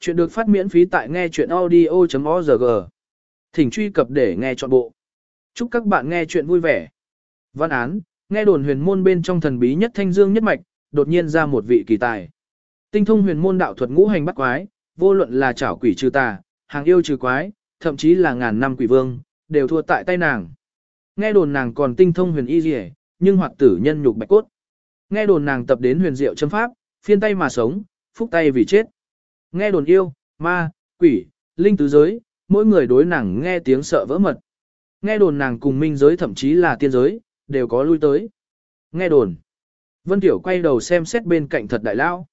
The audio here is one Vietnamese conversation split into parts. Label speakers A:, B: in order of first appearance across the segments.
A: Chuyện được phát miễn phí tại nghe chuyện audio.org. Thỉnh truy cập để nghe trọn bộ. Chúc các bạn nghe chuyện vui vẻ. Văn án, nghe đồn huyền môn bên trong thần bí nhất thanh dương nhất mạch, đột nhiên ra một vị kỳ tài. Tinh thông huyền môn đạo thuật ngũ hành bắt quái, vô luận là chảo quỷ trừ tà, hàng yêu trừ quái, thậm chí là ngàn năm quỷ vương, đều thua tại tay nàng. Nghe đồn nàng còn tinh thông huyền y rỉa, nhưng hoạt tử nhân nhục bạch cốt. Nghe đồn nàng tập đến huyền diệu châm pháp, phiên tay mà sống, phúc tay vì chết. Nghe đồn yêu, ma, quỷ, linh tứ giới, mỗi người đối nàng nghe tiếng sợ vỡ mật. Nghe đồn nàng cùng minh giới thậm chí là tiên giới, đều có lui tới. Nghe đồn. Vân Tiểu quay đầu xem xét bên cạnh thật đại lao.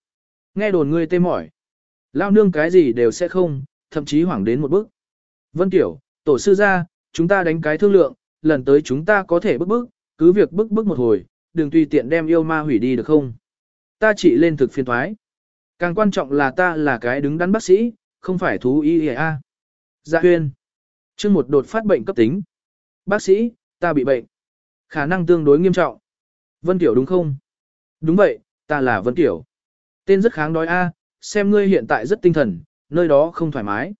A: Nghe đồn ngươi tê mỏi. Lao nương cái gì đều sẽ không, thậm chí hoảng đến một bước. Vân Tiểu, tổ sư ra, chúng ta đánh cái thương lượng, lần tới chúng ta có thể bức bức, cứ việc bức bức một hồi, đừng tùy tiện đem yêu ma hủy đi được không. Ta chỉ lên thực phiên thoái. Càng quan trọng là ta là cái đứng đắn bác sĩ, không phải thú y a. Dạ huyên. Chương một đột phát bệnh cấp tính. Bác sĩ, ta bị bệnh. Khả năng tương đối nghiêm trọng. Vân Tiểu đúng không? Đúng vậy, ta là Vân Tiểu. Tên rất kháng đói a, xem ngươi hiện tại rất tinh thần, nơi đó không thoải mái.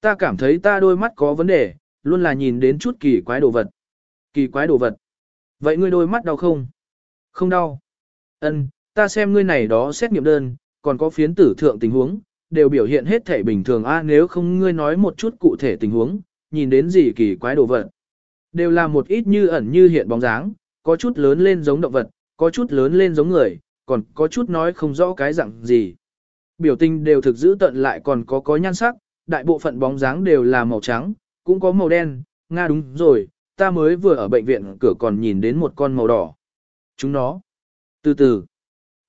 A: Ta cảm thấy ta đôi mắt có vấn đề, luôn là nhìn đến chút kỳ quái đồ vật. Kỳ quái đồ vật. Vậy ngươi đôi mắt đau không? Không đau. Ân, ta xem ngươi này đó xét nghiệm đơn, còn có phiến tử thượng tình huống, đều biểu hiện hết thể bình thường a nếu không ngươi nói một chút cụ thể tình huống, nhìn đến gì kỳ quái đồ vật. Đều là một ít như ẩn như hiện bóng dáng, có chút lớn lên giống động vật, có chút lớn lên giống người, còn có chút nói không rõ cái dạng gì. Biểu tình đều thực giữ tận lại còn có có nhan sắc, đại bộ phận bóng dáng đều là màu trắng, cũng có màu đen, Nga đúng rồi, ta mới vừa ở bệnh viện cửa còn nhìn đến một con màu đỏ. Chúng nó. Từ từ.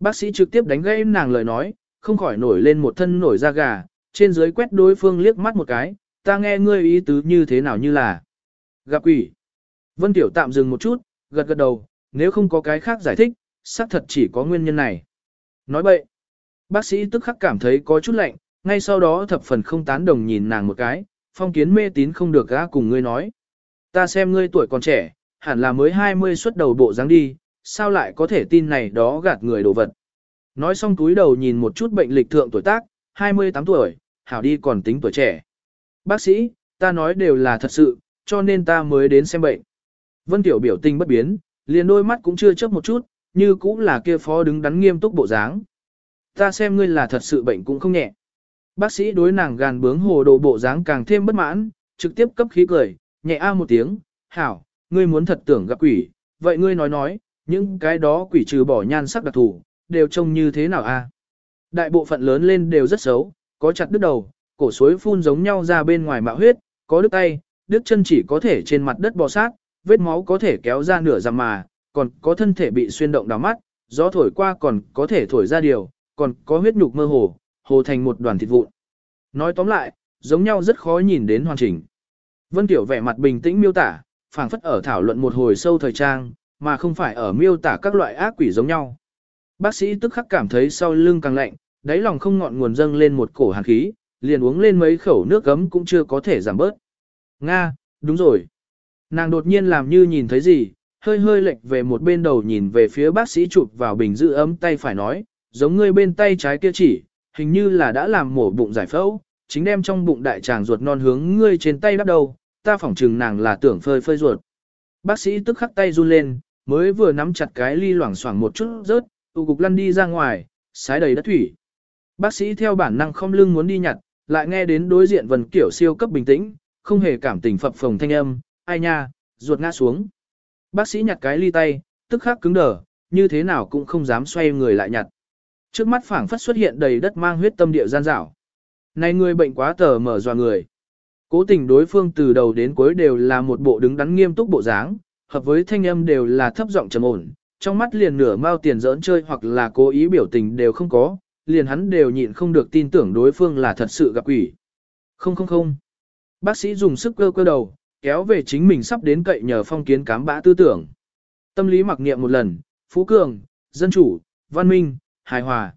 A: Bác sĩ trực tiếp đánh gãy nàng lời nói, không khỏi nổi lên một thân nổi da gà, trên dưới quét đối phương liếc mắt một cái, ta nghe ngươi ý tứ như thế nào như là gặp quỷ. Vân Tiểu tạm dừng một chút, gật gật đầu, nếu không có cái khác giải thích, xác thật chỉ có nguyên nhân này. Nói bậy, bác sĩ tức khắc cảm thấy có chút lạnh, ngay sau đó thập phần không tán đồng nhìn nàng một cái, phong kiến mê tín không được gã cùng ngươi nói. Ta xem ngươi tuổi còn trẻ, hẳn là mới 20 xuất đầu bộ dáng đi, sao lại có thể tin này đó gạt người đồ vật. Nói xong túi đầu nhìn một chút bệnh lịch thượng tuổi tác, 28 tuổi, hảo đi còn tính tuổi trẻ. Bác sĩ, ta nói đều là thật sự, cho nên ta mới đến xem bệnh. Vân Tiểu biểu tình bất biến, liền đôi mắt cũng chưa chớp một chút, như cũng là kia phó đứng đắn nghiêm túc bộ dáng. Ta xem ngươi là thật sự bệnh cũng không nhẹ. Bác sĩ đối nàng gàn bướng hồ đồ bộ dáng càng thêm bất mãn, trực tiếp cấp khí cười, nhẹ a một tiếng, hảo, ngươi muốn thật tưởng gặp quỷ, vậy ngươi nói nói, những cái đó quỷ trừ bỏ nhan sắc đặc thù, đều trông như thế nào a? Đại bộ phận lớn lên đều rất xấu, có chặt đứt đầu, cổ suối phun giống nhau ra bên ngoài mạo huyết, có đứt tay, đứt chân chỉ có thể trên mặt đất bò sát, vết máu có thể kéo ra nửa dặm mà, còn có thân thể bị xuyên động đào mắt, gió thổi qua còn có thể thổi ra điều, còn có huyết nhục mơ hồ, hồ thành một đoàn thịt vụn. Nói tóm lại, giống nhau rất khó nhìn đến hoàn chỉnh. Vân Tiểu vẻ mặt bình tĩnh miêu tả, phảng phất ở thảo luận một hồi sâu thời trang, mà không phải ở miêu tả các loại ác quỷ giống nhau. Bác sĩ tức khắc cảm thấy sau lưng càng lạnh, đáy lòng không ngọn nguồn dâng lên một cổ hàn khí, liền uống lên mấy khẩu nước gấm cũng chưa có thể giảm bớt. Nga, đúng rồi. Nàng đột nhiên làm như nhìn thấy gì, hơi hơi lệch về một bên đầu nhìn về phía bác sĩ chụp vào bình giữ ấm tay phải nói, giống ngươi bên tay trái kia chỉ, hình như là đã làm mổ bụng giải phẫu, chính đem trong bụng đại tràng ruột non hướng ngươi trên tay đắp đầu, ta phỏng chừng nàng là tưởng phơi phơi ruột. Bác sĩ tức khắc tay run lên, mới vừa nắm chặt cái ly loảng xoảng một chút rớt, tụ cục lăn đi ra ngoài, sái đầy đất thủy. Bác sĩ theo bản năng không lưng muốn đi nhặt, lại nghe đến đối diện vần kiểu siêu cấp bình tĩnh, không hề cảm tình phập phồng thanh âm, ai nha, ruột ngã xuống. Bác sĩ nhặt cái ly tay, tức khắc cứng đờ, như thế nào cũng không dám xoay người lại nhặt. Trước mắt phảng phất xuất hiện đầy đất mang huyết tâm địa gian dảo. Này người bệnh quá tờ mở dò người. Cố tình đối phương từ đầu đến cuối đều là một bộ đứng đắn nghiêm túc bộ dáng, hợp với thanh âm đều là thấp giọng trầm ổn, trong mắt liền nửa mao tiền giỡn chơi hoặc là cố ý biểu tình đều không có, liền hắn đều nhịn không được tin tưởng đối phương là thật sự gặp quỷ. Không không không. Bác sĩ dùng sức cơ cơ đầu, kéo về chính mình sắp đến cậy nhờ phong kiến cám bã tư tưởng. Tâm lý mặc niệm một lần, phú cường, dân chủ, văn minh, hài hòa.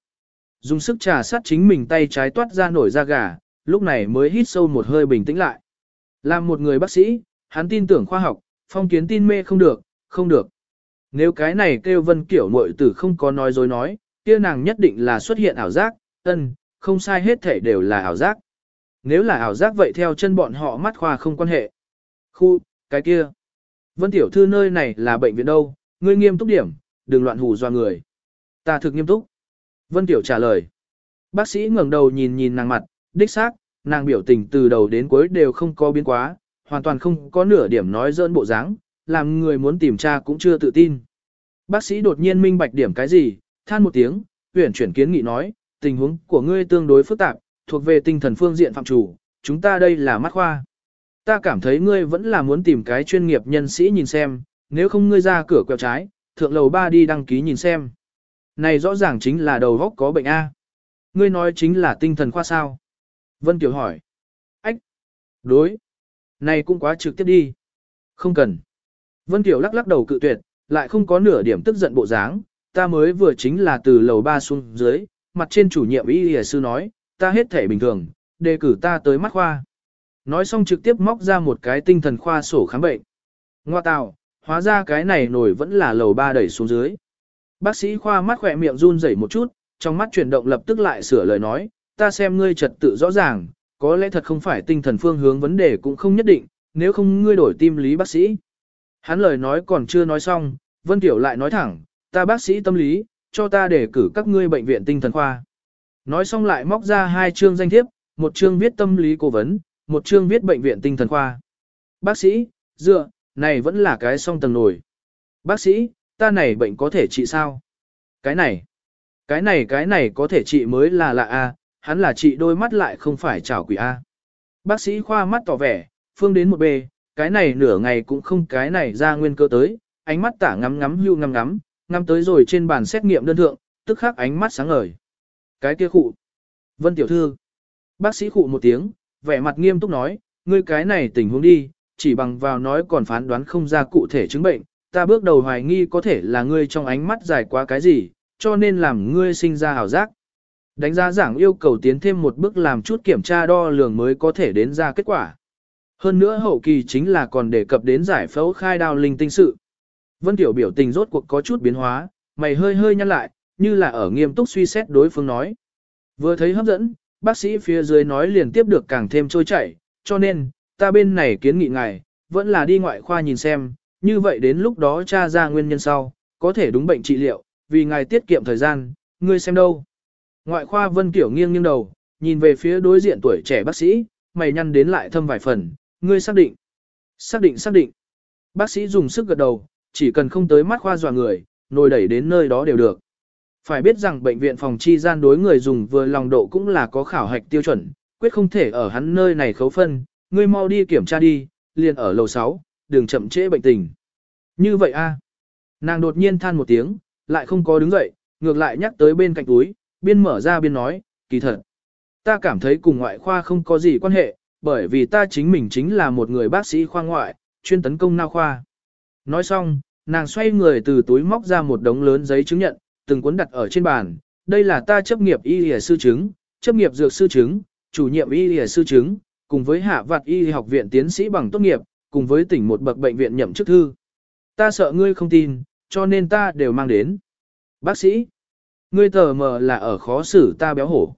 A: Dùng sức trà sát chính mình tay trái toát ra nổi da gà, lúc này mới hít sâu một hơi bình tĩnh lại. Làm một người bác sĩ, hắn tin tưởng khoa học, phong kiến tin mê không được, không được. Nếu cái này kêu vân kiểu muội tử không có nói dối nói, kia nàng nhất định là xuất hiện ảo giác, ân, không sai hết thể đều là ảo giác. Nếu là ảo giác vậy theo chân bọn họ mắt khoa không quan hệ. Khu, cái kia. Vân Tiểu Thư nơi này là bệnh viện đâu, ngươi nghiêm túc điểm, đừng loạn hù doa người. Ta thực nghiêm túc. Vân Tiểu trả lời. Bác sĩ ngẩng đầu nhìn nhìn nàng mặt, đích xác, nàng biểu tình từ đầu đến cuối đều không có biến quá, hoàn toàn không có nửa điểm nói dỡn bộ dáng, làm người muốn tìm tra cũng chưa tự tin. Bác sĩ đột nhiên minh bạch điểm cái gì, than một tiếng, huyển chuyển kiến nghị nói, tình huống của ngươi tương đối phức tạp, thuộc về tinh thần phương diện phạm chủ, chúng ta đây là mắt khoa. Ta cảm thấy ngươi vẫn là muốn tìm cái chuyên nghiệp nhân sĩ nhìn xem, nếu không ngươi ra cửa quẹo trái, thượng lầu ba đi đăng ký nhìn xem. Này rõ ràng chính là đầu góc có bệnh A. Ngươi nói chính là tinh thần khoa sao? Vân Tiểu hỏi. Ách! Đối! Này cũng quá trực tiếp đi. Không cần. Vân Tiểu lắc lắc đầu cự tuyệt, lại không có nửa điểm tức giận bộ dáng. Ta mới vừa chính là từ lầu ba xuống dưới, mặt trên chủ nhiệm y y sư nói, ta hết thể bình thường, đề cử ta tới mắt khoa. Nói xong trực tiếp móc ra một cái tinh thần khoa sổ khám bệnh. Ngoa tạo, hóa ra cái này nổi vẫn là lầu ba đẩy xuống dưới. Bác sĩ khoa mắt khỏe miệng run rẩy một chút, trong mắt chuyển động lập tức lại sửa lời nói, ta xem ngươi trật tự rõ ràng, có lẽ thật không phải tinh thần phương hướng vấn đề cũng không nhất định, nếu không ngươi đổi tim lý bác sĩ. Hắn lời nói còn chưa nói xong, Vân Tiểu lại nói thẳng, ta bác sĩ tâm lý, cho ta để cử các ngươi bệnh viện tinh thần khoa. Nói xong lại móc ra hai chương danh thiếp, một chương viết tâm lý cố vấn, một chương viết bệnh viện tinh thần khoa. Bác sĩ, dựa, này vẫn là cái song tầng nổi. Bác sĩ, ta này bệnh có thể trị sao? Cái này, cái này cái này có thể trị mới là lạ a, hắn là trị đôi mắt lại không phải chảo quỷ a. Bác sĩ khoa mắt tỏ vẻ, phương đến một bề, cái này nửa ngày cũng không cái này ra nguyên cơ tới, ánh mắt tả ngắm ngắm hưu ngắm ngắm, ngắm tới rồi trên bàn xét nghiệm đơn thượng, tức khắc ánh mắt sáng ngời. Cái kia khụ. Vân tiểu thư. Bác sĩ khụ một tiếng, vẻ mặt nghiêm túc nói, ngươi cái này tình huống đi, chỉ bằng vào nói còn phán đoán không ra cụ thể chứng bệnh, ta bước đầu hoài nghi có thể là ngươi trong ánh mắt dài quá cái gì, cho nên làm ngươi sinh ra hảo giác. Đánh giá giảng yêu cầu tiến thêm một bước làm chút kiểm tra đo lường mới có thể đến ra kết quả. Hơn nữa hậu kỳ chính là còn đề cập đến giải phẫu khai đao linh tinh sự. Vân Tiểu biểu tình rốt cuộc có chút biến hóa, mày hơi hơi nhăn lại, như là ở nghiêm túc suy xét đối phương nói. Vừa thấy hấp dẫn, bác sĩ phía dưới nói liền tiếp được càng thêm trôi chảy, cho nên, ta bên này kiến nghị ngài, vẫn là đi ngoại khoa nhìn xem, như vậy đến lúc đó tra ra nguyên nhân sau, có thể đúng bệnh trị liệu, vì ngài tiết kiệm thời gian, ngươi xem đâu. Ngoại khoa Vân Kiểu nghiêng nghiêng đầu, nhìn về phía đối diện tuổi trẻ bác sĩ, mày nhăn đến lại thâm vài phần, ngươi xác định. Xác định xác định. Bác sĩ dùng sức gật đầu, chỉ cần không tới mắt khoa dọa người, nồi đẩy đến nơi đó đều được. Phải biết rằng bệnh viện phòng chi gian đối người dùng vừa lòng độ cũng là có khảo hạch tiêu chuẩn, quyết không thể ở hắn nơi này khấu phân, ngươi mau đi kiểm tra đi, liền ở lầu 6, đừng chậm trễ bệnh tình. Như vậy a Nàng đột nhiên than một tiếng, lại không có đứng dậy, ngược lại nhắc tới bên cạnh túi, biên mở ra biên nói, kỳ thật. Ta cảm thấy cùng ngoại khoa không có gì quan hệ, bởi vì ta chính mình chính là một người bác sĩ khoa ngoại, chuyên tấn công nao khoa. Nói xong, nàng xoay người từ túi móc ra một đống lớn giấy chứng nhận, từng cuốn đặt ở trên bàn. Đây là ta chấp nghiệp y lìa sư chứng, chấp nghiệp dược sư chứng, chủ nhiệm y lìa sư chứng, cùng với hạ vặt y học viện tiến sĩ bằng tốt nghiệp, cùng với tỉnh một bậc bệnh viện nhậm chức thư. Ta sợ ngươi không tin, cho nên ta đều mang đến. Bác sĩ, ngươi tờ mờ là ở khó xử ta béo hổ.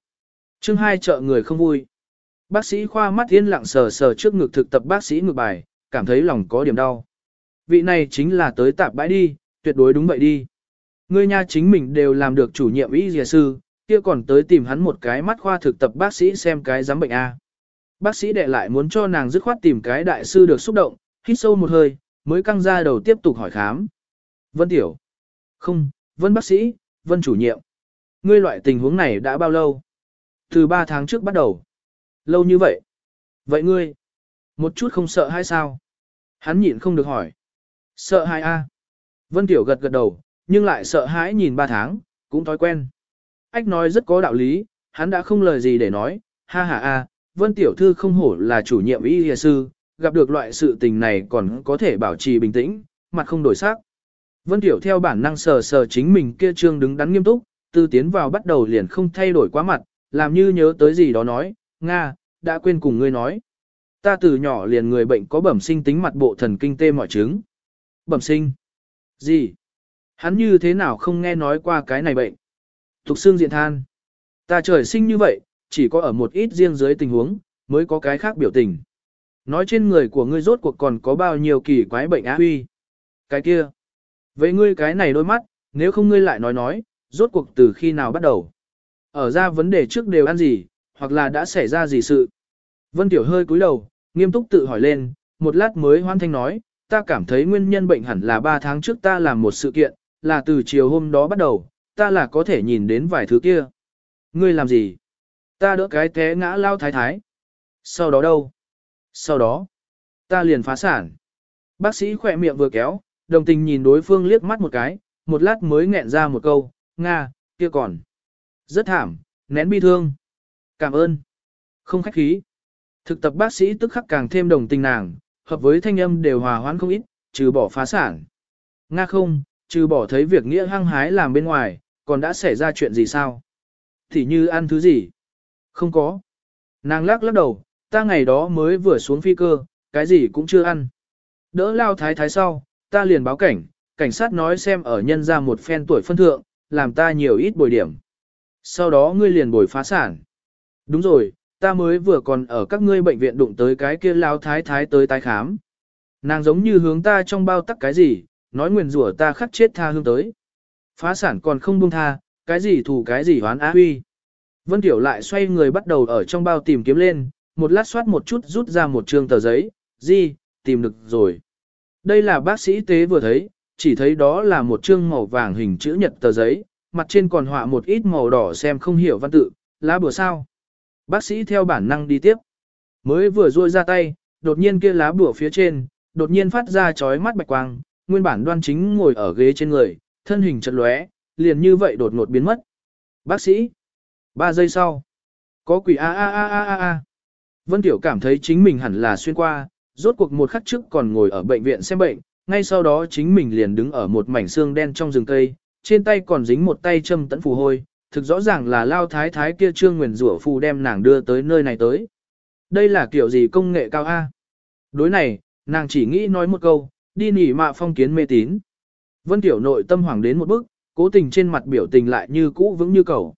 A: chương hai trợ người không vui. Bác sĩ khoa mắt yên lặng sờ sờ trước ngực thực tập bác sĩ ngược bài, cảm thấy lòng có điểm đau. Vị này chính là tới tạp bãi đi, tuyệt đối đúng vậy đi. Ngươi nha chính mình đều làm được chủ nhiệm y dìa sư, kia còn tới tìm hắn một cái mắt khoa thực tập bác sĩ xem cái giám bệnh A. Bác sĩ đệ lại muốn cho nàng dứt khoát tìm cái đại sư được xúc động, hít sâu một hơi, mới căng ra đầu tiếp tục hỏi khám. Vân Tiểu. Không, Vân bác sĩ, Vân chủ nhiệm. Ngươi loại tình huống này đã bao lâu? Từ 3 tháng trước bắt đầu. Lâu như vậy. Vậy ngươi? Một chút không sợ hay sao? Hắn nhịn không được hỏi. Sợ hai a. Vân Tiểu gật gật đầu, nhưng lại sợ hãi nhìn 3 tháng, cũng thói quen. Ách nói rất có đạo lý, hắn đã không lời gì để nói, ha ha a, Vân Tiểu Thư không hổ là chủ nhiệm y y sư, gặp được loại sự tình này còn có thể bảo trì bình tĩnh, mặt không đổi sắc. Vân Tiểu theo bản năng sờ sờ chính mình kia trương đứng đắn nghiêm túc, từ tiến vào bắt đầu liền không thay đổi quá mặt, làm như nhớ tới gì đó nói, Nga, đã quên cùng ngươi nói. Ta từ nhỏ liền người bệnh có bẩm sinh tính mặt bộ thần kinh tê mọi chứng. Bẩm sinh? Gì? Hắn như thế nào không nghe nói qua cái này bệnh? Thục xương diện than. Ta trời sinh như vậy, chỉ có ở một ít riêng dưới tình huống, mới có cái khác biểu tình. Nói trên người của ngươi rốt cuộc còn có bao nhiêu kỳ quái bệnh á huy. Cái kia. Vậy ngươi cái này đôi mắt, nếu không ngươi lại nói nói, rốt cuộc từ khi nào bắt đầu. Ở ra vấn đề trước đều ăn gì, hoặc là đã xảy ra gì sự. Vân Tiểu hơi cúi đầu, nghiêm túc tự hỏi lên, một lát mới hoan thanh nói, ta cảm thấy nguyên nhân bệnh hẳn là 3 tháng trước ta làm một sự kiện, là từ chiều hôm đó bắt đầu, ta là có thể nhìn đến vài thứ kia. Ngươi làm gì? Ta đỡ cái té ngã lao thái thái. Sau đó đâu? Sau đó, ta liền phá sản. Bác sĩ khỏe miệng vừa kéo, đồng tình nhìn đối phương liếc mắt một cái, một lát mới nghẹn ra một câu, Nga, kia còn. Rất thảm, nén bi thương. Cảm ơn. Không khách khí. Thực tập bác sĩ tức khắc càng thêm đồng tình nàng, hợp với thanh âm đều hòa hoãn không ít, trừ bỏ phá sản. Nga không, trừ bỏ thấy việc nghĩa hăng hái làm bên ngoài, còn đã xảy ra chuyện gì sao? Thì như ăn thứ gì? Không có. Nàng lắc lắc đầu, ta ngày đó mới vừa xuống phi cơ, cái gì cũng chưa ăn. Đỡ lao thái thái sau, ta liền báo cảnh, cảnh sát nói xem ở nhân ra một phen tuổi phân thượng, làm ta nhiều ít bồi điểm. Sau đó ngươi liền bồi phá sản. Đúng rồi, ta mới vừa còn ở các ngươi bệnh viện đụng tới cái kia lao thái thái tới tái khám. Nàng giống như hướng ta trong bao tắc cái gì, nói nguyền rủa ta khắc chết tha hương tới. Phá sản còn không buông tha, cái gì thù cái gì hoán á huy. Vân Tiểu lại xoay người bắt đầu ở trong bao tìm kiếm lên, một lát soát một chút rút ra một trương tờ giấy, gì, tìm được rồi. Đây là bác sĩ tế vừa thấy, chỉ thấy đó là một trương màu vàng hình chữ nhật tờ giấy, mặt trên còn họa một ít màu đỏ xem không hiểu văn tự, lá bùa sao. Bác sĩ theo bản năng đi tiếp. Mới vừa ruôi ra tay, đột nhiên kia lá bùa phía trên, đột nhiên phát ra chói mắt bạch quang, nguyên bản đoan chính ngồi ở ghế trên người, thân hình chật lóe, liền như vậy đột ngột biến mất. Bác sĩ. Ba giây sau. Có quỷ a a a a a a. Vân Tiểu cảm thấy chính mình hẳn là xuyên qua, rốt cuộc một khắc trước còn ngồi ở bệnh viện xem bệnh, ngay sau đó chính mình liền đứng ở một mảnh xương đen trong rừng cây, trên tay còn dính một tay châm tẫn phù hôi, thực rõ ràng là lao thái thái kia trương nguyền rủa phù đem nàng đưa tới nơi này tới. Đây là kiểu gì công nghệ cao A? Đối này, nàng chỉ nghĩ nói một câu, đi nỉ mạ phong kiến mê tín. Vân Tiểu nội tâm hoàng đến một bước, cố tình trên mặt biểu tình lại như cũ vững như cầu.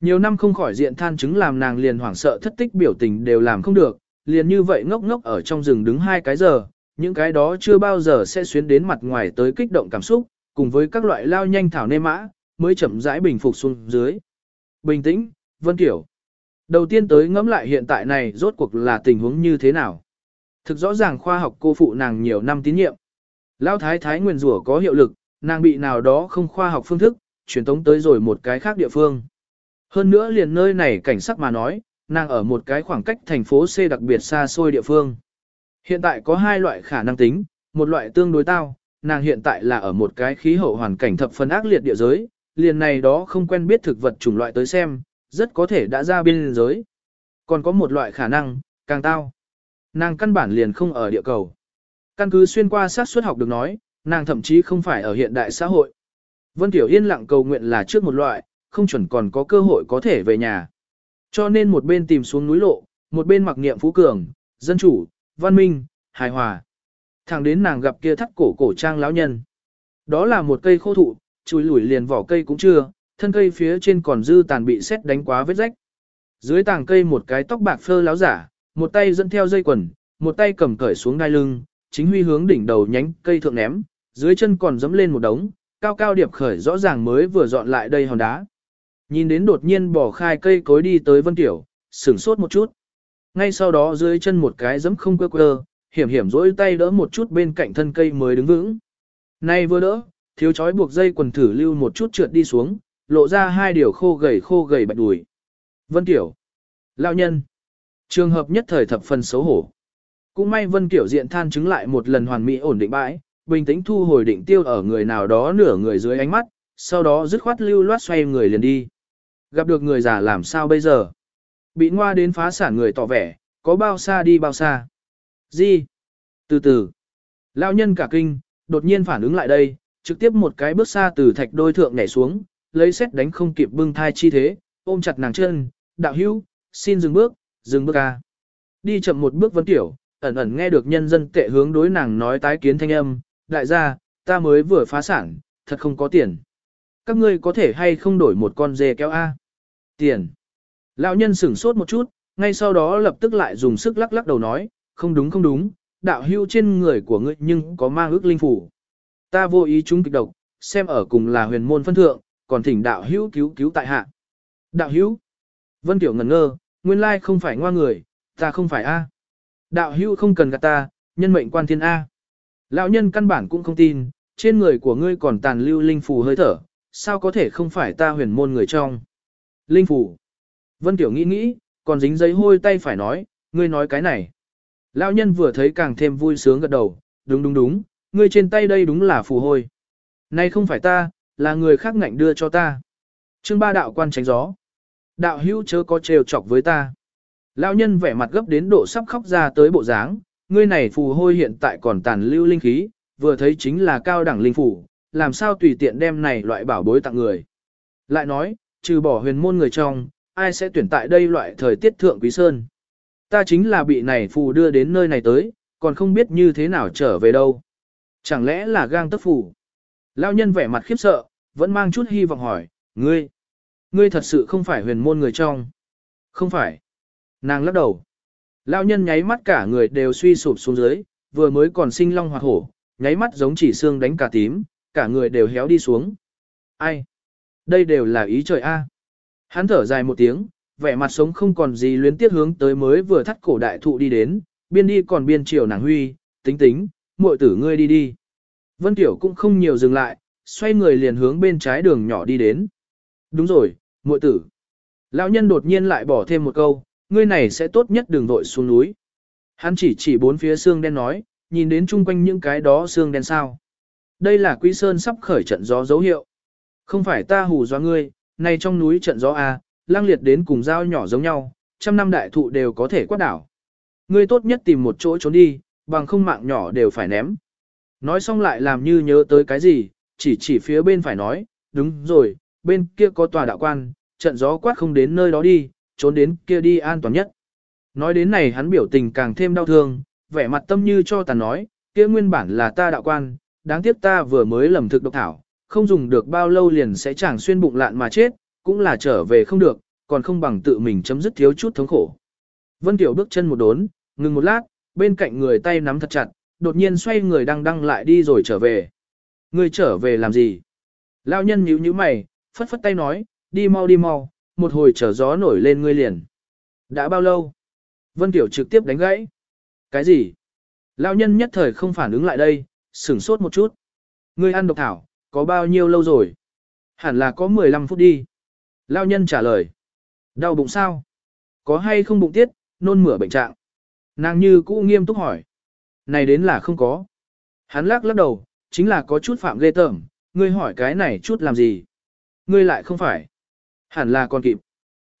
A: Nhiều năm không khỏi diện than chứng làm nàng liền hoảng sợ thất tích biểu tình đều làm không được, liền như vậy ngốc ngốc ở trong rừng đứng hai cái giờ, những cái đó chưa bao giờ sẽ xuyến đến mặt ngoài tới kích động cảm xúc, cùng với các loại lao nhanh thảo nê mã, mới chậm rãi bình phục xuống dưới. Bình tĩnh, Vân Tiểu. Đầu tiên tới ngẫm lại hiện tại này rốt cuộc là tình huống như thế nào. Thực rõ ràng khoa học cô phụ nàng nhiều năm tín nhiệm. Lao thái thái nguyền rủa có hiệu lực, nàng bị nào đó không khoa học phương thức, truyền tống tới rồi một cái khác địa phương. Hơn nữa liền nơi này cảnh sắc mà nói, nàng ở một cái khoảng cách thành phố C đặc biệt xa xôi địa phương. Hiện tại có hai loại khả năng tính, một loại tương đối tao, nàng hiện tại là ở một cái khí hậu hoàn cảnh thập phần ác liệt địa giới, liền này đó không quen biết thực vật chủng loại tới xem, rất có thể đã ra biên giới. Còn có một loại khả năng, càng tao. Nàng căn bản liền không ở địa cầu. Căn cứ xuyên qua sát xuất học được nói, nàng thậm chí không phải ở hiện đại xã hội. Vân Tiểu Yên lặng cầu nguyện là trước một loại, không chuẩn còn có cơ hội có thể về nhà. Cho nên một bên tìm xuống núi lộ, một bên mặc niệm phú cường, dân chủ, văn minh, hài hòa. Thẳng đến nàng gặp kia thắt cổ cổ trang lão nhân. Đó là một cây khô thụ, chùi lủi liền vỏ cây cũng chưa, thân cây phía trên còn dư tàn bị xét đánh quá vết rách. Dưới tàng cây một cái tóc bạc phơ láo giả, một tay dẫn theo dây quần, một tay cầm cởi xuống đai lưng, chính huy hướng đỉnh đầu nhánh cây thượng ném, dưới chân còn dẫm lên một đống, cao cao điệp khởi rõ ràng mới vừa dọn lại đây hòn đá. Nhìn đến đột nhiên bỏ khai cây cối đi tới Vân Tiểu, sửng sốt một chút. Ngay sau đó dưới chân một cái giẫm không quơ quơ, hiểm hiểm rỗi tay đỡ một chút bên cạnh thân cây mới đứng vững. Nay vừa đỡ, thiếu chói buộc dây quần thử lưu một chút trượt đi xuống, lộ ra hai điều khô gầy khô gầy bạch đùi. Vân Tiểu. Lão nhân. Trường hợp nhất thời thập phần xấu hổ. Cũng may Vân Tiểu diện than chứng lại một lần hoàn mỹ ổn định bãi, bình tĩnh thu hồi định tiêu ở người nào đó nửa người dưới ánh mắt, sau đó dứt khoát lưu loát xoay người liền đi. Gặp được người già làm sao bây giờ? Bị ngoa đến phá sản người tỏ vẻ, có bao xa đi bao xa? Gì? Từ từ. Lão nhân cả kinh, đột nhiên phản ứng lại đây, trực tiếp một cái bước xa từ thạch đôi thượng nhảy xuống, lấy xét đánh không kịp bưng thai chi thế, ôm chặt nàng chân, đạo hữu, xin dừng bước, dừng bước ca. Đi chậm một bước vấn tiểu, ẩn ẩn nghe được nhân dân tệ hướng đối nàng nói tái kiến thanh âm, đại gia, ta mới vừa phá sản, thật không có tiền. Các ngươi có thể hay không đổi một con dê kéo A? Tiền. Lão nhân sửng sốt một chút, ngay sau đó lập tức lại dùng sức lắc lắc đầu nói, không đúng không đúng, đạo hưu trên người của ngươi nhưng có mang ước linh phủ. Ta vô ý chúng kịch độc, xem ở cùng là huyền môn phân thượng, còn thỉnh đạo hữu cứu cứu tại hạ. Đạo hữu. Vân Tiểu ngẩn ngơ, nguyên lai không phải ngoa người, ta không phải A. Đạo hữu không cần gạt ta, nhân mệnh quan thiên A. Lão nhân căn bản cũng không tin, trên người của ngươi còn tàn lưu linh phù hơi thở, sao có thể không phải ta huyền môn người trong. Linh phủ, Vân Tiểu nghĩ nghĩ, còn dính giấy hôi tay phải nói, ngươi nói cái này. Lão nhân vừa thấy càng thêm vui sướng gật đầu, đúng đúng đúng, ngươi trên tay đây đúng là phù hôi. Này không phải ta, là người khác ngạnh đưa cho ta. Trương ba đạo quan tránh gió. Đạo hữu chớ có trêu chọc với ta. Lão nhân vẻ mặt gấp đến độ sắp khóc ra tới bộ dáng, ngươi này phù hôi hiện tại còn tàn lưu linh khí, vừa thấy chính là cao đẳng linh phủ, làm sao tùy tiện đem này loại bảo bối tặng người. Lại nói, trừ bỏ huyền môn người trong, ai sẽ tuyển tại đây loại thời tiết thượng quý sơn. Ta chính là bị này phù đưa đến nơi này tới, còn không biết như thế nào trở về đâu. Chẳng lẽ là gang tấc phù? lao nhân vẻ mặt khiếp sợ, vẫn mang chút hy vọng hỏi, ngươi, ngươi thật sự không phải huyền môn người trong. Không phải. Nàng lắc đầu. lao nhân nháy mắt cả người đều suy sụp xuống dưới, vừa mới còn sinh long hoặc hổ, nháy mắt giống chỉ xương đánh cả tím, cả người đều héo đi xuống. Ai? Đây đều là ý trời a. Hắn thở dài một tiếng, vẻ mặt sống không còn gì luyến tiếc hướng tới mới vừa thắt cổ đại thụ đi đến, biên đi còn biên chiều nàng huy, tính tính, muội tử ngươi đi đi. Vân Tiểu cũng không nhiều dừng lại, xoay người liền hướng bên trái đường nhỏ đi đến. Đúng rồi, muội tử. Lão nhân đột nhiên lại bỏ thêm một câu, ngươi này sẽ tốt nhất đường vội xuống núi. Hắn chỉ chỉ bốn phía xương đen nói, nhìn đến chung quanh những cái đó xương đen sao. Đây là Quý Sơn sắp khởi trận gió dấu hiệu. Không phải ta hù do ngươi, nay trong núi trận gió A, lang liệt đến cùng dao nhỏ giống nhau, trăm năm đại thụ đều có thể quát đảo. Ngươi tốt nhất tìm một chỗ trốn đi, bằng không mạng nhỏ đều phải ném. Nói xong lại làm như nhớ tới cái gì, chỉ chỉ phía bên phải nói, đúng rồi, bên kia có tòa đạo quan, trận gió quát không đến nơi đó đi, trốn đến kia đi an toàn nhất. Nói đến này hắn biểu tình càng thêm đau thương, vẻ mặt tâm như cho tàn nói, kia nguyên bản là ta đạo quan, đáng tiếc ta vừa mới lầm thực độc thảo, không dùng được bao lâu liền sẽ chẳng xuyên bụng lạn mà chết, cũng là trở về không được, còn không bằng tự mình chấm dứt thiếu chút thống khổ. Vân Tiểu bước chân một đốn, ngừng một lát, bên cạnh người tay nắm thật chặt, đột nhiên xoay người đang đăng lại đi rồi trở về. Người trở về làm gì? Lão nhân nhíu nhíu mày, phất phất tay nói, đi mau đi mau, một hồi trở gió nổi lên ngươi liền. Đã bao lâu? Vân Tiểu trực tiếp đánh gãy. Cái gì? Lão nhân nhất thời không phản ứng lại đây, sửng sốt một chút. Ngươi ăn độc thảo, có bao nhiêu lâu rồi? Hẳn là có 15 phút đi. Lão nhân trả lời. Đau bụng sao? Có hay không bụng tiết, nôn mửa bệnh trạng? Nàng như cũ nghiêm túc hỏi. Này đến là không có. Hắn lắc lắc đầu, chính là có chút phạm ghê tởm, ngươi hỏi cái này chút làm gì? Ngươi lại không phải. Hẳn là còn kịp.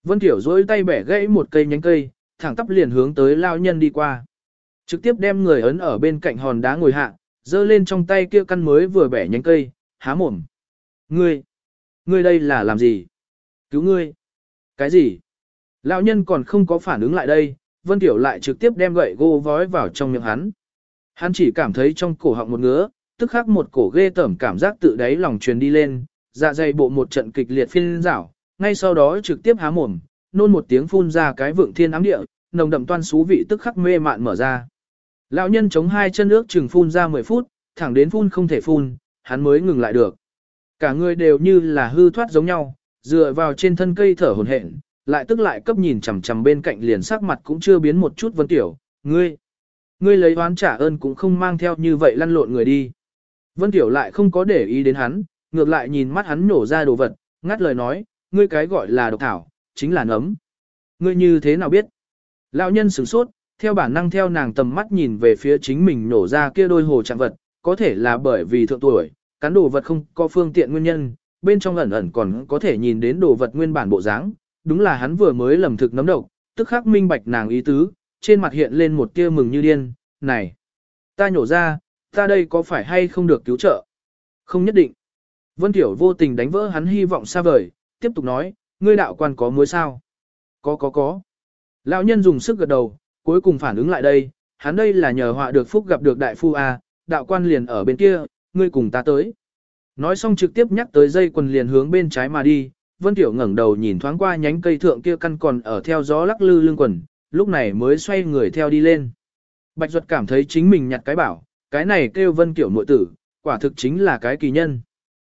A: Vân Tiểu dối tay bẻ gãy một cây nhánh cây, thẳng tắp liền hướng tới lao nhân đi qua. Trực tiếp đem người ấn ở bên cạnh hòn đá ngồi hạ, giơ lên trong tay kia căn mới vừa bẻ nhánh cây, há mồm. Ngươi, ngươi đây là làm gì? Cứu ngươi. Cái gì? Lão nhân còn không có phản ứng lại đây, Vân Tiểu lại trực tiếp đem gậy gô vói vào trong miệng hắn. Hắn chỉ cảm thấy trong cổ họng một ngứa, tức khắc một cổ ghê tởm cảm giác tự đáy lòng truyền đi lên, dạ dày bộ một trận kịch liệt phiên rảo, ngay sau đó trực tiếp há mồm, nôn một tiếng phun ra cái vượng thiên ám địa, nồng đậm toan xú vị tức khắc mê mạn mở ra. Lão nhân chống hai chân nước chừng phun ra 10 phút, thẳng đến phun không thể phun, hắn mới ngừng lại được. Cả người đều như là hư thoát giống nhau, dựa vào trên thân cây thở hổn hển, lại tức lại cấp nhìn chằm chằm bên cạnh liền sắc mặt cũng chưa biến một chút vân tiểu, ngươi, ngươi lấy oán trả ơn cũng không mang theo như vậy lăn lộn người đi. Vân tiểu lại không có để ý đến hắn, ngược lại nhìn mắt hắn nổ ra đồ vật, ngắt lời nói, ngươi cái gọi là độc thảo, chính là nấm. Ngươi như thế nào biết? Lão nhân sửng sốt, theo bản năng theo nàng tầm mắt nhìn về phía chính mình nổ ra kia đôi hồ trạng vật, có thể là bởi vì thượng tuổi, cắn đồ vật không có phương tiện nguyên nhân, bên trong ẩn ẩn còn có thể nhìn đến đồ vật nguyên bản bộ dáng, đúng là hắn vừa mới lầm thực nấm độc, tức khắc minh bạch nàng ý tứ, trên mặt hiện lên một tia mừng như điên, này, ta nhổ ra, ta đây có phải hay không được cứu trợ? Không nhất định. Vân Tiểu vô tình đánh vỡ hắn hy vọng xa vời, tiếp tục nói, ngươi đạo quan có muối sao? Có có có. Lão nhân dùng sức gật đầu, cuối cùng phản ứng lại đây, hắn đây là nhờ họa được phúc gặp được đại phu A, đạo quan liền ở bên kia, ngươi cùng ta tới. Nói xong trực tiếp nhắc tới dây quần liền hướng bên trái mà đi, Vân Tiểu ngẩng đầu nhìn thoáng qua nhánh cây thượng kia căn còn ở theo gió lắc lư lưng quần, lúc này mới xoay người theo đi lên. Bạch Duật cảm thấy chính mình nhặt cái bảo, cái này kêu Vân Tiểu nội tử, quả thực chính là cái kỳ nhân.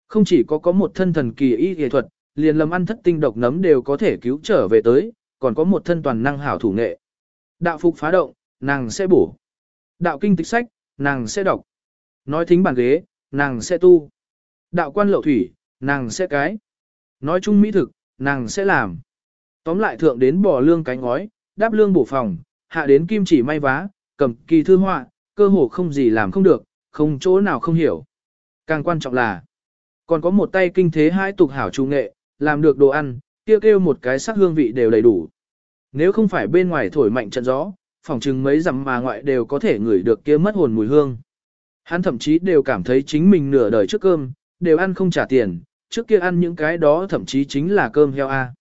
A: Không chỉ có có một thân thần kỳ y y thuật, liền lâm ăn thất tinh độc nấm đều có thể cứu trở về tới, còn có một thân toàn năng hảo thủ nghệ. Đạo phục phá động, nàng sẽ bổ. Đạo kinh tịch sách, nàng sẽ đọc. Nói thính bàn ghế, nàng sẽ tu. Đạo quan lậu thủy, nàng sẽ cái. Nói chung mỹ thực, nàng sẽ làm. Tóm lại thượng đến bỏ lương cánh ngói, đáp lương bổ phòng, hạ đến kim chỉ may vá, cầm kỳ thư họa, cơ hồ không gì làm không được, không chỗ nào không hiểu. Càng quan trọng là, còn có một tay kinh thế hai tục hảo trung nghệ, làm được đồ ăn, kêu kêu một cái sắc hương vị đều đầy đủ. Nếu không phải bên ngoài thổi mạnh trận gió, phòng chừng mấy dặm mà ngoại đều có thể ngửi được kia mất hồn mùi hương. Hắn thậm chí đều cảm thấy chính mình nửa đời trước cơm, đều ăn không trả tiền, trước kia ăn những cái đó thậm chí chính là cơm heo A.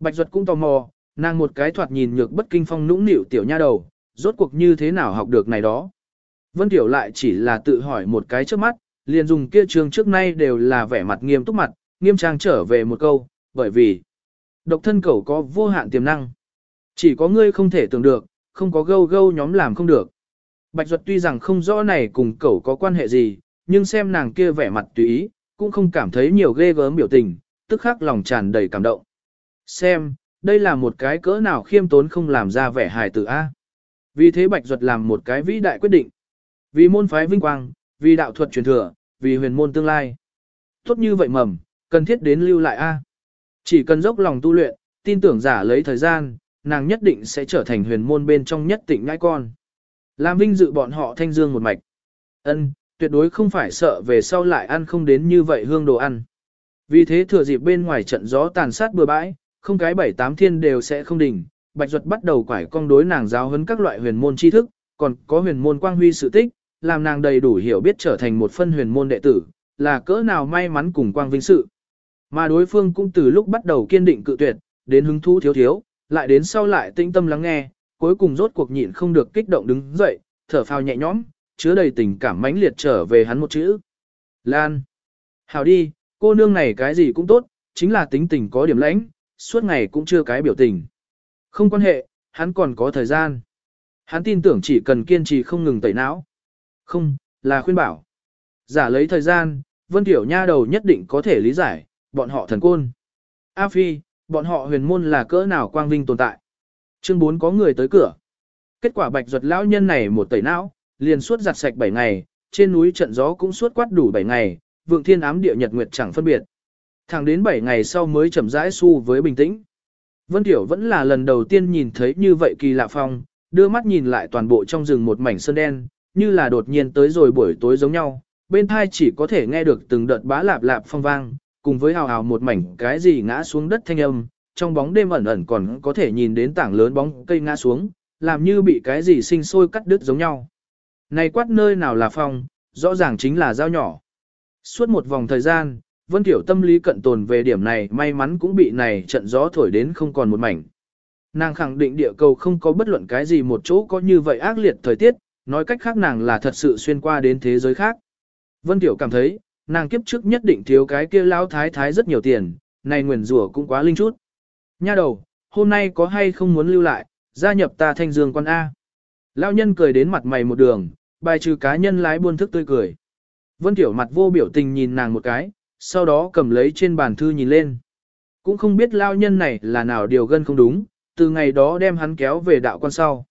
A: Bạch Duật cũng tò mò, nàng một cái thoạt nhìn nhược bất kinh phong nũng nịu tiểu nha đầu, rốt cuộc như thế nào học được này đó. Vân Tiểu lại chỉ là tự hỏi một cái trước mắt, liền dùng kia trường trước nay đều là vẻ mặt nghiêm túc mặt, nghiêm trang trở về một câu, bởi vì độc thân cẩu có vô hạn tiềm năng. Chỉ có ngươi không thể tưởng được, không có gâu gâu nhóm làm không được. Bạch Duật tuy rằng không rõ này cùng cẩu có quan hệ gì, nhưng xem nàng kia vẻ mặt tùy ý, cũng không cảm thấy nhiều ghê gớm biểu tình, tức khắc lòng tràn đầy cảm động. Xem, đây là một cái cỡ nào khiêm tốn không làm ra vẻ hài tử A. Vì thế Bạch Duật làm một cái vĩ đại quyết định. Vì môn phái vinh quang, vì đạo thuật truyền thừa, vì huyền môn tương lai. Tốt như vậy mầm, cần thiết đến lưu lại A. Chỉ cần dốc lòng tu luyện, tin tưởng giả lấy thời gian, nàng nhất định sẽ trở thành huyền môn bên trong nhất tịnh ngãi con. Làm vinh dự bọn họ thanh dương một mạch. Ân, tuyệt đối không phải sợ về sau lại ăn không đến như vậy hương đồ ăn. Vì thế thừa dịp bên ngoài trận gió tàn sát bừa bãi, không cái bảy tám thiên đều sẽ không đỉnh, Bạch Duật bắt đầu quải cong đối nàng giáo huấn các loại huyền môn tri thức, còn có huyền môn quang huy sự tích, làm nàng đầy đủ hiểu biết trở thành một phân huyền môn đệ tử, là cỡ nào may mắn cùng quang vinh sự. Mà đối phương cũng từ lúc bắt đầu kiên định cự tuyệt, đến hứng thú thiếu thiếu, lại đến sau lại tinh tâm lắng nghe, cuối cùng rốt cuộc nhịn không được kích động đứng dậy, thở phào nhẹ nhõm, chứa đầy tình cảm mãnh liệt trở về hắn một chữ. Lan. Hào đi, cô nương này cái gì cũng tốt, chính là tính tình có điểm lãnh, suốt ngày cũng chưa cái biểu tình. Không quan hệ, hắn còn có thời gian. Hắn tin tưởng chỉ cần kiên trì không ngừng tẩy não. Không, là khuyên bảo. Giả lấy thời gian, Vân Tiểu Nha đầu nhất định có thể lý giải, bọn họ thần côn. A Phi, bọn họ huyền môn là cỡ nào quang vinh tồn tại. Chương 4 có người tới cửa. Kết quả bạch ruột lão nhân này một tẩy não, liền suốt giặt sạch 7 ngày, trên núi trận gió cũng suốt quát đủ 7 ngày, vượng thiên ám địa nhật nguyệt chẳng phân biệt. Thẳng đến 7 ngày sau mới chậm rãi su với bình tĩnh. Vân Tiểu vẫn là lần đầu tiên nhìn thấy như vậy kỳ lạ phong, đưa mắt nhìn lại toàn bộ trong rừng một mảnh sơn đen, như là đột nhiên tới rồi buổi tối giống nhau, bên thai chỉ có thể nghe được từng đợt bá lạp lạp phong vang, cùng với hào hào một mảnh cái gì ngã xuống đất thanh âm, trong bóng đêm ẩn ẩn còn có thể nhìn đến tảng lớn bóng cây ngã xuống, làm như bị cái gì sinh sôi cắt đứt giống nhau. Này quát nơi nào là phong, rõ ràng chính là dao nhỏ. Suốt một vòng thời gian, Vân Tiểu tâm lý cận tồn về điểm này may mắn cũng bị này trận gió thổi đến không còn một mảnh. Nàng khẳng định địa cầu không có bất luận cái gì một chỗ có như vậy ác liệt thời tiết, nói cách khác nàng là thật sự xuyên qua đến thế giới khác. Vân Tiểu cảm thấy, nàng kiếp trước nhất định thiếu cái kia lão thái thái rất nhiều tiền, này nguyền rủa cũng quá linh chút. Nha đầu, hôm nay có hay không muốn lưu lại, gia nhập ta thanh dương quan A. Lão nhân cười đến mặt mày một đường, bài trừ cá nhân lái buôn thức tươi cười. Vân Tiểu mặt vô biểu tình nhìn nàng một cái, sau đó cầm lấy trên bàn thư nhìn lên. Cũng không biết lao nhân này là nào điều gân không đúng, từ ngày đó đem hắn kéo về đạo quan sau.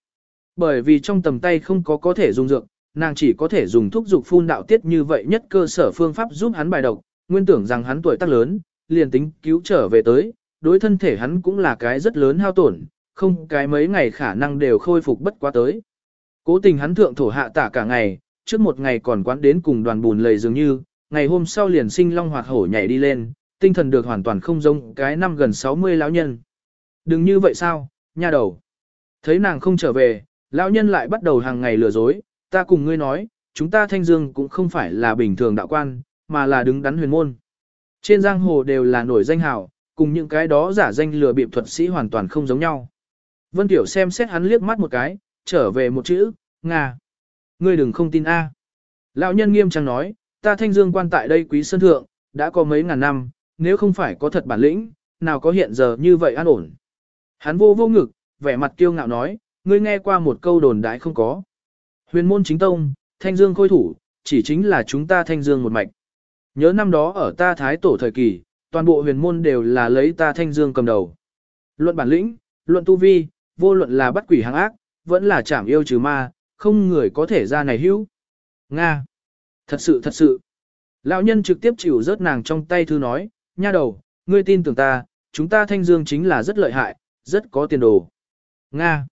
A: Bởi vì trong tầm tay không có có thể dùng dược, nàng chỉ có thể dùng thuốc dục phun đạo tiết như vậy nhất cơ sở phương pháp giúp hắn bài độc, nguyên tưởng rằng hắn tuổi tác lớn, liền tính cứu trở về tới, đối thân thể hắn cũng là cái rất lớn hao tổn, không cái mấy ngày khả năng đều khôi phục bất quá tới. Cố tình hắn thượng thổ hạ tả cả ngày, trước một ngày còn quán đến cùng đoàn bùn lầy dường như, ngày hôm sau liền sinh long hoạt hổ nhảy đi lên, tinh thần được hoàn toàn không giống cái năm gần 60 lão nhân. Đừng như vậy sao, nha đầu. Thấy nàng không trở về, lão nhân lại bắt đầu hàng ngày lừa dối, ta cùng ngươi nói, chúng ta thanh dương cũng không phải là bình thường đạo quan, mà là đứng đắn huyền môn. Trên giang hồ đều là nổi danh hào, cùng những cái đó giả danh lừa bịp thuật sĩ hoàn toàn không giống nhau. Vân Tiểu xem xét hắn liếc mắt một cái, trở về một chữ, Nga. Ngươi đừng không tin A. Lão nhân nghiêm trang nói, ta thanh dương quan tại đây quý sơn thượng, đã có mấy ngàn năm, nếu không phải có thật bản lĩnh, nào có hiện giờ như vậy an ổn. Hắn vô vô ngực, vẻ mặt kiêu ngạo nói, ngươi nghe qua một câu đồn đại không có. Huyền môn chính tông, thanh dương khôi thủ, chỉ chính là chúng ta thanh dương một mạch. Nhớ năm đó ở ta thái tổ thời kỳ, toàn bộ huyền môn đều là lấy ta thanh dương cầm đầu. Luận bản lĩnh, luận tu vi, vô luận là bắt quỷ hàng ác, vẫn là chảm yêu trừ ma, không người có thể ra này hữu. Nga. Thật sự thật sự. Lão nhân trực tiếp chịu rớt nàng trong tay thư nói, nha đầu, ngươi tin tưởng ta, chúng ta thanh dương chính là rất lợi hại, rất có tiền đồ. Nga.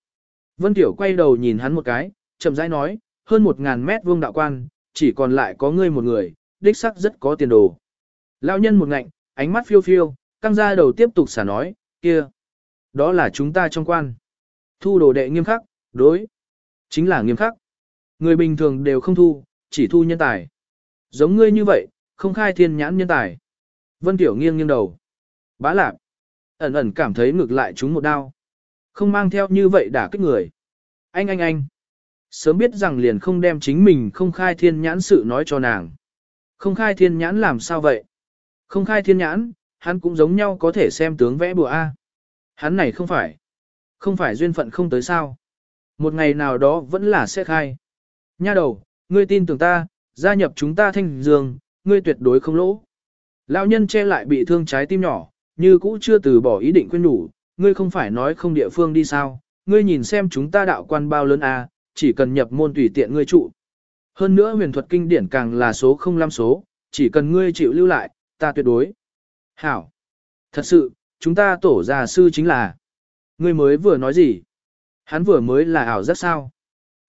A: Vân Tiểu quay đầu nhìn hắn một cái, chậm rãi nói, hơn một ngàn mét vuông đạo quan, chỉ còn lại có ngươi một người, đích sắc rất có tiền đồ. Lão nhân một ngạnh, ánh mắt phiêu phiêu, căng ra đầu tiếp tục xả nói, kia. Đó là chúng ta trong quan. Thu đồ đệ nghiêm khắc, đối. Chính là nghiêm khắc. Người bình thường đều không thu, chỉ thu nhân tài. Giống ngươi như vậy, không khai thiên nhãn nhân tài. Vân Tiểu nghiêng nghiêng đầu. Bá lạp. Ẩn ẩn cảm thấy ngược lại chúng một đau. Không mang theo như vậy đả kích người. Anh anh anh. Sớm biết rằng liền không đem chính mình không khai thiên nhãn sự nói cho nàng. Không khai thiên nhãn làm sao vậy? Không khai thiên nhãn, hắn cũng giống nhau có thể xem tướng vẽ bùa A. Hắn này không phải. Không phải duyên phận không tới sao. Một ngày nào đó vẫn là sẽ khai. Nha đầu, ngươi tin tưởng ta, gia nhập chúng ta thanh dương, ngươi tuyệt đối không lỗ. Lão nhân che lại bị thương trái tim nhỏ, như cũ chưa từ bỏ ý định quên nhủ, ngươi không phải nói không địa phương đi sao, ngươi nhìn xem chúng ta đạo quan bao lớn à, chỉ cần nhập môn tùy tiện ngươi trụ. Hơn nữa huyền thuật kinh điển càng là số không lăm số, chỉ cần ngươi chịu lưu lại, ta tuyệt đối. Hảo! Thật sự, chúng ta tổ già sư chính là. Ngươi mới vừa nói gì? Hắn vừa mới là ảo rất sao?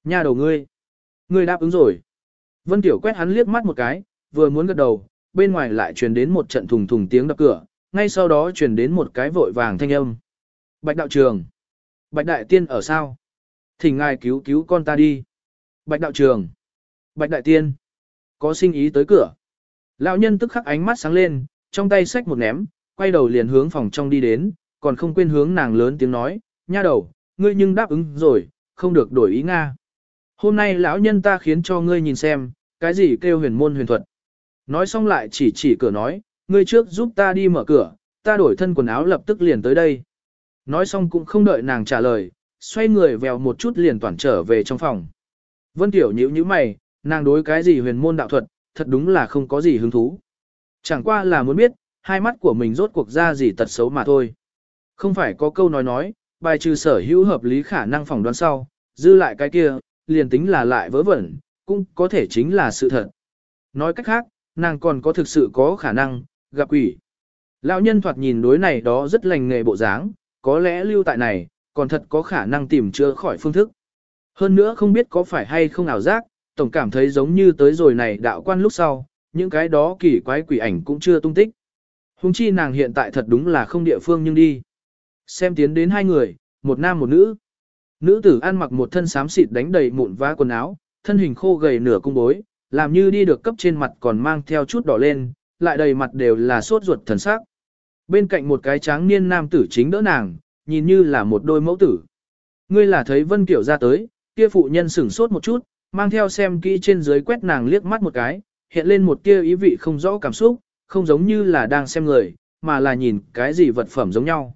A: Nha đầu ngươi! Ngươi đáp ứng rồi. Vân Tiểu quét hắn liếc mắt một cái, vừa muốn gật đầu, bên ngoài lại truyền đến một trận thùng thùng tiếng đập cửa, ngay sau đó truyền đến một cái vội vàng thanh âm. Bạch đạo trường. Bạch đại tiên ở sao? Thỉnh ngài cứu cứu con ta đi. Bạch đạo trường. Bạch đại tiên. Có sinh ý tới cửa. Lão nhân tức khắc ánh mắt sáng lên, trong tay xách một ném, quay đầu liền hướng phòng trong đi đến, còn không quên hướng nàng lớn tiếng nói, nha đầu, ngươi nhưng đáp ứng rồi, không được đổi ý Nga. Hôm nay lão nhân ta khiến cho ngươi nhìn xem, cái gì kêu huyền môn huyền thuật. Nói xong lại chỉ chỉ cửa nói, ngươi trước giúp ta đi mở cửa, ta đổi thân quần áo lập tức liền tới đây. Nói xong cũng không đợi nàng trả lời, xoay người vèo một chút liền toàn trở về trong phòng. Vân Tiểu nhíu nhíu mày, nàng đối cái gì huyền môn đạo thuật, thật đúng là không có gì hứng thú. Chẳng qua là muốn biết, hai mắt của mình rốt cuộc ra gì tật xấu mà thôi. Không phải có câu nói nói, bài trừ sở hữu hợp lý khả năng phỏng đoán sau, dư lại cái kia, liền tính là lại vớ vẩn, cũng có thể chính là sự thật. Nói cách khác, nàng còn có thực sự có khả năng, gặp quỷ. Lão nhân thoạt nhìn đối này đó rất lành nghề bộ dáng, có lẽ lưu tại này, còn thật có khả năng tìm chữa khỏi phương thức. Hơn nữa không biết có phải hay không ảo giác, tổng cảm thấy giống như tới rồi này đạo quan lúc sau, những cái đó kỳ quái quỷ ảnh cũng chưa tung tích. Hùng chi nàng hiện tại thật đúng là không địa phương nhưng đi. Xem tiến đến hai người, một nam một nữ. Nữ tử ăn mặc một thân xám xịt đánh đầy mụn vá quần áo, thân hình khô gầy nửa cung bối, làm như đi được cấp trên mặt còn mang theo chút đỏ lên, lại đầy mặt đều là sốt ruột thần sắc. Bên cạnh một cái tráng niên nam tử chính đỡ nàng, nhìn như là một đôi mẫu tử. Ngươi là thấy Vân Kiểu ra tới, kia phụ nhân sửng sốt một chút, mang theo xem kỹ trên dưới quét nàng liếc mắt một cái, hiện lên một kia ý vị không rõ cảm xúc, không giống như là đang xem người, mà là nhìn cái gì vật phẩm giống nhau.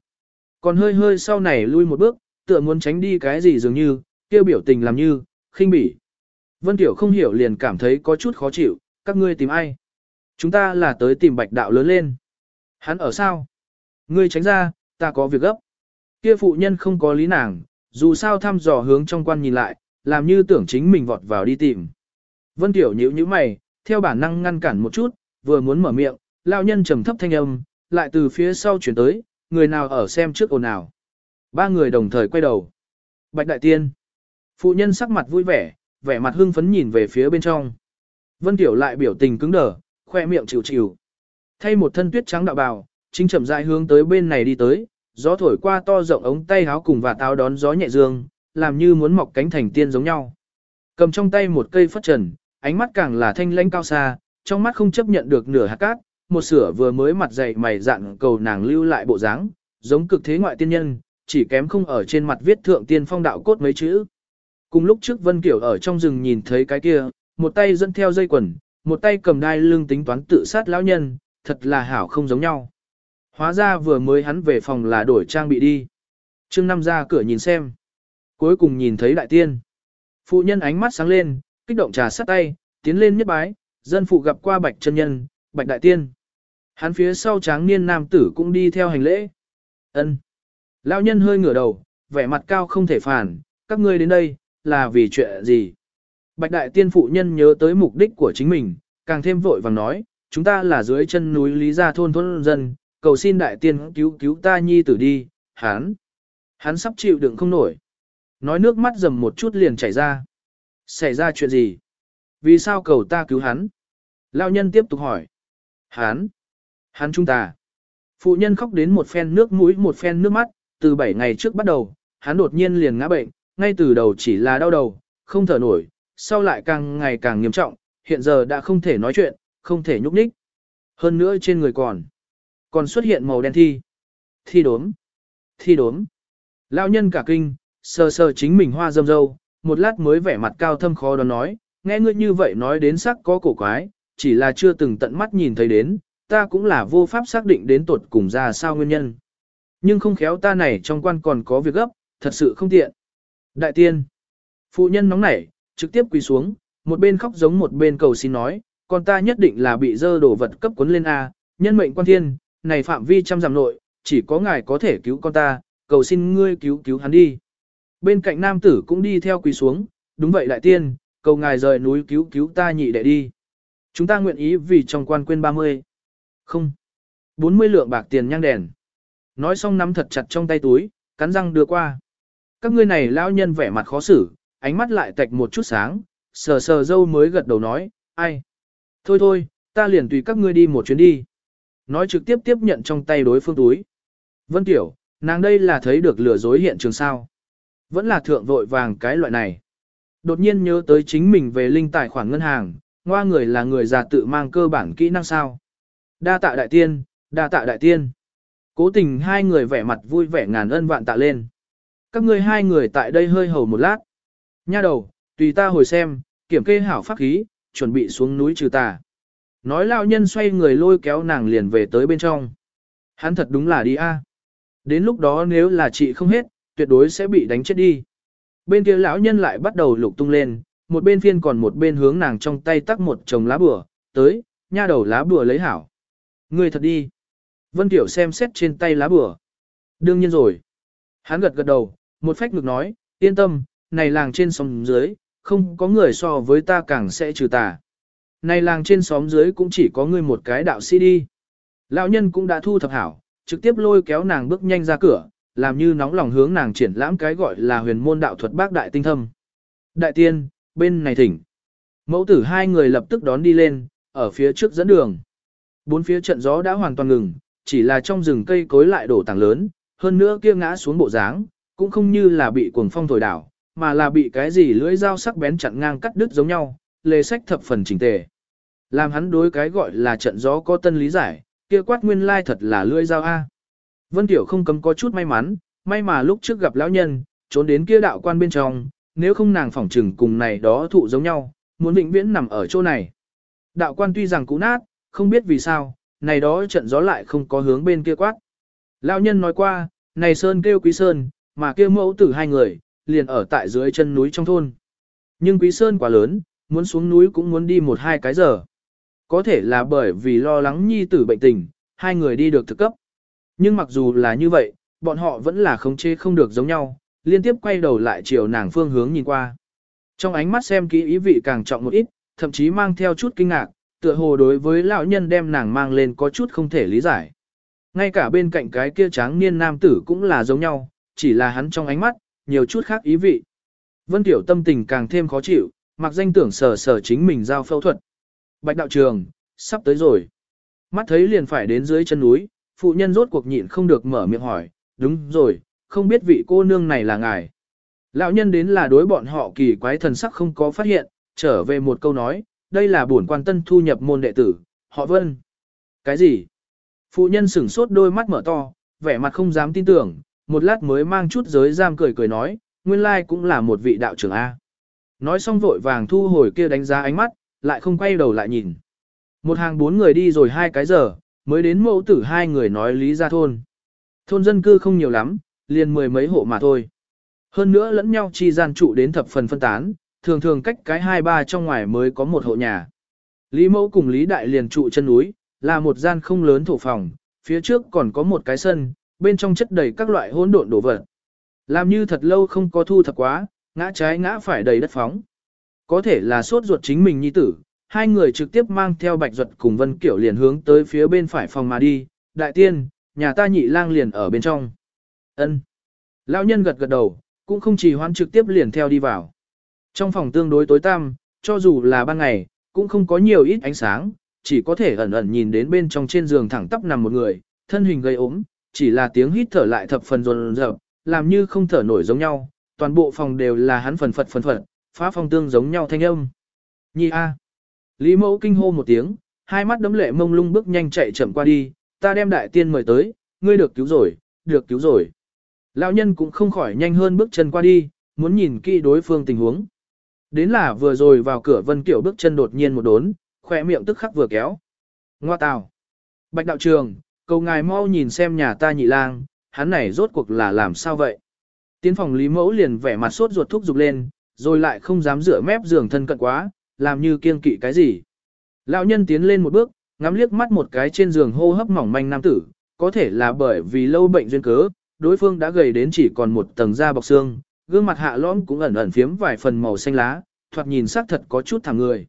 A: Còn hơi hơi sau này lui một bước, tựa muốn tránh đi cái gì dường như, kêu biểu tình làm như, khinh bỉ. Vân Tiểu không hiểu liền cảm thấy có chút khó chịu, các ngươi tìm ai? Chúng ta là tới tìm bạch đạo lớn lên. Hắn ở sao? Ngươi tránh ra, ta có việc gấp. Kia phụ nhân không có lý nàng, dù sao thăm dò hướng trong quan nhìn lại, làm như tưởng chính mình vọt vào đi tìm. Vân Tiểu nhíu nhíu mày, theo bản năng ngăn cản một chút, vừa muốn mở miệng, lão nhân trầm thấp thanh âm, lại từ phía sau chuyển tới, người nào ở xem trước ồn nào. Ba người đồng thời quay đầu. Bạch Đại Tiên. Phụ nhân sắc mặt vui vẻ, vẻ mặt hưng phấn nhìn về phía bên trong. Vân Tiểu lại biểu tình cứng đờ, khoe miệng chịu chịu. Thay một thân tuyết trắng đạo bào, chính chậm rãi hướng tới bên này đi tới, gió thổi qua to rộng ống tay áo cùng và táo đón gió nhẹ dương, làm như muốn mọc cánh thành tiên giống nhau. Cầm trong tay một cây phất trần, ánh mắt càng là thanh lãnh cao xa, trong mắt không chấp nhận được nửa hạt cát, một sửa vừa mới mặt dày mày dạn cầu nàng lưu lại bộ dáng, giống cực thế ngoại tiên nhân, chỉ kém không ở trên mặt viết thượng tiên phong đạo cốt mấy chữ. Cùng lúc trước Vân Kiểu ở trong rừng nhìn thấy cái kia, một tay dẫn theo dây quần, một tay cầm đai lưng tính toán tự sát lão nhân, thật là hảo không giống nhau. Hóa ra vừa mới hắn về phòng là đổi trang bị đi. Trương Nam ra cửa nhìn xem. Cuối cùng nhìn thấy đại tiên. Phụ nhân ánh mắt sáng lên, kích động trà sắt tay, tiến lên nhất bái, dân phụ gặp qua bạch chân nhân, bạch đại tiên. Hắn phía sau tráng niên nam tử cũng đi theo hành lễ. ân Lão nhân hơi ngửa đầu, vẻ mặt cao không thể phản, các ngươi đến đây, là vì chuyện gì? Bạch đại tiên phụ nhân nhớ tới mục đích của chính mình, càng thêm vội vàng nói, chúng ta là dưới chân núi Lý Gia thôn thôn dân, cầu xin đại tiên cứu cứu ta nhi tử đi, hắn. Hắn sắp chịu đựng không nổi. Nói nước mắt dầm một chút liền chảy ra. Xảy ra chuyện gì? Vì sao cầu ta cứu hắn? Lão nhân tiếp tục hỏi. Hắn. Hắn chúng ta. Phụ nhân khóc đến một phen nước mũi một phen nước mắt, từ 7 ngày trước bắt đầu, hắn đột nhiên liền ngã bệnh, ngay từ đầu chỉ là đau đầu, không thở nổi, sau lại càng ngày càng nghiêm trọng, hiện giờ đã không thể nói chuyện, không thể nhúc nhích. Hơn nữa trên người còn, còn xuất hiện màu đen thi. Thi đốm. Thi đốm. Lão nhân cả kinh, sờ sờ chính mình hoa dâm dâu, một lát mới vẻ mặt cao thâm khó đoán nói, nghe ngươi như vậy nói đến sắc có cổ quái, chỉ là chưa từng tận mắt nhìn thấy đến, ta cũng là vô pháp xác định đến tuột cùng ra sao nguyên nhân. Nhưng không khéo ta này trong quan còn có việc gấp, thật sự không tiện. Đại tiên, phụ nhân nóng nảy, trực tiếp quỳ xuống, một bên khóc giống một bên cầu xin nói, con ta nhất định là bị dơ đổ vật cấp cuốn lên A, nhân mệnh quan thiên, này phạm vi trăm giảm nội, chỉ có ngài có thể cứu con ta, cầu xin ngươi cứu cứu hắn đi. Bên cạnh nam tử cũng đi theo quỳ xuống, đúng vậy đại tiên, cầu ngài rời núi cứu cứu ta nhị đệ đi. Chúng ta nguyện ý vì trong quan quên 30. Không. 40 lượng bạc tiền nhang đèn. Nói xong nắm thật chặt trong tay túi, cắn răng đưa qua. Các ngươi này lão nhân vẻ mặt khó xử, ánh mắt lại tạch một chút sáng, sờ sờ dâu mới gật đầu nói, ai. Thôi thôi, ta liền tùy các ngươi đi một chuyến đi. Nói trực tiếp tiếp nhận trong tay đối phương túi. Vân Tiểu, nàng đây là thấy được lừa dối hiện trường sao. Vẫn là thượng vội vàng cái loại này. Đột nhiên nhớ tới chính mình về linh tài khoản ngân hàng, ngoa người là người già tự mang cơ bản kỹ năng sao. Đa tạ đại tiên, đa tạ đại tiên. Cố tình hai người vẻ mặt vui vẻ ngàn ân vạn tạ lên. Các ngươi hai người tại đây hơi hầu một lát. Nha đầu, tùy ta hồi xem, kiểm kê hảo pháp khí, chuẩn bị xuống núi trừ tà. Nói lão nhân xoay người lôi kéo nàng liền về tới bên trong. Hắn thật đúng là đi a. Đến lúc đó nếu là chị không hết, tuyệt đối sẽ bị đánh chết đi. Bên kia lão nhân lại bắt đầu lục tung lên, một bên phiên còn một bên hướng nàng trong tay tắc một chồng lá bùa, tới, nha đầu lá bùa lấy hảo. Người thật đi. Vân Tiểu xem xét trên tay lá bùa. Đương nhiên rồi. Hắn gật gật đầu, một phách ngực nói, yên tâm, này làng trên sông dưới, không có người so với ta càng sẽ trừ tà. Này làng trên xóm dưới cũng chỉ có ngươi một cái đạo sĩ đi. Lão nhân cũng đã thu thập hảo, trực tiếp lôi kéo nàng bước nhanh ra cửa, làm như nóng lòng hướng nàng triển lãm cái gọi là huyền môn đạo thuật bác đại tinh thâm. Đại tiên, bên này thỉnh. Mẫu tử hai người lập tức đón đi lên, ở phía trước dẫn đường. Bốn phía trận gió đã hoàn toàn ngừng, chỉ là trong rừng cây cối lại đổ tảng lớn, hơn nữa kia ngã xuống bộ dáng, cũng không như là bị cuồng phong thổi đảo, mà là bị cái gì lưỡi dao sắc bén chặn ngang cắt đứt giống nhau, lề sách thập phần chỉnh tề. Làm hắn đối cái gọi là trận gió có tân lý giải, kia quát nguyên lai thật là lưỡi dao A. Vân Tiểu không cấm có chút may mắn, may mà lúc trước gặp lão nhân, trốn đến kia đạo quan bên trong, nếu không nàng phỏng trừng cùng này đó thụ giống nhau, muốn vĩnh viễn nằm ở chỗ này. Đạo quan tuy rằng cũ nát, không biết vì sao, này đó trận gió lại không có hướng bên kia quát. Lão nhân nói qua, này sơn kêu quý sơn, mà kia mẫu tử hai người, liền ở tại dưới chân núi trong thôn. Nhưng quý sơn quá lớn, muốn xuống núi cũng muốn đi một hai cái giờ. Có thể là bởi vì lo lắng nhi tử bệnh tình, hai người đi được thực cấp. Nhưng mặc dù là như vậy, bọn họ vẫn là khống chế không được giống nhau, liên tiếp quay đầu lại chiều nàng phương hướng nhìn qua. Trong ánh mắt xem kỹ ý vị càng trọng một ít, thậm chí mang theo chút kinh ngạc, tựa hồ đối với lão nhân đem nàng mang lên có chút không thể lý giải. Ngay cả bên cạnh cái kia tráng niên nam tử cũng là giống nhau, chỉ là hắn trong ánh mắt, nhiều chút khác ý vị. Vân Tiểu tâm tình càng thêm khó chịu, mặc danh tưởng sở sở chính mình giao phẫu thuật. Bạch đạo trường, sắp tới rồi. Mắt thấy liền phải đến dưới chân núi, phụ nhân rốt cuộc nhịn không được mở miệng hỏi, đúng rồi, không biết vị cô nương này là ngài. Lão nhân đến là đối bọn họ kỳ quái thần sắc không có phát hiện, trở về một câu nói, đây là bổn quan tân thu nhập môn đệ tử, họ vân. Cái gì? Phụ nhân sửng sốt đôi mắt mở to, vẻ mặt không dám tin tưởng, một lát mới mang chút giới giam cười cười nói, nguyên lai cũng là một vị đạo trưởng A. Nói xong vội vàng thu hồi kia đánh giá ánh mắt, lại không quay đầu lại nhìn. Một hàng bốn người đi rồi hai cái giờ, mới đến mẫu tử hai người nói lý ra thôn. Thôn dân cư không nhiều lắm, liền mười mấy hộ mà thôi. Hơn nữa lẫn nhau chi gian trụ đến thập phần phân tán, thường thường cách cái hai ba trong ngoài mới có một hộ nhà. Lý mẫu cùng Lý đại liền trụ chân núi, là một gian không lớn thổ phòng, phía trước còn có một cái sân, bên trong chất đầy các loại hỗn độn đồ vật. Làm như thật lâu không có thu thập quá, ngã trái ngã phải đầy đất phóng. Có thể là sốt ruột chính mình nhi tử, hai người trực tiếp mang theo bạch duật cùng Vân Kiểu liền hướng tới phía bên phải phòng mà đi, đại tiên, nhà ta nhị lang liền ở bên trong. ân Lão nhân gật gật đầu, cũng không chỉ hoãn trực tiếp liền theo đi vào. Trong phòng tương đối tối tăm, cho dù là ban ngày, cũng không có nhiều ít ánh sáng, chỉ có thể ẩn ẩn nhìn đến bên trong trên giường thẳng tắp nằm một người, thân hình gây ốm, chỉ là tiếng hít thở lại thập phần rồn rợp, làm như không thở nổi giống nhau, toàn bộ phòng đều là hắn phần phật phần phật, phá phong tương giống nhau thanh âm. Nhi A. Lý mẫu kinh hô một tiếng, hai mắt đấm lệ mông lung bước nhanh chạy chậm qua đi, ta đem đại tiên mời tới, ngươi được cứu rồi, được cứu rồi. Lão nhân cũng không khỏi nhanh hơn bước chân qua đi, muốn nhìn kỹ đối phương tình huống. Đến là vừa rồi vào cửa Vân Kiểu bước chân đột nhiên một đốn, khỏe miệng tức khắc vừa kéo. Ngoa tào. Bạch đạo trường, cầu ngài mau nhìn xem nhà ta nhị lang, hắn này rốt cuộc là làm sao vậy? Tiến phòng Lý Mẫu liền vẻ mặt sốt ruột thúc giục lên, rồi lại không dám rửa mép giường thân cận quá, làm như kiêng kỵ cái gì. Lão nhân tiến lên một bước, ngắm liếc mắt một cái trên giường hô hấp mỏng manh nam tử, có thể là bởi vì lâu bệnh duyên cớ, đối phương đã gầy đến chỉ còn một tầng da bọc xương, gương mặt hạ lõm cũng ẩn ẩn phiếm vài phần màu xanh lá, thoạt nhìn sắc thật có chút thẳng người.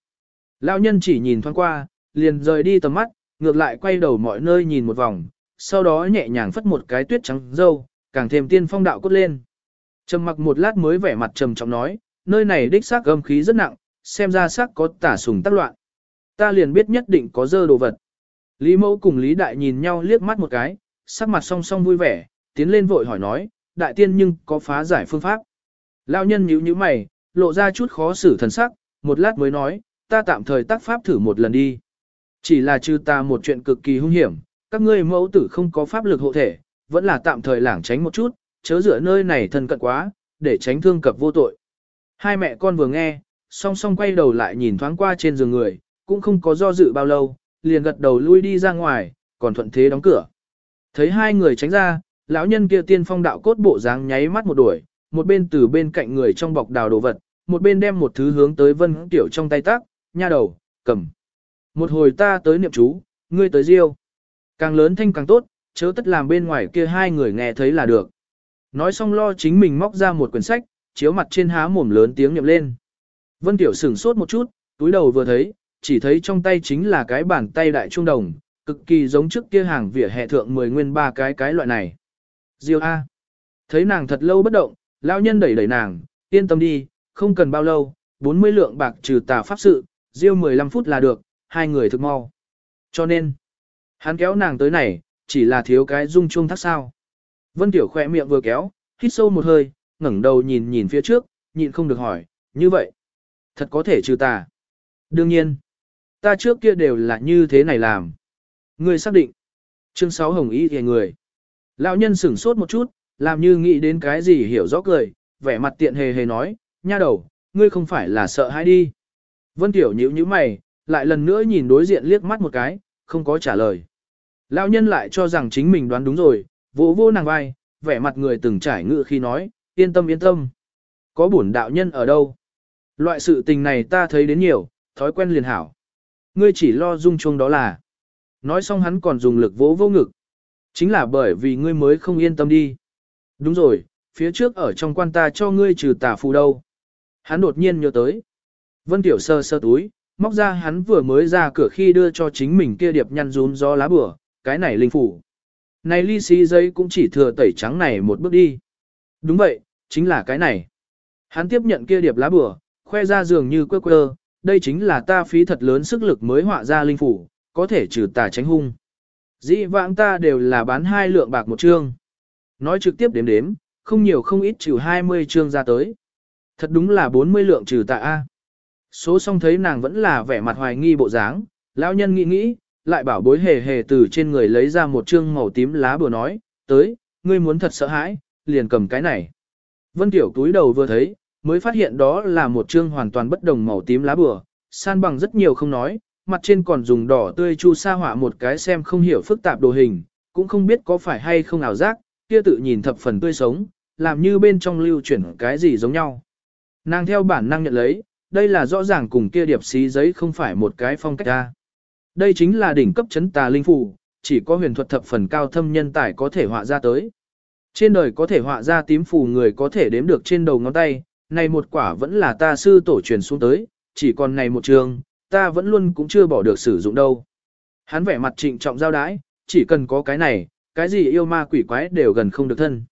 A: Lão nhân chỉ nhìn thoáng qua, liền rời đi tầm mắt, ngược lại quay đầu mọi nơi nhìn một vòng, sau đó nhẹ nhàng phất một cái tuyết trắng dâu, càng thêm tiên phong đạo cốt lên. Trầm mặc một lát mới vẻ mặt trầm trọng nói, nơi này đích xác âm khí rất nặng, xem ra xác có tả sùng tác loạn. Ta liền biết nhất định có dơ đồ vật. Lý mẫu cùng Lý đại nhìn nhau liếc mắt một cái, sắc mặt song song vui vẻ, tiến lên vội hỏi nói, đại tiên nhưng có phá giải phương pháp. Lão nhân nhíu nhíu mày, lộ ra chút khó xử thần sắc, một lát mới nói, ta tạm thời tác pháp thử một lần đi. Chỉ là trừ ta một chuyện cực kỳ hung hiểm, các ngươi mẫu tử không có pháp lực hộ thể, vẫn là tạm thời lảng tránh một chút, chớ rửa nơi này thân cận quá, để tránh thương cập vô tội. Hai mẹ con vừa nghe, song song quay đầu lại nhìn thoáng qua trên giường người, cũng không có do dự bao lâu, liền gật đầu lui đi ra ngoài, còn thuận thế đóng cửa. Thấy hai người tránh ra, lão nhân kia tiên phong đạo cốt bộ dáng nháy mắt một đuổi, một bên từ bên cạnh người trong bọc đào đồ vật, một bên đem một thứ hướng tới vân tiểu trong tay tác, nha đầu, cầm. Một hồi ta tới niệm chú, ngươi tới riêu. Càng lớn thanh càng tốt, chớ tất làm bên ngoài kia hai người nghe thấy là được. Nói xong lo chính mình móc ra một quyển sách, chiếu mặt trên há mồm lớn tiếng niệm lên. Vân Tiểu sửng sốt một chút, túi đầu vừa thấy, chỉ thấy trong tay chính là cái bàn tay đại trung đồng, cực kỳ giống trước kia hàng vỉa hè thượng 10 nguyên ba cái cái loại này. Diêu A. Thấy nàng thật lâu bất động, lão nhân đẩy đẩy nàng, yên tâm đi, không cần bao lâu, 40 lượng bạc trừ tà pháp sự, Diêu 15 phút là được, hai người thực mau. Cho nên, hắn kéo nàng tới này, chỉ là thiếu cái dung chuông thắt sao. Vân Tiểu khỏe miệng vừa kéo, hít sâu một hơi, ngẩng đầu nhìn nhìn phía trước, nhịn không được hỏi, như vậy, thật có thể trừ tà. Đương nhiên, ta trước kia đều là như thế này làm. Người xác định. Chương 6 Hồng Ý thì người. Lão nhân sửng sốt một chút, làm như nghĩ đến cái gì hiểu rõ cười, vẻ mặt tiện hề hề nói, nha đầu, ngươi không phải là sợ hãi đi. Vân Tiểu nhíu nhíu mày, lại lần nữa nhìn đối diện liếc mắt một cái, không có trả lời. Lão nhân lại cho rằng chính mình đoán đúng rồi, vỗ vô nàng vai, vẻ mặt người từng trải ngự khi nói, yên tâm yên tâm. Có bổn đạo nhân ở đâu? Loại sự tình này ta thấy đến nhiều, thói quen liền hảo. Ngươi chỉ lo dung chuông đó là. Nói xong hắn còn dùng lực vỗ vô ngực. Chính là bởi vì ngươi mới không yên tâm đi. Đúng rồi, phía trước ở trong quan ta cho ngươi trừ tà phù đâu. Hắn đột nhiên nhớ tới. Vân Tiểu sơ sơ túi, móc ra hắn vừa mới ra cửa khi đưa cho chính mình kia điệp nhăn rún do lá bửa, cái này linh phủ. Này ly xí giấy cũng chỉ thừa tẩy trắng này một bước đi. Đúng vậy, chính là cái này. Hắn tiếp nhận kia điệp lá bửa, khoe ra dường như quơ quơ, đây chính là ta phí thật lớn sức lực mới họa ra linh phủ, có thể trừ tà tránh hung. Dĩ vãng ta đều là bán hai lượng bạc một chương. Nói trực tiếp đếm đếm, không nhiều không ít trừ 20 chương ra tới. Thật đúng là 40 lượng trừ tà A. Số song thấy nàng vẫn là vẻ mặt hoài nghi bộ dáng, lão nhân nghĩ nghĩ, lại bảo bối hề hề từ trên người lấy ra một chương màu tím lá bùa nói, tới, ngươi muốn thật sợ hãi, liền cầm cái này. Vân Tiểu túi đầu vừa thấy, mới phát hiện đó là một chương hoàn toàn bất đồng màu tím lá bừa, san bằng rất nhiều không nói, mặt trên còn dùng đỏ tươi chu sa họa một cái xem không hiểu phức tạp đồ hình, cũng không biết có phải hay không ảo giác, kia tự nhìn thập phần tươi sống, làm như bên trong lưu chuyển cái gì giống nhau. Nàng theo bản năng nhận lấy, đây là rõ ràng cùng kia điệp xí giấy không phải một cái phong cách ra. Đây chính là đỉnh cấp chấn tà linh phù, chỉ có huyền thuật thập phần cao thâm nhân tài có thể họa ra tới. Trên đời có thể họa ra tím phù người có thể đếm được trên đầu ngón tay, này một quả vẫn là ta sư tổ truyền xuống tới, chỉ còn này một trường, ta vẫn luôn cũng chưa bỏ được sử dụng đâu. Hắn vẻ mặt trịnh trọng giao đái, chỉ cần có cái này, cái gì yêu ma quỷ quái đều gần không được thân.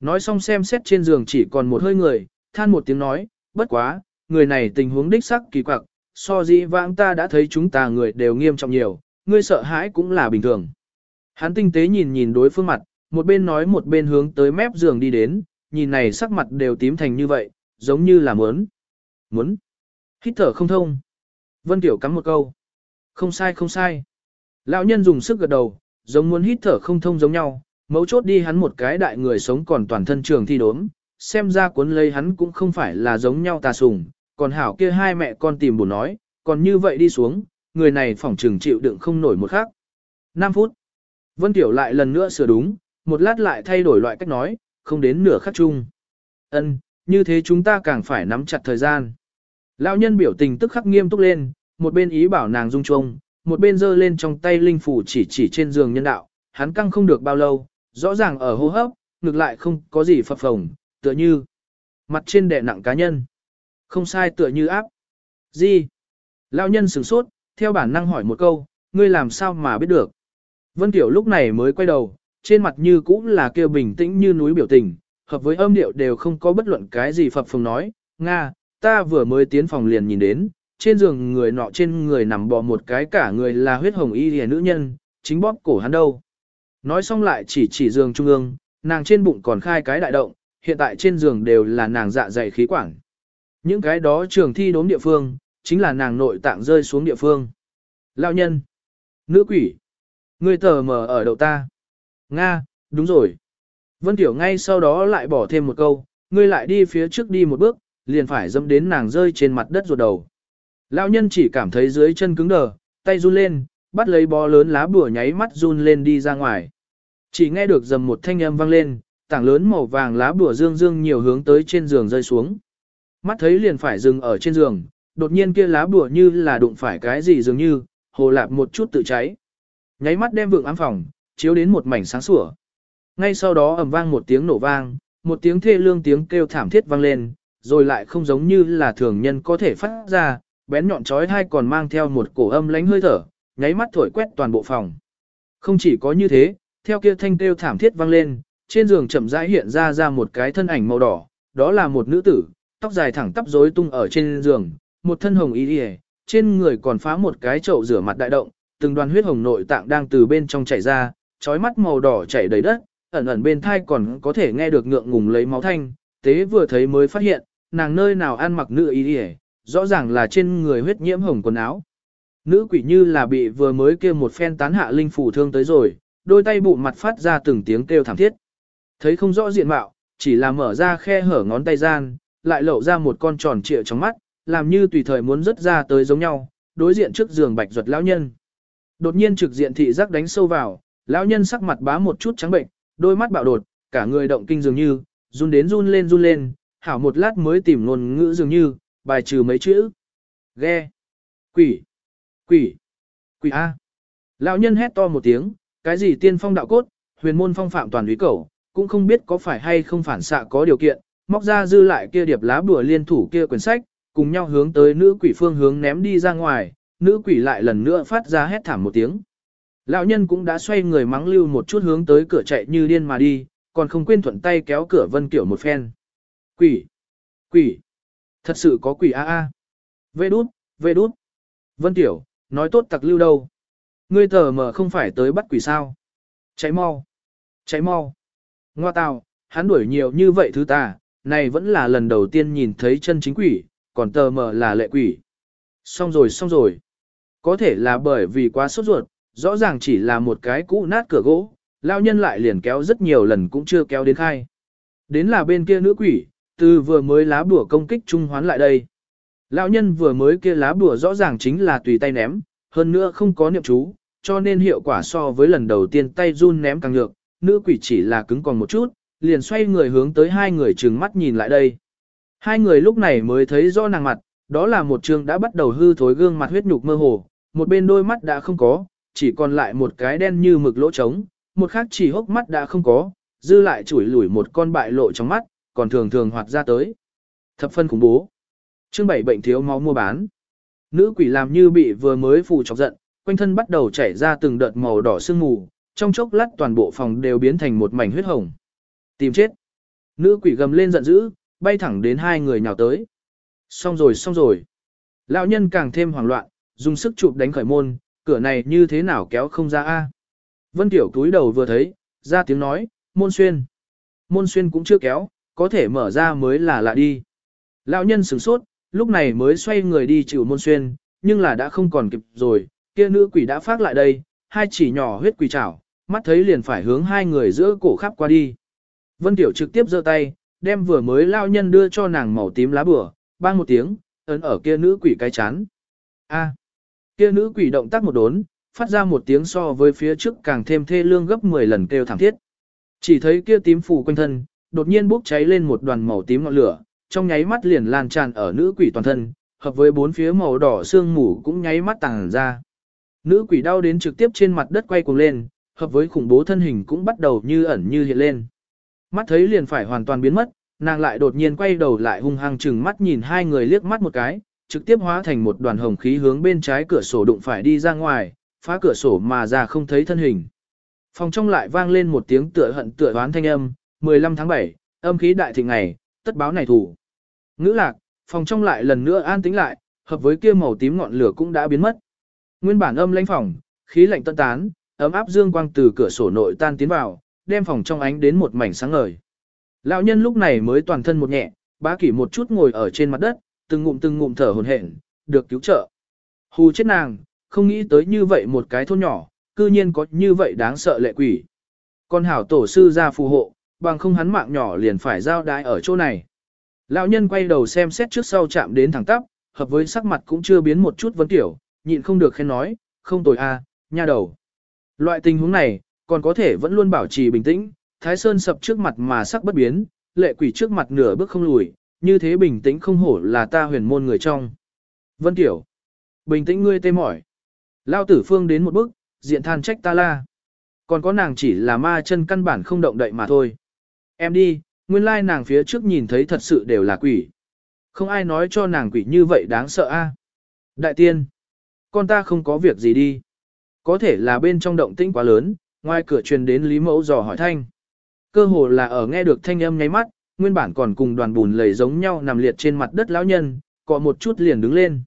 A: Nói xong xem xét trên giường chỉ còn một hơi người, than một tiếng nói, bất quá, người này tình huống đích sắc kỳ quặc, so dĩ vãng ta đã thấy chúng ta người đều nghiêm trọng nhiều, ngươi sợ hãi cũng là bình thường. Hắn tinh tế nhìn nhìn đối phương mặt, một bên nói một bên hướng tới mép giường đi đến, nhìn này sắc mặt đều tím thành như vậy, giống như là muốn. Muốn. Hít thở không thông. Vân Tiểu cắm một câu. Không sai không sai. Lão nhân dùng sức gật đầu, giống muốn hít thở không thông giống nhau, mấu chốt đi hắn một cái đại người sống còn toàn thân trường thi đốm, xem ra cuốn lấy hắn cũng không phải là giống nhau tà sùng, còn hảo kia hai mẹ con tìm buồn nói, còn như vậy đi xuống, người này phỏng trừng chịu đựng không nổi một khắc. 5 phút. Vân Tiểu lại lần nữa sửa đúng, một lát lại thay đổi loại cách nói, không đến nửa khắc chung. Ân, như thế chúng ta càng phải nắm chặt thời gian. Lão nhân biểu tình tức khắc nghiêm túc lên, một bên ý bảo nàng dung chung, một bên giơ lên trong tay linh phủ chỉ chỉ trên giường nhân đạo, hắn căng không được bao lâu, rõ ràng ở hô hấp, ngược lại không có gì phập phồng, tựa như mặt trên đè nặng cá nhân. Không sai tựa như áp. Gì? Lão nhân sửng sốt, theo bản năng hỏi một câu, ngươi làm sao mà biết được? Vân Tiểu lúc này mới quay đầu, trên mặt như cũng là kêu bình tĩnh như núi biểu tình, hợp với âm điệu đều không có bất luận cái gì phập phồng nói, Nga, ta vừa mới tiến phòng liền nhìn đến, trên giường người nọ trên người nằm bò một cái cả người là huyết hồng y rìa nữ nhân, chính bóp cổ hắn đâu. Nói xong lại chỉ chỉ giường trung ương, nàng trên bụng còn khai cái đại động, hiện tại trên giường đều là nàng dạ dày khí quản. Những cái đó trường thi đốm địa phương, chính là nàng nội tạng rơi xuống địa phương. Lão nhân, nữ quỷ, người tờ mờ ở đầu ta. Nga, đúng rồi. Vân Tiểu ngay sau đó lại bỏ thêm một câu, ngươi lại đi phía trước đi một bước, liền phải dâm đến nàng rơi trên mặt đất ruột đầu. Lão nhân chỉ cảm thấy dưới chân cứng đờ, tay run lên, bắt lấy bó lớn lá bùa nháy mắt run lên đi ra ngoài. Chỉ nghe được dầm một thanh âm vang lên, tảng lớn màu vàng lá bùa dương dương nhiều hướng tới trên giường rơi xuống. Mắt thấy liền phải dừng ở trên giường, đột nhiên kia lá bùa như là đụng phải cái gì dường như, hồ lạp một chút tự cháy. Nháy mắt đem vượng ám phòng, chiếu đến một mảnh sáng sủa. Ngay sau đó ầm vang một tiếng nổ vang, một tiếng thê lương tiếng kêu thảm thiết vang lên, rồi lại không giống như là thường nhân có thể phát ra, bén nhọn chói tai còn mang theo một cổ âm lánh hơi thở, nháy mắt thổi quét toàn bộ phòng. Không chỉ có như thế, theo kia thanh kêu thảm thiết vang lên, trên giường chậm rãi hiện ra ra một cái thân ảnh màu đỏ, đó là một nữ tử, tóc dài thẳng tắp rối tung ở trên giường, một thân hồng y y, trên người còn phá một cái chậu rửa mặt đại động, từng đoàn huyết hồng nội tạng đang từ bên trong chảy ra, chói mắt màu đỏ chảy đầy đất, ẩn ẩn bên thai còn có thể nghe được ngượng ngùng lấy máu thanh, tế vừa thấy mới phát hiện, nàng nơi nào ăn mặc nữ y y, rõ ràng là trên người huyết nhiễm hồng quần áo. Nữ quỷ như là bị vừa mới kêu một phen tán hạ linh phủ thương tới rồi, đôi tay bụng mặt phát ra từng tiếng kêu thảm thiết. Thấy không rõ diện mạo, chỉ là mở ra khe hở ngón tay gian, lại lộ ra một con tròn trịa trong mắt, làm như tùy thời muốn rớt ra tới giống nhau, đối diện trước giường bạch ruột lão nhân. Đột nhiên trực diện thị giác đánh sâu vào, lão nhân sắc mặt bá một chút trắng bệnh, đôi mắt bạo đột, cả người động kinh dường như, run đến run lên run lên, hảo một lát mới tìm ngôn ngữ dường như, bài trừ mấy chữ. Ghe. Quỷ. Quỷ. Quỷ A. Lão nhân hét to một tiếng, cái gì tiên phong đạo cốt, huyền môn phong phạm toàn úy cầu, cũng không biết có phải hay không phản xạ có điều kiện, móc ra dư lại kia điệp lá bùa liên thủ kia quyển sách, cùng nhau hướng tới nữ quỷ phương hướng ném đi ra ngoài, nữ quỷ lại lần nữa phát ra hét thảm một tiếng. Lão nhân cũng đã xoay người mắng lưu một chút hướng tới cửa chạy như điên mà đi, còn không quên thuận tay kéo cửa vân kiểu một phen. Quỷ! Quỷ! Thật sự có quỷ a a. Vê đút, vê đút. Vân tiểu, nói tốt tặc lưu đâu. Ngươi thờ mờ không phải tới bắt quỷ sao. Cháy mau! Cháy mau! Ngoa tào, hắn đuổi nhiều như vậy thứ ta, này vẫn là lần đầu tiên nhìn thấy chân chính quỷ, còn tờ mờ là lệ quỷ. Xong rồi xong rồi. Có thể là bởi vì quá sốt ruột, rõ ràng chỉ là một cái cũ nát cửa gỗ, lao nhân lại liền kéo rất nhiều lần cũng chưa kéo đến khai. Đến là bên kia nữ quỷ, từ vừa mới lá bùa công kích trung hoán lại đây. Lão nhân vừa mới kia lá bùa rõ ràng chính là tùy tay ném, hơn nữa không có niệm chú, cho nên hiệu quả so với lần đầu tiên tay run ném càng nhược, nữ quỷ chỉ là cứng còn một chút, liền xoay người hướng tới hai người trừng mắt nhìn lại đây. Hai người lúc này mới thấy rõ nàng mặt, đó là một trường đã bắt đầu hư thối gương mặt huyết nhục mơ hồ, một bên đôi mắt đã không có, chỉ còn lại một cái đen như mực lỗ trống, một khác chỉ hốc mắt đã không có, dư lại chủi lủi một con bại lộ trong mắt, còn thường thường hoạt ra tới. Thập phân khủng bố. Chương bảy bệnh thiếu máu mua bán. Nữ quỷ làm như bị vừa mới phù chọc giận, quanh thân bắt đầu chảy ra từng đợt màu đỏ sương mù, trong chốc lát toàn bộ phòng đều biến thành một mảnh huyết hồng. Tìm chết. Nữ quỷ gầm lên giận dữ, bay thẳng đến hai người nhào tới. Xong rồi xong rồi. Lão nhân càng thêm hoảng loạn, dùng sức chụp đánh khởi môn, cửa này như thế nào kéo không ra a? Vân Tiểu túi đầu vừa thấy, ra tiếng nói, môn xuyên. Môn xuyên cũng chưa kéo, có thể mở ra mới là lạ đi. Lão nhân sửng sốt, lúc này mới xoay người đi chịu môn xuyên, nhưng là đã không còn kịp rồi, kia nữ quỷ đã phát lại đây, hai chỉ nhỏ huyết quỷ chảo, mắt thấy liền phải hướng hai người giữa cổ khắp qua đi. Vân Tiểu trực tiếp giơ tay, đem vừa mới lão nhân đưa cho nàng màu tím lá bửa, bang một tiếng, ấn ở kia nữ quỷ cái chán. A kia nữ quỷ động tác một đốn, phát ra một tiếng so với phía trước càng thêm thê lương gấp 10 lần kêu thảm thiết. Chỉ thấy kia tím phủ quanh thân, đột nhiên bốc cháy lên một đoàn màu tím ngọn lửa, trong nháy mắt liền lan tràn ở nữ quỷ toàn thân, hợp với bốn phía màu đỏ xương mù cũng nháy mắt tàng ra. Nữ quỷ đau đến trực tiếp trên mặt đất quay cuồng lên, hợp với khủng bố thân hình cũng bắt đầu như ẩn như hiện lên. Mắt thấy liền phải hoàn toàn biến mất, nàng lại đột nhiên quay đầu lại hung hăng chừng mắt nhìn hai người liếc mắt một cái, trực tiếp hóa thành một đoàn hồng khí hướng bên trái cửa sổ đụng phải đi ra ngoài, phá cửa sổ mà ra không thấy thân hình. Phòng trong lại vang lên một tiếng tựa hận tựa oán thanh âm, 15 tháng 7, âm khí đại thịnh ngày, tất báo này thủ. Ngữ lạc, phòng trong lại lần nữa an tĩnh lại, hợp với kia màu tím ngọn lửa cũng đã biến mất. Nguyên bản âm lãnh phòng, khí lạnh tân tán, ấm áp dương quang từ cửa sổ nội tan tiến vào, đem phòng trong ánh đến một mảnh sáng ngời. Lão nhân lúc này mới toàn thân một nhẹ, bá kỷ một chút ngồi ở trên mặt đất, từng ngụm từng ngụm thở hổn hển, được cứu trợ. Hù chết nàng, không nghĩ tới như vậy một cái thôn nhỏ, cư nhiên có như vậy đáng sợ lệ quỷ. Con hảo tổ sư ra phù hộ, bằng không hắn mạng nhỏ liền phải giao đái ở chỗ này. Lão nhân quay đầu xem xét trước sau chạm đến thẳng tắp, hợp với sắc mặt cũng chưa biến một chút vấn tiểu, nhịn không được khen nói, không tồi a, nha đầu. Loại tình huống này, còn có thể vẫn luôn bảo trì bình tĩnh, Thái Sơn sập trước mặt mà sắc bất biến, lệ quỷ trước mặt nửa bước không lùi, như thế bình tĩnh không hổ là ta huyền môn người trong. Vân Tiểu, bình tĩnh ngươi tê mỏi. Lao tử phương đến một bước, diện than trách ta la. Còn có nàng chỉ là ma chân căn bản không động đậy mà thôi. Em đi, nguyên lai nàng phía trước nhìn thấy thật sự đều là quỷ. Không ai nói cho nàng quỷ như vậy đáng sợ a. Đại tiên, con ta không có việc gì đi. Có thể là bên trong động tĩnh quá lớn, ngoài cửa truyền đến Lý Mẫu dò hỏi thanh. Cơ hồ là ở nghe được thanh âm nháy mắt, nguyên bản còn cùng đoàn bùn lầy giống nhau nằm liệt trên mặt đất lão nhân, cọ một chút liền đứng lên.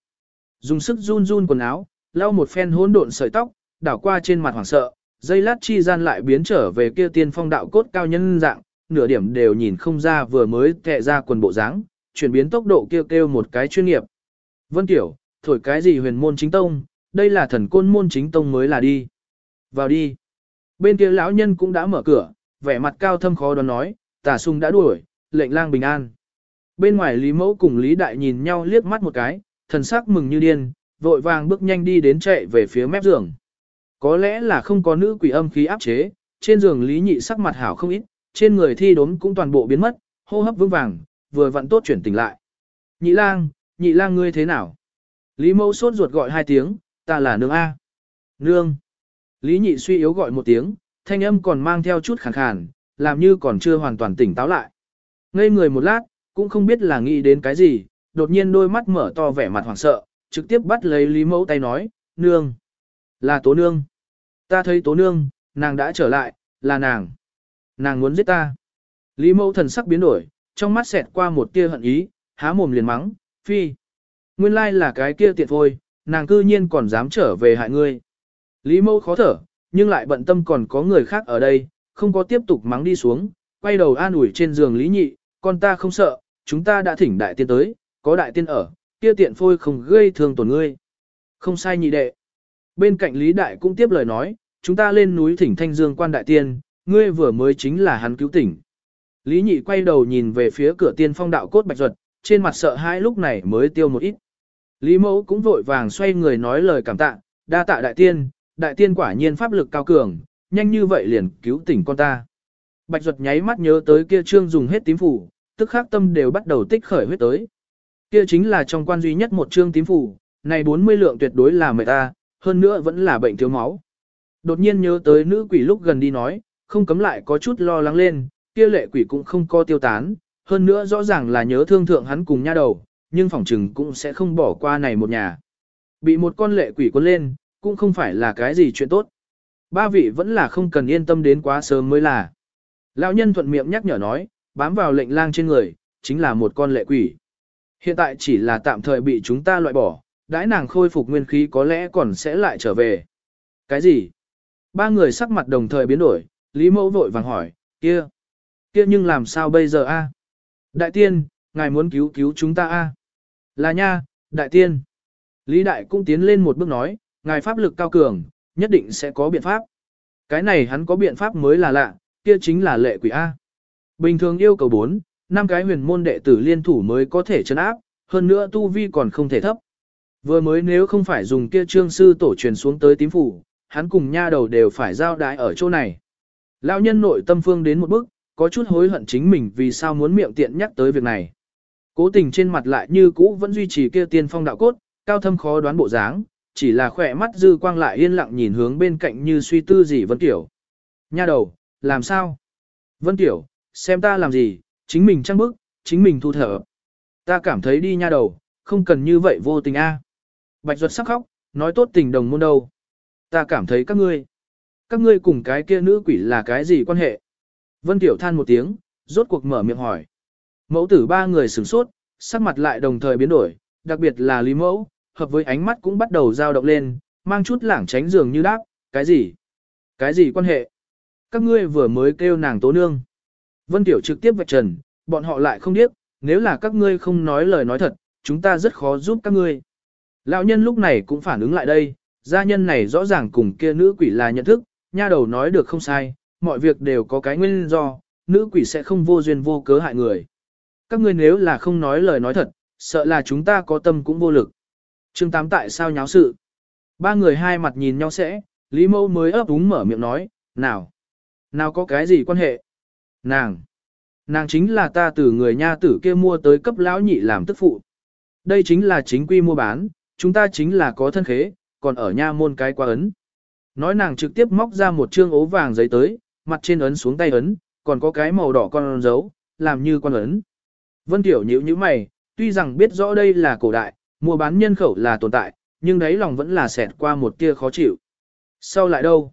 A: Dùng sức run run quần áo, lau một phen hỗn độn sợi tóc, đảo qua trên mặt hoảng sợ, dây lát chi gian lại biến trở về kia tiên phong đạo cốt cao nhân dạng, nửa điểm đều nhìn không ra vừa mới tệ ra quần bộ dáng, chuyển biến tốc độ kêu kêu một cái chuyên nghiệp. Vân Tiểu, thổi cái gì huyền môn chính tông, đây là thần côn môn chính tông mới là đi. Vào đi. Bên kia lão nhân cũng đã mở cửa, vẻ mặt cao thâm khó đoán nói, tả sung đã đuổi, lệnh lang bình an. Bên ngoài Lý Mẫu cùng Lý Đại nhìn nhau liếc mắt một cái, thần sắc mừng như điên, vội vàng bước nhanh đi đến chạy về phía mép giường. Có lẽ là không có nữ quỷ âm khí áp chế, trên giường Lý Nhị sắc mặt hảo không ít, trên người thi đốm cũng toàn bộ biến mất, hô hấp vững vàng, vừa vặn tốt chuyển tỉnh lại. Nhị lang, nhị lang ngươi thế nào? Lý Mẫu sốt ruột gọi hai tiếng, ta là nương A. Nương. Lý Nhị suy yếu gọi một tiếng, thanh âm còn mang theo chút khàn khàn, làm như còn chưa hoàn toàn tỉnh táo lại. Ngây người một lát, cũng không biết là nghĩ đến cái gì, đột nhiên đôi mắt mở to vẻ mặt hoảng sợ, trực tiếp bắt lấy Lý Mẫu tay nói, nương. Là tố nương. Ta thấy tố nương, nàng đã trở lại, là nàng. Nàng muốn giết ta. Lý Mẫu thần sắc biến đổi, trong mắt xẹt qua một tia hận ý, há mồm liền mắng, phi. Nguyên lai là cái kia tiện phôi, nàng cư nhiên còn dám trở về hại ngươi. Lý Mẫu khó thở, nhưng lại bận tâm còn có người khác ở đây, không có tiếp tục mắng đi xuống, quay đầu an ủi trên giường Lý Nhị, con ta không sợ, chúng ta đã thỉnh đại tiên tới, có đại tiên ở, kia tiện phôi không gây thương tổn ngươi. Không sai nhị đệ. Bên cạnh Lý Đại cũng tiếp lời nói, chúng ta lên núi thỉnh thanh dương quan đại tiên, ngươi vừa mới chính là hắn cứu tỉnh. Lý Nhị quay đầu nhìn về phía cửa tiên phong đạo cốt bạch ruột, trên mặt sợ hãi lúc này mới tiêu một ít. Lý Mẫu cũng vội vàng xoay người nói lời cảm tạ, đa tạ đại tiên, đại tiên quả nhiên pháp lực cao cường, nhanh như vậy liền cứu tỉnh con ta. Bạch Duật nháy mắt nhớ tới kia trương dùng hết tím phủ, tức khắc tâm đều bắt đầu tích khởi huyết tới. Kia chính là trong quan duy nhất một chương tím phủ, này 40 lượng tuyệt đối là mệt ta, hơn nữa vẫn là bệnh thiếu máu. Đột nhiên nhớ tới nữ quỷ lúc gần đi nói, không cấm lại có chút lo lắng lên, kia lệ quỷ cũng không co tiêu tán, hơn nữa rõ ràng là nhớ thương thượng hắn cùng nha đầu, nhưng phỏng trừng cũng sẽ không bỏ qua này một nhà. Bị một con lệ quỷ cuốn lên, cũng không phải là cái gì chuyện tốt. Ba vị vẫn là không cần yên tâm đến quá sớm mới là. Lão nhân thuận miệng nhắc nhở nói, bám vào lệnh lang trên người, chính là một con lệ quỷ. Hiện tại chỉ là tạm thời bị chúng ta loại bỏ, đãi nàng khôi phục nguyên khí có lẽ còn sẽ lại trở về. Cái gì? Ba người sắc mặt đồng thời biến đổi, Lý Mẫu vội vàng hỏi, kia, kia nhưng làm sao bây giờ a? Đại tiên, ngài muốn cứu cứu chúng ta a? Là nha, đại tiên. Lý Đại cũng tiến lên một bước nói, ngài pháp lực cao cường, nhất định sẽ có biện pháp. Cái này hắn có biện pháp mới là lạ, kia chính là lệ quỷ A. Bình thường yêu cầu 4, năm cái huyền môn đệ tử liên thủ mới có thể chấn áp, hơn nữa tu vi còn không thể thấp. Vừa mới nếu không phải dùng kia trương sư tổ truyền xuống tới tím phủ, hắn cùng nha đầu đều phải giao đái ở chỗ này. Lão nhân nội tâm phương đến một bước, có chút hối hận chính mình vì sao muốn miệng tiện nhắc tới việc này. Cố tình trên mặt lại như cũ vẫn duy trì kia tiên phong đạo cốt, cao thâm khó đoán bộ dáng, chỉ là khỏe mắt dư quang lại yên lặng nhìn hướng bên cạnh như suy tư gì Vân Tiểu. Nha đầu, làm sao? Vân Tiểu, xem ta làm gì, chính mình trăng bức, chính mình thu thở. Ta cảm thấy đi nha đầu, không cần như vậy vô tình a. Bạch Duật sắc khóc, nói tốt tình đồng môn đâu. Ta cảm thấy các ngươi, các ngươi cùng cái kia nữ quỷ là cái gì quan hệ? Vân Tiểu than một tiếng, rốt cuộc mở miệng hỏi. Mẫu tử ba người sửng sốt, sắc mặt lại đồng thời biến đổi, đặc biệt là Lý Mẫu, hợp với ánh mắt cũng bắt đầu dao động lên, mang chút lảng tránh giường như đáp, cái gì? Cái gì quan hệ? Các ngươi vừa mới kêu nàng tố nương. Vân Tiểu trực tiếp vạch trần, bọn họ lại không biết, nếu là các ngươi không nói lời nói thật, chúng ta rất khó giúp các ngươi. Lão nhân lúc này cũng phản ứng lại đây, gia nhân này rõ ràng cùng kia nữ quỷ là nhận thức, nha đầu nói được không sai, mọi việc đều có cái nguyên do, nữ quỷ sẽ không vô duyên vô cớ hại người. Các ngươi nếu là không nói lời nói thật, sợ là chúng ta có tâm cũng vô lực. Chương 8 tại sao nháo sự? Ba người hai mặt nhìn nhau sẽ, Lý Mâu mới ấp úng mở miệng nói, nào? Nào có cái gì quan hệ? Nàng! Nàng chính là ta từ người nha tử kia mua tới cấp lão nhị làm tức phụ. Đây chính là chính quy mua bán, chúng ta chính là có thân khế, còn ở nha môn cái qua ấn. Nói nàng trực tiếp móc ra một trương ố vàng giấy tới, mặt trên ấn xuống tay ấn, còn có cái màu đỏ con dấu, làm như con ấn. Vân Tiểu nhíu như mày, tuy rằng biết rõ đây là cổ đại, mua bán nhân khẩu là tồn tại, nhưng đấy lòng vẫn là xẹt qua một tia khó chịu. Sau lại đâu?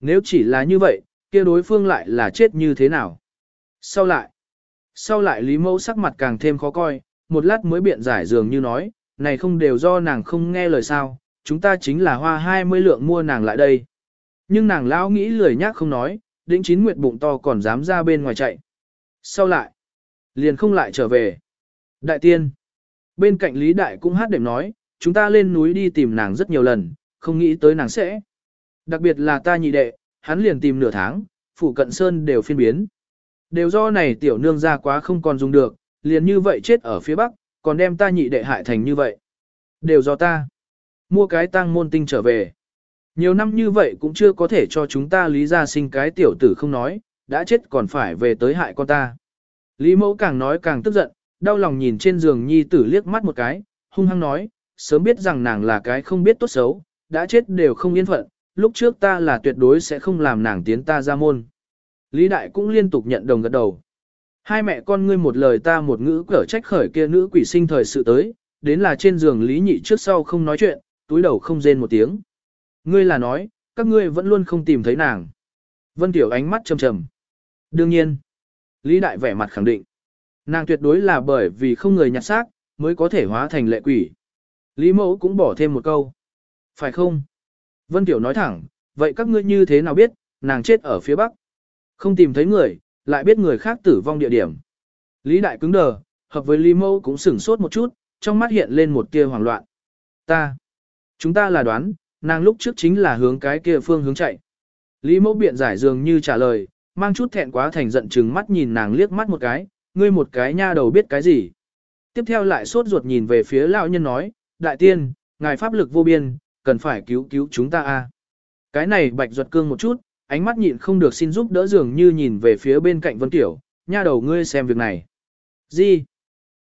A: Nếu chỉ là như vậy, kia đối phương lại là chết như thế nào? Sau lại? Sau lại Lý Mẫu sắc mặt càng thêm khó coi, một lát mới biện giải dường như nói, này không đều do nàng không nghe lời sao, chúng ta chính là hoa 20 lượng mua nàng lại đây. Nhưng nàng lão nghĩ lười nhác không nói, đĩnh chín nguyệt bụng to còn dám ra bên ngoài chạy. Sau lại? Liền không lại trở về. Đại tiên. Bên cạnh Lý Đại cũng hát đệm nói, chúng ta lên núi đi tìm nàng rất nhiều lần, không nghĩ tới nàng sẽ. Đặc biệt là ta nhị đệ, hắn liền tìm nửa tháng, phủ cận sơn đều phiên biến. Đều do này tiểu nương ra quá không còn dùng được, liền như vậy chết ở phía bắc, còn đem ta nhị đệ hại thành như vậy. Đều do ta. Mua cái tăng môn tinh trở về. Nhiều năm như vậy cũng chưa có thể cho chúng ta lý ra sinh cái tiểu tử không nói, đã chết còn phải về tới hại con ta. Lý mẫu càng nói càng tức giận, đau lòng nhìn trên giường nhi tử liếc mắt một cái, hung hăng nói, sớm biết rằng nàng là cái không biết tốt xấu, đã chết đều không yên phận, lúc trước ta là tuyệt đối sẽ không làm nàng tiến ta ra môn. Lý Đại cũng liên tục nhận đồng gật đầu. Hai mẹ con ngươi một lời ta một ngữ cở trách khởi kia nữ quỷ sinh thời sự tới, đến là trên giường Lý Nhị trước sau không nói chuyện, túi đầu không rên một tiếng. Ngươi là nói, các ngươi vẫn luôn không tìm thấy nàng. Vân Tiểu ánh mắt trầm trầm. Đương nhiên. Lý Đại vẻ mặt khẳng định. Nàng tuyệt đối là bởi vì không người nhặt xác, mới có thể hóa thành lệ quỷ. Lý Mẫu cũng bỏ thêm một câu. Phải không? Vân Tiểu nói thẳng, vậy các ngươi như thế nào biết, nàng chết ở phía Bắc? Không tìm thấy người, lại biết người khác tử vong địa điểm. Lý Đại cứng đờ, hợp với Lý Mẫu cũng sửng sốt một chút, trong mắt hiện lên một tia hoảng loạn. Ta, chúng ta là đoán, nàng lúc trước chính là hướng cái kia phương hướng chạy. Lý Mẫu biện giải dường như trả lời, mang chút thẹn quá thành giận chừng mắt nhìn nàng liếc mắt một cái, ngươi một cái nha đầu biết cái gì. Tiếp theo lại sốt ruột nhìn về phía lão nhân nói, đại tiên, ngài pháp lực vô biên, cần phải cứu cứu chúng ta a. Cái này bạch ruột cương một chút, ánh mắt nhịn không được xin giúp đỡ dường như nhìn về phía bên cạnh Vân Tiểu, nha đầu ngươi xem việc này. Gì?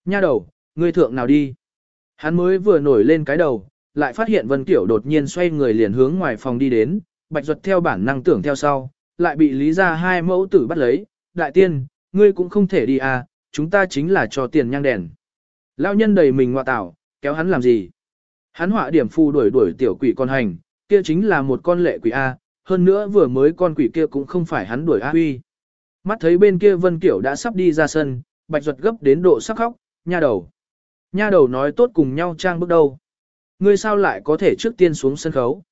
A: Nha đầu, ngươi thượng nào đi? Hắn mới vừa nổi lên cái đầu, lại phát hiện Vân Tiểu đột nhiên xoay người liền hướng ngoài phòng đi đến, bạch ruột theo bản năng tưởng theo sau, lại bị lý ra hai mẫu tử bắt lấy, đại tiên, ngươi cũng không thể đi à, chúng ta chính là cho tiền nhang đèn. Lão nhân đầy mình ngoại tảo, kéo hắn làm gì? Hắn họa điểm phù đuổi đuổi tiểu quỷ con hành, kia chính là một con lệ quỷ A, hơn nữa vừa mới con quỷ kia cũng không phải hắn đuổi A huy. Mắt thấy bên kia Vân Kiểu đã sắp đi ra sân, bạch ruột gấp đến độ sắc khóc, nha đầu. Nha đầu nói tốt cùng nhau trang bước đầu. Ngươi sao lại có thể trước tiên xuống sân khấu?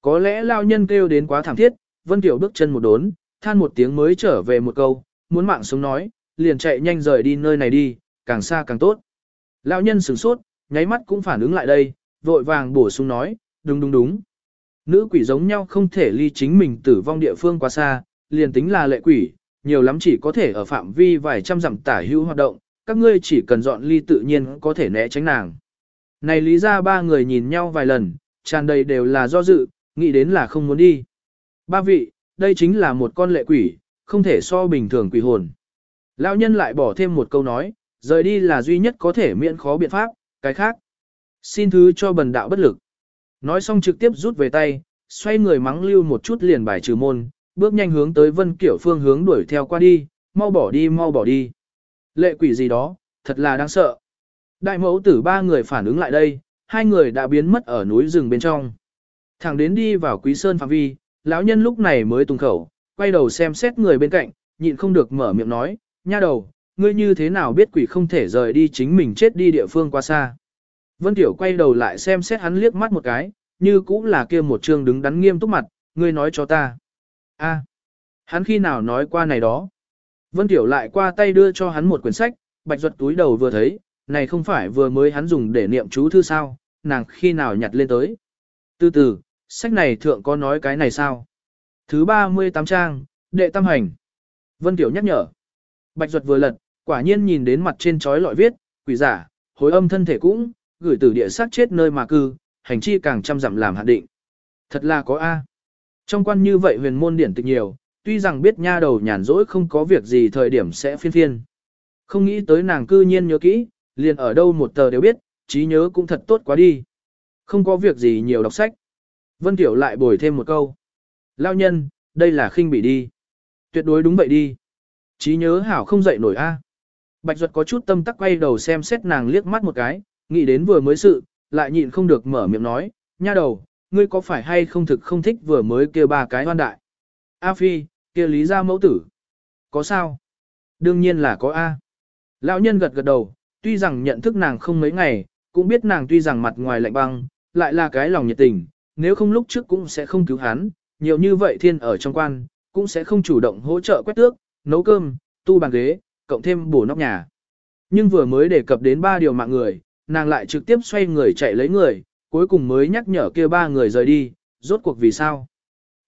A: Có lẽ lao nhân kêu đến quá thảm thiết, Vân Kiểu bước chân một đốn, than một tiếng mới trở về một câu, muốn mạng sống nói, liền chạy nhanh rời đi nơi này đi, càng xa càng tốt. Lão nhân sửng sốt, nháy mắt cũng phản ứng lại đây, vội vàng bổ sung nói, đúng đúng đúng. Nữ quỷ giống nhau không thể ly chính mình tử vong địa phương quá xa, liền tính là lệ quỷ, nhiều lắm chỉ có thể ở phạm vi vài trăm dặm tả hữu hoạt động, các ngươi chỉ cần dọn ly tự nhiên có thể né tránh nàng. Này lý ra ba người nhìn nhau vài lần, tràn đầy đều là do dự, nghĩ đến là không muốn đi. Ba vị, đây chính là một con lệ quỷ, không thể so bình thường quỷ hồn. Lão nhân lại bỏ thêm một câu nói, rời đi là duy nhất có thể miễn khó biện pháp, cái khác. Xin thứ cho bần đạo bất lực. Nói xong trực tiếp rút về tay, xoay người mắng lưu một chút liền bài trừ môn, bước nhanh hướng tới vân kiểu phương hướng đuổi theo qua đi, mau bỏ đi mau bỏ đi. Lệ quỷ gì đó, thật là đáng sợ. Đại mẫu tử ba người phản ứng lại đây, hai người đã biến mất ở núi rừng bên trong. Thẳng đến đi vào quý sơn phạm vi, lão nhân lúc này mới tung khẩu, quay đầu xem xét người bên cạnh, nhịn không được mở miệng nói, nha đầu, ngươi như thế nào biết quỷ không thể rời đi chính mình chết đi địa phương quá xa. Vân Tiểu quay đầu lại xem xét hắn liếc mắt một cái, như cũng là kia một trương đứng đắn nghiêm túc mặt, ngươi nói cho ta. a hắn khi nào nói qua này đó. Vân Tiểu lại qua tay đưa cho hắn một quyển sách, bạch ruột túi đầu vừa thấy, này không phải vừa mới hắn dùng để niệm chú thư sao, nàng khi nào nhặt lên tới. Từ từ, sách này thượng có nói cái này sao? Thứ 38 trang, đệ tam hành. Vân Tiểu nhắc nhở. Bạch ruột vừa lật, quả nhiên nhìn đến mặt trên chói lọi viết, quỷ giả, hối âm thân thể cũng, gửi từ địa sát chết nơi mà cư, hành chi càng trăm dặm làm hạn định. Thật là có A. Trong quan như vậy huyền môn điển tịch nhiều, tuy rằng biết nha đầu nhàn rỗi không có việc gì thời điểm sẽ phiên phiên. Không nghĩ tới nàng cư nhiên nhớ kỹ, liền ở đâu một tờ đều biết, trí nhớ cũng thật tốt quá đi. Không có việc gì nhiều đọc sách. Vân Tiểu lại bồi thêm một câu. Lao nhân, đây là khinh bị đi. Tuyệt đối đúng vậy đi. Trí nhớ hảo không dậy nổi a. Bạch Duật có chút tâm tắc quay đầu xem xét nàng liếc mắt một cái, nghĩ đến vừa mới sự, lại nhịn không được mở miệng nói, nha đầu, ngươi có phải hay không thực không thích vừa mới kia ba cái hoan đại. A Phi, kia lý ra mẫu tử. Có sao? Đương nhiên là có A. Lão nhân gật gật đầu, tuy rằng nhận thức nàng không mấy ngày, cũng biết nàng tuy rằng mặt ngoài lạnh băng, lại là cái lòng nhiệt tình, nếu không lúc trước cũng sẽ không cứu hắn, nhiều như vậy thiên ở trong quan, cũng sẽ không chủ động hỗ trợ quét tước, nấu cơm, tu bàn ghế, cộng thêm bổ nóc nhà. Nhưng vừa mới đề cập đến ba điều mạng người, nàng lại trực tiếp xoay người chạy lấy người, cuối cùng mới nhắc nhở kia ba người rời đi, rốt cuộc vì sao.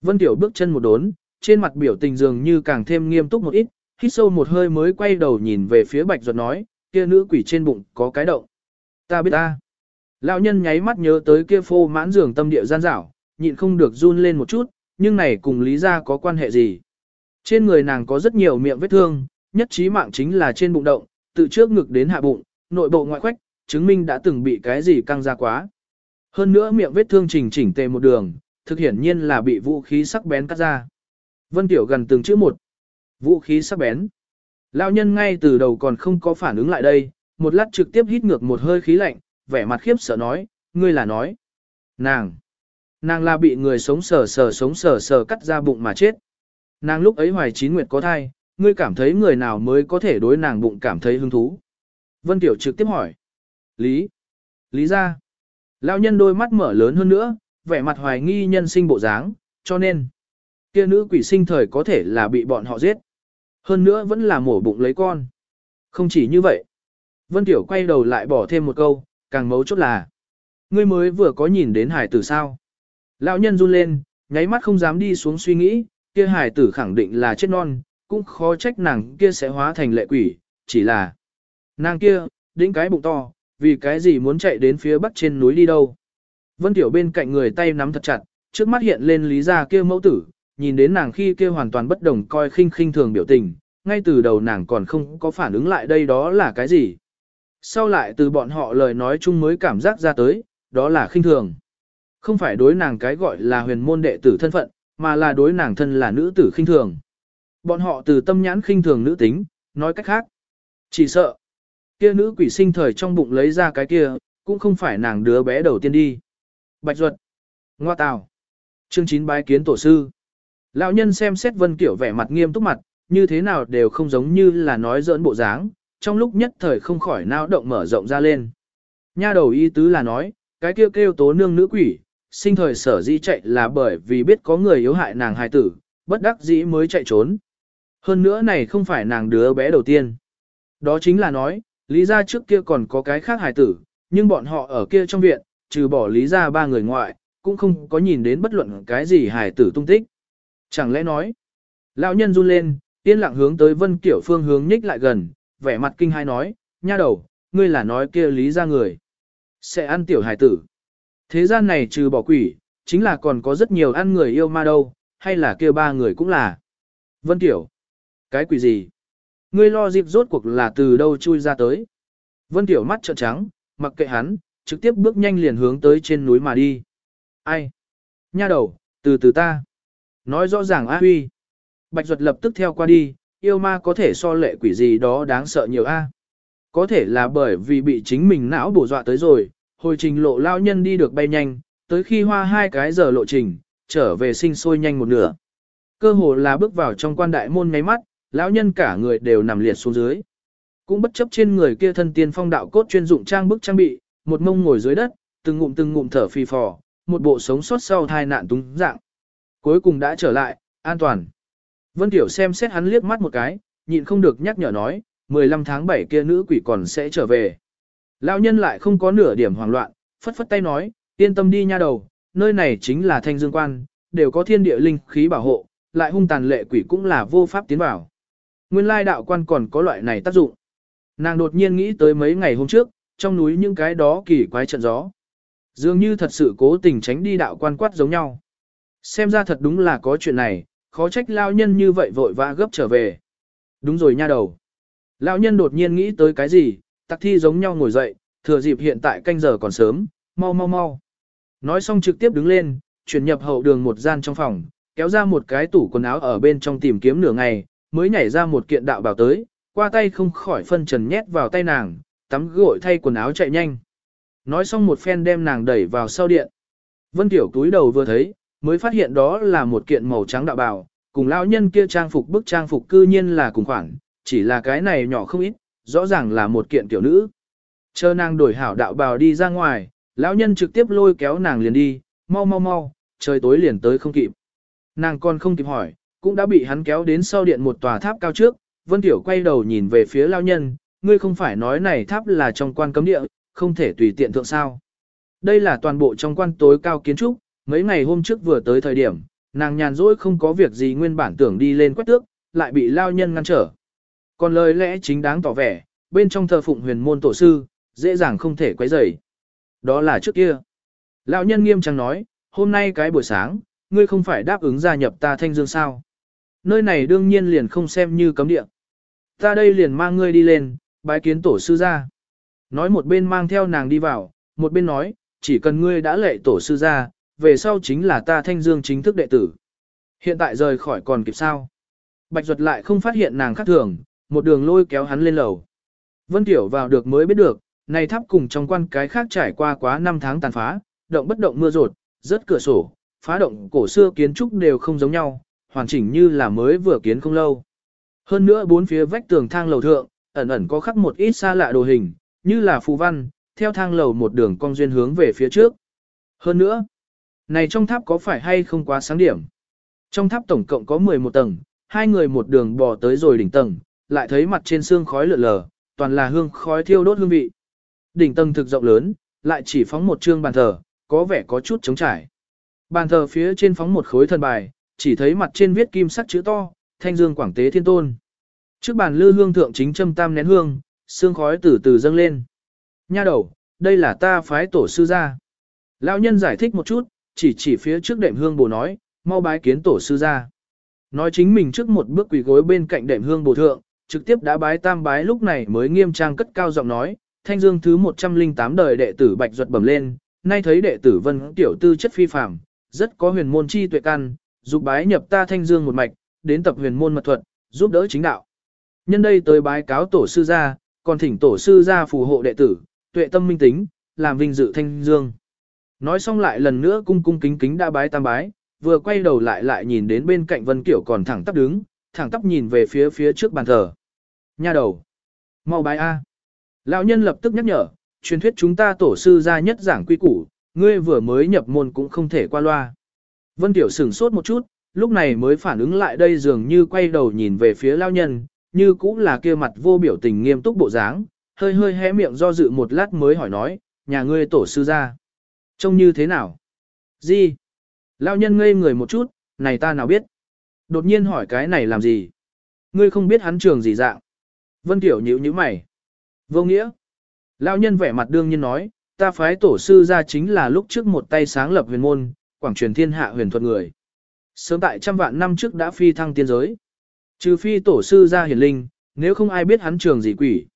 A: Vân Tiểu bước chân một đốn, trên mặt biểu tình dường như càng thêm nghiêm túc một ít, hít sâu một hơi mới quay đầu nhìn về phía Bạch Duật nói, kia nữ quỷ trên bụng có cái động. Ta biết ta. Lão nhân nháy mắt nhớ tới kia phô mãn giường tâm địa gian dảo, nhịn không được run lên một chút, nhưng này cùng lý ra có quan hệ gì. Trên người nàng có rất nhiều miệng vết thương, nhất trí mạng chính là trên bụng động, từ trước ngực đến hạ bụng, nội bộ ngoại khoách, chứng minh đã từng bị cái gì căng ra quá. Hơn nữa miệng vết thương chỉnh chỉnh tề một đường, thực hiển nhiên là bị vũ khí sắc bén cắt ra. Vân Tiểu gần từng chữ một. Vũ khí sắc bén. Lão nhân ngay từ đầu còn không có phản ứng lại đây, một lát trực tiếp hít ngược một hơi khí lạnh, vẻ mặt khiếp sợ nói, ngươi là nói. Nàng. Nàng là bị người sống sờ sờ sống sờ sờ cắt ra bụng mà chết. Nàng lúc ấy hoài chín nguyệt có thai, ngươi cảm thấy người nào mới có thể đối nàng bụng cảm thấy hứng thú. Vân Tiểu trực tiếp hỏi. Lý. Lý ra. Lão nhân đôi mắt mở lớn hơn nữa, vẻ mặt hoài nghi nhân sinh bộ dáng, cho nên. kia nữ quỷ sinh thời có thể là bị bọn họ giết. Hơn nữa vẫn là mổ bụng lấy con. Không chỉ như vậy. Vân Tiểu quay đầu lại bỏ thêm một câu, càng mấu chốt là. Ngươi mới vừa có nhìn đến hải tử sao. Lão nhân run lên, nháy mắt không dám đi xuống suy nghĩ, kia hải tử khẳng định là chết non, cũng khó trách nàng kia sẽ hóa thành lệ quỷ, chỉ là nàng kia, đĩnh cái bụng to, vì cái gì muốn chạy đến phía bắc trên núi đi đâu. Vân Tiểu bên cạnh người tay nắm thật chặt, trước mắt hiện lên lý gia kia mẫu tử, nhìn đến nàng khi kia hoàn toàn bất đồng coi khinh khinh thường biểu tình, ngay từ đầu nàng còn không có phản ứng lại đây đó là cái gì. Sau lại từ bọn họ lời nói chung mới cảm giác ra tới, đó là khinh thường. Không phải đối nàng cái gọi là huyền môn đệ tử thân phận, mà là đối nàng thân là nữ tử khinh thường. Bọn họ từ tâm nhãn khinh thường nữ tính, nói cách khác. Chỉ sợ, kia nữ quỷ sinh thời trong bụng lấy ra cái kia, cũng không phải nàng đứa bé đầu tiên đi. Bạch Duật, Ngoa Tào, chương 9 bái kiến tổ sư. Lão nhân xem xét Vân Kiểu vẻ mặt nghiêm túc mặt, như thế nào đều không giống như là nói giỡn bộ dáng, trong lúc nhất thời không khỏi nao động mở rộng ra lên. Nha đầu y tứ là nói, cái kêu kêu tố nương nữ quỷ, sinh thời sở dĩ chạy là bởi vì biết có người yếu hại nàng hài tử, bất đắc dĩ mới chạy trốn. Hơn nữa này không phải nàng đứa bé đầu tiên. Đó chính là nói, lý gia trước kia còn có cái khác hài tử, nhưng bọn họ ở kia trong viện, trừ bỏ lý gia ba người ngoại, cũng không có nhìn đến bất luận cái gì hài tử tung tích. Chẳng lẽ nói, lão nhân run lên, yên lặng hướng tới vân kiểu phương hướng nhích lại gần, vẻ mặt kinh hai nói, nha đầu, ngươi là nói kia lý gia người. Sẽ ăn tiểu hài tử. Thế gian này trừ bỏ quỷ, chính là còn có rất nhiều ăn người yêu ma đâu, hay là kia ba người cũng là. Vân Tiểu. Cái quỷ gì? Ngươi lo dịp rốt cuộc là từ đâu chui ra tới. Vân Tiểu mắt trợn trắng, mặc kệ hắn, trực tiếp bước nhanh liền hướng tới trên núi mà đi. Ai? Nha đầu, từ từ ta. Nói rõ ràng A Huy. Bạch Duật lập tức theo qua đi, yêu ma có thể so lệ quỷ gì đó đáng sợ nhiều A. Có thể là bởi vì bị chính mình não bổ dọa tới rồi, hồi trình lộ lao nhân đi được bay nhanh, tới khi hoa hai cái giờ lộ trình, trở về sinh sôi nhanh một nửa. Cơ hồ là bước vào trong quan đại môn ngáy mắt, lão nhân cả người đều nằm liệt xuống dưới. Cũng bất chấp trên người kia thân tiên phong đạo cốt chuyên dụng trang bức trang bị, một mông ngồi dưới đất, từng ngụm từng ngụm thở phì phò, một bộ sống sót sau thai nạn túng dạng. Cuối cùng đã trở lại, an toàn. Vân Tiểu xem xét hắn liếc mắt một cái, nhịn không được nhắc nhở nói, 15 tháng 7 kia nữ quỷ còn sẽ trở về. Lão nhân lại không có nửa điểm hoảng loạn, phất phất tay nói, yên tâm đi nha đầu, nơi này chính là thanh dương quan, đều có thiên địa linh khí bảo hộ, lại hung tàn lệ quỷ cũng là vô pháp tiến vào. Nguyên lai đạo quan còn có loại này tác dụng. Nàng đột nhiên nghĩ tới mấy ngày hôm trước, trong núi những cái đó kỳ quái trận gió. Dường như thật sự cố tình tránh đi đạo quan quát giống nhau. Xem ra thật đúng là có chuyện này, khó trách lao nhân như vậy vội vã gấp trở về. Đúng rồi nha đầu. Lão nhân đột nhiên nghĩ tới cái gì, tặc thi giống nhau ngồi dậy, thừa dịp hiện tại canh giờ còn sớm, mau mau mau. Nói xong trực tiếp đứng lên, chuyển nhập hậu đường một gian trong phòng, kéo ra một cái tủ quần áo ở bên trong tìm kiếm nửa ngày, mới nhảy ra một kiện đạo bảo tới, qua tay không khỏi phân trần nhét vào tay nàng, tắm gội thay quần áo chạy nhanh. Nói xong một phen đem nàng đẩy vào sau điện. Vân Tiểu túi đầu vừa thấy, mới phát hiện đó là một kiện màu trắng đạo bào, cùng lão nhân kia trang phục bức trang phục cư nhiên là cùng khoản, chỉ là cái này nhỏ không ít, rõ ràng là một kiện tiểu nữ. Chờ nàng đổi hảo đạo bào đi ra ngoài, lão nhân trực tiếp lôi kéo nàng liền đi, mau mau mau, trời tối liền tới không kịp. Nàng còn không kịp hỏi, cũng đã bị hắn kéo đến sau điện một tòa tháp cao trước, Vân Tiểu quay đầu nhìn về phía lão nhân, ngươi không phải nói này tháp là trong quan cấm địa, không thể tùy tiện thượng sao. Đây là toàn bộ trong quan tối cao kiến trúc, mấy ngày hôm trước vừa tới thời điểm, nàng nhàn rỗi không có việc gì nguyên bản tưởng đi lên quét tước, lại bị lao nhân ngăn trở. Còn lời lẽ chính đáng tỏ vẻ, bên trong thờ phụng huyền môn tổ sư, dễ dàng không thể quấy rầy. Đó là trước kia. Lão nhân nghiêm trang nói, hôm nay cái buổi sáng, ngươi không phải đáp ứng gia nhập ta thanh dương sao. Nơi này đương nhiên liền không xem như cấm địa. Ta đây liền mang ngươi đi lên, bái kiến tổ sư ra. Nói một bên mang theo nàng đi vào, một bên nói, chỉ cần ngươi đã lệ tổ sư ra, về sau chính là ta thanh dương chính thức đệ tử. Hiện tại rời khỏi còn kịp sao. Bạch Duật lại không phát hiện nàng khác thường, một đường lôi kéo hắn lên lầu. Vân Tiểu vào được mới biết được, này tháp cùng trong quan cái khác trải qua quá 5 tháng tàn phá, động bất động mưa rột, rớt cửa sổ, phá động cổ xưa kiến trúc đều không giống nhau, hoàn chỉnh như là mới vừa kiến không lâu. Hơn nữa bốn phía vách tường thang lầu thượng, ẩn ẩn có khắc một ít xa lạ đồ hình, như là phù văn, theo thang lầu một đường cong duyên hướng về phía trước. Hơn nữa, này trong tháp có phải hay không quá sáng điểm? Trong tháp tổng cộng có 11 tầng, hai người một đường bò tới rồi đỉnh tầng, lại thấy mặt trên xương khói lượn lờ, toàn là hương khói thiêu đốt hương vị. Đỉnh tầng thực rộng lớn, lại chỉ phóng một trương bàn thờ, có vẻ có chút trống trải. Bàn thờ phía trên phóng một khối thần bài, chỉ thấy mặt trên viết kim sắc chữ to, thanh dương quảng tế thiên tôn. Trước bàn lư hương thượng chính châm tam nén hương, xương khói từ từ dâng lên. Nha đầu, đây là ta phái tổ sư gia. Lão nhân giải thích một chút, chỉ chỉ phía trước đệm hương bồ nói, mau bái kiến tổ sư ra. Nói chính mình trước một bước quỳ gối bên cạnh đệm hương bồ thượng, trực tiếp đã bái tam bái lúc này mới nghiêm trang cất cao giọng nói, thanh dương thứ 108 đời đệ tử Bạch Duật bẩm lên, nay thấy đệ tử Vân tiểu tư chất phi phàm, rất có huyền môn chi tuệ căn, dục bái nhập ta thanh dương một mạch, đến tập huyền môn mật thuật, giúp đỡ chính đạo. Nhân đây tới bái cáo tổ sư gia, còn thỉnh tổ sư gia phù hộ đệ tử, tuệ tâm minh tính, làm vinh dự thanh dương. Nói xong lại lần nữa cung cung kính kính đã bái tam bái, vừa quay đầu lại lại nhìn đến bên cạnh Vân Kiểu còn thẳng tắp đứng, thẳng tắp nhìn về phía phía trước bàn thờ. Nha đầu. mau bái A. Lão nhân lập tức nhắc nhở, truyền thuyết chúng ta tổ sư gia nhất giảng quy củ, ngươi vừa mới nhập môn cũng không thể qua loa. Vân Tiểu sửng sốt một chút, lúc này mới phản ứng lại đây dường như quay đầu nhìn về phía lão nhân, như cũng là kia mặt vô biểu tình nghiêm túc bộ dáng, hơi hơi hé miệng do dự một lát mới hỏi nói, nhà ngươi tổ sư gia Trông như thế nào? Gì? Lão nhân ngây người một chút, này ta nào biết? Đột nhiên hỏi cái này làm gì? Ngươi không biết hắn trường gì dạng? Vân Tiểu nhíu nhíu mày. Vô nghĩa. Lão nhân vẻ mặt đương nhiên nói, ta phái tổ sư ra chính là lúc trước một tay sáng lập huyền môn, quảng truyền thiên hạ huyền thuật người. Sớm tại trăm vạn năm trước đã phi thăng tiên giới. Trừ phi tổ sư ra hiển linh, nếu không ai biết hắn trường gì quỷ.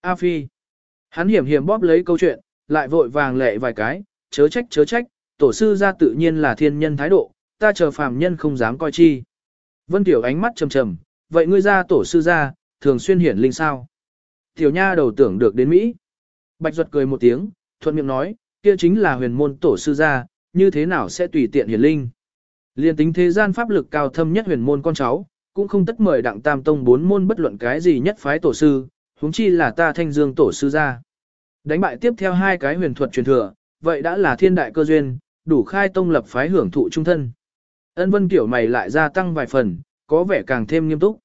A: A phi. Hắn hiểm hiểm bóp lấy câu chuyện, lại vội vàng lệ vài cái, chớ trách chớ trách, tổ sư ra tự nhiên là thiên nhân thái độ, ta chờ phàm nhân không dám coi chi. Vân Tiểu ánh mắt trầm trầm, vậy ngươi ra tổ sư ra, thường xuyên hiển linh sao? Tiểu nha đầu tưởng được đến Mỹ. Bạch Duật cười một tiếng, thuận miệng nói, kia chính là huyền môn tổ sư gia, như thế nào sẽ tùy tiện hiển linh. Liên tính thế gian pháp lực cao thâm nhất huyền môn con cháu, cũng không tất mời đặng tam tông bốn môn bất luận cái gì nhất phái tổ sư, huống chi là ta thanh dương tổ sư ra Đánh bại tiếp theo hai cái huyền thuật truyền thừa, vậy đã là thiên đại cơ duyên, đủ khai tông lập phái hưởng thụ trung thân. Ân vân kiểu mày lại gia tăng vài phần, có vẻ càng thêm nghiêm túc.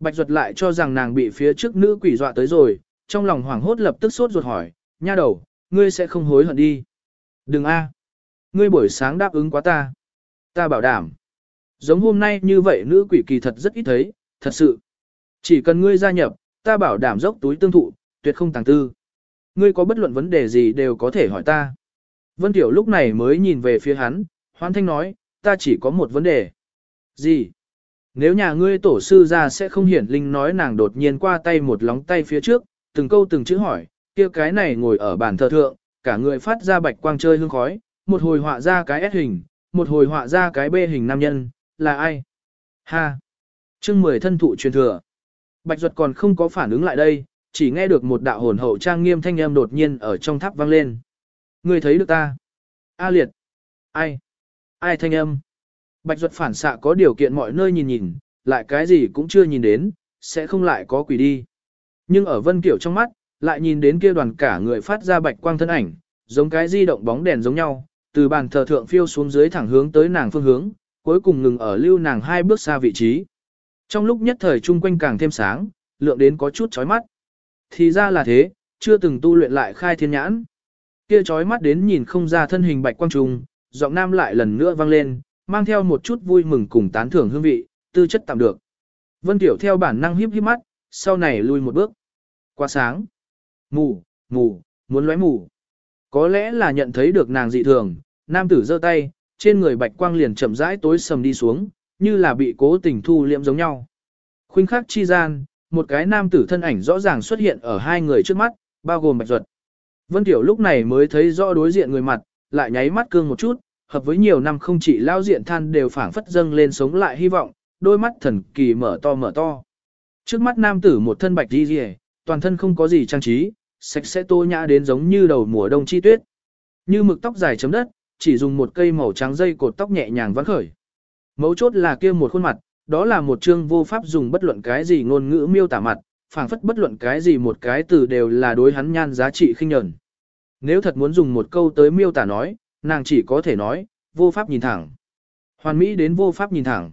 A: Bạch Duật lại cho rằng nàng bị phía trước nữ quỷ dọa tới rồi, trong lòng hoảng hốt lập tức sốt ruột hỏi, nha đầu, ngươi sẽ không hối hận đi. Đừng a, ngươi buổi sáng đáp ứng quá ta. Ta bảo đảm. Giống hôm nay như vậy nữ quỷ kỳ thật rất ít thấy, thật sự. Chỉ cần ngươi gia nhập, ta bảo đảm dốc túi tương thụ, tuyệt không tàng tư. Ngươi có bất luận vấn đề gì đều có thể hỏi ta. Vân Tiểu lúc này mới nhìn về phía hắn, hoan thanh nói, ta chỉ có một vấn đề. Gì? Nếu nhà ngươi tổ sư ra sẽ không hiển linh nói nàng đột nhiên qua tay một lóng tay phía trước, từng câu từng chữ hỏi, kia cái này ngồi ở bàn thờ thượng, cả người phát ra bạch quang chơi hương khói, một hồi họa ra cái S hình, một hồi họa ra cái B hình nam nhân, là ai? Ha! chương mười thân thụ truyền thừa. Bạch Duật còn không có phản ứng lại đây, chỉ nghe được một đạo hồn hậu trang nghiêm thanh âm đột nhiên ở trong tháp vang lên. Người thấy được ta? A liệt! Ai? Ai thanh âm? Bạch Duật phản xạ có điều kiện mọi nơi nhìn nhìn, lại cái gì cũng chưa nhìn đến, sẽ không lại có quỷ đi. Nhưng ở Vân Kiểu trong mắt, lại nhìn đến kia đoàn cả người phát ra bạch quang thân ảnh, giống cái di động bóng đèn giống nhau, từ bàn thờ thượng phiêu xuống dưới thẳng hướng tới nàng phương hướng, cuối cùng ngừng ở lưu nàng hai bước xa vị trí. Trong lúc nhất thời chung quanh càng thêm sáng, lượng đến có chút chói mắt. Thì ra là thế, chưa từng tu luyện lại khai thiên nhãn. Kia chói mắt đến nhìn không ra thân hình bạch quang trùng, giọng nam lại lần nữa vang lên, mang theo một chút vui mừng cùng tán thưởng hương vị, tư chất tạm được. Vân Tiểu theo bản năng híp híp mắt, sau này lui một bước. Quá sáng. Mù, mù, muốn lóe mù. Có lẽ là nhận thấy được nàng dị thường, nam tử giơ tay, trên người bạch quang liền chậm rãi tối sầm đi xuống, như là bị cố tình thu liệm giống nhau. Khuynh khắc chi gian, một cái nam tử thân ảnh rõ ràng xuất hiện ở hai người trước mắt, bao gồm bạch duật. Vân Tiểu lúc này mới thấy rõ đối diện người mặt, lại nháy mắt cương một chút, hợp với nhiều năm không chỉ lao diện than đều phảng phất dâng lên sống lại hy vọng, đôi mắt thần kỳ mở to mở to. Trước mắt nam tử một thân bạch đi rìa, toàn thân không có gì trang trí, sạch sẽ tô nhã đến giống như đầu mùa đông chi tuyết. Như mực tóc dài chấm đất, chỉ dùng một cây màu trắng dây cột tóc nhẹ nhàng vắn khởi. Mấu chốt là kia một khuôn mặt, đó là một chương vô pháp dùng bất luận cái gì ngôn ngữ miêu tả mặt, phảng phất bất luận cái gì một cái từ đều là đối hắn nhan giá trị khinh nhẫn. Nếu thật muốn dùng một câu tới miêu tả nói, nàng chỉ có thể nói, vô pháp nhìn thẳng. Hoàn mỹ đến vô pháp nhìn thẳng.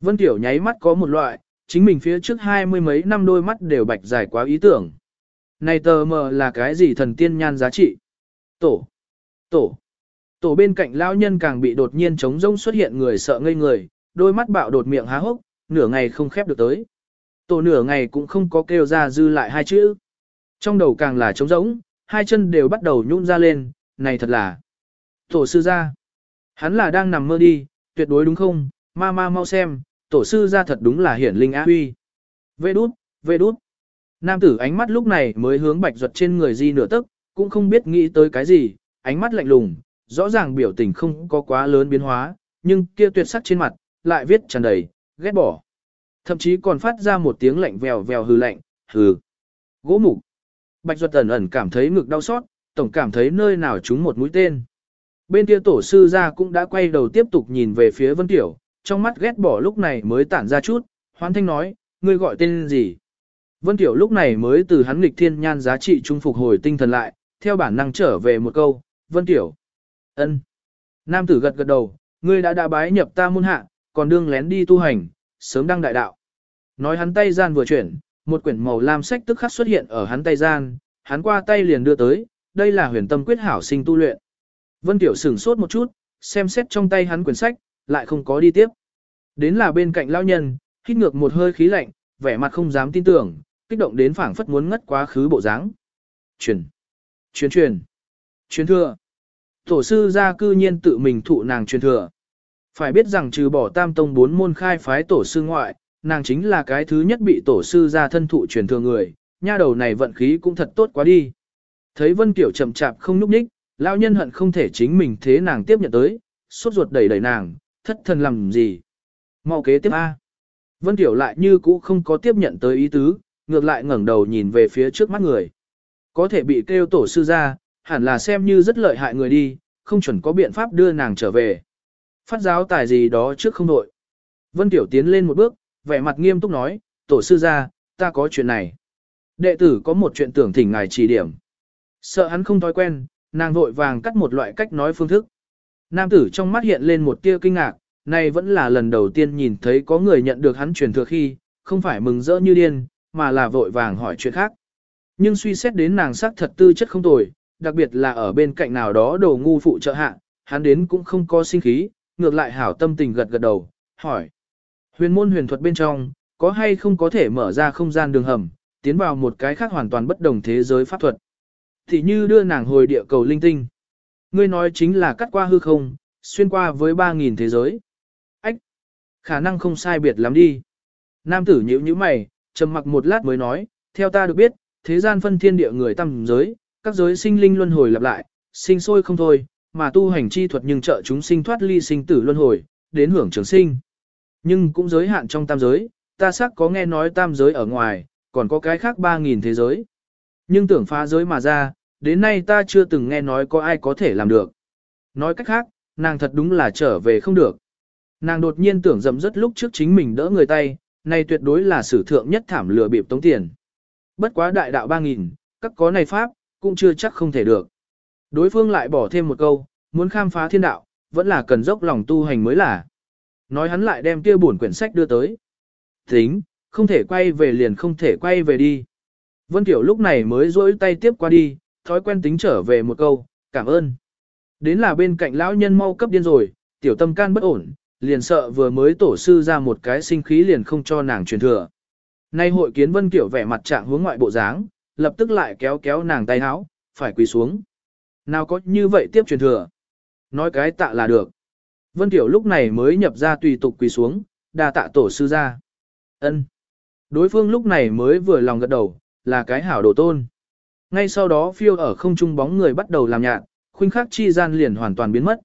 A: Vân Tiểu nháy mắt có một loại, chính mình phía trước hai mươi mấy năm đôi mắt đều bạch dài quá ý tưởng. Này tờ mờ là cái gì thần tiên nhan giá trị? Tổ. Tổ. Tổ bên cạnh lão nhân càng bị đột nhiên trống rông xuất hiện người sợ ngây người, đôi mắt bạo đột miệng há hốc, nửa ngày không khép được tới. Tổ nửa ngày cũng không có kêu ra dư lại hai chữ. Trong đầu càng là trống rỗng, hai chân đều bắt đầu nhún ra lên, này thật là Tổ sư ra. Hắn là đang nằm mơ đi, tuyệt đối đúng không? Ma ma mau xem, tổ sư ra thật đúng là hiển linh á huy. Vê đút, vê đút. Nam tử ánh mắt lúc này mới hướng bạch ruột trên người di nửa tức, cũng không biết nghĩ tới cái gì, ánh mắt lạnh lùng, rõ ràng biểu tình không có quá lớn biến hóa, nhưng kia tuyệt sắc trên mặt, lại viết tràn đầy, ghét bỏ. Thậm chí còn phát ra một tiếng lạnh vèo vèo hừ lạnh, hừ. Gỗ mục. Bạch Duật ẩn ẩn cảm thấy ngực đau xót, tổng cảm thấy nơi nào trúng một mũi tên. Bên kia tổ sư ra cũng đã quay đầu tiếp tục nhìn về phía Vân Tiểu, trong mắt ghét bỏ lúc này mới tản ra chút, hoan thanh nói, ngươi gọi tên gì? Vân Tiểu lúc này mới từ hắn nghịch thiên nhan giá trị trung phục hồi tinh thần lại, theo bản năng trở về một câu, Vân Tiểu ân. Nam tử gật gật đầu, ngươi đã đã bái nhập ta môn hạ, còn đương lén đi tu hành, sớm đăng đại đạo. Nói hắn tay gian vừa chuyển, một quyển màu lam sách tức khắc xuất hiện ở hắn tay gian, hắn qua tay liền đưa tới, đây là huyền tâm quyết hảo sinh tu luyện. Vân Tiểu sửng sốt một chút, xem xét trong tay hắn quyển sách, lại không có đi tiếp. Đến là bên cạnh lão nhân, hít ngược một hơi khí lạnh, vẻ mặt không dám tin tưởng, kích động đến phảng phất muốn ngất quá khứ bộ dáng. Truyền, truyền truyền, truyền thừa. Tổ sư gia cư nhiên tự mình thụ nàng truyền thừa. Phải biết rằng trừ bỏ tam tông bốn môn khai phái tổ sư ngoại, nàng chính là cái thứ nhất bị tổ sư gia thân thụ truyền thừa người, nha đầu này vận khí cũng thật tốt quá đi. Thấy Vân Kiểu chậm chạp không núp nhích, lão nhân hận không thể chính mình thế nàng tiếp nhận tới, suốt ruột đẩy đẩy nàng, thất thần làm gì. Mau kế tiếp A. Vân Tiểu lại như cũ không có tiếp nhận tới ý tứ, ngược lại ngẩng đầu nhìn về phía trước mắt người. Có thể bị kêu tổ sư ra, hẳn là xem như rất lợi hại người đi, không chuẩn có biện pháp đưa nàng trở về. Phát giáo tài gì đó trước không đội. Vân Tiểu tiến lên một bước, vẻ mặt nghiêm túc nói, tổ sư ra, ta có chuyện này. Đệ tử có một chuyện tưởng thỉnh ngài chỉ điểm. Sợ hắn không thói quen, nàng vội vàng cắt một loại cách nói phương thức. Nam tử trong mắt hiện lên một tia kinh ngạc, này vẫn là lần đầu tiên nhìn thấy có người nhận được hắn truyền thừa khi, không phải mừng rỡ như điên, mà là vội vàng hỏi chuyện khác. Nhưng suy xét đến nàng sắc thật tư chất không tồi, đặc biệt là ở bên cạnh nào đó đồ ngu phụ trợ hạ, hắn đến cũng không có sinh khí, ngược lại hảo tâm tình gật gật đầu, hỏi. Huyền môn huyền thuật bên trong, có hay không có thể mở ra không gian đường hầm, tiến vào một cái khác hoàn toàn bất đồng thế giới pháp thuật. Thì như đưa nàng hồi địa cầu linh tinh. Ngươi nói chính là cắt qua hư không, xuyên qua với 3.000 thế giới. Ách! Khả năng không sai biệt lắm đi. Nam tử nhíu nhíu mày, trầm mặc một lát mới nói, theo ta được biết, thế gian phân thiên địa người tầm giới, các giới sinh linh luân hồi lặp lại, sinh sôi không thôi, mà tu hành chi thuật nhưng trợ chúng sinh thoát ly sinh tử luân hồi, đến hưởng trường sinh. Nhưng cũng giới hạn trong tam giới, ta xác có nghe nói tam giới ở ngoài, còn có cái khác 3.000 thế giới. Nhưng tưởng phá giới mà ra, đến nay ta chưa từng nghe nói có ai có thể làm được. Nói cách khác, nàng thật đúng là trở về không được. Nàng đột nhiên tưởng dầm rất lúc trước chính mình đỡ người tay, này tuyệt đối là sử thượng nhất thảm lừa bịp tống tiền. Bất quá đại đạo 3.000, các có này pháp, cũng chưa chắc không thể được. Đối phương lại bỏ thêm một câu, muốn khám phá thiên đạo, vẫn là cần dốc lòng tu hành mới là. Nói hắn lại đem kia buồn quyển sách đưa tới. Tính, không thể quay về liền không thể quay về đi. Vân Tiểu lúc này mới rỗi tay tiếp qua đi, thói quen tính trở về một câu, cảm ơn. Đến là bên cạnh lão nhân mau cấp điên rồi, tiểu tâm can bất ổn, liền sợ vừa mới tổ sư ra một cái sinh khí liền không cho nàng truyền thừa. Nay hội kiến Vân Tiểu vẻ mặt trạng hướng ngoại bộ dáng, lập tức lại kéo kéo nàng tay áo, phải quỳ xuống. Nào có như vậy tiếp truyền thừa. Nói cái tạ là được. Vân Tiểu lúc này mới nhập ra tùy tục quỳ xuống, đa tạ tổ sư ra. ân Đối phương lúc này mới vừa lòng gật đầu, là cái hảo đồ tôn. Ngay sau đó phiêu ở không trung bóng người bắt đầu làm nhạt, khuynh khắc chi gian liền hoàn toàn biến mất.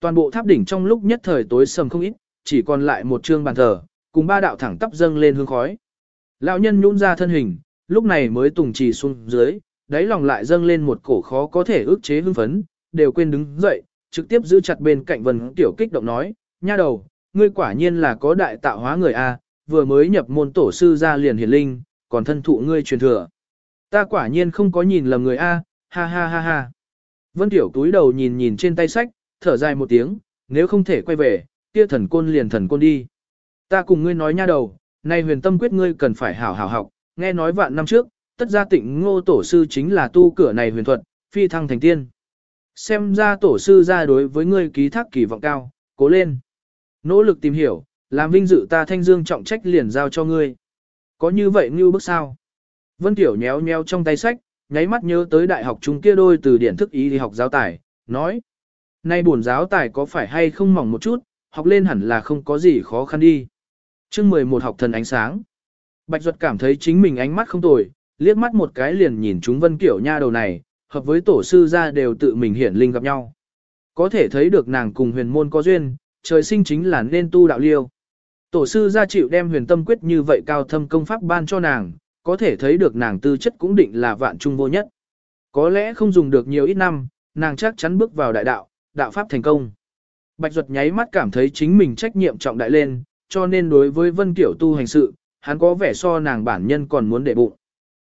A: Toàn bộ tháp đỉnh trong lúc nhất thời tối sầm không ít, chỉ còn lại một trương bàn thờ, cùng ba đạo thẳng tắp dâng lên hương khói. Lão nhân nhún ra thân hình, lúc này mới tùng trì xuống dưới, đáy lòng lại dâng lên một cổ khó có thể ức chế hưng phấn, đều quên đứng dậy, trực tiếp giữ chặt bên cạnh Vân Tiểu kích động nói, nha đầu, ngươi quả nhiên là có đại tạo hóa người a, vừa mới nhập môn tổ sư ra liền hiển linh, còn thân thụ ngươi truyền thừa. Ta quả nhiên không có nhìn lầm người A, ha ha ha ha. Vân Tiểu túi đầu nhìn nhìn trên tay sách, thở dài một tiếng, nếu không thể quay về, kia thần côn liền thần côn đi. Ta cùng ngươi nói nha đầu, nay huyền tâm quyết ngươi cần phải hảo hảo học, nghe nói vạn năm trước, tất gia tịnh ngô tổ sư chính là tu cửa này huyền thuật, phi thăng thành tiên. Xem ra tổ sư ra đối với ngươi ký thác kỳ vọng cao, cố lên. Nỗ lực tìm hiểu, làm vinh dự ta thanh dương trọng trách liền giao cho ngươi. Có như vậy như bước sao? Vân Tiểu nhéo nhéo trong tay sách, nháy mắt nhớ tới đại học chúng kia đôi từ điển thức ý đi học giáo tài, nói. nay bổn giáo tài có phải hay không mỏng một chút, học lên hẳn là không có gì khó khăn đi. chương 11 học thần ánh sáng. Bạch Duật cảm thấy chính mình ánh mắt không tồi, liếc mắt một cái liền nhìn chúng vân kiểu nha đầu này, hợp với tổ sư ra đều tự mình hiển linh gặp nhau. Có thể thấy được nàng cùng huyền môn có duyên, trời sinh chính là nên tu đạo liêu. Tổ sư ra chịu đem huyền tâm quyết như vậy cao thâm công pháp ban cho nàng, có thể thấy được nàng tư chất cũng định là vạn trung vô nhất. Có lẽ không dùng được nhiều ít năm, nàng chắc chắn bước vào đại đạo, đạo pháp thành công. Bạch Duật nháy mắt cảm thấy chính mình trách nhiệm trọng đại lên, cho nên đối với Vân Kiểu tu hành sự, hắn có vẻ so nàng bản nhân còn muốn để bụng.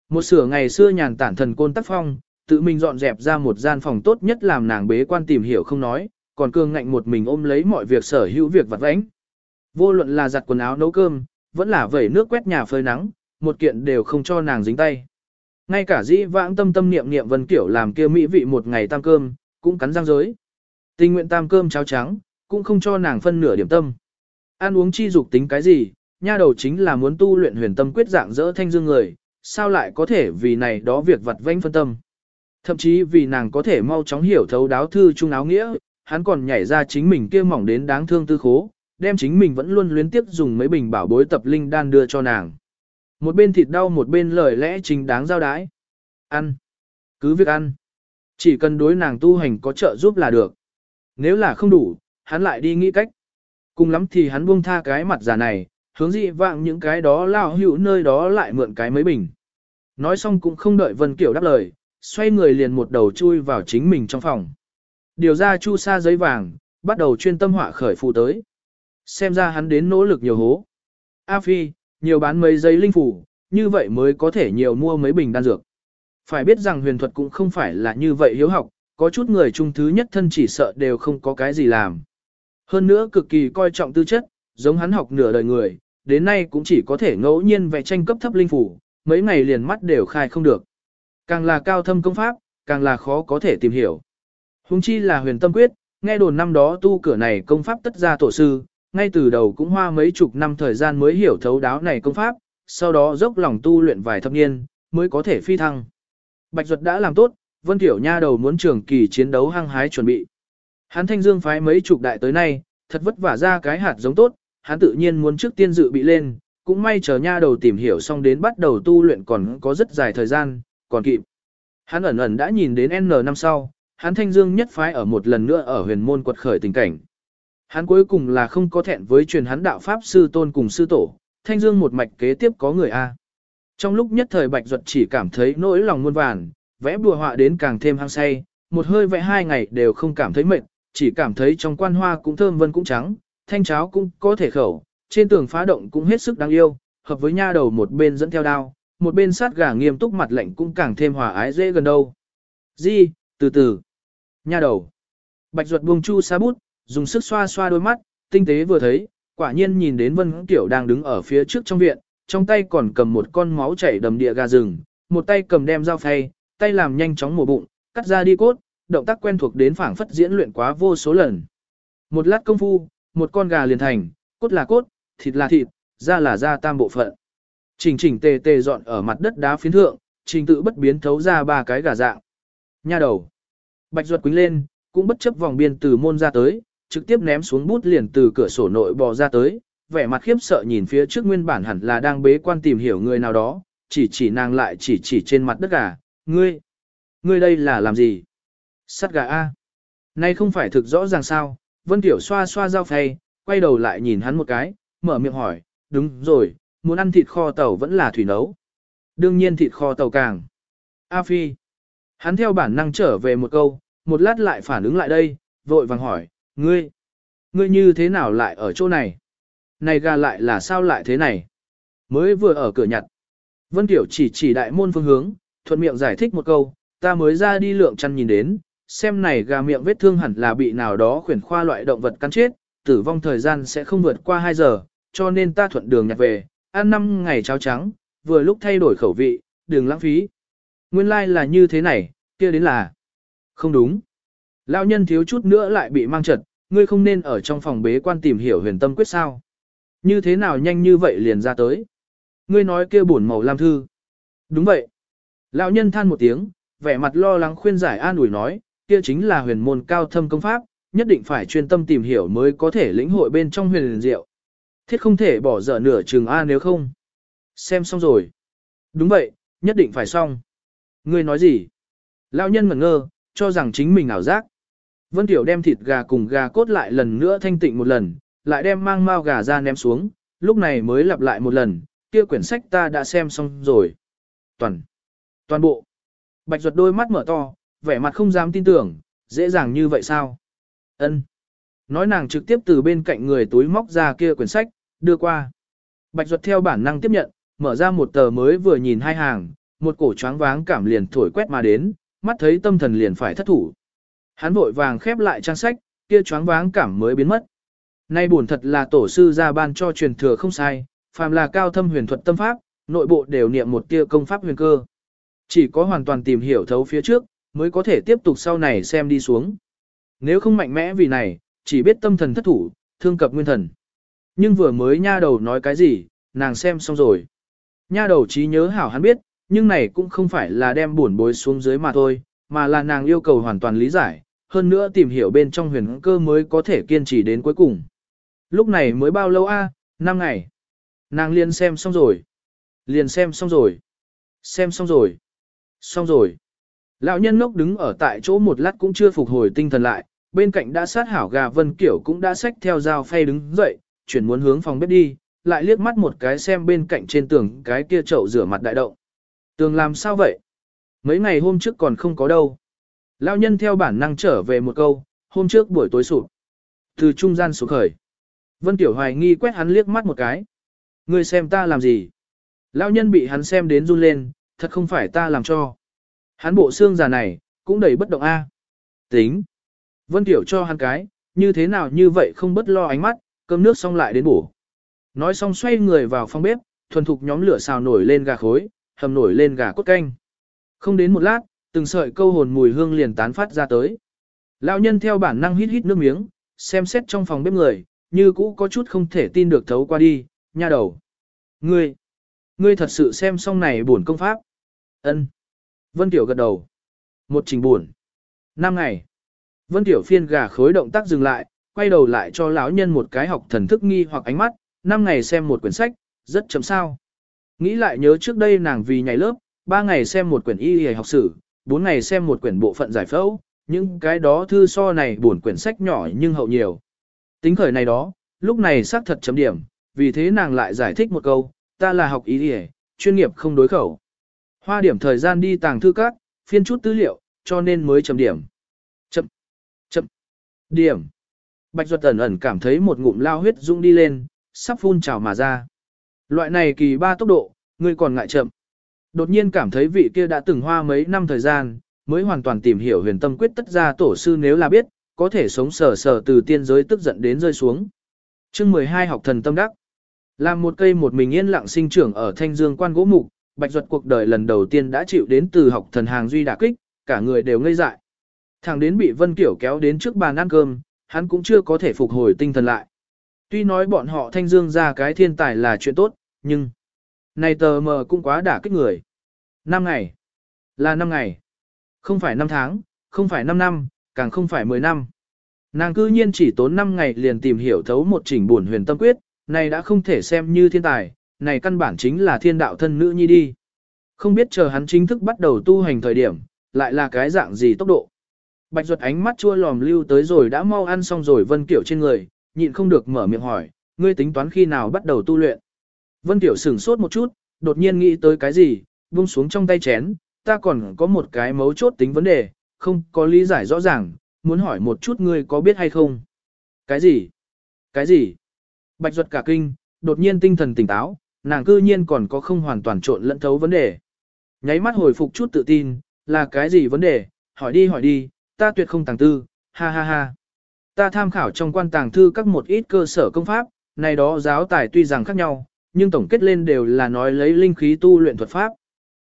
A: Một sửa ngày xưa nhàn tản thần côn tác phong, tự mình dọn dẹp ra một gian phòng tốt nhất làm nàng bế quan tìm hiểu không nói, còn cương ngạnh một mình ôm lấy mọi việc sở hữu việc vặt vãnh. Vô luận là giặt quần áo nấu cơm, vẫn là vẩy nước quét nhà phơi nắng, một kiện đều không cho nàng dính tay. Ngay cả dĩ vãng tâm tâm niệm niệm Vân Kiểu làm kia mỹ vị một ngày tam cơm, cũng cắn răng giới. Tình nguyện tam cơm cháo trắng, cũng không cho nàng phân nửa điểm tâm. Ăn uống chi dục tính cái gì, nha đầu chính là muốn tu luyện huyền tâm quyết dạng dỡ thanh dương người, sao lại có thể vì này đó việc vặt vanh phân tâm. Thậm chí vì nàng có thể mau chóng hiểu thấu đáo thư trung áo nghĩa, hắn còn nhảy ra chính mình kia mỏng đến đáng thương tư khố, đem chính mình vẫn luôn luyến tiếp dùng mấy bình bảo bối tập linh đan đưa cho nàng. Một bên thịt đau một bên lời lẽ chính đáng giao đái. Ăn. Cứ việc ăn. Chỉ cần đối nàng tu hành có trợ giúp là được. Nếu là không đủ, hắn lại đi nghĩ cách. Cùng lắm thì hắn buông tha cái mặt giả này, hướng dị vạng những cái đó lao hữu nơi đó lại mượn cái mấy bình. Nói xong cũng không đợi Vân Kiểu đáp lời, xoay người liền một đầu chui vào chính mình trong phòng. Điều ra chu sa giấy vàng, bắt đầu chuyên tâm họa khởi phù tới. Xem ra hắn đến nỗ lực nhiều hố. A Phi, nhiều bán mấy giấy linh phủ, như vậy mới có thể nhiều mua mấy bình đan dược. Phải biết rằng huyền thuật cũng không phải là như vậy hiếu học, có chút người trung thứ nhất thân chỉ sợ đều không có cái gì làm. Hơn nữa cực kỳ coi trọng tư chất, giống hắn học nửa đời người, đến nay cũng chỉ có thể ngẫu nhiên vẽ tranh cấp thấp linh phủ, mấy ngày liền mắt đều khai không được. Càng là cao thâm công pháp, càng là khó có thể tìm hiểu. Hùng chi là huyền tâm quyết, nghe đồn năm đó tu cửa này công pháp tất ra tổ sư, ngay từ đầu cũng hoa mấy chục năm thời gian mới hiểu thấu đáo này công pháp, sau đó dốc lòng tu luyện vài thập niên, mới có thể phi thăng. Bạch Duật đã làm tốt, Vân Tiểu Nha đầu muốn trường kỳ chiến đấu hăng hái chuẩn bị. Hán thanh dương phái mấy chục đại tới nay, thật vất vả ra cái hạt giống tốt, hắn tự nhiên muốn trước tiên dự bị lên, cũng may chờ nha đầu tìm hiểu xong đến bắt đầu tu luyện còn có rất dài thời gian, còn kịp. Hắn ẩn ẩn đã nhìn đến N năm sau, hắn thanh dương nhất phái ở một lần nữa ở huyền môn quật khởi tình cảnh. Hắn cuối cùng là không có thẹn với truyền hắn đạo pháp sư tôn cùng sư tổ, thanh dương một mạch kế tiếp có người A. Trong lúc nhất thời bạch duật chỉ cảm thấy nỗi lòng muôn vàn, vẽ bùa họa đến càng thêm hăng say, một hơi vẽ hai ngày đều không cảm thấy mệt, chỉ cảm thấy trong quan hoa cũng thơm vân cũng trắng, thanh cháo cũng có thể khẩu, trên tường phá động cũng hết sức đáng yêu, hợp với nha đầu một bên dẫn theo đao, một bên sát gà nghiêm túc mặt lạnh cũng càng thêm hòa ái dễ gần đâu. Di, từ từ. Nha đầu. Bạch ruột buông chu xa bút, dùng sức xoa xoa đôi mắt, tinh tế vừa thấy, quả nhiên nhìn đến Vân Tiểu đang đứng ở phía trước trong viện, trong tay còn cầm một con máu chảy đầm địa gà rừng, một tay cầm đem dao phay, tay làm nhanh chóng mổ bụng, cắt ra đi cốt, động tác quen thuộc đến phảng phất diễn luyện quá vô số lần. Một lát công phu, một con gà liền thành, cốt là cốt, thịt là thịt, da là da tam bộ phận. trình chỉnh tề tề dọn ở mặt đất đá phiến thượng, trình tự bất biến thấu ra ba cái gà dạng. Nha đầu. Bạch ruột quính lên, cũng bất chấp vòng biên từ môn ra tới, trực tiếp ném xuống bút liền từ cửa sổ nội bò ra tới, vẻ mặt khiếp sợ nhìn phía trước nguyên bản hẳn là đang bế quan tìm hiểu người nào đó, chỉ chỉ nàng lại chỉ chỉ trên mặt đất gà, ngươi, ngươi đây là làm gì? Sắt gà A. Nay không phải thực rõ ràng sao, Vân Tiểu xoa xoa dao phay, quay đầu lại nhìn hắn một cái, mở miệng hỏi, đúng rồi, muốn ăn thịt kho tàu vẫn là thủy nấu. Đương nhiên thịt kho tàu càng. A Phi. Hắn theo bản năng trở về một câu, một lát lại phản ứng lại đây, vội vàng hỏi, ngươi, ngươi như thế nào lại ở chỗ này? Này gà lại là sao lại thế này? Mới vừa ở cửa nhặt. Vân Tiểu chỉ chỉ đại môn phương hướng, thuận miệng giải thích một câu, ta mới ra đi lượng chăn nhìn đến, xem này gà miệng vết thương hẳn là bị nào đó khuyển khoa loại động vật cắn chết, tử vong thời gian sẽ không vượt qua 2 giờ, cho nên ta thuận đường nhặt về, ăn 5 ngày cháo trắng, vừa lúc thay đổi khẩu vị, đừng lãng phí. Nguyên lai like là như thế này, kia đến là không đúng. Lão nhân thiếu chút nữa lại bị mang trật, ngươi không nên ở trong phòng bế quan tìm hiểu huyền tâm quyết sao. Như thế nào nhanh như vậy liền ra tới. Ngươi nói kia buồn màu lam thư. Đúng vậy. Lão nhân than một tiếng, vẻ mặt lo lắng khuyên giải an ủi nói, kia chính là huyền môn cao thâm công pháp, nhất định phải chuyên tâm tìm hiểu mới có thể lĩnh hội bên trong huyền diệu. Thiết không thể bỏ dở nửa chừng A nếu không. Xem xong rồi. Đúng vậy, nhất định phải xong. Ngươi nói gì? Lão nhân ngẩn ngơ, cho rằng chính mình ảo giác. Vân Tiểu đem thịt gà cùng gà cốt lại lần nữa thanh tịnh một lần, lại đem mang mao gà ra ném xuống, lúc này mới lặp lại một lần, kia quyển sách ta đã xem xong rồi. Toàn, toàn bộ. Bạch ruột đôi mắt mở to, vẻ mặt không dám tin tưởng, dễ dàng như vậy sao? Ân. Nói nàng trực tiếp từ bên cạnh người túi móc ra kia quyển sách, đưa qua. Bạch Duật theo bản năng tiếp nhận, mở ra một tờ mới vừa nhìn hai hàng, một cổ choáng váng cảm liền thổi quét mà đến, mắt thấy tâm thần liền phải thất thủ. Hắn vội vàng khép lại trang sách, kia choáng váng cảm mới biến mất. Nay buồn thật là tổ sư ra ban cho truyền thừa không sai, phàm là cao thâm huyền thuật tâm pháp, nội bộ đều niệm một tia công pháp huyền cơ. Chỉ có hoàn toàn tìm hiểu thấu phía trước, mới có thể tiếp tục sau này xem đi xuống. Nếu không mạnh mẽ vì này, chỉ biết tâm thần thất thủ, thương cập nguyên thần. Nhưng vừa mới nha đầu nói cái gì, nàng xem xong rồi. Nha đầu trí nhớ hảo hắn biết, nhưng này cũng không phải là đem buồn bối xuống dưới mà thôi, mà là nàng yêu cầu hoàn toàn lý giải, hơn nữa tìm hiểu bên trong huyền cơ mới có thể kiên trì đến cuối cùng. Lúc này mới bao lâu a? À? 5 ngày. Nàng liền xem xong rồi. Liền xem xong rồi. Xem xong rồi. Xong rồi. Lão nhân ngốc đứng ở tại chỗ một lát cũng chưa phục hồi tinh thần lại, bên cạnh đã sát hảo gà vân kiểu cũng đã xách theo dao phay đứng dậy, chuyển muốn hướng phòng bếp đi, lại liếc mắt một cái xem bên cạnh trên tường cái kia chậu rửa mặt đại động. Tường làm sao vậy? Mấy ngày hôm trước còn không có đâu. Lão nhân theo bản năng trở về một câu, hôm trước buổi tối sụp. Từ trung gian xuống khởi. Vân Tiểu hoài nghi quét hắn liếc mắt một cái. Ngươi xem ta làm gì? Lão nhân bị hắn xem đến run lên, thật không phải ta làm cho. Hắn bộ xương già này, cũng đầy bất động a. Tính. Vân Tiểu cho hắn cái, như thế nào như vậy không bất lo ánh mắt, cơm nước xong lại đến bổ. Nói xong xoay người vào phòng bếp, thuần thục nhóm lửa xào nổi lên gà khối, hầm nổi lên gà cốt canh. Không đến một lát, từng sợi câu hồn mùi hương liền tán phát ra tới. Lão nhân theo bản năng hít hít nước miếng, xem xét trong phòng bếp người, như cũ có chút không thể tin được thấu qua đi, nha đầu. Ngươi, ngươi thật sự xem xong này buồn công pháp. Ân. Vân Tiểu gật đầu. Một trình buồn. Năm ngày. Vân Tiểu phiên gà khối động tác dừng lại, quay đầu lại cho lão nhân một cái học thần thức nghi hoặc ánh mắt, năm ngày xem một quyển sách, rất chậm sao. Nghĩ lại nhớ trước đây nàng vì nhảy lớp, ba ngày xem một quyển y y học sử, bốn ngày xem một quyển bộ phận giải phẫu, những cái đó thư so này buồn quyển sách nhỏ nhưng hậu nhiều. Tính khởi này đó, lúc này xác thật chấm điểm, vì thế nàng lại giải thích một câu, ta là học y y, chuyên nghiệp không đối khẩu. Hoa điểm thời gian đi tàng thư các, phiên chút tư liệu, cho nên mới chấm điểm. Chậm, chậm, điểm. Bạch Duật ẩn ẩn cảm thấy một ngụm lao huyết dũng đi lên, sắp phun trào mà ra. Loại này kỳ ba tốc độ, ngươi còn ngại chậm. Đột nhiên cảm thấy vị kia đã từng hoa mấy năm thời gian, mới hoàn toàn tìm hiểu huyền tâm quyết tất ra tổ sư nếu là biết, có thể sống sờ sờ từ tiên giới tức giận đến rơi xuống. chương 12 học thần tâm đắc. Làm một cây một mình yên lặng sinh trưởng ở thanh dương quan gỗ mục, bạch duật cuộc đời lần đầu tiên đã chịu đến từ học thần hàng duy đả kích, cả người đều ngây dại. Thằng đến bị Vân Kiểu kéo đến trước bàn ăn cơm, hắn cũng chưa có thể phục hồi tinh thần lại. Tuy nói bọn họ thanh dương ra cái thiên tài là chuyện tốt, nhưng... Này tờ mờ cũng quá đả kích người. Năm ngày. Là năm ngày. Không phải năm tháng, không phải năm năm, càng không phải mười năm. Nàng cư nhiên chỉ tốn năm ngày liền tìm hiểu thấu một chỉnh buồn huyền tâm quyết, này đã không thể xem như thiên tài, này căn bản chính là thiên đạo thân nữ nhi đi. Không biết chờ hắn chính thức bắt đầu tu hành thời điểm, lại là cái dạng gì tốc độ. Bạch ruột ánh mắt chua lòm lưu tới rồi đã mau ăn xong rồi Vân Kiểu trên người, nhịn không được mở miệng hỏi, ngươi tính toán khi nào bắt đầu tu luyện. Vân Kiểu sửng sốt một chút, đột nhiên nghĩ tới cái gì, buông xuống trong tay chén, ta còn có một cái mấu chốt tính vấn đề, không có lý giải rõ ràng, muốn hỏi một chút ngươi có biết hay không. Cái gì? Cái gì? Bạch ruột cả kinh, đột nhiên tinh thần tỉnh táo, nàng cư nhiên còn có không hoàn toàn trộn lẫn thấu vấn đề. Nháy mắt hồi phục chút tự tin, là cái gì vấn đề, hỏi đi hỏi đi, ta tuyệt không tàng tư, ha ha ha. Ta tham khảo trong quan tàng thư các một ít cơ sở công pháp, này đó giáo tài tuy rằng khác nhau, nhưng tổng kết lên đều là nói lấy linh khí tu luyện thuật pháp.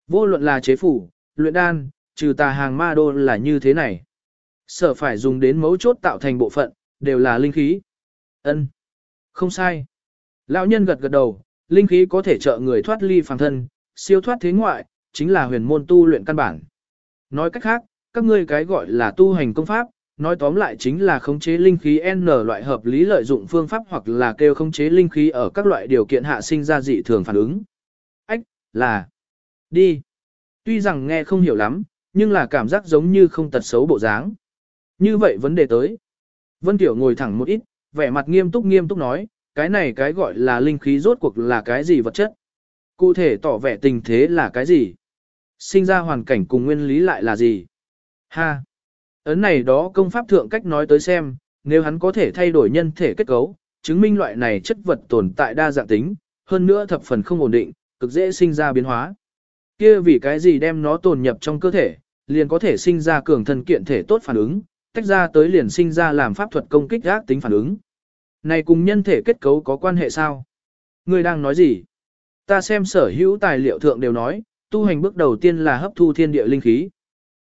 A: Vô luận là chế phủ, luyện đan, trừ tà hàng ma đô là như thế này. Sở phải dùng đến mấu chốt tạo thành bộ phận, đều là linh khí. Ân, Không sai. Lão nhân gật gật đầu, linh khí có thể trợ người thoát ly phàm thân, siêu thoát thế ngoại, chính là huyền môn tu luyện căn bản. Nói cách khác, các ngươi cái gọi là tu hành công pháp, nói tóm lại chính là khống chế linh khí N loại hợp lý lợi dụng phương pháp hoặc là kêu khống chế linh khí ở các loại điều kiện hạ sinh ra dị thường phản ứng. Ách, là, đi. Tuy rằng nghe không hiểu lắm, nhưng là cảm giác giống như không tật xấu bộ dáng. Như vậy vấn đề tới. Vân Tiểu ngồi thẳng một ít, vẻ mặt nghiêm túc nghiêm túc nói, cái này cái gọi là linh khí rốt cuộc là cái gì vật chất. Cụ thể tỏ vẻ tình thế là cái gì. Sinh ra hoàn cảnh cùng nguyên lý lại là gì. Ha! Ấn này đó công pháp thượng cách nói tới xem, nếu hắn có thể thay đổi nhân thể kết cấu, chứng minh loại này chất vật tồn tại đa dạng tính, hơn nữa thập phần không ổn định, cực dễ sinh ra biến hóa. Kia vì cái gì đem nó tồn nhập trong cơ thể, liền có thể sinh ra cường thân kiện thể tốt phản ứng, tách ra tới liền sinh ra làm pháp thuật công kích ác tính phản ứng. Này cùng nhân thể kết cấu có quan hệ sao? Người đang nói gì? Ta xem sở hữu tài liệu thượng đều nói, tu hành bước đầu tiên là hấp thu thiên địa linh khí.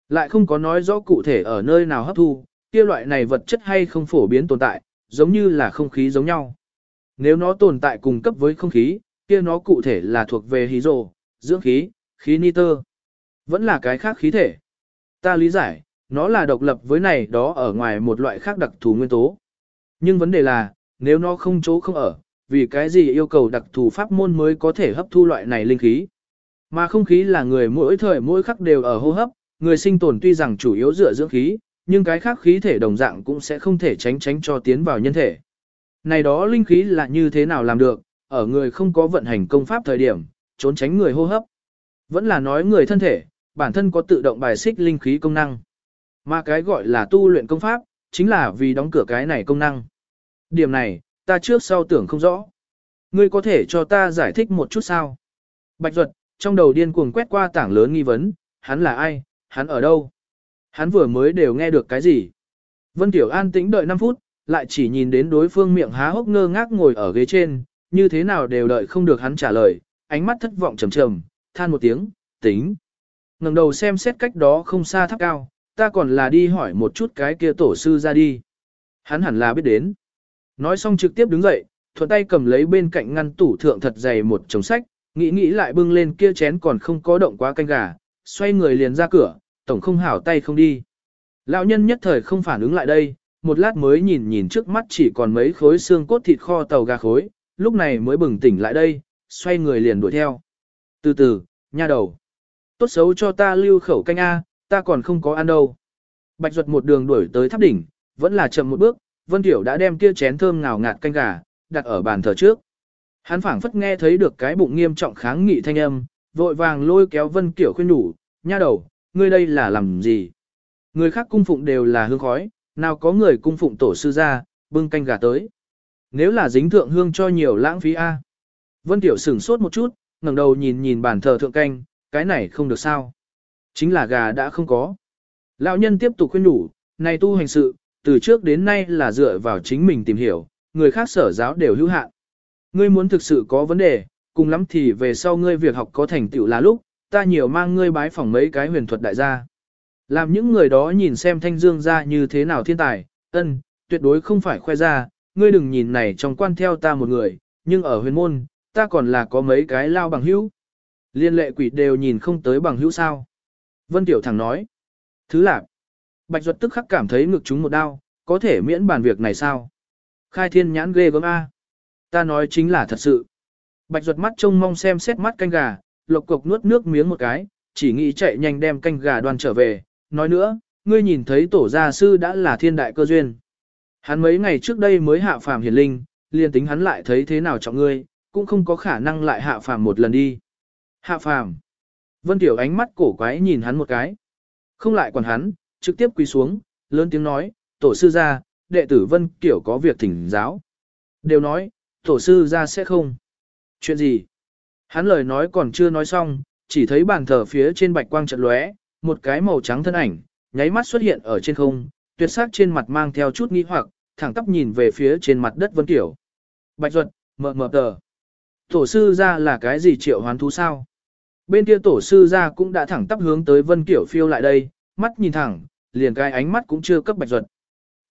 A: Lại không có nói rõ cụ thể ở nơi nào hấp thu, kia loại này vật chất hay không phổ biến tồn tại, giống như là không khí giống nhau. Nếu nó tồn tại cùng cấp với không khí, kia nó cụ thể là thuộc về hí rồ, dưỡng khí, khí nitơ. Vẫn là cái khác khí thể. Ta lý giải, nó là độc lập với này đó ở ngoài một loại khác đặc thù nguyên tố. Nhưng vấn đề là, nếu nó không chỗ không ở, vì cái gì yêu cầu đặc thù pháp môn mới có thể hấp thu loại này linh khí. Mà không khí là người mỗi thời mỗi khắc đều ở hô hấp, người sinh tồn tuy rằng chủ yếu dựa dưỡng khí, nhưng cái khác khí thể đồng dạng cũng sẽ không thể tránh tránh cho tiến vào nhân thể. Này đó linh khí là như thế nào làm được, ở người không có vận hành công pháp thời điểm, trốn tránh người hô hấp. Vẫn là nói người thân thể, bản thân có tự động bài xích linh khí công năng. Mà cái gọi là tu luyện công pháp, chính là vì đóng cửa cái này công năng. Điểm này, ta trước sau tưởng không rõ. Ngươi có thể cho ta giải thích một chút sao? Bạch Duật, trong đầu điên cuồng quét qua tảng lớn nghi vấn, hắn là ai, hắn ở đâu? Hắn vừa mới đều nghe được cái gì? Vân Tiểu an tĩnh đợi 5 phút, lại chỉ nhìn đến đối phương miệng há hốc ngơ ngác ngồi ở ghế trên, như thế nào đều đợi không được hắn trả lời, ánh mắt thất vọng trầm trầm, than một tiếng, tính. ngẩng đầu xem xét cách đó không xa tháp cao, ta còn là đi hỏi một chút cái kia tổ sư ra đi. Hắn hẳn là biết đến. Nói xong trực tiếp đứng dậy, thuận tay cầm lấy bên cạnh ngăn tủ thượng thật dày một chồng sách, nghĩ nghĩ lại bưng lên kia chén còn không có động quá canh gà, xoay người liền ra cửa, tổng không hảo tay không đi. Lão nhân nhất thời không phản ứng lại đây, một lát mới nhìn nhìn trước mắt chỉ còn mấy khối xương cốt thịt kho tàu gà khối, lúc này mới bừng tỉnh lại đây, xoay người liền đuổi theo. Từ từ, nha đầu. Tốt xấu cho ta lưu khẩu canh A, ta còn không có ăn đâu. Bạch ruột một đường đuổi tới tháp đỉnh, vẫn là chậm một bước, Vân Tiểu đã đem kia chén thơm ngào ngạt canh gà, đặt ở bàn thờ trước. Hắn phảng phất nghe thấy được cái bụng nghiêm trọng kháng nghị thanh âm, vội vàng lôi kéo Vân Kiểu khuyên nhủ, nha đầu, ngươi đây là làm gì? Người khác cung phụng đều là hương khói, nào có người cung phụng tổ sư ra, bưng canh gà tới. Nếu là dính thượng hương cho nhiều lãng phí A. Vân Tiểu sửng sốt một chút, ngẩng đầu nhìn nhìn bàn thờ thượng canh, cái này không được sao. Chính là gà đã không có. Lão nhân tiếp tục khuyên nhủ, này tu hành sự, từ trước đến nay là dựa vào chính mình tìm hiểu, người khác sở giáo đều hữu hạn. Ngươi muốn thực sự có vấn đề, cùng lắm thì về sau ngươi việc học có thành tựu là lúc, ta nhiều mang ngươi bái phỏng mấy cái huyền thuật đại gia. Làm những người đó nhìn xem thanh dương ra như thế nào thiên tài, ân, tuyệt đối không phải khoe ra, ngươi đừng nhìn này trong quan theo ta một người, nhưng ở huyền môn, ta còn là có mấy cái lao bằng hữu. Liên lệ quỷ đều nhìn không tới bằng hữu sao. Vân Tiểu thẳng nói. Thứ lạc. Bạch Duật tức khắc cảm thấy ngực chúng một đau, có thể miễn bàn việc này sao? Khai thiên nhãn ghê gớm A. Ta nói chính là thật sự. Bạch Duật mắt trông mong xem xét mắt canh gà, lộc cục nuốt nước miếng một cái, chỉ nghĩ chạy nhanh đem canh gà đoan trở về. Nói nữa, ngươi nhìn thấy tổ gia sư đã là thiên đại cơ duyên. Hắn mấy ngày trước đây mới hạ phàm hiển linh, liền tính hắn lại thấy thế nào trọng ngươi, cũng không có khả năng lại hạ phàm một lần đi. Hạ phàm. Vân Tiểu ánh mắt cổ quái nhìn hắn một cái. Không lại còn hắn, trực tiếp quỳ xuống, lớn tiếng nói, tổ sư ra, đệ tử Vân Kiểu có việc thỉnh giáo. Đều nói, tổ sư ra sẽ không. Chuyện gì? Hắn lời nói còn chưa nói xong, chỉ thấy bàn thờ phía trên bạch quang trận lóe, một cái màu trắng thân ảnh, nháy mắt xuất hiện ở trên không, tuyệt sắc trên mặt mang theo chút nghi hoặc, thẳng tắp nhìn về phía trên mặt đất Vân Kiểu. Bạch ruột, mờ mờ tờ. Tổ sư ra là cái gì triệu hoán thú sao? Bên kia tổ sư ra cũng đã thẳng tắp hướng tới Vân Kiểu phiêu lại đây, mắt nhìn thẳng, liền cái ánh mắt cũng chưa cấp bạch ruột.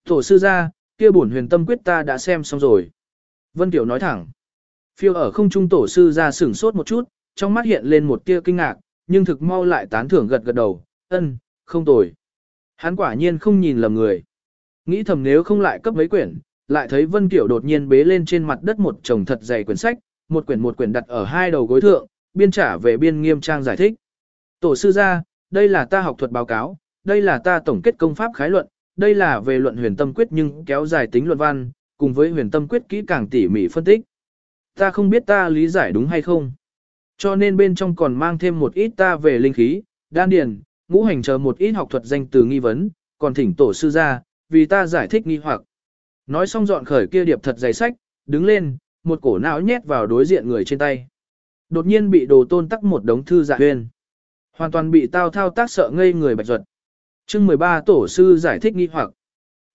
A: Tổ sư ra, kia bổn huyền tâm quyết ta đã xem xong rồi. Vân Tiểu nói thẳng. Phiêu ở không trung tổ sư ra sửng sốt một chút, trong mắt hiện lên một tia kinh ngạc, nhưng thực mau lại tán thưởng gật gật đầu, ân, không tồi. Hắn quả nhiên không nhìn lầm người. Nghĩ thầm nếu không lại cấp mấy quyển, lại thấy Vân Kiểu đột nhiên bế lên trên mặt đất một chồng thật dày quyển sách, một quyển một quyển đặt ở hai đầu gối thượng, biên trả về biên nghiêm trang giải thích. Tổ sư gia, đây là ta học thuật báo cáo, đây là ta tổng kết công pháp khái luận, đây là về luận huyền tâm quyết nhưng kéo dài tính luận văn, cùng với huyền tâm quyết kỹ càng tỉ mỉ phân tích. Ta không biết ta lý giải đúng hay không. Cho nên bên trong còn mang thêm một ít ta về linh khí, đan điền, ngũ hành chờ một ít học thuật danh từ nghi vấn, còn thỉnh tổ sư ra, vì ta giải thích nghi hoặc. Nói xong dọn khởi kia điệp thật dày sách, đứng lên, một cổ não nhét vào đối diện người trên tay. Đột nhiên bị đồ tôn tắc một đống thư dạ huyền. Hoàn toàn bị tao thao tác sợ ngây người bạch ruột. chương 13 tổ sư giải thích nghi hoặc.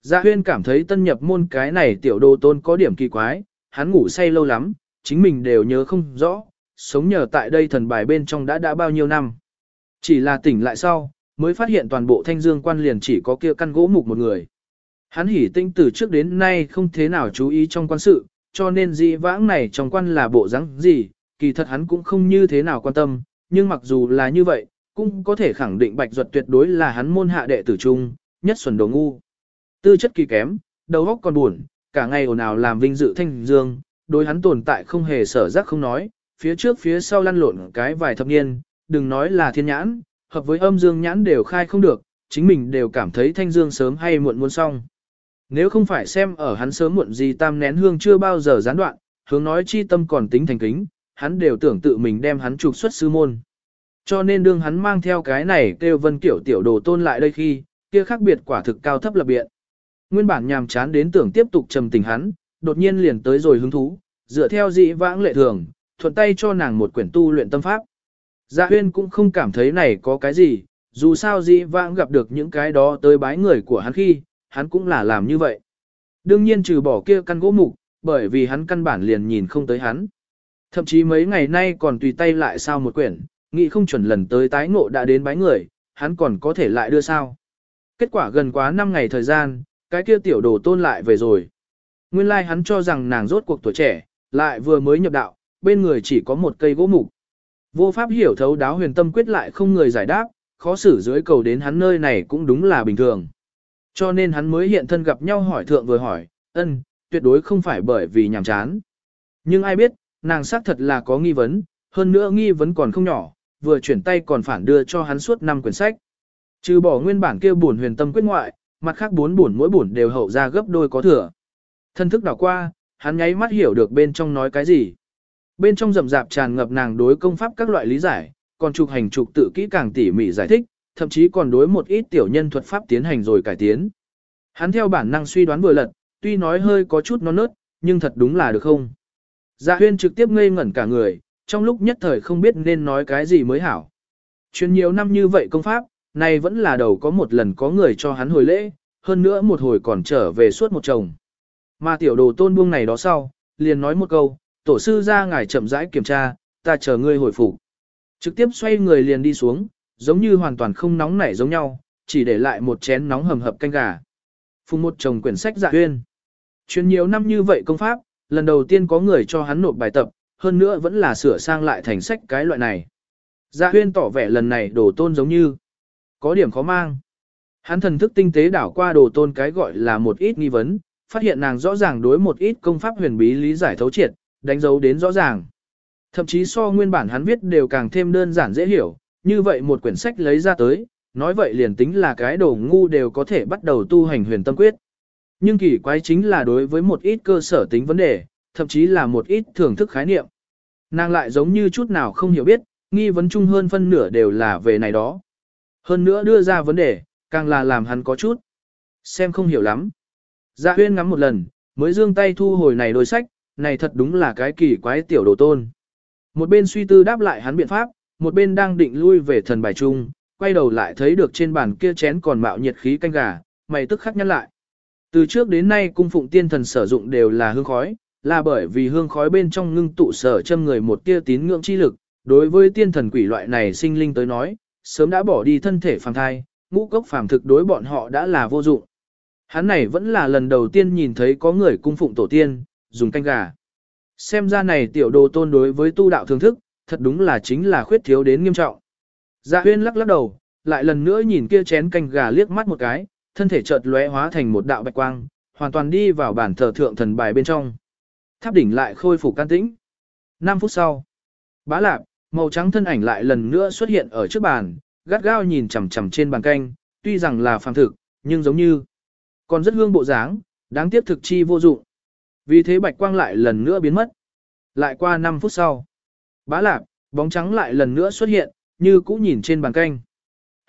A: Dạ huyên cảm thấy tân nhập môn cái này tiểu đồ tôn có điểm kỳ quái, hắn ngủ say lâu lắm, chính mình đều nhớ không rõ, sống nhờ tại đây thần bài bên trong đã đã bao nhiêu năm. Chỉ là tỉnh lại sau, mới phát hiện toàn bộ thanh dương quan liền chỉ có kia căn gỗ mục một người. Hắn hỉ tinh từ trước đến nay không thế nào chú ý trong quan sự, cho nên dị vãng này trong quan là bộ dáng gì, kỳ thật hắn cũng không như thế nào quan tâm, nhưng mặc dù là như vậy, cũng có thể khẳng định bạch duật tuyệt đối là hắn môn hạ đệ tử trung, nhất xuẩn đồ ngu. Tư chất kỳ kém, đầu óc còn buồn, cả ngày ồn ào làm vinh dự thanh dương, đối hắn tồn tại không hề sở giác không nói, phía trước phía sau lăn lộn cái vài thập niên, đừng nói là thiên nhãn, hợp với âm dương nhãn đều khai không được, chính mình đều cảm thấy thanh dương sớm hay muộn muốn xong. Nếu không phải xem ở hắn sớm muộn gì tam nén hương chưa bao giờ gián đoạn, hướng nói chi tâm còn tính thành kính, hắn đều tưởng tự mình đem hắn trục xuất sư môn. Cho nên đương hắn mang theo cái này kêu vân kiểu tiểu đồ tôn lại đây khi, kia khác biệt quả thực cao thấp lập biện. Nguyên bản nhàm chán đến tưởng tiếp tục trầm tình hắn, đột nhiên liền tới rồi hứng thú, dựa theo dị vãng lệ thường, thuận tay cho nàng một quyển tu luyện tâm pháp. Dạ huyên cũng không cảm thấy này có cái gì, dù sao dị vãng gặp được những cái đó tới bái người của hắn khi, hắn cũng là làm như vậy. Đương nhiên trừ bỏ kia căn gỗ mục, bởi vì hắn căn bản liền nhìn không tới hắn. Thậm chí mấy ngày nay còn tùy tay lại sao một quyển, nghĩ không chuẩn lần tới tái ngộ đã đến bái người, hắn còn có thể lại đưa sao. Kết quả gần quá 5 ngày thời gian, cái kia tiểu đồ tôn lại về rồi. Nguyên lai like hắn cho rằng nàng rốt cuộc tuổi trẻ, lại vừa mới nhập đạo, bên người chỉ có một cây gỗ mục. Vô pháp hiểu thấu đáo huyền tâm quyết lại không người giải đáp, khó xử dưới cầu đến hắn nơi này cũng đúng là bình thường. Cho nên hắn mới hiện thân gặp nhau hỏi thượng vừa hỏi, ân, tuyệt đối không phải bởi vì nhàm chán. Nhưng ai biết, nàng xác thật là có nghi vấn, hơn nữa nghi vấn còn không nhỏ, vừa chuyển tay còn phản đưa cho hắn suốt năm quyển sách. Trừ bỏ nguyên bản kia buồn huyền tâm quyết ngoại, mặt khác bốn buồn mỗi buồn đều hậu ra gấp đôi có thừa. Thân thức đảo qua, hắn nháy mắt hiểu được bên trong nói cái gì. Bên trong rậm rạp tràn ngập nàng đối công pháp các loại lý giải, còn trục hành trục tự kỹ càng tỉ mỉ giải thích, thậm chí còn đối một ít tiểu nhân thuật pháp tiến hành rồi cải tiến. Hắn theo bản năng suy đoán vừa lật, tuy nói hơi có chút non nớt, nhưng thật đúng là được không. Dạ huyên trực tiếp ngây ngẩn cả người, trong lúc nhất thời không biết nên nói cái gì mới hảo. Chuyên nhiều năm như vậy công pháp, này vẫn là đầu có một lần có người cho hắn hồi lễ, hơn nữa một hồi còn trở về suốt một chồng. Mà tiểu đồ tôn buông này đó sau, liền nói một câu, tổ sư ra ngài chậm rãi kiểm tra, ta chờ ngươi hồi phục. Trực tiếp xoay người liền đi xuống, giống như hoàn toàn không nóng nảy giống nhau, chỉ để lại một chén nóng hầm hập canh gà. Phùng một chồng quyển sách dạ huyên. Chuyên nhiều năm như vậy công pháp, lần đầu tiên có người cho hắn nộp bài tập, hơn nữa vẫn là sửa sang lại thành sách cái loại này. Dạ huyên tỏ vẻ lần này đồ tôn giống như có điểm khó mang. Hắn thần thức tinh tế đảo qua đồ tôn cái gọi là một ít nghi vấn, phát hiện nàng rõ ràng đối một ít công pháp huyền bí lý giải thấu triệt, đánh dấu đến rõ ràng. Thậm chí so nguyên bản hắn viết đều càng thêm đơn giản dễ hiểu, như vậy một quyển sách lấy ra tới, nói vậy liền tính là cái đồ ngu đều có thể bắt đầu tu hành huyền tâm quyết. Nhưng kỳ quái chính là đối với một ít cơ sở tính vấn đề, thậm chí là một ít thưởng thức khái niệm. Nàng lại giống như chút nào không hiểu biết, nghi vấn chung hơn phân nửa đều là về này đó. Hơn nữa đưa ra vấn đề, càng là làm hắn có chút. Xem không hiểu lắm. Dạ huyên ngắm một lần, mới dương tay thu hồi này đôi sách, này thật đúng là cái kỳ quái tiểu đồ tôn. Một bên suy tư đáp lại hắn biện pháp, một bên đang định lui về thần bài chung, quay đầu lại thấy được trên bàn kia chén còn mạo nhiệt khí canh gà, mày tức khắc nhăn lại. Từ trước đến nay cung phụng tiên thần sử dụng đều là hương khói, là bởi vì hương khói bên trong ngưng tụ sở châm người một tia tín ngưỡng chi lực, đối với tiên thần quỷ loại này sinh linh tới nói, sớm đã bỏ đi thân thể phàm thai, ngũ cốc phàm thực đối bọn họ đã là vô dụng. Hắn này vẫn là lần đầu tiên nhìn thấy có người cung phụng tổ tiên, dùng canh gà. Xem ra này tiểu đồ tôn đối với tu đạo thưởng thức, thật đúng là chính là khuyết thiếu đến nghiêm trọng. Dạ huyên lắc lắc đầu, lại lần nữa nhìn kia chén canh gà liếc mắt một cái, thân thể chợt lóe hóa thành một đạo bạch quang, hoàn toàn đi vào bản thờ thượng thần bài bên trong. Tháp đỉnh lại khôi phục can tĩnh. 5 phút sau, bá lạp, màu trắng thân ảnh lại lần nữa xuất hiện ở trước bàn, gắt gao nhìn chằm chằm trên bàn canh, tuy rằng là phàm thực, nhưng giống như còn rất hương bộ dáng, đáng tiếc thực chi vô dụng. Vì thế bạch quang lại lần nữa biến mất. Lại qua 5 phút sau, bá lạp, bóng trắng lại lần nữa xuất hiện, như cũ nhìn trên bàn canh.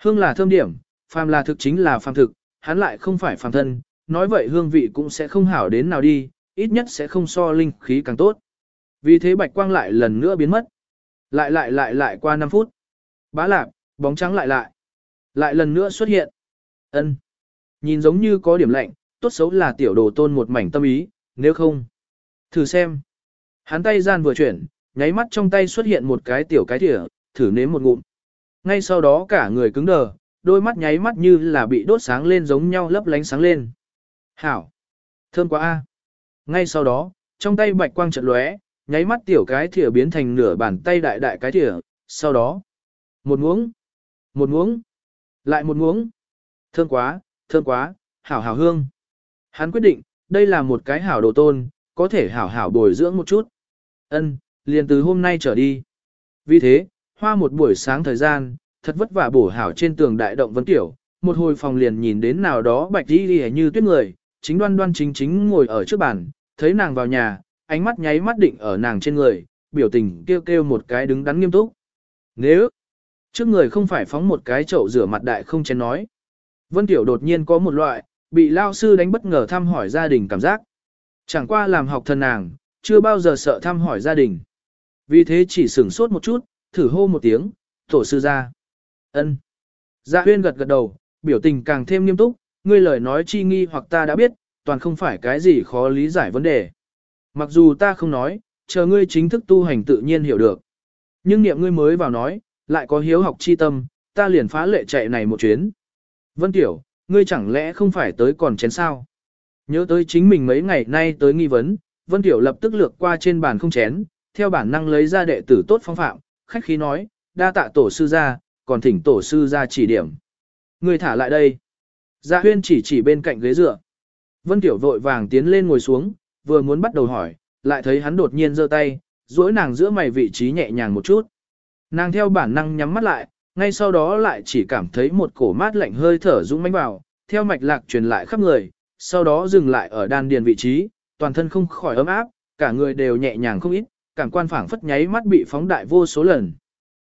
A: Hương là thơm điểm, phàm là thực chính là phàm thực, hắn lại không phải phàm thân, nói vậy hương vị cũng sẽ không hảo đến nào đi, ít nhất sẽ không so linh khí càng tốt. Vì thế bạch quang lại lần nữa biến mất. Lại lại lại lại qua 5 phút. Bá lạp, bóng trắng lại lại. Lại lần nữa xuất hiện. ân Nhìn giống như có điểm lạnh, tốt xấu là tiểu đồ tôn một mảnh tâm ý, nếu không. Thử xem. Hắn tay gian vừa chuyển, nháy mắt trong tay xuất hiện một cái tiểu cái thỉa, thử nếm một ngụm. Ngay sau đó cả người cứng đờ, đôi mắt nháy mắt như là bị đốt sáng lên giống nhau lấp lánh sáng lên. Hảo! Thơm quá a. Ngay sau đó, trong tay bạch quang trận lóe, nháy mắt tiểu cái thìa biến thành nửa bàn tay đại đại cái thìa, sau đó, một muỗng, một muỗng, lại một muỗng. Thơm quá, thơm quá, hảo hảo hương. Hắn quyết định, đây là một cái hảo đồ tôn, có thể hảo hảo bồi dưỡng một chút. Ân, liền từ hôm nay trở đi. Vì thế, hoa một buổi sáng thời gian, thật vất vả bổ hảo trên tường đại động vấn tiểu, một hồi phòng liền nhìn đến nào đó bạch đi đi như tuyết người, chính đoan đoan chính chính ngồi ở trước bàn, thấy nàng vào nhà, ánh mắt nháy mắt định ở nàng trên người, biểu tình kêu kêu một cái đứng đắn nghiêm túc. Nếu trước người không phải phóng một cái chậu rửa mặt đại không chén nói. Vân Tiểu đột nhiên có một loại, bị lao sư đánh bất ngờ thăm hỏi gia đình cảm giác. Chẳng qua làm học thần nàng, chưa bao giờ sợ thăm hỏi gia đình. Vì thế chỉ sửng sốt một chút, thử hô một tiếng, tổ sư ra. ân Dạ huyên gật gật đầu, biểu tình càng thêm nghiêm túc, ngươi lời nói chi nghi hoặc ta đã biết, toàn không phải cái gì khó lý giải vấn đề. Mặc dù ta không nói, chờ ngươi chính thức tu hành tự nhiên hiểu được. Nhưng niệm ngươi mới vào nói, lại có hiếu học chi tâm, ta liền phá lệ chạy này một chuyến. Vân Tiểu, ngươi chẳng lẽ không phải tới còn chén sao? Nhớ tới chính mình mấy ngày nay tới nghi vấn, Vân Tiểu lập tức lược qua trên bàn không chén, theo bản năng lấy ra đệ tử tốt phong phạm, khách khí nói, đa tạ tổ sư ra, còn thỉnh tổ sư ra chỉ điểm. Ngươi thả lại đây. Dạ huyên chỉ chỉ bên cạnh ghế dựa. Vân Tiểu vội vàng tiến lên ngồi xuống, vừa muốn bắt đầu hỏi, lại thấy hắn đột nhiên giơ tay, duỗi nàng giữa mày vị trí nhẹ nhàng một chút. Nàng theo bản năng nhắm mắt lại, ngay sau đó lại chỉ cảm thấy một cổ mát lạnh hơi thở dũng mãnh vào, theo mạch lạc truyền lại khắp người, sau đó dừng lại ở đan điền vị trí, toàn thân không khỏi ấm áp, cả người đều nhẹ nhàng không ít, cảm quan phảng phất nháy mắt bị phóng đại vô số lần.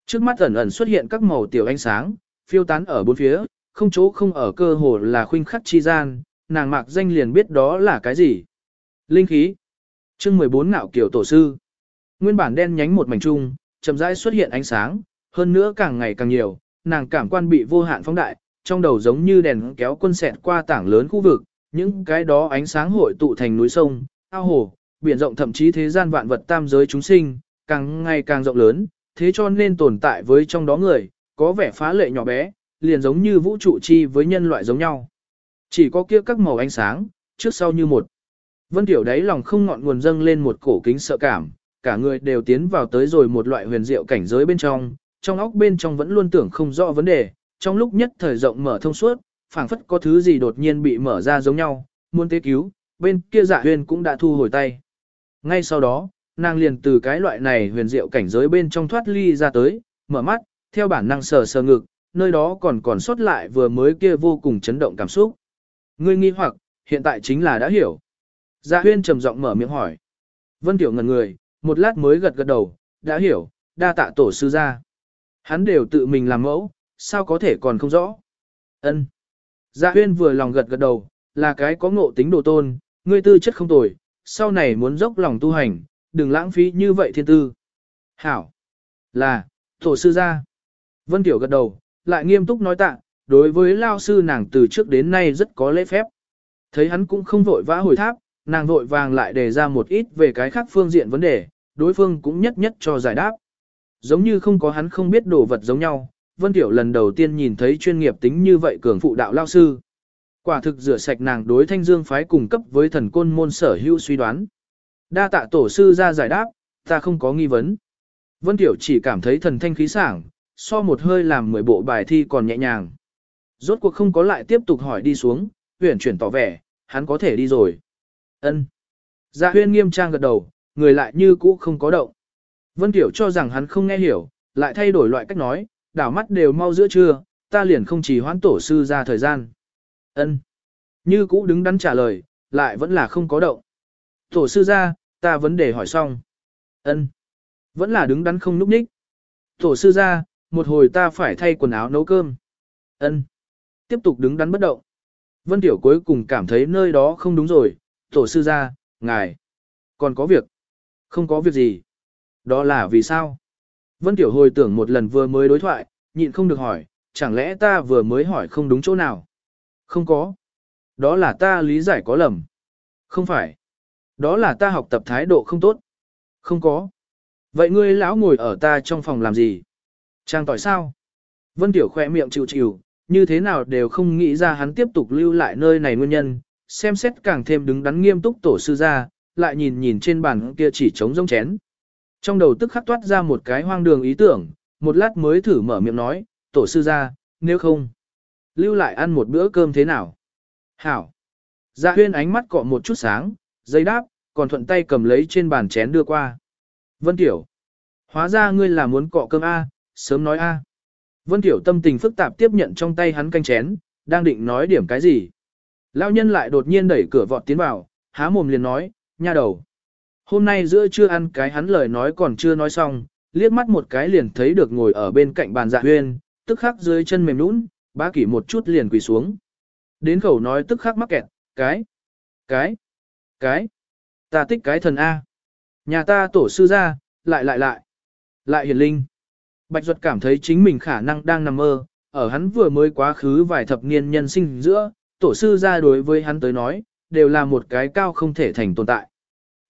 A: Trước mắt ẩn ẩn xuất hiện các màu tiểu ánh sáng, phiêu tán ở bốn phía, không chỗ không ở cơ hồ là khuynh khắc chi gian, nàng mạc danh liền biết đó là cái gì. Linh khí. Chương 14 ngạo kiểu tổ sư. Nguyên bản đen nhánh một mảnh trung, chậm rãi xuất hiện ánh sáng, hơn nữa càng ngày càng nhiều, nàng cảm quan bị vô hạn phóng đại, trong đầu giống như đèn kéo quân xẹt qua tảng lớn khu vực, những cái đó ánh sáng hội tụ thành núi sông, ao hồ, biển rộng thậm chí thế gian vạn vật tam giới chúng sinh, càng ngày càng rộng lớn, thế cho nên tồn tại với trong đó người, có vẻ phá lệ nhỏ bé, liền giống như vũ trụ chi với nhân loại giống nhau. Chỉ có kia các màu ánh sáng, trước sau như một. Vân Tiểu đáy lòng không ngọn nguồn dâng lên một cổ kính sợ cảm, cả người đều tiến vào tới rồi một loại huyền diệu cảnh giới bên trong, trong óc bên trong vẫn luôn tưởng không rõ vấn đề, trong lúc nhất thời rộng mở thông suốt, phảng phất có thứ gì đột nhiên bị mở ra giống nhau, muốn tế cứu, bên kia dạ huyền cũng đã thu hồi tay. Ngay sau đó, nàng liền từ cái loại này huyền diệu cảnh giới bên trong thoát ly ra tới, mở mắt, theo bản năng sờ sờ ngực, nơi đó còn còn sót lại vừa mới kia vô cùng chấn động cảm xúc. Ngươi nghi hoặc, hiện tại chính là đã hiểu. Dạ huyên trầm giọng mở miệng hỏi. Vân Tiểu ngần người, một lát mới gật gật đầu, đã hiểu, đa tạ tổ sư ra. Hắn đều tự mình làm mẫu, sao có thể còn không rõ. Ân. Dạ huyên vừa lòng gật gật đầu, là cái có ngộ tính đồ tôn, ngươi tư chất không tồi, sau này muốn dốc lòng tu hành, đừng lãng phí như vậy thiên tư. Hảo. Là, tổ sư ra. Vân Tiểu gật đầu, lại nghiêm túc nói tạ, đối với lao sư nàng từ trước đến nay rất có lễ phép. Thấy hắn cũng không vội vã hồi tháp, nàng vội vàng lại đề ra một ít về cái khác phương diện vấn đề, đối phương cũng nhất nhất cho giải đáp. Giống như không có hắn không biết đồ vật giống nhau, Vân Tiểu lần đầu tiên nhìn thấy chuyên nghiệp tính như vậy cường phụ đạo lao sư. Quả thực rửa sạch nàng đối thanh dương phái cùng cấp với thần côn môn sở hữu suy đoán. Đa tạ tổ sư ra giải đáp, ta không có nghi vấn. Vân Tiểu chỉ cảm thấy thần thanh khí sảng, so một hơi làm mười bộ bài thi còn nhẹ nhàng. Rốt cuộc không có lại tiếp tục hỏi đi xuống, huyển chuyển tỏ vẻ, hắn có thể đi rồi. ân Dạ huyên nghiêm trang gật đầu, người lại như cũ không có động. Vân Tiểu cho rằng hắn không nghe hiểu, lại thay đổi loại cách nói, đảo mắt đều mau giữa trưa, ta liền không chỉ hoãn tổ sư ra thời gian. ân Như cũ đứng đắn trả lời, lại vẫn là không có động. Tổ sư ra, ta vấn đề hỏi xong. ân Vẫn là đứng đắn không núp ních. Tổ sư ra, một hồi ta phải thay quần áo nấu cơm. ân Tiếp tục đứng đắn bất động. Vân Tiểu cuối cùng cảm thấy nơi đó không đúng rồi, tổ sư ra, ngài. Còn có việc. Không có việc gì. Đó là vì sao? Vân Tiểu hồi tưởng một lần vừa mới đối thoại, nhịn không được hỏi, chẳng lẽ ta vừa mới hỏi không đúng chỗ nào? Không có. Đó là ta lý giải có lầm. Không phải. Đó là ta học tập thái độ không tốt. Không có. Vậy ngươi lão ngồi ở ta trong phòng làm gì? Trang tỏi sao? Vân Tiểu khỏe miệng chịu chịu, như thế nào đều không nghĩ ra hắn tiếp tục lưu lại nơi này nguyên nhân, xem xét càng thêm đứng đắn nghiêm túc tổ sư ra, lại nhìn nhìn trên bàn kia chỉ trống rông chén. Trong đầu tức khắc toát ra một cái hoang đường ý tưởng, một lát mới thử mở miệng nói, tổ sư ra, nếu không, lưu lại ăn một bữa cơm thế nào? Hảo! Dạ huyên ánh mắt cọ một chút sáng, dây đáp, còn thuận tay cầm lấy trên bàn chén đưa qua. Vân Tiểu! Hóa ra ngươi là muốn cọ cơm A, sớm nói A. Vân Tiểu tâm tình phức tạp tiếp nhận trong tay hắn canh chén, đang định nói điểm cái gì. Lão nhân lại đột nhiên đẩy cửa vọt tiến vào, há mồm liền nói, nha đầu. Hôm nay giữa trưa ăn cái hắn lời nói còn chưa nói xong, liếc mắt một cái liền thấy được ngồi ở bên cạnh bàn dạ huyên, tức khắc dưới chân mềm nũng, bá kỷ một chút liền quỳ xuống. Đến khẩu nói tức khắc mắc kẹt, cái, cái, cái, ta tích cái thần A. Nhà ta tổ sư ra, lại lại lại, lại hiền linh. Bạch Duật cảm thấy chính mình khả năng đang nằm mơ, ở hắn vừa mới quá khứ vài thập niên nhân sinh giữa, tổ sư ra đối với hắn tới nói, đều là một cái cao không thể thành tồn tại.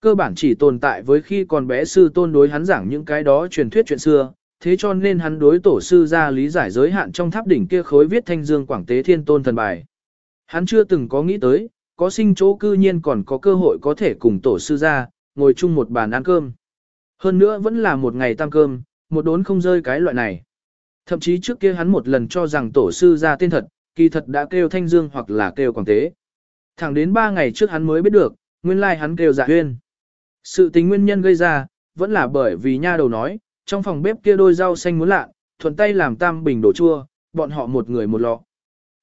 A: Cơ bản chỉ tồn tại với khi còn bé sư tôn đối hắn giảng những cái đó truyền thuyết chuyện xưa, thế cho nên hắn đối tổ sư ra lý giải giới hạn trong tháp đỉnh kia khối viết thanh dương quảng tế thiên tôn thần bài. Hắn chưa từng có nghĩ tới, có sinh chỗ cư nhiên còn có cơ hội có thể cùng tổ sư ra, ngồi chung một bàn ăn cơm. Hơn nữa vẫn là một ngày tăng cơm, một đốn không rơi cái loại này. Thậm chí trước kia hắn một lần cho rằng tổ sư ra tên thật, kỳ thật đã kêu thanh dương hoặc là kêu quảng tế. Thẳng đến ba ngày trước hắn mới biết được, nguyên lai hắn kêu dạ huyên. Sự tình nguyên nhân gây ra, vẫn là bởi vì nha đầu nói, trong phòng bếp kia đôi rau xanh muốn lạ, thuận tay làm tam bình đồ chua, bọn họ một người một lọ.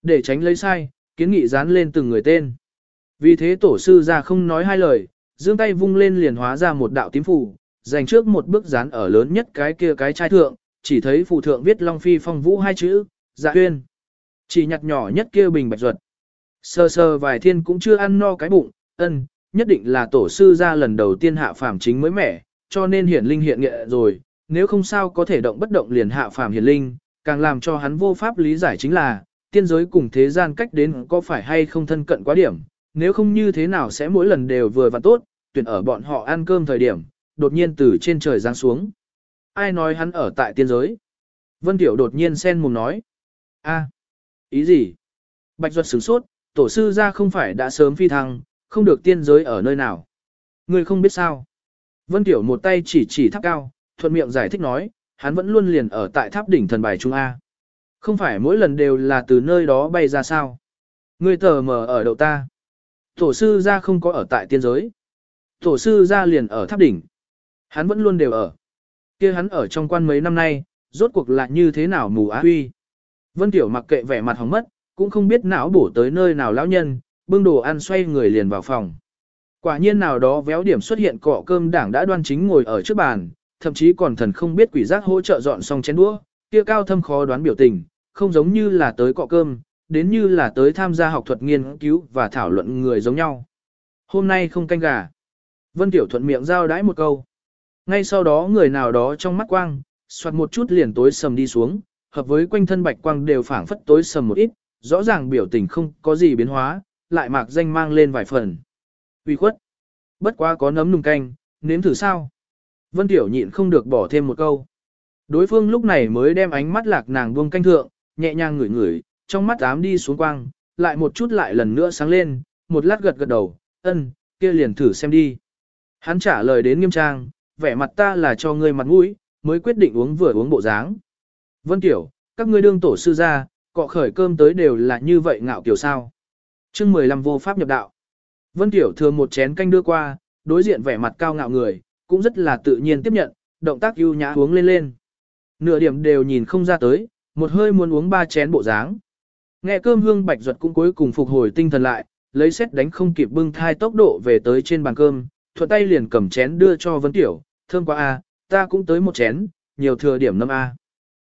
A: Để tránh lấy sai, kiến nghị dán lên từng người tên. Vì thế tổ sư ra không nói hai lời, dương tay vung lên liền hóa ra một đạo tím phủ, dành trước một bước dán ở lớn nhất cái kia cái chai thượng, chỉ thấy phù thượng viết Long Phi phong vũ hai chữ, dạ huyên. Chỉ nhặt nhỏ nhất kia bình bạch ruột. Sơ sơ vài thiên cũng chưa ăn no cái bụng, ân, nhất định là tổ sư ra lần đầu tiên hạ phàm chính mới mẻ, cho nên hiển linh hiện nghệ rồi, nếu không sao có thể động bất động liền hạ phàm hiển linh, càng làm cho hắn vô pháp lý giải chính là, tiên giới cùng thế gian cách đến có phải hay không thân cận quá điểm, nếu không như thế nào sẽ mỗi lần đều vừa và tốt, tuyển ở bọn họ ăn cơm thời điểm, đột nhiên từ trên trời giáng xuống. Ai nói hắn ở tại tiên giới? Vân Tiểu đột nhiên sen mồm nói. a ý gì? Bạch Duật sửng sốt, tổ sư ra không phải đã sớm phi thăng, không được tiên giới ở nơi nào. Người không biết sao. Vân Tiểu một tay chỉ chỉ tháp cao, thuận miệng giải thích nói, hắn vẫn luôn liền ở tại tháp đỉnh thần bài Trung A. Không phải mỗi lần đều là từ nơi đó bay ra sao. Người tờ mờ ở đậu ta. Tổ sư ra không có ở tại tiên giới. Tổ sư ra liền ở tháp đỉnh. Hắn vẫn luôn đều ở. kia hắn ở trong quan mấy năm nay, rốt cuộc là như thế nào mù á huy. Vân Tiểu mặc kệ vẻ mặt hóng mất, cũng không biết não bổ tới nơi nào lão nhân, bưng đồ ăn xoay người liền vào phòng. Quả nhiên nào đó véo điểm xuất hiện cọ cơm đảng đã đoan chính ngồi ở trước bàn, thậm chí còn thần không biết quỷ giác hỗ trợ dọn xong chén đũa, kia cao thâm khó đoán biểu tình, không giống như là tới cọ cơm, đến như là tới tham gia học thuật nghiên cứu và thảo luận người giống nhau. Hôm nay không canh gà. Vân Tiểu thuận miệng giao đãi một câu. Ngay sau đó người nào đó trong mắt quang, soạt một chút liền tối sầm đi xuống, hợp với quanh thân bạch quang đều phảng phất tối sầm một ít, rõ ràng biểu tình không có gì biến hóa, lại mạc danh mang lên vài phần. Uy khuất. Bất quá có nấm nùng canh, nếm thử sao. Vân Tiểu nhịn không được bỏ thêm một câu. Đối phương lúc này mới đem ánh mắt lạc nàng buông canh thượng, nhẹ nhàng ngửi ngửi, trong mắt ám đi xuống quang, lại một chút lại lần nữa sáng lên, một lát gật gật đầu, ân, kia liền thử xem đi. Hắn trả lời đến nghiêm trang, vẻ mặt ta là cho ngươi mặt mũi, mới quyết định uống vừa uống bộ dáng. Vân Tiểu, các ngươi đương tổ sư ra, cọ khởi cơm tới đều là như vậy ngạo kiểu sao. chương 15 vô pháp nhập đạo. Vân Tiểu thường một chén canh đưa qua, đối diện vẻ mặt cao ngạo người, cũng rất là tự nhiên tiếp nhận, động tác ưu nhã uống lên lên. Nửa điểm đều nhìn không ra tới, một hơi muốn uống ba chén bộ dáng. Nghe cơm hương bạch ruột cũng cuối cùng phục hồi tinh thần lại, lấy xét đánh không kịp bưng thai tốc độ về tới trên bàn cơm, thuận tay liền cầm chén đưa cho Vân Tiểu, thơm quá a, ta cũng tới một chén, nhiều thừa điểm năm a.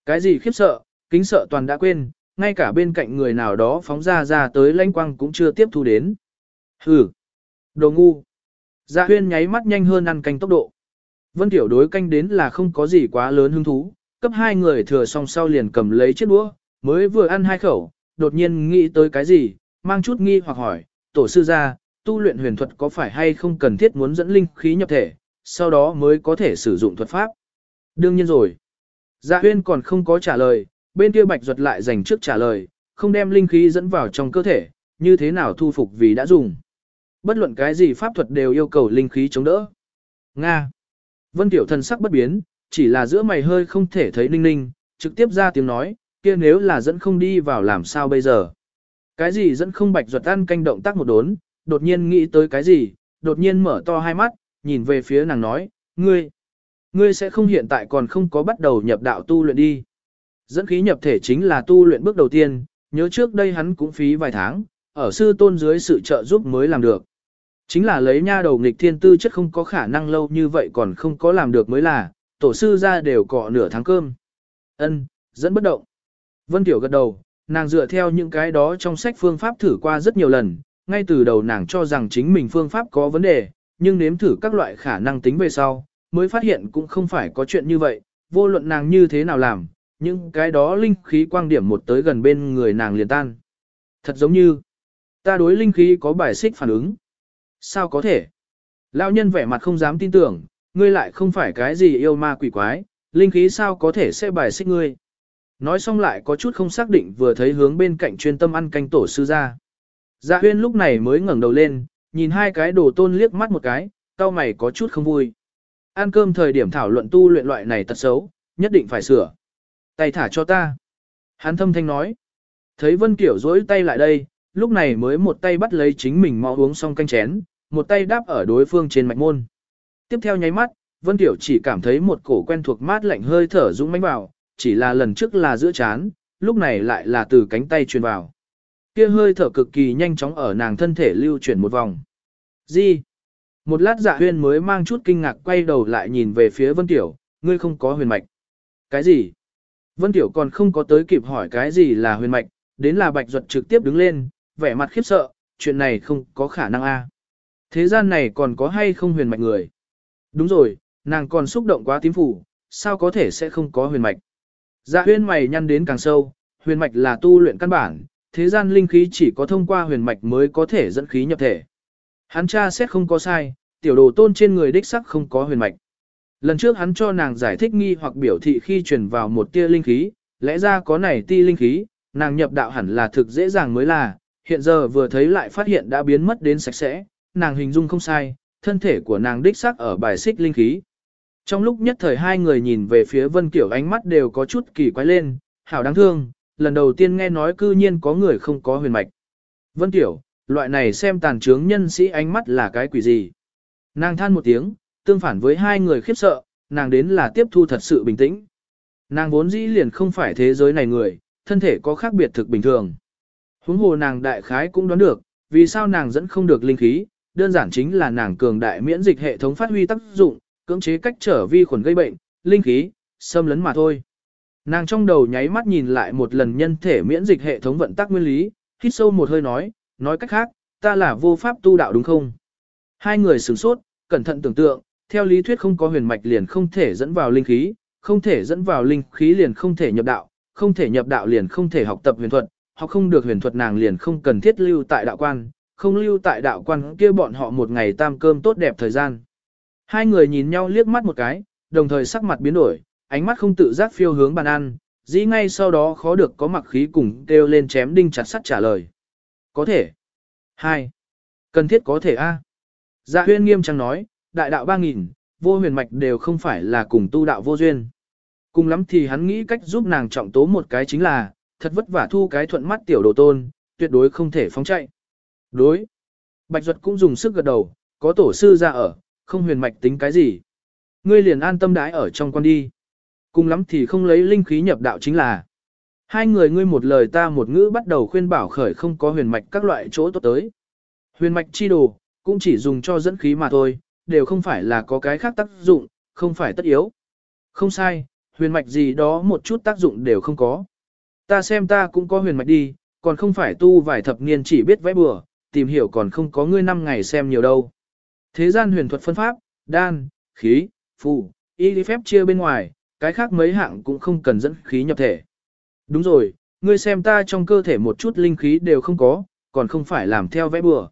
A: Cái gì khiếp sợ, kính sợ toàn đã quên, ngay cả bên cạnh người nào đó phóng ra ra tới lãnh quang cũng chưa tiếp thu đến. Hừ, đồ ngu. Dạ huyên nháy mắt nhanh hơn ăn canh tốc độ. Vân Tiểu đối canh đến là không có gì quá lớn hứng thú, cấp hai người thừa xong sau liền cầm lấy chiếc đũa, mới vừa ăn hai khẩu, đột nhiên nghĩ tới cái gì, mang chút nghi hoặc hỏi, tổ sư ra, tu luyện huyền thuật có phải hay không cần thiết muốn dẫn linh khí nhập thể, sau đó mới có thể sử dụng thuật pháp. Đương nhiên rồi. Dạ huyên còn không có trả lời, bên kia bạch ruột lại dành trước trả lời, không đem linh khí dẫn vào trong cơ thể, như thế nào thu phục vì đã dùng. Bất luận cái gì pháp thuật đều yêu cầu linh khí chống đỡ. Nga. Vân Tiểu thần sắc bất biến, chỉ là giữa mày hơi không thể thấy ninh ninh, trực tiếp ra tiếng nói, kia nếu là dẫn không đi vào làm sao bây giờ. Cái gì dẫn không bạch ruột ăn canh động tác một đốn, đột nhiên nghĩ tới cái gì, đột nhiên mở to hai mắt, nhìn về phía nàng nói, ngươi, ngươi sẽ không hiện tại còn không có bắt đầu nhập đạo tu luyện đi. Dẫn khí nhập thể chính là tu luyện bước đầu tiên, nhớ trước đây hắn cũng phí vài tháng, ở sư tôn dưới sự trợ giúp mới làm được. Chính là lấy nha đầu nghịch thiên tư chất không có khả năng lâu như vậy còn không có làm được mới là, tổ sư ra đều cọ nửa tháng cơm. Ân, dẫn bất động. Vân Tiểu gật đầu, nàng dựa theo những cái đó trong sách phương pháp thử qua rất nhiều lần, ngay từ đầu nàng cho rằng chính mình phương pháp có vấn đề, nhưng nếm thử các loại khả năng tính về sau, mới phát hiện cũng không phải có chuyện như vậy, vô luận nàng như thế nào làm, những cái đó linh khí quang điểm một tới gần bên người nàng liền tan. Thật giống như, ta đối linh khí có bài xích phản ứng. Sao có thể? Lão nhân vẻ mặt không dám tin tưởng, ngươi lại không phải cái gì yêu ma quỷ quái, linh khí sao có thể sẽ bài xích ngươi. Nói xong lại có chút không xác định vừa thấy hướng bên cạnh chuyên tâm ăn canh tổ sư ra. Dạ huyên lúc này mới ngẩng đầu lên, nhìn hai cái đồ tôn liếc mắt một cái, tao mày có chút không vui. Ăn cơm thời điểm thảo luận tu luyện loại này tật xấu, nhất định phải sửa. Tay thả cho ta. Hắn thâm thanh nói. Thấy Vân Kiểu dối tay lại đây, lúc này mới một tay bắt lấy chính mình mò uống xong canh chén, một tay đáp ở đối phương trên mạch môn. Tiếp theo nháy mắt, Vân Tiểu chỉ cảm thấy một cổ quen thuộc mát lạnh hơi thở dũng mãnh vào, chỉ là lần trước là giữa chán, lúc này lại là từ cánh tay truyền vào. Kia hơi thở cực kỳ nhanh chóng ở nàng thân thể lưu chuyển một vòng. Gì? Một lát dạ huyên mới mang chút kinh ngạc quay đầu lại nhìn về phía Vân Tiểu, ngươi không có huyền mạch. Cái gì? Vân Tiểu còn không có tới kịp hỏi cái gì là huyền mạch, đến là bạch duật trực tiếp đứng lên, vẻ mặt khiếp sợ, chuyện này không có khả năng a. À. Thế gian này còn có hay không huyền mạch người? Đúng rồi, nàng còn xúc động quá tím phủ, sao có thể sẽ không có huyền mạch? Dạ huyên mày nhăn đến càng sâu, huyền mạch là tu luyện căn bản, thế gian linh khí chỉ có thông qua huyền mạch mới có thể dẫn khí nhập thể. Hắn cha xét không có sai, tiểu đồ tôn trên người đích sắc không có huyền mạch. Lần trước hắn cho nàng giải thích nghi hoặc biểu thị khi truyền vào một tia linh khí, lẽ ra có này ti linh khí, nàng nhập đạo hẳn là thực dễ dàng mới là, hiện giờ vừa thấy lại phát hiện đã biến mất đến sạch sẽ, nàng hình dung không sai, thân thể của nàng đích xác ở bài xích linh khí. Trong lúc nhất thời hai người nhìn về phía Vân Kiểu ánh mắt đều có chút kỳ quái lên, hảo đáng thương, lần đầu tiên nghe nói cư nhiên có người không có huyền mạch. Vân tiểu loại này xem tàn trướng nhân sĩ ánh mắt là cái quỷ gì. Nàng than một tiếng, tương phản với hai người khiếp sợ, nàng đến là tiếp thu thật sự bình tĩnh. Nàng vốn dĩ liền không phải thế giới này người, thân thể có khác biệt thực bình thường. Huống hồ nàng đại khái cũng đoán được, vì sao nàng dẫn không được linh khí, đơn giản chính là nàng cường đại miễn dịch hệ thống phát huy tác dụng, cưỡng chế cách trở vi khuẩn gây bệnh, linh khí, xâm lấn mà thôi. Nàng trong đầu nháy mắt nhìn lại một lần nhân thể miễn dịch hệ thống vận tắc nguyên lý, hít sâu một hơi nói, nói cách khác, ta là vô pháp tu đạo đúng không? Hai người sửng sốt, cẩn thận tưởng tượng, theo lý thuyết không có huyền mạch liền không thể dẫn vào linh khí, không thể dẫn vào linh khí liền không thể nhập đạo, không thể nhập đạo liền không thể học tập huyền thuật, học không được huyền thuật nàng liền không cần thiết lưu tại đạo quan, không lưu tại đạo quan kia bọn họ một ngày tam cơm tốt đẹp thời gian. Hai người nhìn nhau liếc mắt một cái, đồng thời sắc mặt biến đổi, ánh mắt không tự giác phiêu hướng bàn ăn, dĩ ngay sau đó khó được có mặc khí cùng kêu lên chém đinh chặt sắt trả lời. Có thể. Hai. Cần thiết có thể A. Dạ huyên nghiêm trang nói, đại đạo ba nghìn, vô huyền mạch đều không phải là cùng tu đạo vô duyên. Cùng lắm thì hắn nghĩ cách giúp nàng trọng tố một cái chính là, thật vất vả thu cái thuận mắt tiểu đồ tôn, tuyệt đối không thể phóng chạy. Đối. Bạch Duật cũng dùng sức gật đầu, có tổ sư ra ở, không huyền mạch tính cái gì. Ngươi liền an tâm đái ở trong con đi. Cùng lắm thì không lấy linh khí nhập đạo chính là. Hai người ngươi một lời ta một ngữ bắt đầu khuyên bảo khởi không có huyền mạch các loại chỗ tốt tới. Huyền mạch chi đồ, cũng chỉ dùng cho dẫn khí mà thôi, đều không phải là có cái khác tác dụng, không phải tất yếu. Không sai, huyền mạch gì đó một chút tác dụng đều không có. Ta xem ta cũng có huyền mạch đi, còn không phải tu vài thập niên chỉ biết vẽ bừa, tìm hiểu còn không có ngươi năm ngày xem nhiều đâu. Thế gian huyền thuật phân pháp, đan, khí, phù, y lý phép chia bên ngoài, cái khác mấy hạng cũng không cần dẫn khí nhập thể. Đúng rồi, ngươi xem ta trong cơ thể một chút linh khí đều không có, còn không phải làm theo vẽ bừa.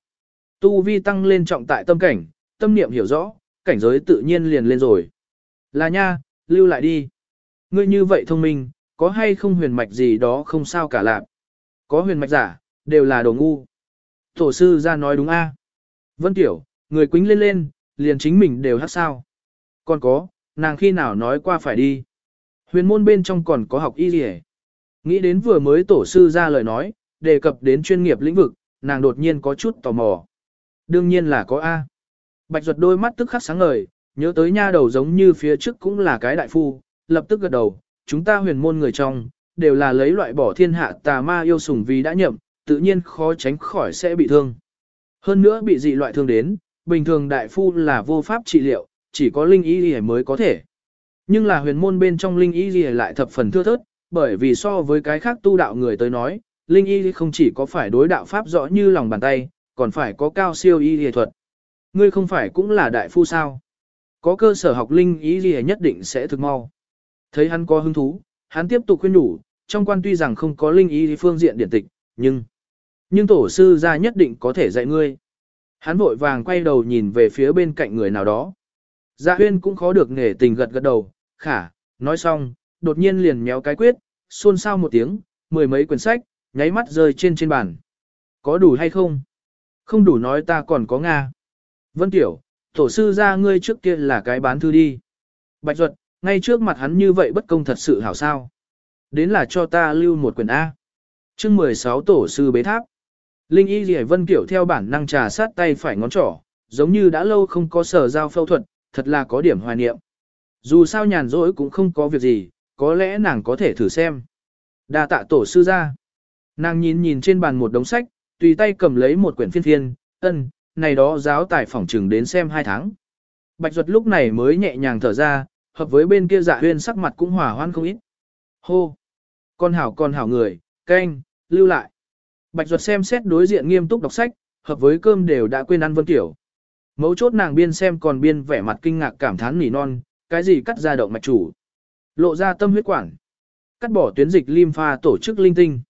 A: Tu vi tăng lên trọng tại tâm cảnh, tâm niệm hiểu rõ, cảnh giới tự nhiên liền lên rồi. Là nha, lưu lại đi. Ngươi như vậy thông minh, có hay không huyền mạch gì đó không sao cả lạc. Có huyền mạch giả, đều là đồ ngu. Tổ sư ra nói đúng a. Vân Tiểu, người quính lên lên, liền chính mình đều hát sao. Còn có, nàng khi nào nói qua phải đi. Huyền môn bên trong còn có học y gì Nghĩ đến vừa mới tổ sư ra lời nói, đề cập đến chuyên nghiệp lĩnh vực, nàng đột nhiên có chút tò mò. Đương nhiên là có A. Bạch ruột đôi mắt tức khắc sáng ngời, nhớ tới nha đầu giống như phía trước cũng là cái đại phu, lập tức gật đầu, chúng ta huyền môn người trong, đều là lấy loại bỏ thiên hạ tà ma yêu sủng vì đã nhậm, tự nhiên khó tránh khỏi sẽ bị thương. Hơn nữa bị dị loại thương đến, bình thường đại phu là vô pháp trị liệu, chỉ có linh y mới có thể. Nhưng là huyền môn bên trong linh y lại thập phần thưa thớt, bởi vì so với cái khác tu đạo người tới nói, linh y không chỉ có phải đối đạo pháp rõ như lòng bàn tay, còn phải có cao siêu y y thuật. Ngươi không phải cũng là đại phu sao? Có cơ sở học linh y y nhất định sẽ thực mau. Thấy hắn có hứng thú, hắn tiếp tục khuyên nhủ, trong quan tuy rằng không có linh y phương diện điển tịch, nhưng nhưng tổ sư gia nhất định có thể dạy ngươi. Hắn vội vàng quay đầu nhìn về phía bên cạnh người nào đó. Dạ huyên cũng khó được nghề tình gật gật đầu, khả, nói xong, đột nhiên liền méo cái quyết, xôn xao một tiếng, mười mấy quyển sách, nháy mắt rơi trên trên bàn. Có đủ hay không? Không đủ nói ta còn có Nga. Vân Tiểu, tổ sư ra ngươi trước kia là cái bán thư đi. Bạch Duật, ngay trước mặt hắn như vậy bất công thật sự hảo sao. Đến là cho ta lưu một quyển A. chương 16 tổ sư bế tháp. Linh y dì Vân Tiểu theo bản năng trà sát tay phải ngón trỏ, giống như đã lâu không có sở giao phẫu thuật, thật là có điểm hoài niệm. Dù sao nhàn rỗi cũng không có việc gì, có lẽ nàng có thể thử xem. Đa tạ tổ sư ra. Nàng nhìn nhìn trên bàn một đống sách, tùy tay cầm lấy một quyển phiên phiên, ân, này đó giáo tài phỏng trừng đến xem hai tháng. Bạch Duật lúc này mới nhẹ nhàng thở ra, hợp với bên kia dạ huyên sắc mặt cũng hòa hoan không ít. Hô! Con hảo con hảo người, canh, lưu lại. Bạch Duật xem xét đối diện nghiêm túc đọc sách, hợp với cơm đều đã quên ăn vân tiểu. Mấu chốt nàng biên xem còn biên vẻ mặt kinh ngạc cảm thán nỉ non, cái gì cắt ra động mạch chủ. Lộ ra tâm huyết quản. Cắt bỏ tuyến dịch lim pha tổ chức linh tinh.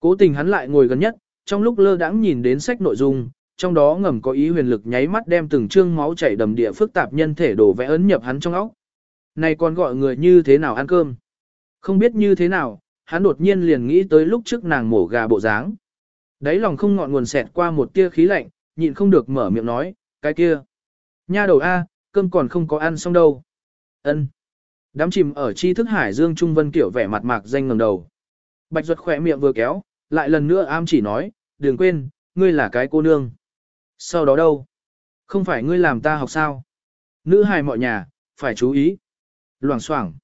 A: Cố tình hắn lại ngồi gần nhất, trong lúc lơ đãng nhìn đến sách nội dung, trong đó ngầm có ý huyền lực nháy mắt đem từng trương máu chảy đầm địa phức tạp nhân thể đổ vẽ ấn nhập hắn trong óc. Này còn gọi người như thế nào ăn cơm? Không biết như thế nào, hắn đột nhiên liền nghĩ tới lúc trước nàng mổ gà bộ dáng. Đấy lòng không ngọn nguồn xẹt qua một tia khí lạnh, nhịn không được mở miệng nói, cái kia. Nha đầu A, cơm còn không có ăn xong đâu. ân Đám chìm ở chi thức hải dương Trung Vân kiểu vẻ mặt mạc danh ngẩng đầu. Bạch ruột khỏe miệng vừa kéo, lại lần nữa am chỉ nói, đừng quên, ngươi là cái cô nương. Sau đó đâu? Không phải ngươi làm ta học sao? Nữ hài mọi nhà, phải chú ý. Loảng xoảng.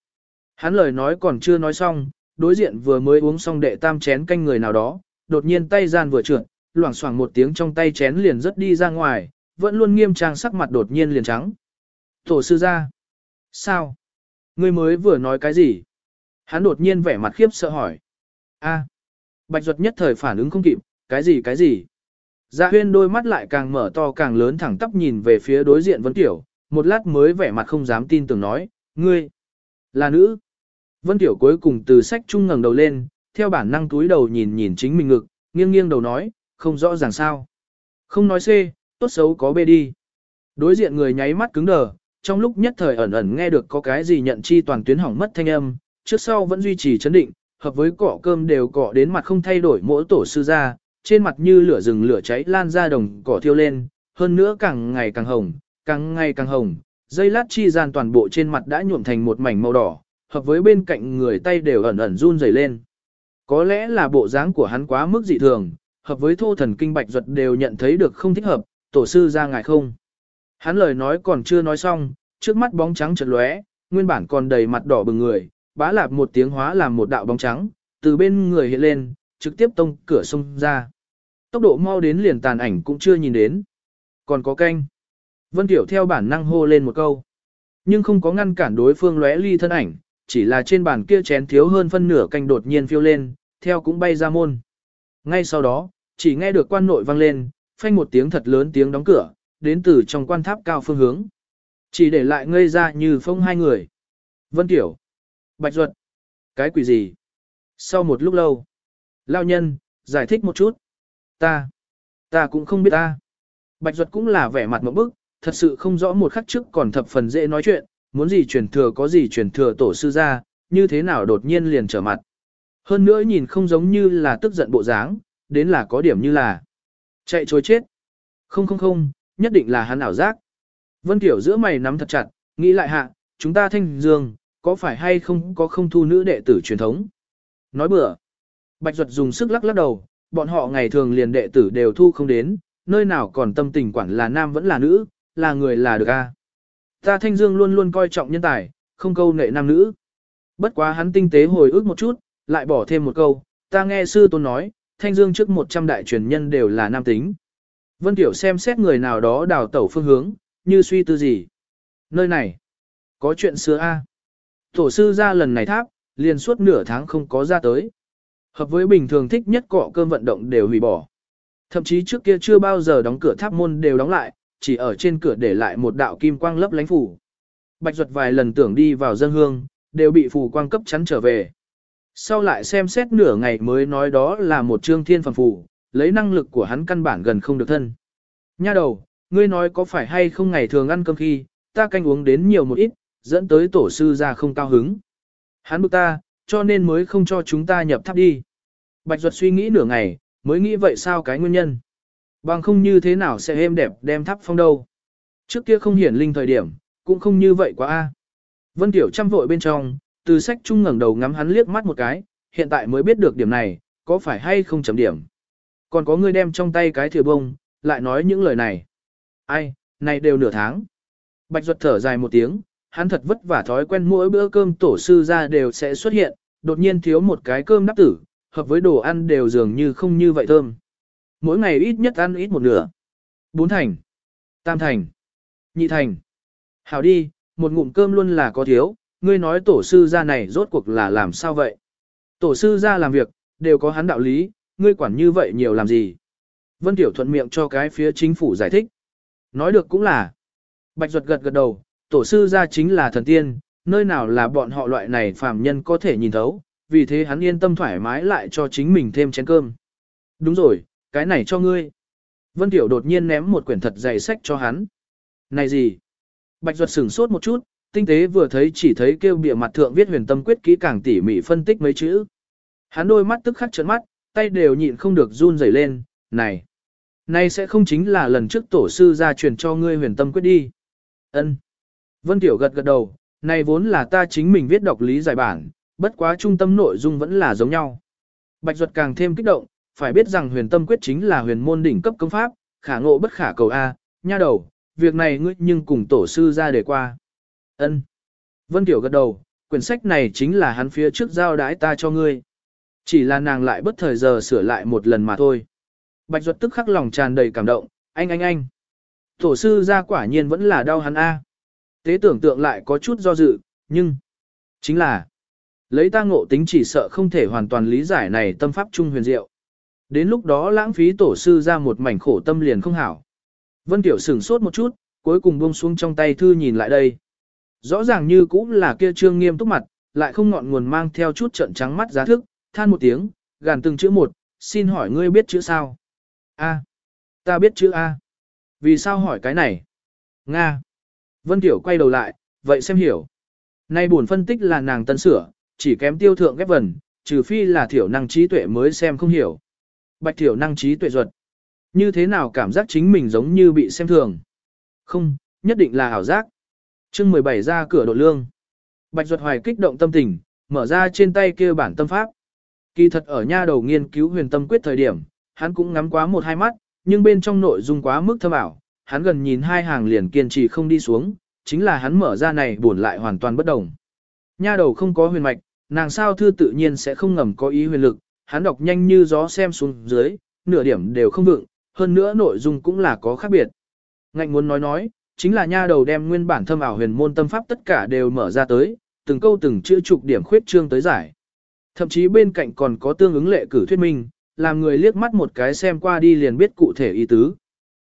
A: Hắn lời nói còn chưa nói xong, đối diện vừa mới uống xong đệ tam chén canh người nào đó, đột nhiên tay gian vừa trượt, loảng xoảng một tiếng trong tay chén liền rất đi ra ngoài, vẫn luôn nghiêm trang sắc mặt đột nhiên liền trắng. Tổ sư ra. Sao? Ngươi mới vừa nói cái gì? Hắn đột nhiên vẻ mặt khiếp sợ hỏi. A. Bạch Duật nhất thời phản ứng không kịp, cái gì cái gì? Dạ huyên đôi mắt lại càng mở to càng lớn thẳng tắp nhìn về phía đối diện Vân Tiểu, một lát mới vẻ mặt không dám tin tưởng nói, ngươi, là nữ. Vân Tiểu cuối cùng từ sách trung ngẩng đầu lên, theo bản năng túi đầu nhìn nhìn chính mình ngực, nghiêng nghiêng đầu nói, không rõ ràng sao. Không nói C, tốt xấu có bê đi. Đối diện người nháy mắt cứng đờ, trong lúc nhất thời ẩn ẩn nghe được có cái gì nhận chi toàn tuyến hỏng mất thanh âm, trước sau vẫn duy trì chấn định, hợp với cỏ cơm đều cỏ đến mặt không thay đổi mỗi tổ sư ra, trên mặt như lửa rừng lửa cháy lan ra đồng cỏ thiêu lên, hơn nữa càng ngày càng hồng, càng ngày càng hồng, dây lát chi gian toàn bộ trên mặt đã nhuộm thành một mảnh màu đỏ, hợp với bên cạnh người tay đều ẩn ẩn run rẩy lên. Có lẽ là bộ dáng của hắn quá mức dị thường, hợp với thô thần kinh bạch duật đều nhận thấy được không thích hợp, tổ sư ra ngài không. Hắn lời nói còn chưa nói xong, trước mắt bóng trắng chợt lóe, nguyên bản còn đầy mặt đỏ bừng người, bá lạp một tiếng hóa làm một đạo bóng trắng, từ bên người hiện lên, trực tiếp tông cửa xông ra. Tốc độ mau đến liền tàn ảnh cũng chưa nhìn đến. Còn có canh. Vân Tiểu theo bản năng hô lên một câu. Nhưng không có ngăn cản đối phương lóe ly thân ảnh, chỉ là trên bàn kia chén thiếu hơn phân nửa canh đột nhiên phiêu lên, theo cũng bay ra môn. Ngay sau đó, chỉ nghe được quan nội vang lên, phanh một tiếng thật lớn tiếng đóng cửa, đến từ trong quan tháp cao phương hướng. Chỉ để lại ngây ra như phong hai người. Vân Tiểu. Bạch Duật. Cái quỷ gì? Sau một lúc lâu. Lao nhân, giải thích một chút. Ta. Ta cũng không biết ta. Bạch Duật cũng là vẻ mặt một bức, thật sự không rõ một khắc trước còn thập phần dễ nói chuyện, muốn gì truyền thừa có gì truyền thừa tổ sư ra, như thế nào đột nhiên liền trở mặt. Hơn nữa nhìn không giống như là tức giận bộ dáng, đến là có điểm như là chạy trối chết. Không không không, nhất định là hắn ảo giác. Vân Tiểu giữa mày nắm thật chặt, nghĩ lại hạ, chúng ta thanh dương, có phải hay không có không thu nữ đệ tử truyền thống. Nói bừa. Bạch Duật dùng sức lắc lắc đầu, bọn họ ngày thường liền đệ tử đều thu không đến, nơi nào còn tâm tình quản là nam vẫn là nữ, là người là được a. Ta Thanh Dương luôn luôn coi trọng nhân tài, không câu nệ nam nữ. Bất quá hắn tinh tế hồi ức một chút, lại bỏ thêm một câu, ta nghe sư tôn nói, Thanh Dương trước 100 đại truyền nhân đều là nam tính. Vân Tiểu xem xét người nào đó đào tẩu phương hướng, như suy tư gì. Nơi này, có chuyện xưa a. Tổ sư ra lần này tháp, liền suốt nửa tháng không có ra tới. Hợp với bình thường thích nhất cọ cơm vận động đều hủy bỏ. Thậm chí trước kia chưa bao giờ đóng cửa tháp môn đều đóng lại, chỉ ở trên cửa để lại một đạo kim quang lấp lánh phủ. Bạch Duật vài lần tưởng đi vào dân hương, đều bị phù quang cấp chắn trở về. Sau lại xem xét nửa ngày mới nói đó là một trương thiên phẩm phù, lấy năng lực của hắn căn bản gần không được thân. Nha đầu, ngươi nói có phải hay không ngày thường ăn cơm khi, ta canh uống đến nhiều một ít, dẫn tới tổ sư ra không cao hứng. Hắn bực ta, cho nên mới không cho chúng ta nhập tháp đi. Bạch Duật suy nghĩ nửa ngày, mới nghĩ vậy sao cái nguyên nhân. Bằng không như thế nào sẽ êm đẹp đem tháp phong đâu. Trước kia không hiển linh thời điểm, cũng không như vậy quá a. Vân Tiểu chăm vội bên trong, từ sách trung ngẩng đầu ngắm hắn liếc mắt một cái, hiện tại mới biết được điểm này, có phải hay không chấm điểm. Còn có người đem trong tay cái thìa bông, lại nói những lời này. Ai, này đều nửa tháng. Bạch Duật thở dài một tiếng, hắn thật vất vả thói quen mỗi bữa cơm tổ sư ra đều sẽ xuất hiện, đột nhiên thiếu một cái cơm đắp tử, hợp với đồ ăn đều dường như không như vậy thơm. Mỗi ngày ít nhất ăn ít một nửa. Bốn thành. Tam thành. Nhị thành. Hảo đi, một ngụm cơm luôn là có thiếu, ngươi nói tổ sư gia này rốt cuộc là làm sao vậy? Tổ sư gia làm việc, đều có hắn đạo lý, ngươi quản như vậy nhiều làm gì? Vân Tiểu thuận miệng cho cái phía chính phủ giải thích. Nói được cũng là. Bạch Duật gật gật đầu, tổ sư gia chính là thần tiên, nơi nào là bọn họ loại này phàm nhân có thể nhìn thấu, vì thế hắn yên tâm thoải mái lại cho chính mình thêm chén cơm. Đúng rồi, cái này cho ngươi. Vân Tiểu đột nhiên ném một quyển thật dày sách cho hắn. Này gì? Bạch Duật sửng sốt một chút, tinh tế vừa thấy chỉ thấy kêu bìa mặt thượng viết huyền tâm quyết kỹ càng tỉ mỉ phân tích mấy chữ. Hắn đôi mắt tức khắc trợn mắt, tay đều nhịn không được run rẩy lên, này. Này sẽ không chính là lần trước tổ sư ra truyền cho ngươi huyền tâm quyết đi. Ân. Vân Tiểu gật gật đầu, này vốn là ta chính mình viết đọc lý giải bản, bất quá trung tâm nội dung vẫn là giống nhau. Bạch Duật càng thêm kích động, phải biết rằng huyền tâm quyết chính là huyền môn đỉnh cấp công pháp, khả ngộ bất khả cầu A, nha đầu, việc này ngươi nhưng cùng tổ sư ra để qua ân Vân Tiểu gật đầu, quyển sách này chính là hắn phía trước giao đái ta cho ngươi. Chỉ là nàng lại bất thời giờ sửa lại một lần mà thôi. Bạch Duật tức khắc lòng tràn đầy cảm động, anh anh anh. Tổ sư ra quả nhiên vẫn là đau hắn A. Tế tưởng tượng lại có chút do dự, nhưng... Chính là... Lấy ta ngộ tính chỉ sợ không thể hoàn toàn lý giải này tâm pháp trung huyền diệu. Đến lúc đó lãng phí tổ sư ra một mảnh khổ tâm liền không hảo. Vân Tiểu sửng sốt một chút, cuối cùng buông xuống trong tay thư nhìn lại đây. Rõ ràng như cũng là kia trương nghiêm túc mặt, lại không ngọn nguồn mang theo chút trận trắng mắt giá thức, than một tiếng, gàn từng chữ một, xin hỏi ngươi biết chữ sao? A. Ta biết chữ A. Vì sao hỏi cái này? Nga. Vân Tiểu quay đầu lại, vậy xem hiểu. Nay buồn phân tích là nàng tân sửa, chỉ kém tiêu thượng ghép vần, trừ phi là thiểu năng trí tuệ mới xem không hiểu. Bạch thiểu năng trí tuệ ruột. Như thế nào cảm giác chính mình giống như bị xem thường? Không, nhất định là ảo giác chương 17 ra cửa độ lương. Bạch Duật hoài kích động tâm tình, mở ra trên tay kia bản tâm pháp. Kỳ thật ở nha đầu nghiên cứu huyền tâm quyết thời điểm, hắn cũng ngắm quá một hai mắt, nhưng bên trong nội dung quá mức thâm ảo, hắn gần nhìn hai hàng liền kiên trì không đi xuống, chính là hắn mở ra này buồn lại hoàn toàn bất đồng. Nha đầu không có huyền mạch, nàng sao thư tự nhiên sẽ không ngầm có ý huyền lực, hắn đọc nhanh như gió xem xuống dưới, nửa điểm đều không vượng, hơn nữa nội dung cũng là có khác biệt. Ngạnh muốn nói nói, chính là nha đầu đem nguyên bản thâm ảo huyền môn tâm pháp tất cả đều mở ra tới, từng câu từng chữ trục điểm khuyết trương tới giải. Thậm chí bên cạnh còn có tương ứng lệ cử thuyết minh, làm người liếc mắt một cái xem qua đi liền biết cụ thể ý tứ.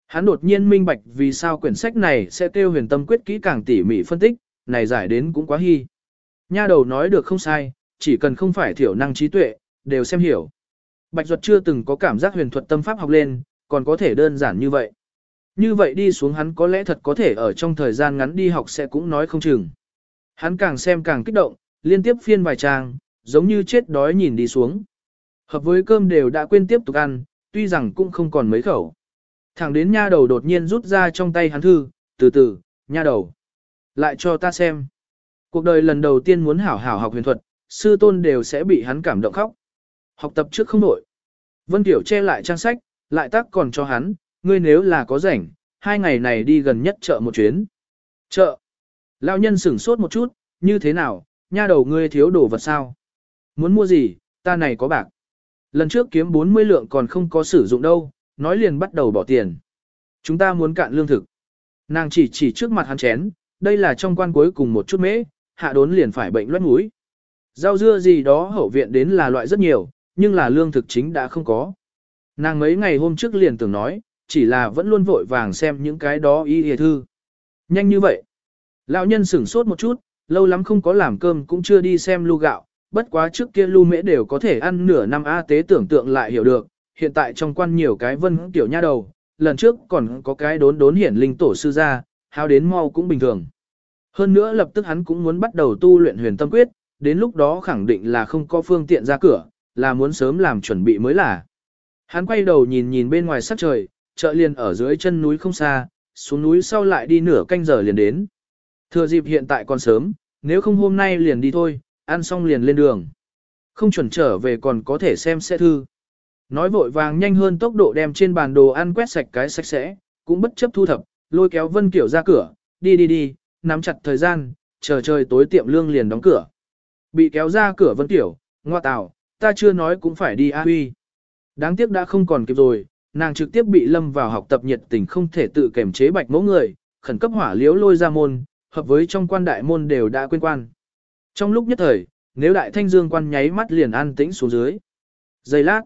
A: Hắn đột nhiên minh bạch vì sao quyển sách này sẽ tiêu huyền tâm quyết kỹ càng tỉ mỉ phân tích, này giải đến cũng quá hy. Nha đầu nói được không sai, chỉ cần không phải thiểu năng trí tuệ, đều xem hiểu. Bạch Duật chưa từng có cảm giác huyền thuật tâm pháp học lên, còn có thể đơn giản như vậy. Như vậy đi xuống hắn có lẽ thật có thể ở trong thời gian ngắn đi học sẽ cũng nói không chừng. Hắn càng xem càng kích động, liên tiếp phiên vài trang, giống như chết đói nhìn đi xuống. Hợp với cơm đều đã quên tiếp tục ăn, tuy rằng cũng không còn mấy khẩu. Thẳng đến nha đầu đột nhiên rút ra trong tay hắn thư, từ từ, nha đầu. Lại cho ta xem. Cuộc đời lần đầu tiên muốn hảo hảo học huyền thuật, sư tôn đều sẽ bị hắn cảm động khóc. Học tập trước không nổi. Vân Tiểu che lại trang sách, lại tác còn cho hắn, ngươi nếu là có rảnh, hai ngày này đi gần nhất chợ một chuyến. Chợ. Lão nhân sửng sốt một chút, như thế nào, nha đầu ngươi thiếu đồ vật sao? Muốn mua gì, ta này có bạc. Lần trước kiếm 40 lượng còn không có sử dụng đâu, nói liền bắt đầu bỏ tiền. Chúng ta muốn cạn lương thực. Nàng chỉ chỉ trước mặt hắn chén, đây là trong quan cuối cùng một chút mễ, hạ đốn liền phải bệnh loét mũi. Rau dưa gì đó hậu viện đến là loại rất nhiều, nhưng là lương thực chính đã không có. Nàng mấy ngày hôm trước liền tưởng nói, chỉ là vẫn luôn vội vàng xem những cái đó y hề thư. Nhanh như vậy. Lão nhân sửng sốt một chút, lâu lắm không có làm cơm cũng chưa đi xem lu gạo, bất quá trước kia lu mễ đều có thể ăn nửa năm A tế tưởng tượng lại hiểu được, hiện tại trong quan nhiều cái vân tiểu nha đầu, lần trước còn có cái đốn đốn hiển linh tổ sư ra, hao đến mau cũng bình thường. Hơn nữa lập tức hắn cũng muốn bắt đầu tu luyện huyền tâm quyết, đến lúc đó khẳng định là không có phương tiện ra cửa, là muốn sớm làm chuẩn bị mới là. Hắn quay đầu nhìn nhìn bên ngoài sắc trời, chợ liền ở dưới chân núi không xa, xuống núi sau lại đi nửa canh giờ liền đến. Thừa dịp hiện tại còn sớm, nếu không hôm nay liền đi thôi, ăn xong liền lên đường. Không chuẩn trở về còn có thể xem xe thư. Nói vội vàng nhanh hơn tốc độ đem trên bàn đồ ăn quét sạch cái sạch sẽ, cũng bất chấp thu thập, lôi kéo Vân Kiểu ra cửa, đi đi đi, nắm chặt thời gian, chờ trời tối tiệm lương liền đóng cửa. Bị kéo ra cửa Vân Kiểu, ngoa tào, ta chưa nói cũng phải đi A Huy. Đáng tiếc đã không còn kịp rồi, nàng trực tiếp bị lâm vào học tập nhiệt tình không thể tự kềm chế bạch mẫu người, khẩn cấp hỏa liếu lôi ra môn, hợp với trong quan đại môn đều đã quên quan. Trong lúc nhất thời, nếu đại thanh dương quan nháy mắt liền an tĩnh xuống dưới. Giây lát,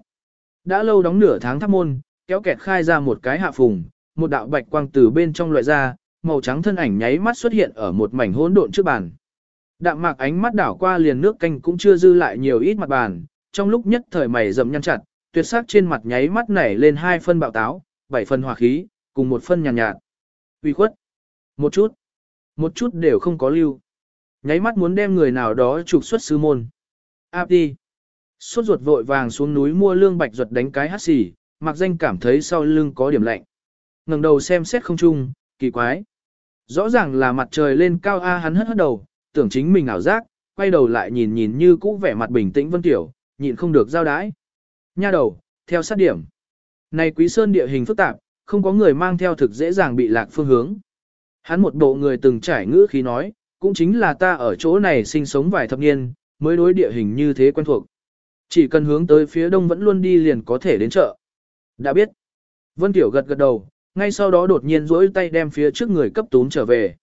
A: đã lâu đóng nửa tháng tháp môn, kéo kẹt khai ra một cái hạ phùng, một đạo bạch quang từ bên trong loại ra, màu trắng thân ảnh nháy mắt xuất hiện ở một mảnh hỗn độn trước bàn. Đạm mạc ánh mắt đảo qua liền nước canh cũng chưa dư lại nhiều ít mặt bàn, trong lúc nhất thời mày rậm nhăn chặt, tuyệt sắc trên mặt nháy mắt nảy lên hai phân bạo táo, bảy phân hỏa khí, cùng một phân nhàn nhạt, nhạt. Uy khuất. Một chút. Một chút đều không có lưu. Nháy mắt muốn đem người nào đó trục xuất sư môn. Áp đi. Suốt ruột vội vàng xuống núi mua lương bạch ruột đánh cái hát xì, mặc danh cảm thấy sau lưng có điểm lạnh. ngẩng đầu xem xét không chung, kỳ quái. Rõ ràng là mặt trời lên cao A hắn hất hất đầu, tưởng chính mình ảo giác, quay đầu lại nhìn nhìn như cũ vẻ mặt bình tĩnh Vân Tiểu, nhịn không được giao đái. Nha đầu, theo sát điểm. Này quý sơn địa hình phức tạp, không có người mang theo thực dễ dàng bị lạc phương hướng. Hắn một bộ người từng trải ngữ khí nói, cũng chính là ta ở chỗ này sinh sống vài thập niên, mới đối địa hình như thế quen thuộc. Chỉ cần hướng tới phía đông vẫn luôn đi liền có thể đến chợ. Đã biết. Vân Tiểu gật gật đầu, ngay sau đó đột nhiên duỗi tay đem phía trước người cấp túm trở về.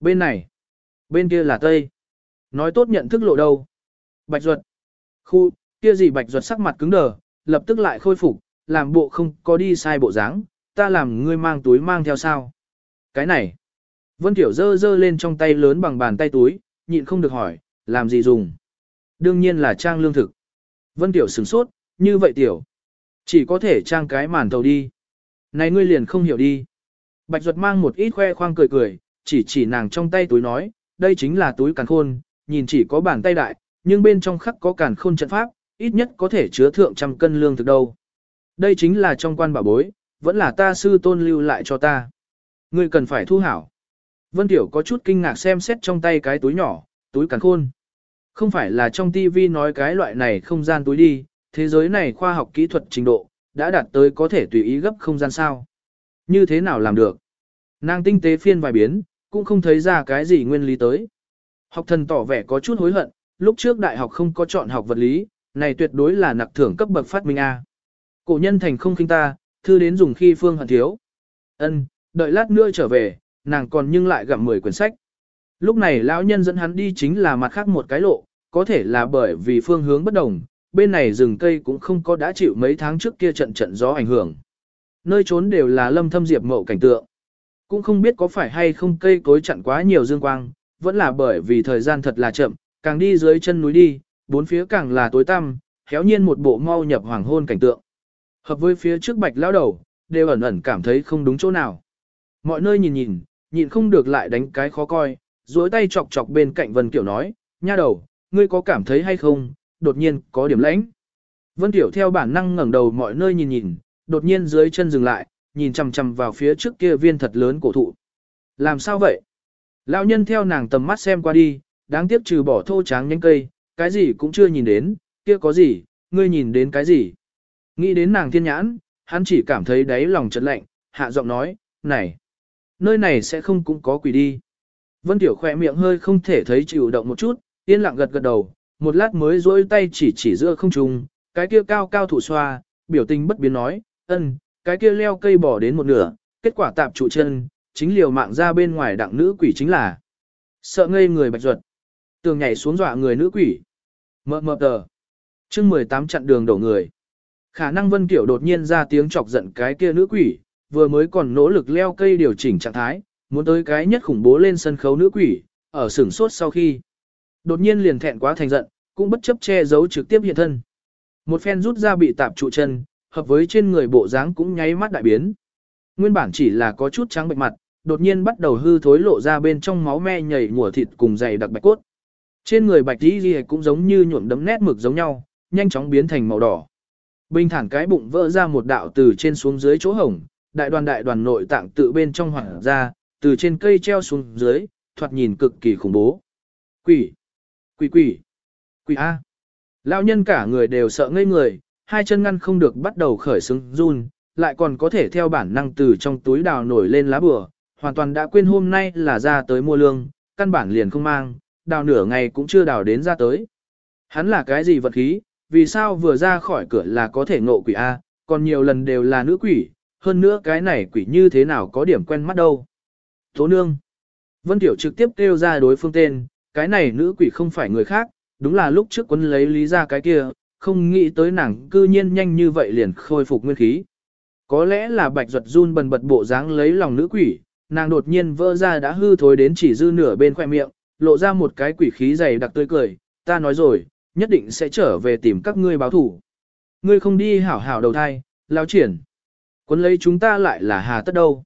A: Bên này. Bên kia là Tây. Nói tốt nhận thức lộ đâu. Bạch ruột. Khu, kia gì bạch ruột sắc mặt cứng đờ, lập tức lại khôi phục, làm bộ không có đi sai bộ dáng, ta làm ngươi mang túi mang theo sao. Cái này. Vân Tiểu dơ dơ lên trong tay lớn bằng bàn tay túi, nhịn không được hỏi, làm gì dùng. Đương nhiên là trang lương thực. Vân Tiểu sửng sốt, như vậy Tiểu. Chỉ có thể trang cái màn tàu đi. Này ngươi liền không hiểu đi. Bạch Duật mang một ít khoe khoang cười cười, chỉ chỉ nàng trong tay túi nói, đây chính là túi càn khôn, nhìn chỉ có bàn tay đại, nhưng bên trong khắc có càn khôn trận pháp, ít nhất có thể chứa thượng trăm cân lương thực đâu. Đây chính là trong quan bảo bối, vẫn là ta sư tôn lưu lại cho ta. Ngươi cần phải thu hảo. Vân Tiểu có chút kinh ngạc xem xét trong tay cái túi nhỏ, túi càn khôn. Không phải là trong TV nói cái loại này không gian túi đi, thế giới này khoa học kỹ thuật trình độ, đã đạt tới có thể tùy ý gấp không gian sao. Như thế nào làm được? Nàng tinh tế phiên vài biến, cũng không thấy ra cái gì nguyên lý tới. Học thần tỏ vẻ có chút hối hận, lúc trước đại học không có chọn học vật lý, này tuyệt đối là nặc thưởng cấp bậc phát minh A. Cổ nhân thành không khinh ta, thư đến dùng khi phương hận thiếu. Ân, đợi lát nữa trở về, nàng còn nhưng lại gặm 10 quyển sách. Lúc này lão nhân dẫn hắn đi chính là mặt khác một cái lộ, có thể là bởi vì phương hướng bất đồng, bên này rừng cây cũng không có đã chịu mấy tháng trước kia trận trận gió ảnh hưởng. Nơi trốn đều là lâm thâm diệp mậu cảnh tượng. Cũng không biết có phải hay không cây cối chặn quá nhiều dương quang, vẫn là bởi vì thời gian thật là chậm, càng đi dưới chân núi đi, bốn phía càng là tối tăm, héo nhiên một bộ mau nhập hoàng hôn cảnh tượng. Hợp với phía trước bạch lão đầu, đều ẩn ẩn cảm thấy không đúng chỗ nào. Mọi nơi nhìn nhìn, nhìn không được lại đánh cái khó coi, duỗi tay chọc chọc bên cạnh Vân Kiểu nói, nha đầu, ngươi có cảm thấy hay không, đột nhiên có điểm lãnh. Vân Kiểu theo bản năng ngẩng đầu mọi nơi nhìn nhìn, đột nhiên dưới chân dừng lại, nhìn chằm chằm vào phía trước kia viên thật lớn cổ thụ. Làm sao vậy? Lão nhân theo nàng tầm mắt xem qua đi, đáng tiếc trừ bỏ thô tráng nhánh cây, cái gì cũng chưa nhìn đến, kia có gì, ngươi nhìn đến cái gì? Nghĩ đến nàng thiên nhãn, hắn chỉ cảm thấy đáy lòng chật lạnh, hạ giọng nói, này, nơi này sẽ không cũng có quỷ đi. Vân Tiểu khỏe miệng hơi không thể thấy chịu động một chút, yên lặng gật gật đầu, một lát mới duỗi tay chỉ chỉ giữa không trung, cái kia cao cao thủ xoa, biểu tình bất biến nói, ân, cái kia leo cây bỏ đến một nửa, kết quả tạp trụ chân, chính liều mạng ra bên ngoài đặng nữ quỷ chính là sợ ngây người bạch ruột, tường nhảy xuống dọa người nữ quỷ. Mờ mờ tờ. chương 18 chặn đường đổ người. Khả năng Vân Kiểu đột nhiên ra tiếng chọc giận cái kia nữ quỷ, vừa mới còn nỗ lực leo cây điều chỉnh trạng thái, muốn tới cái nhất khủng bố lên sân khấu nữ quỷ, ở sửng sốt sau khi. Đột nhiên liền thẹn quá thành giận, cũng bất chấp che giấu trực tiếp hiện thân. Một phen rút ra bị tạp trụ chân, hợp với trên người bộ dáng cũng nháy mắt đại biến. Nguyên bản chỉ là có chút trắng bệch mặt, đột nhiên bắt đầu hư thối lộ ra bên trong máu me nhảy mùa thịt cùng dày đặc bạch cốt. Trên người bạch tí ghi cũng giống như nhuộm đấm nét mực giống nhau, nhanh chóng biến thành màu đỏ. Bình thản cái bụng vỡ ra một đạo từ trên xuống dưới chỗ hổng, đại đoàn đại đoàn nội tạng tự bên trong hoảng ra, từ trên cây treo xuống dưới, thoạt nhìn cực kỳ khủng bố. Quỷ! Quỷ quỷ! Quỷ A! Lão nhân cả người đều sợ ngây người, hai chân ngăn không được bắt đầu khởi xứng run, lại còn có thể theo bản năng từ trong túi đào nổi lên lá bừa, hoàn toàn đã quên hôm nay là ra tới mua lương, căn bản liền không mang, đào nửa ngày cũng chưa đào đến ra tới. Hắn là cái gì vật khí, vì sao vừa ra khỏi cửa là có thể ngộ quỷ A, còn nhiều lần đều là nữ quỷ, hơn nữa cái này quỷ như thế nào có điểm quen mắt đâu. Tố nương. Vân Tiểu trực tiếp kêu ra đối phương tên, cái này nữ quỷ không phải người khác, đúng là lúc trước quân lấy lý ra cái kia, không nghĩ tới nàng cư nhiên nhanh như vậy liền khôi phục nguyên khí. Có lẽ là bạch ruột run bần bật bộ dáng lấy lòng nữ quỷ, nàng đột nhiên vỡ ra đã hư thối đến chỉ dư nửa bên khoe miệng, lộ ra một cái quỷ khí dày đặc tươi cười, ta nói rồi, nhất định sẽ trở về tìm các ngươi báo thủ. Ngươi không đi hảo hảo đầu thai, lao triển. Quấn lấy chúng ta lại là hà tất đâu.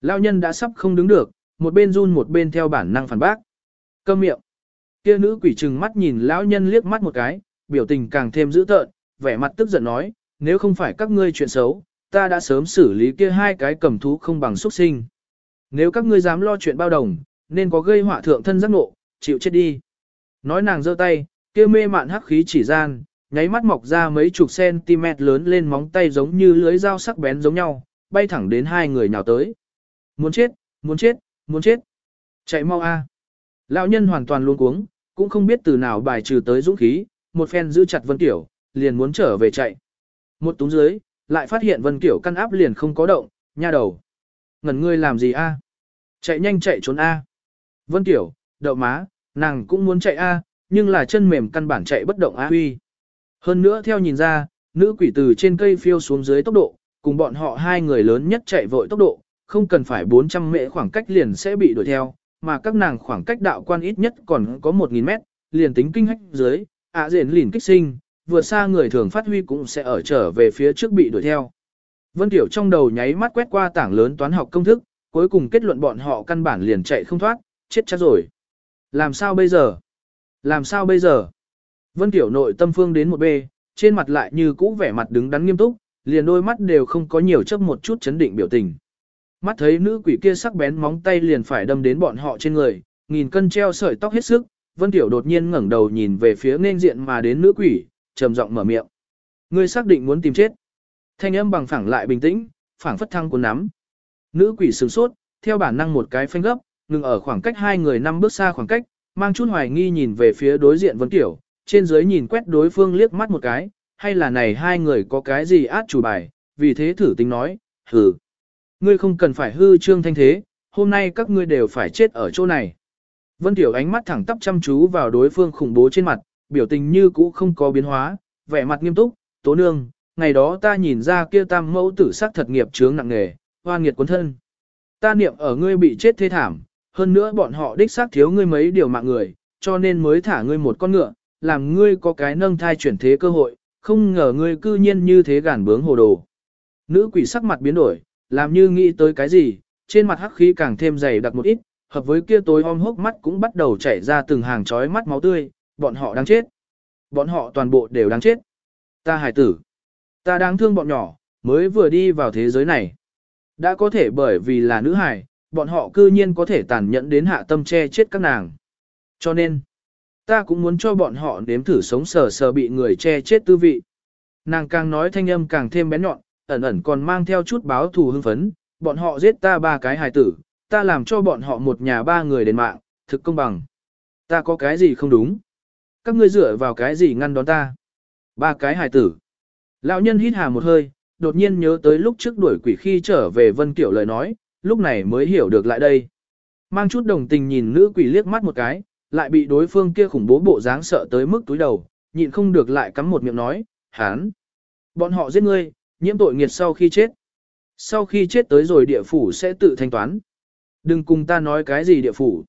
A: Lao nhân đã sắp không đứng được, một bên run một bên theo bản năng phản bác. Câm miệng. Kia nữ quỷ trừng mắt nhìn lão nhân liếc mắt một cái, biểu tình càng thêm dữ tợn, vẻ mặt tức giận nói, nếu không phải các ngươi chuyện xấu, ta đã sớm xử lý kia hai cái cầm thú không bằng xuất sinh. Nếu các ngươi dám lo chuyện bao đồng, nên có gây họa thượng thân giác nộ, chịu chết đi. Nói nàng giơ tay, kia mê mạn hắc khí chỉ gian, nháy mắt mọc ra mấy chục cm lớn lên móng tay giống như lưới dao sắc bén giống nhau, bay thẳng đến hai người nhào tới. Muốn chết, muốn chết, muốn chết. Chạy mau a. À. Lão nhân hoàn toàn luống cuống, cũng không biết từ nào bài trừ tới dũng khí, một phen giữ chặt Vân Tiểu, liền muốn trở về chạy. Một túng dưới, lại phát hiện Vân Tiểu căn áp liền không có động, nha đầu. Ngẩn ngươi làm gì a? Chạy nhanh chạy trốn a. Vân Tiểu, đậu má, nàng cũng muốn chạy a, nhưng là chân mềm căn bản chạy bất động a huy. Hơn nữa theo nhìn ra, nữ quỷ từ trên cây phiêu xuống dưới tốc độ, cùng bọn họ hai người lớn nhất chạy vội tốc độ, không cần phải 400 mễ khoảng cách liền sẽ bị đuổi theo, mà các nàng khoảng cách đạo quan ít nhất còn có 1.000 mét, liền tính kinh hách dưới, ạ à rền lìn kích sinh, vừa xa người thường phát huy cũng sẽ ở trở về phía trước bị đuổi theo. Vân Tiểu trong đầu nháy mắt quét qua tảng lớn toán học công thức, cuối cùng kết luận bọn họ căn bản liền chạy không thoát, chết chắc rồi. Làm sao bây giờ? Làm sao bây giờ? Vân Tiểu nội tâm phương đến một bê, trên mặt lại như cũ vẻ mặt đứng đắn nghiêm túc, liền đôi mắt đều không có nhiều chấp một chút chấn định biểu tình. Mắt thấy nữ quỷ kia sắc bén móng tay liền phải đâm đến bọn họ trên người, nghìn cân treo sợi tóc hết sức, Vân Tiểu đột nhiên ngẩng đầu nhìn về phía nên diện mà đến nữ quỷ, trầm giọng mở miệng. Ngươi xác định muốn tìm chết. Thanh âm bằng phẳng lại bình tĩnh, phảng phất thăng cuốn nắm. Nữ quỷ sửng sốt, theo bản năng một cái phanh gấp, ngừng ở khoảng cách hai người năm bước xa khoảng cách, mang chút hoài nghi nhìn về phía đối diện Vân Tiểu, trên dưới nhìn quét đối phương liếc mắt một cái, hay là này hai người có cái gì át chủ bài, vì thế thử tính nói, hừ. Ngươi không cần phải hư trương thanh thế, hôm nay các ngươi đều phải chết ở chỗ này. Vân Tiểu ánh mắt thẳng tắp chăm chú vào đối phương khủng bố trên mặt, biểu tình như cũ không có biến hóa, vẻ mặt nghiêm túc, tố nương, ngày đó ta nhìn ra kia tam mẫu tử sắc thật nghiệp chướng nặng nghề, hoan nghiệt cuốn thân. Ta niệm ở ngươi bị chết thế thảm, hơn nữa bọn họ đích xác thiếu ngươi mấy điều mạng người, cho nên mới thả ngươi một con ngựa, làm ngươi có cái nâng thai chuyển thế cơ hội, không ngờ ngươi cư nhiên như thế gản bướng hồ đồ. Nữ quỷ sắc mặt biến đổi, làm như nghĩ tới cái gì, trên mặt hắc khí càng thêm dày đặc một ít, hợp với kia tối om hốc mắt cũng bắt đầu chảy ra từng hàng chói mắt máu tươi, bọn họ đang chết. Bọn họ toàn bộ đều đang chết. Ta hài tử. Ta đang thương bọn nhỏ, mới vừa đi vào thế giới này. Đã có thể bởi vì là nữ hài, bọn họ cư nhiên có thể tàn nhẫn đến hạ tâm che chết các nàng. Cho nên, ta cũng muốn cho bọn họ nếm thử sống sờ sờ bị người che chết tư vị. Nàng càng nói thanh âm càng thêm bén nhọn, ẩn ẩn còn mang theo chút báo thù hưng phấn, bọn họ giết ta ba cái hài tử, ta làm cho bọn họ một nhà ba người đến mạng, thực công bằng. Ta có cái gì không đúng? Các ngươi dựa vào cái gì ngăn đón ta? Ba cái hài tử. Lão nhân hít hà một hơi, đột nhiên nhớ tới lúc trước đuổi quỷ khi trở về Vân Kiểu lời nói, lúc này mới hiểu được lại đây. Mang chút đồng tình nhìn nữ quỷ liếc mắt một cái, lại bị đối phương kia khủng bố bộ dáng sợ tới mức túi đầu, nhịn không được lại cắm một miệng nói, hán. Bọn họ giết ngươi, nhiễm tội nghiệt sau khi chết. Sau khi chết tới rồi địa phủ sẽ tự thanh toán. Đừng cùng ta nói cái gì địa phủ.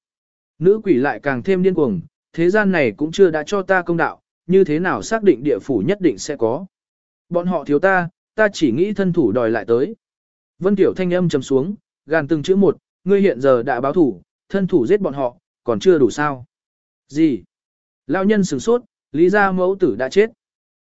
A: Nữ quỷ lại càng thêm điên cuồng, thế gian này cũng chưa đã cho ta công đạo, như thế nào xác định địa phủ nhất định sẽ có. Bọn họ thiếu ta, ta chỉ nghĩ thân thủ đòi lại tới. Vân Tiểu thanh âm trầm xuống, gàn từng chữ một, ngươi hiện giờ đã báo thủ, thân thủ giết bọn họ, còn chưa đủ sao. Gì? Lão nhân sửng sốt, lý ra mẫu tử đã chết.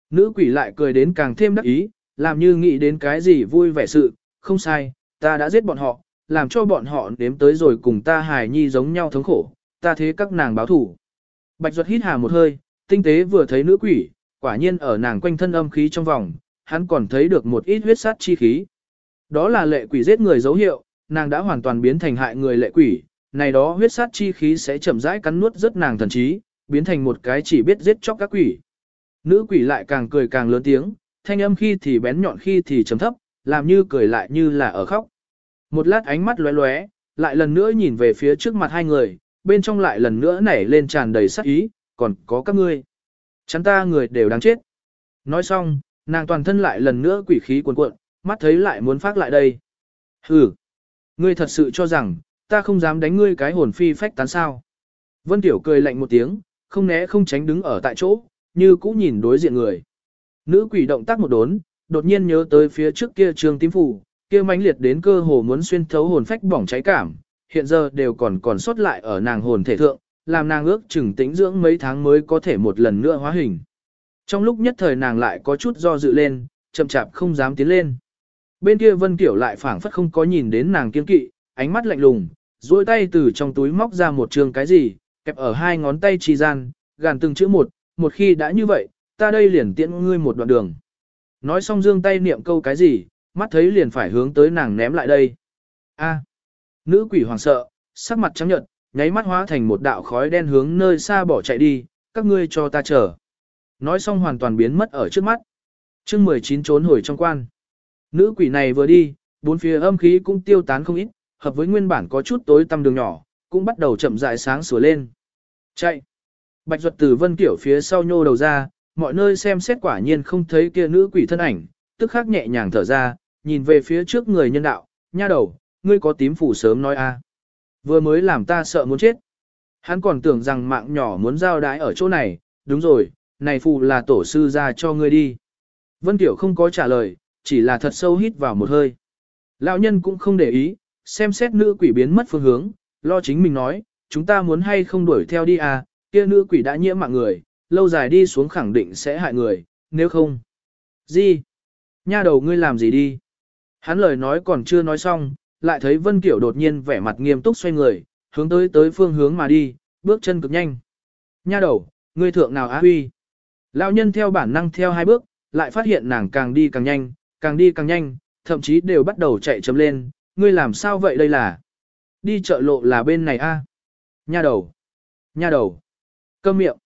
A: Nữ quỷ lại cười đến càng thêm đắc ý, làm như nghĩ đến cái gì vui vẻ sự, không sai, ta đã giết bọn họ, làm cho bọn họ nếm tới rồi cùng ta hài nhi giống nhau thống khổ, ta thế các nàng báo thủ. Bạch Duật hít hà một hơi, tinh tế vừa thấy nữ quỷ, quả nhiên ở nàng quanh thân âm khí trong vòng, hắn còn thấy được một ít huyết sát chi khí. Đó là lệ quỷ giết người dấu hiệu, nàng đã hoàn toàn biến thành hại người lệ quỷ, này đó huyết sát chi khí sẽ chậm rãi cắn nuốt rất nàng thần trí, biến thành một cái chỉ biết giết chóc các quỷ. Nữ quỷ lại càng cười càng lớn tiếng, thanh âm khi thì bén nhọn khi thì trầm thấp, làm như cười lại như là ở khóc. Một lát ánh mắt lóe lóe, lại lần nữa nhìn về phía trước mặt hai người, bên trong lại lần nữa nảy lên tràn đầy sát ý, còn có các ngươi. Chắn ta người đều đáng chết. Nói xong, nàng toàn thân lại lần nữa quỷ khí cuồn cuộn, mắt thấy lại muốn phát lại đây. Hừ, ngươi thật sự cho rằng, ta không dám đánh ngươi cái hồn phi phách tán sao. Vân Tiểu cười lạnh một tiếng, không né không tránh đứng ở tại chỗ, như cũ nhìn đối diện người. Nữ quỷ động tác một đốn, đột nhiên nhớ tới phía trước kia trường tím phủ, kia mãnh liệt đến cơ hồ muốn xuyên thấu hồn phách bỏng cháy cảm, hiện giờ đều còn còn sót lại ở nàng hồn thể thượng, làm nàng ước chừng tĩnh dưỡng mấy tháng mới có thể một lần nữa hóa hình. Trong lúc nhất thời nàng lại có chút do dự lên, chậm chạp không dám tiến lên. Bên kia Vân Kiểu lại phảng phất không có nhìn đến nàng kiên kỵ, ánh mắt lạnh lùng, duỗi tay từ trong túi móc ra một trường cái gì, kẹp ở hai ngón tay trì gian, gàn từng chữ một, một khi đã như vậy, ta đây liền tiễn ngươi một đoạn đường. Nói xong dương tay niệm câu cái gì, mắt thấy liền phải hướng tới nàng ném lại đây. A. Nữ quỷ hoàng sợ, sắc mặt trắng nhợt, nháy mắt hóa thành một đạo khói đen hướng nơi xa bỏ chạy đi, các ngươi cho ta chờ. Nói xong hoàn toàn biến mất ở trước mắt. chương 19 trốn hồi trong quan. Nữ quỷ này vừa đi, bốn phía âm khí cũng tiêu tán không ít, hợp với nguyên bản có chút tối tăm đường nhỏ, cũng bắt đầu chậm rãi sáng sủa lên. Chạy. Bạch Duật tử Vân Kiểu phía sau nhô đầu ra, mọi nơi xem xét quả nhiên không thấy kia nữ quỷ thân ảnh, tức khắc nhẹ nhàng thở ra, nhìn về phía trước người nhân đạo, nha đầu, ngươi có tím phủ sớm nói a, Vừa mới làm ta sợ muốn chết. Hắn còn tưởng rằng mạng nhỏ muốn giao đái ở chỗ này, đúng rồi, này phù là tổ sư ra cho ngươi đi. Vân Tiểu không có trả lời, chỉ là thật sâu hít vào một hơi. Lão nhân cũng không để ý, xem xét nữ quỷ biến mất phương hướng, lo chính mình nói, chúng ta muốn hay không đuổi theo đi à, kia nữ quỷ đã nhiễm mạng người, lâu dài đi xuống khẳng định sẽ hại người, nếu không. Gì? Nha đầu ngươi làm gì đi? Hắn lời nói còn chưa nói xong, lại thấy Vân Kiểu đột nhiên vẻ mặt nghiêm túc xoay người, hướng tới tới phương hướng mà đi, bước chân cực nhanh. Nha đầu, ngươi thượng nào á huy. Lão nhân theo bản năng theo hai bước, lại phát hiện nàng càng đi càng nhanh, càng đi càng nhanh, thậm chí đều bắt đầu chạy chấm lên, ngươi làm sao vậy đây là? Đi chợ lộ là bên này a. Nha đầu. Nha đầu. Câm miệng.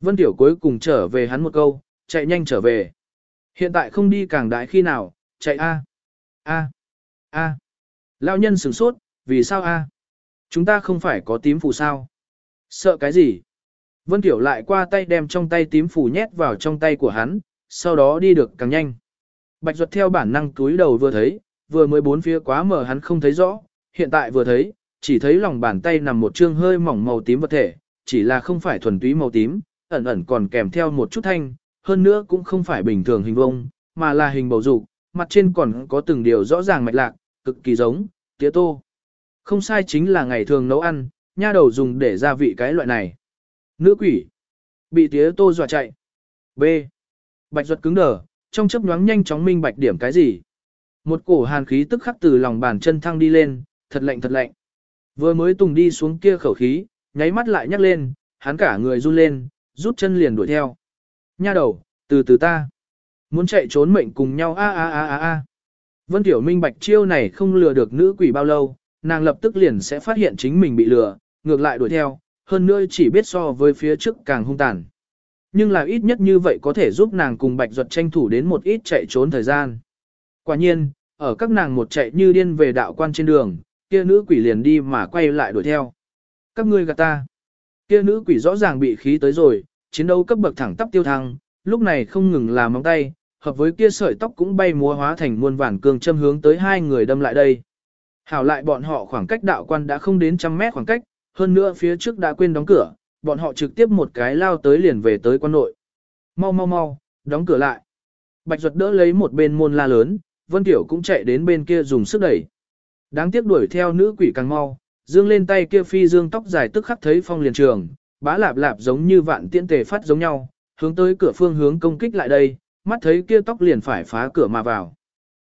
A: Vân Tiểu cuối cùng trở về hắn một câu, chạy nhanh trở về. Hiện tại không đi càng đại khi nào, chạy a. A. A. Lão nhân sửng sốt, vì sao a? Chúng ta không phải có tím phù sao? Sợ cái gì? Vân Tiểu lại qua tay đem trong tay tím phù nhét vào trong tay của hắn, sau đó đi được càng nhanh. Bạch Duật theo bản năng túi đầu vừa thấy, vừa mới bốn phía quá mờ hắn không thấy rõ, hiện tại vừa thấy, chỉ thấy lòng bàn tay nằm một trương hơi mỏng màu tím vật thể, chỉ là không phải thuần túy màu tím, ẩn ẩn còn kèm theo một chút thanh, hơn nữa cũng không phải bình thường hình vông, mà là hình bầu dục, mặt trên còn có từng điều rõ ràng mạch lạc, cực kỳ giống, tía tô. Không sai chính là ngày thường nấu ăn, nha đầu dùng để gia vị cái loại này. Nữ quỷ. Bị tía tô dọa chạy. B. Bạch ruột cứng đờ, trong chớp nhoáng nhanh chóng minh bạch điểm cái gì. Một cổ hàn khí tức khắc từ lòng bàn chân thăng đi lên, thật lạnh thật lạnh. Vừa mới tùng đi xuống kia khẩu khí, nháy mắt lại nhắc lên, hắn cả người run lên, rút chân liền đuổi theo. Nha đầu, từ từ ta. Muốn chạy trốn mệnh cùng nhau a a a a a. Vân Tiểu Minh bạch chiêu này không lừa được nữ quỷ bao lâu, nàng lập tức liền sẽ phát hiện chính mình bị lừa, ngược lại đuổi theo, hơn nữa chỉ biết so với phía trước càng hung tàn. Nhưng là ít nhất như vậy có thể giúp nàng cùng Bạch Duật tranh thủ đến một ít chạy trốn thời gian. Quả nhiên, ở các nàng một chạy như điên về đạo quan trên đường, kia nữ quỷ liền đi mà quay lại đuổi theo. Các ngươi gạt ta. Kia nữ quỷ rõ ràng bị khí tới rồi, chiến đấu cấp bậc thẳng tắp tiêu thăng, lúc này không ngừng làm móng tay, hợp với kia sợi tóc cũng bay múa hóa thành muôn vàn cương châm hướng tới hai người đâm lại đây. Hảo lại bọn họ khoảng cách đạo quan đã không đến trăm mét khoảng cách, hơn nữa phía trước đã quên đóng cửa, bọn họ trực tiếp một cái lao tới liền về tới quan nội. Mau mau mau, đóng cửa lại. Bạch Duật đỡ lấy một bên môn la lớn, Vân Tiểu cũng chạy đến bên kia dùng sức đẩy. Đáng tiếc đuổi theo nữ quỷ càng mau, dương lên tay kia phi dương tóc dài tức khắc thấy phong liền trường, bá lạp lạp giống như vạn tiễn tề phát giống nhau, hướng tới cửa phương hướng công kích lại đây, mắt thấy kia tóc liền phải phá cửa mà vào.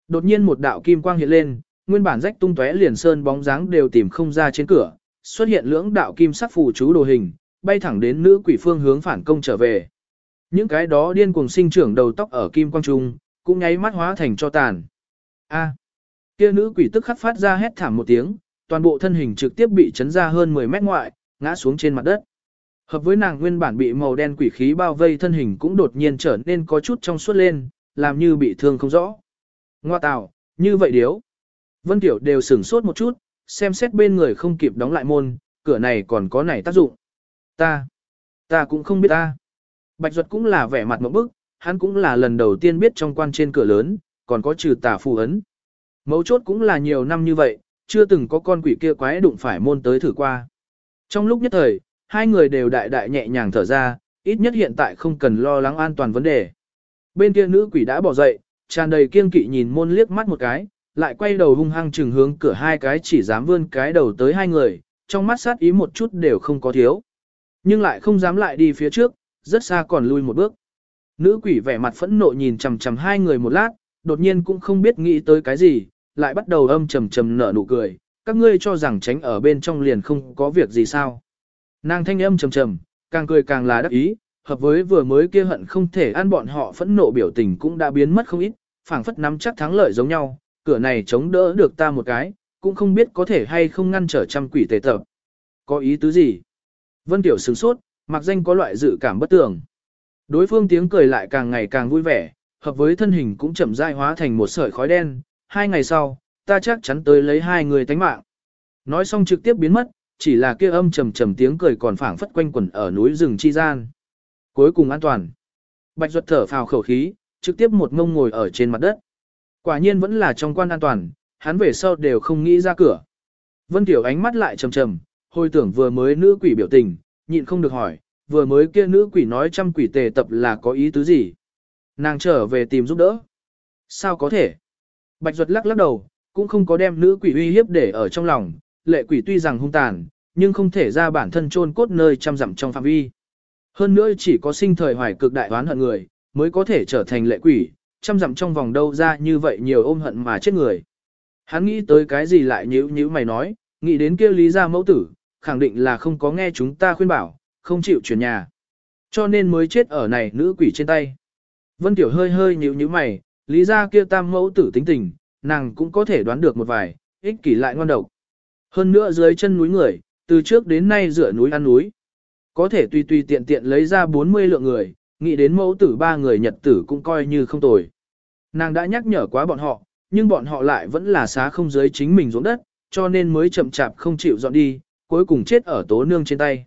A: Đột nhiên một đạo kim quang hiện lên, nguyên bản rách tung tóe liền sơn bóng dáng đều tìm không ra trên cửa, xuất hiện lưỡng đạo kim sắc phù chú đồ hình, bay thẳng đến nữ quỷ phương hướng phản công trở về. Những cái đó điên cuồng sinh trưởng đầu tóc ở kim quang trung, cũng nháy mắt hóa thành cho tàn. A. kia nữ quỷ tức khắc phát ra hét thảm một tiếng, toàn bộ thân hình trực tiếp bị chấn ra hơn 10 mét ngoại, ngã xuống trên mặt đất. Hợp với nàng nguyên bản bị màu đen quỷ khí bao vây thân hình cũng đột nhiên trở nên có chút trong suốt lên, làm như bị thương không rõ. Ngoa tào, như vậy điếu. Vân Tiểu đều sửng sốt một chút, xem xét bên người không kịp đóng lại môn, cửa này còn có này tác dụng. Ta, ta cũng không biết ta. Bạch Duật cũng là vẻ mặt một bức, hắn cũng là lần đầu tiên biết trong quan trên cửa lớn, còn có trừ tà phù ấn. Mấu chốt cũng là nhiều năm như vậy, chưa từng có con quỷ kia quái đụng phải môn tới thử qua. Trong lúc nhất thời, hai người đều đại đại nhẹ nhàng thở ra, ít nhất hiện tại không cần lo lắng an toàn vấn đề. Bên kia nữ quỷ đã bỏ dậy, tràn đầy kiên kỵ nhìn môn liếc mắt một cái, lại quay đầu hung hăng trừng hướng cửa hai cái chỉ dám vươn cái đầu tới hai người, trong mắt sát ý một chút đều không có thiếu. Nhưng lại không dám lại đi phía trước, rất xa còn lui một bước. Nữ quỷ vẻ mặt phẫn nộ nhìn chằm chằm hai người một lát, đột nhiên cũng không biết nghĩ tới cái gì, lại bắt đầu âm trầm trầm nở nụ cười, các ngươi cho rằng tránh ở bên trong liền không có việc gì sao. Nàng thanh âm trầm trầm, càng cười càng là đắc ý, hợp với vừa mới kia hận không thể ăn bọn họ phẫn nộ biểu tình cũng đã biến mất không ít, phảng phất nắm chắc thắng lợi giống nhau, cửa này chống đỡ được ta một cái, cũng không biết có thể hay không ngăn trở trăm quỷ tề tập. Có ý tứ gì? Vân Tiểu sửng sốt, mặc danh có loại dự cảm bất tường. Đối phương tiếng cười lại càng ngày càng vui vẻ, hợp với thân hình cũng chậm rãi hóa thành một sợi khói đen. Hai ngày sau, ta chắc chắn tới lấy hai người tánh mạng. Nói xong trực tiếp biến mất, chỉ là kia âm trầm trầm tiếng cười còn phảng phất quanh quẩn ở núi rừng chi gian. Cuối cùng an toàn. Bạch Duật thở phào khẩu khí, trực tiếp một ngông ngồi ở trên mặt đất. Quả nhiên vẫn là trong quan an toàn, hắn về sau đều không nghĩ ra cửa. Vân Tiểu ánh mắt lại trầm trầm, hồi tưởng vừa mới nữ quỷ biểu tình, nhịn không được hỏi, vừa mới kia nữ quỷ nói trăm quỷ tề tập là có ý tứ gì? Nàng trở về tìm giúp đỡ. Sao có thể? Bạch Duật lắc lắc đầu, cũng không có đem nữ quỷ uy hiếp để ở trong lòng, lệ quỷ tuy rằng hung tàn, nhưng không thể ra bản thân chôn cốt nơi trăm dặm trong phạm vi. Hơn nữa chỉ có sinh thời hoài cực đại oán hận người, mới có thể trở thành lệ quỷ, trăm dặm trong vòng đâu ra như vậy nhiều ôm hận mà chết người. Hắn nghĩ tới cái gì lại nhíu nhíu mày nói, nghĩ đến kia lý gia mẫu tử, khẳng định là không có nghe chúng ta khuyên bảo, không chịu chuyển nhà. Cho nên mới chết ở này nữ quỷ trên tay. Vân Tiểu hơi hơi nhíu nhíu mày, lý ra kia tam mẫu tử tính tình, nàng cũng có thể đoán được một vài, ích kỷ lại ngon độc. Hơn nữa dưới chân núi người, từ trước đến nay dựa núi ăn núi. Có thể tùy tùy tiện tiện lấy ra 40 lượng người, nghĩ đến mẫu tử ba người nhật tử cũng coi như không tồi. Nàng đã nhắc nhở quá bọn họ, nhưng bọn họ lại vẫn là xá không dưới chính mình ruộng đất, cho nên mới chậm chạp không chịu dọn đi, cuối cùng chết ở tố nương trên tay.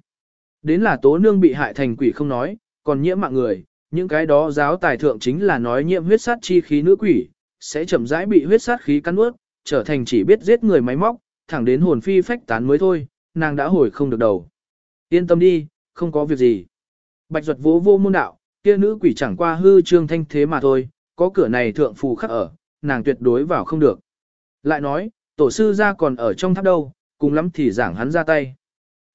A: Đến là tố nương bị hại thành quỷ không nói, còn nhiễm mạng người, những cái đó giáo tài thượng chính là nói nhiễm huyết sát chi khí nữ quỷ, sẽ chậm rãi bị huyết sát khí cắn nuốt, trở thành chỉ biết giết người máy móc, thẳng đến hồn phi phách tán mới thôi, nàng đã hồi không được đầu. Yên tâm đi, không có việc gì. Bạch ruột vỗ vô môn đạo, kia nữ quỷ chẳng qua hư trương thanh thế mà thôi, có cửa này thượng phù khắc ở, nàng tuyệt đối vào không được. Lại nói, tổ sư ra còn ở trong tháp đâu, cùng lắm thì giảng hắn ra tay.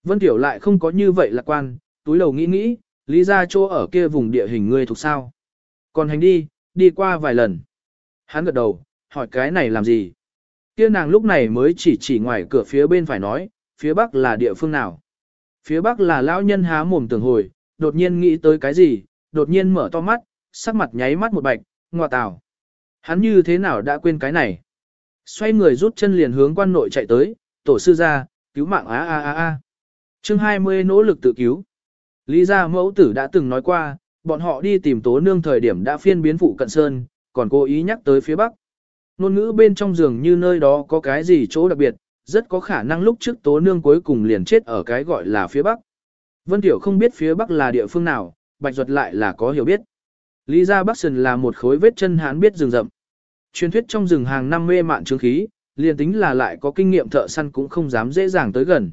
A: Vân Tiểu lại không có như vậy lạc quan, túi đầu nghĩ nghĩ, lý ra chỗ ở kia vùng địa hình ngươi thuộc sao. Còn hành đi, đi qua vài lần. Hắn gật đầu, hỏi cái này làm gì? Kia nàng lúc này mới chỉ chỉ ngoài cửa phía bên phải nói, phía bắc là địa phương nào? Phía bắc là lão nhân há mồm tưởng hồi, đột nhiên nghĩ tới cái gì, đột nhiên mở to mắt, sắc mặt nháy mắt một bạch, ngọa tào. Hắn như thế nào đã quên cái này? Xoay người rút chân liền hướng quan nội chạy tới, tổ sư gia cứu mạng a a a a. Chương 20 nỗ lực tự cứu. Lý gia mẫu tử đã từng nói qua, bọn họ đi tìm tố nương thời điểm đã phiên biến phụ cận sơn, còn cố ý nhắc tới phía bắc. Nôn ngữ bên trong giường như nơi đó có cái gì chỗ đặc biệt, rất có khả năng lúc trước tố nương cuối cùng liền chết ở cái gọi là phía bắc. Vân Tiểu không biết phía bắc là địa phương nào, Bạch Duật lại là có hiểu biết. Lý gia Bắc Sơn là một khối vết chân hán biết rừng rậm. Truyền thuyết trong rừng hàng năm mê mạn chứng khí, liền tính là lại có kinh nghiệm thợ săn cũng không dám dễ dàng tới gần.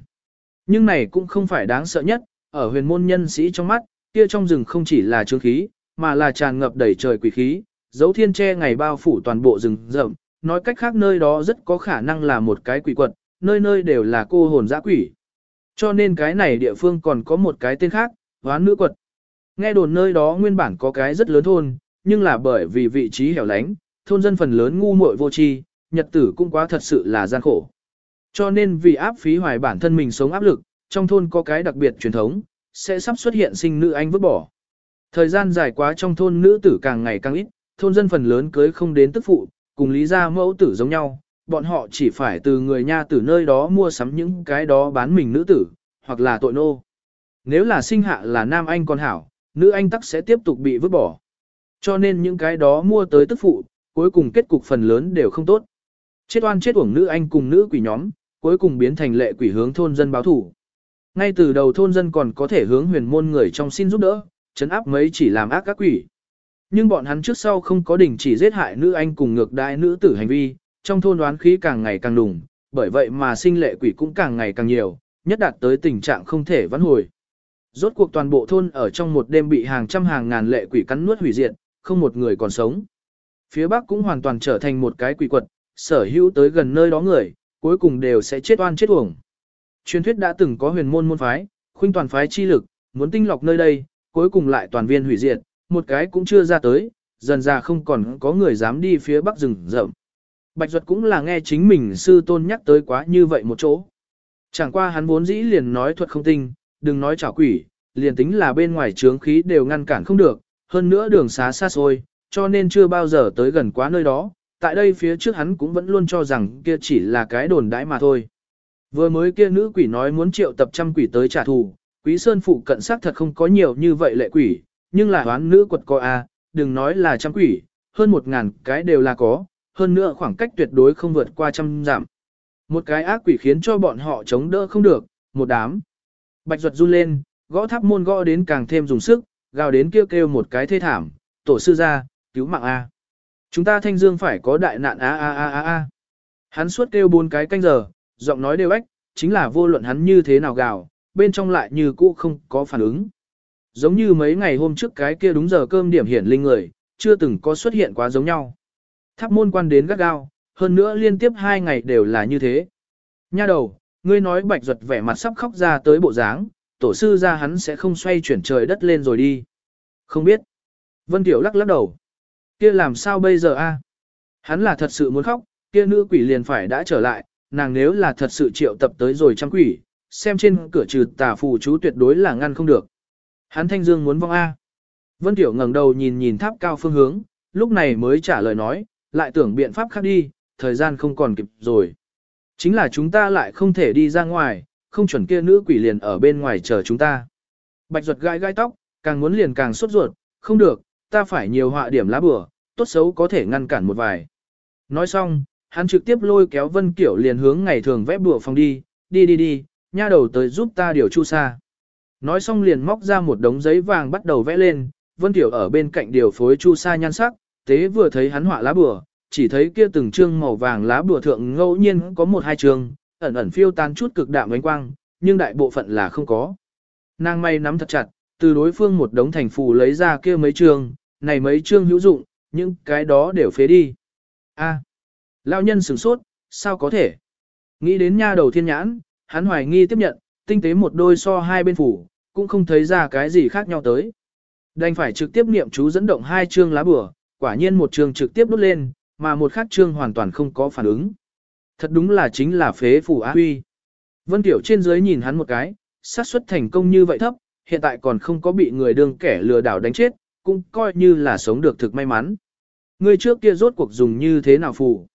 A: Nhưng này cũng không phải đáng sợ nhất, ở huyền môn nhân sĩ trong mắt, kia trong rừng không chỉ là trương khí, mà là tràn ngập đầy trời quỷ khí, dấu thiên che ngày bao phủ toàn bộ rừng rậm, nói cách khác nơi đó rất có khả năng là một cái quỷ quật, nơi nơi đều là cô hồn dã quỷ. Cho nên cái này địa phương còn có một cái tên khác, hoán nữ quật. Nghe đồn nơi đó nguyên bản có cái rất lớn thôn, nhưng là bởi vì vị trí hẻo lánh, thôn dân phần lớn ngu muội vô tri, nhật tử cũng quá thật sự là gian khổ. Cho nên vì áp phí hoài bản thân mình sống áp lực, trong thôn có cái đặc biệt truyền thống, sẽ sắp xuất hiện sinh nữ anh vứt bỏ. Thời gian dài quá trong thôn nữ tử càng ngày càng ít, thôn dân phần lớn cưới không đến tức phụ, cùng lý gia mẫu tử giống nhau, bọn họ chỉ phải từ người nha tử nơi đó mua sắm những cái đó bán mình nữ tử, hoặc là tội nô. Nếu là sinh hạ là nam anh con hảo, nữ anh tắc sẽ tiếp tục bị vứt bỏ. Cho nên những cái đó mua tới tức phụ, cuối cùng kết cục phần lớn đều không tốt. Chết oan chết uổng nữ anh cùng nữ quỷ nhóm, cuối cùng biến thành lệ quỷ hướng thôn dân báo thủ. Ngay từ đầu thôn dân còn có thể hướng huyền môn người trong xin giúp đỡ, chấn áp mấy chỉ làm ác các quỷ. Nhưng bọn hắn trước sau không có đỉnh chỉ giết hại nữ anh cùng ngược đại nữ tử hành vi, trong thôn đoán khí càng ngày càng đùng, bởi vậy mà sinh lệ quỷ cũng càng ngày càng nhiều, nhất đạt tới tình trạng không thể vãn hồi. Rốt cuộc toàn bộ thôn ở trong một đêm bị hàng trăm hàng ngàn lệ quỷ cắn nuốt hủy diệt, không một người còn sống. Phía Bắc cũng hoàn toàn trở thành một cái quỷ quật, sở hữu tới gần nơi đó người, cuối cùng đều sẽ chết oan chết uổng. Truyền thuyết đã từng có huyền môn môn phái, khuynh toàn phái chi lực, muốn tinh lọc nơi đây, cuối cùng lại toàn viên hủy diệt, một cái cũng chưa ra tới, dần ra không còn có người dám đi phía bắc rừng rậm. Bạch Duật cũng là nghe chính mình sư tôn nhắc tới quá như vậy một chỗ. Chẳng qua hắn vốn dĩ liền nói thuật không tinh, đừng nói trả quỷ, liền tính là bên ngoài trướng khí đều ngăn cản không được, hơn nữa đường xá xa xôi, cho nên chưa bao giờ tới gần quá nơi đó, tại đây phía trước hắn cũng vẫn luôn cho rằng kia chỉ là cái đồn đãi mà thôi. Vừa mới kia nữ quỷ nói muốn triệu tập trăm quỷ tới trả thù, quý sơn phụ cận xác thật không có nhiều như vậy lệ quỷ, nhưng là hoán nữ quật coi a, đừng nói là trăm quỷ, hơn một ngàn cái đều là có, hơn nữa khoảng cách tuyệt đối không vượt qua trăm giảm. Một cái ác quỷ khiến cho bọn họ chống đỡ không được, một đám. Bạch ruột run lên, gõ tháp môn gõ đến càng thêm dùng sức, gào đến kêu kêu một cái thê thảm, tổ sư ra, cứu mạng A. Chúng ta thanh dương phải có đại nạn A A A A A. Hắn suốt kêu bốn cái canh giờ, giọng nói đều ếch, chính là vô luận hắn như thế nào gào, bên trong lại như cũ không có phản ứng. Giống như mấy ngày hôm trước cái kia đúng giờ cơm điểm hiển linh người, chưa từng có xuất hiện quá giống nhau. Tháp môn quan đến gắt gao, hơn nữa liên tiếp hai ngày đều là như thế. Nha đầu, ngươi nói bạch ruột vẻ mặt sắp khóc ra tới bộ dáng, tổ sư ra hắn sẽ không xoay chuyển trời đất lên rồi đi. Không biết. Vân Tiểu lắc lắc đầu. Kia làm sao bây giờ a? Hắn là thật sự muốn khóc, kia nữ quỷ liền phải đã trở lại, nàng nếu là thật sự triệu tập tới rồi trăm quỷ, xem trên cửa trừ tà phù chú tuyệt đối là ngăn không được. Hắn thanh dương muốn vong A. Vân Tiểu ngẩng đầu nhìn nhìn tháp cao phương hướng, lúc này mới trả lời nói, lại tưởng biện pháp khác đi, thời gian không còn kịp rồi. Chính là chúng ta lại không thể đi ra ngoài, không chuẩn kia nữ quỷ liền ở bên ngoài chờ chúng ta. Bạch ruột gai gai tóc, càng muốn liền càng sốt ruột, không được, ta phải nhiều họa điểm lá bừa, tốt xấu có thể ngăn cản một vài. Nói xong, hắn trực tiếp lôi kéo Vân Kiểu liền hướng ngày thường vẽ bùa phòng đi, đi đi đi, nha đầu tới giúp ta điều chu sa. Nói xong liền móc ra một đống giấy vàng bắt đầu vẽ lên, Vân Kiểu ở bên cạnh điều phối chu sa nhan sắc, tế vừa thấy hắn họa lá bùa, chỉ thấy kia từng trương màu vàng lá bùa thượng ngẫu nhiên có một hai trương, ẩn ẩn phiêu tan chút cực đạm ánh quang, nhưng đại bộ phận là không có. Nàng may nắm thật chặt, từ đối phương một đống thành phù lấy ra kia mấy trương, này mấy trương hữu dụng, những cái đó đều phế đi. A, lão nhân sửng sốt, sao có thể? Nghĩ đến nha đầu thiên nhãn, hắn hoài nghi tiếp nhận, tinh tế một đôi so hai bên phủ, cũng không thấy ra cái gì khác nhau tới. Đành phải trực tiếp niệm chú dẫn động hai chương lá bửa, quả nhiên một chương trực tiếp đốt lên, mà một khác chương hoàn toàn không có phản ứng. Thật đúng là chính là phế phủ á huy. Vân Tiểu trên dưới nhìn hắn một cái, xác suất thành công như vậy thấp, hiện tại còn không có bị người đương kẻ lừa đảo đánh chết, cũng coi như là sống được thực may mắn. Người trước kia rốt cuộc dùng như thế nào phù?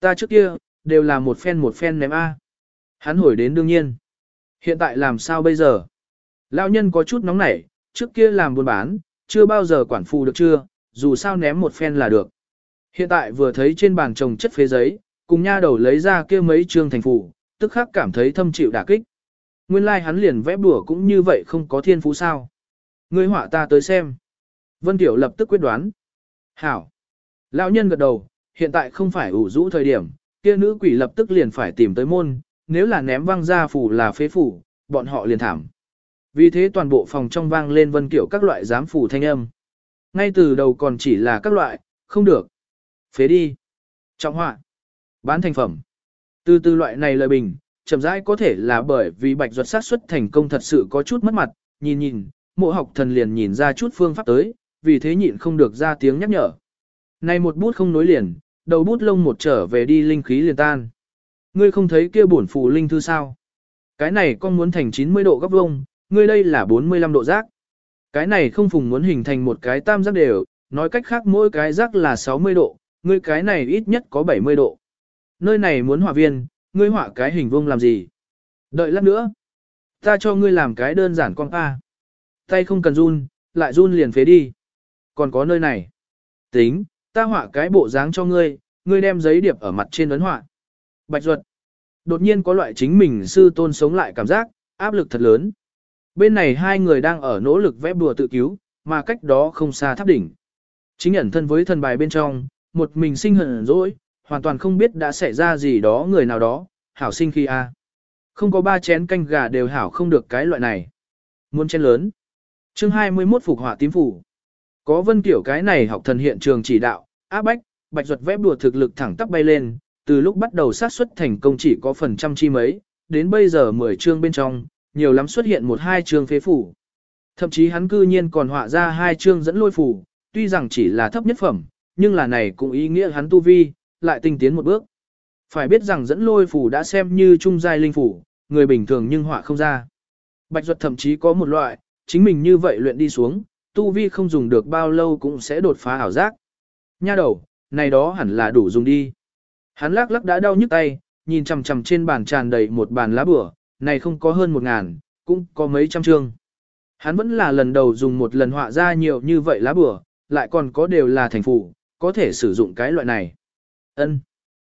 A: Ta trước kia, đều là một phen một phen ném A. Hắn hồi đến đương nhiên. Hiện tại làm sao bây giờ? Lão nhân có chút nóng nảy, trước kia làm buôn bán, chưa bao giờ quản phù được chưa, dù sao ném một phen là được. Hiện tại vừa thấy trên bàn trồng chất phế giấy, cùng nha đầu lấy ra kia mấy trương thành phù, tức khắc cảm thấy thâm chịu đả kích. Nguyên lai like hắn liền vẽ bùa cũng như vậy không có thiên phú sao. Ngươi họa ta tới xem. Vân Tiểu lập tức quyết đoán. Hảo. Lão nhân gật đầu, hiện tại không phải ủ rũ thời điểm, kia nữ quỷ lập tức liền phải tìm tới môn, nếu là ném văng ra phủ là phế phủ, bọn họ liền thảm. Vì thế toàn bộ phòng trong vang lên vân kiểu các loại giám phủ thanh âm. Ngay từ đầu còn chỉ là các loại, không được. Phế đi. Trọng họa. Bán thành phẩm. Từ từ loại này lời bình, chậm rãi có thể là bởi vì bạch ruột sát xuất thành công thật sự có chút mất mặt, nhìn nhìn, mộ học thần liền nhìn ra chút phương pháp tới, vì thế nhịn không được ra tiếng nhắc nhở. Này một bút không nối liền, đầu bút lông một trở về đi linh khí liền tan. Ngươi không thấy kia bổn phù linh thư sao? Cái này con muốn thành 90 độ góc vuông, ngươi đây là 45 độ giác. Cái này không phùng muốn hình thành một cái tam giác đều, nói cách khác mỗi cái giác là 60 độ, ngươi cái này ít nhất có 70 độ. Nơi này muốn họa viên, ngươi họa cái hình vuông làm gì? Đợi lát nữa. Ta cho ngươi làm cái đơn giản con A. Tay không cần run, lại run liền phế đi. Còn có nơi này. Tính, ta họa cái bộ dáng cho ngươi, ngươi đem giấy điệp ở mặt trên ấn họa. Bạch ruột. Đột nhiên có loại chính mình sư tôn sống lại cảm giác, áp lực thật lớn. Bên này hai người đang ở nỗ lực vẽ bùa tự cứu, mà cách đó không xa tháp đỉnh. Chính ẩn thân với thần bài bên trong, một mình sinh hận dỗi, hoàn toàn không biết đã xảy ra gì đó người nào đó, hảo sinh khi a Không có ba chén canh gà đều hảo không được cái loại này. Muốn chén lớn. chương 21 phục hỏa tím phủ. Có vân kiểu cái này học thần hiện trường chỉ đạo, áp bách, bạch ruột vẽ đùa thực lực thẳng tắp bay lên, từ lúc bắt đầu sát xuất thành công chỉ có phần trăm chi mấy, đến bây giờ 10 chương bên trong, nhiều lắm xuất hiện một hai chương phế phủ. Thậm chí hắn cư nhiên còn họa ra hai chương dẫn lôi phủ, tuy rằng chỉ là thấp nhất phẩm, nhưng là này cũng ý nghĩa hắn tu vi, lại tinh tiến một bước. Phải biết rằng dẫn lôi phủ đã xem như trung giai linh phủ, người bình thường nhưng họa không ra. Bạch Duật thậm chí có một loại, chính mình như vậy luyện đi xuống, tu vi không dùng được bao lâu cũng sẽ đột phá ảo giác. Nha đầu, này đó hẳn là đủ dùng đi. Hắn lắc lắc đã đau nhức tay, nhìn chằm chằm trên bàn tràn đầy một bàn lá bửa, này không có hơn một ngàn, cũng có mấy trăm chương. Hắn vẫn là lần đầu dùng một lần họa ra nhiều như vậy lá bửa, lại còn có đều là thành phủ, có thể sử dụng cái loại này. Ân.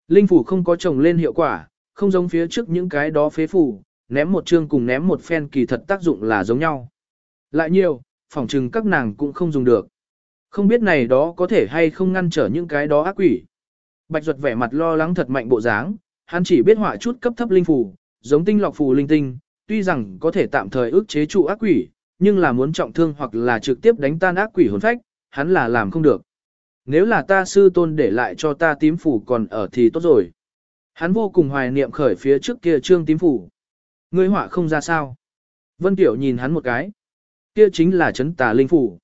A: Linh phủ không có trồng lên hiệu quả, không giống phía trước những cái đó phế phủ, ném một chương cùng ném một phen kỳ thật tác dụng là giống nhau. Lại nhiều, phỏng chừng các nàng cũng không dùng được. Không biết này đó có thể hay không ngăn trở những cái đó ác quỷ. Bạch ruột vẻ mặt lo lắng thật mạnh bộ dáng, hắn chỉ biết họa chút cấp thấp linh phủ, giống tinh lọc phù linh tinh, tuy rằng có thể tạm thời ức chế trụ ác quỷ, nhưng là muốn trọng thương hoặc là trực tiếp đánh tan ác quỷ hồn phách, hắn là làm không được. Nếu là ta sư tôn để lại cho ta tím phủ còn ở thì tốt rồi. Hắn vô cùng hoài niệm khởi phía trước kia trương tím phủ. Ngươi họa không ra sao. Vân Tiểu nhìn hắn một cái. Kia chính là chấn tà linh phủ.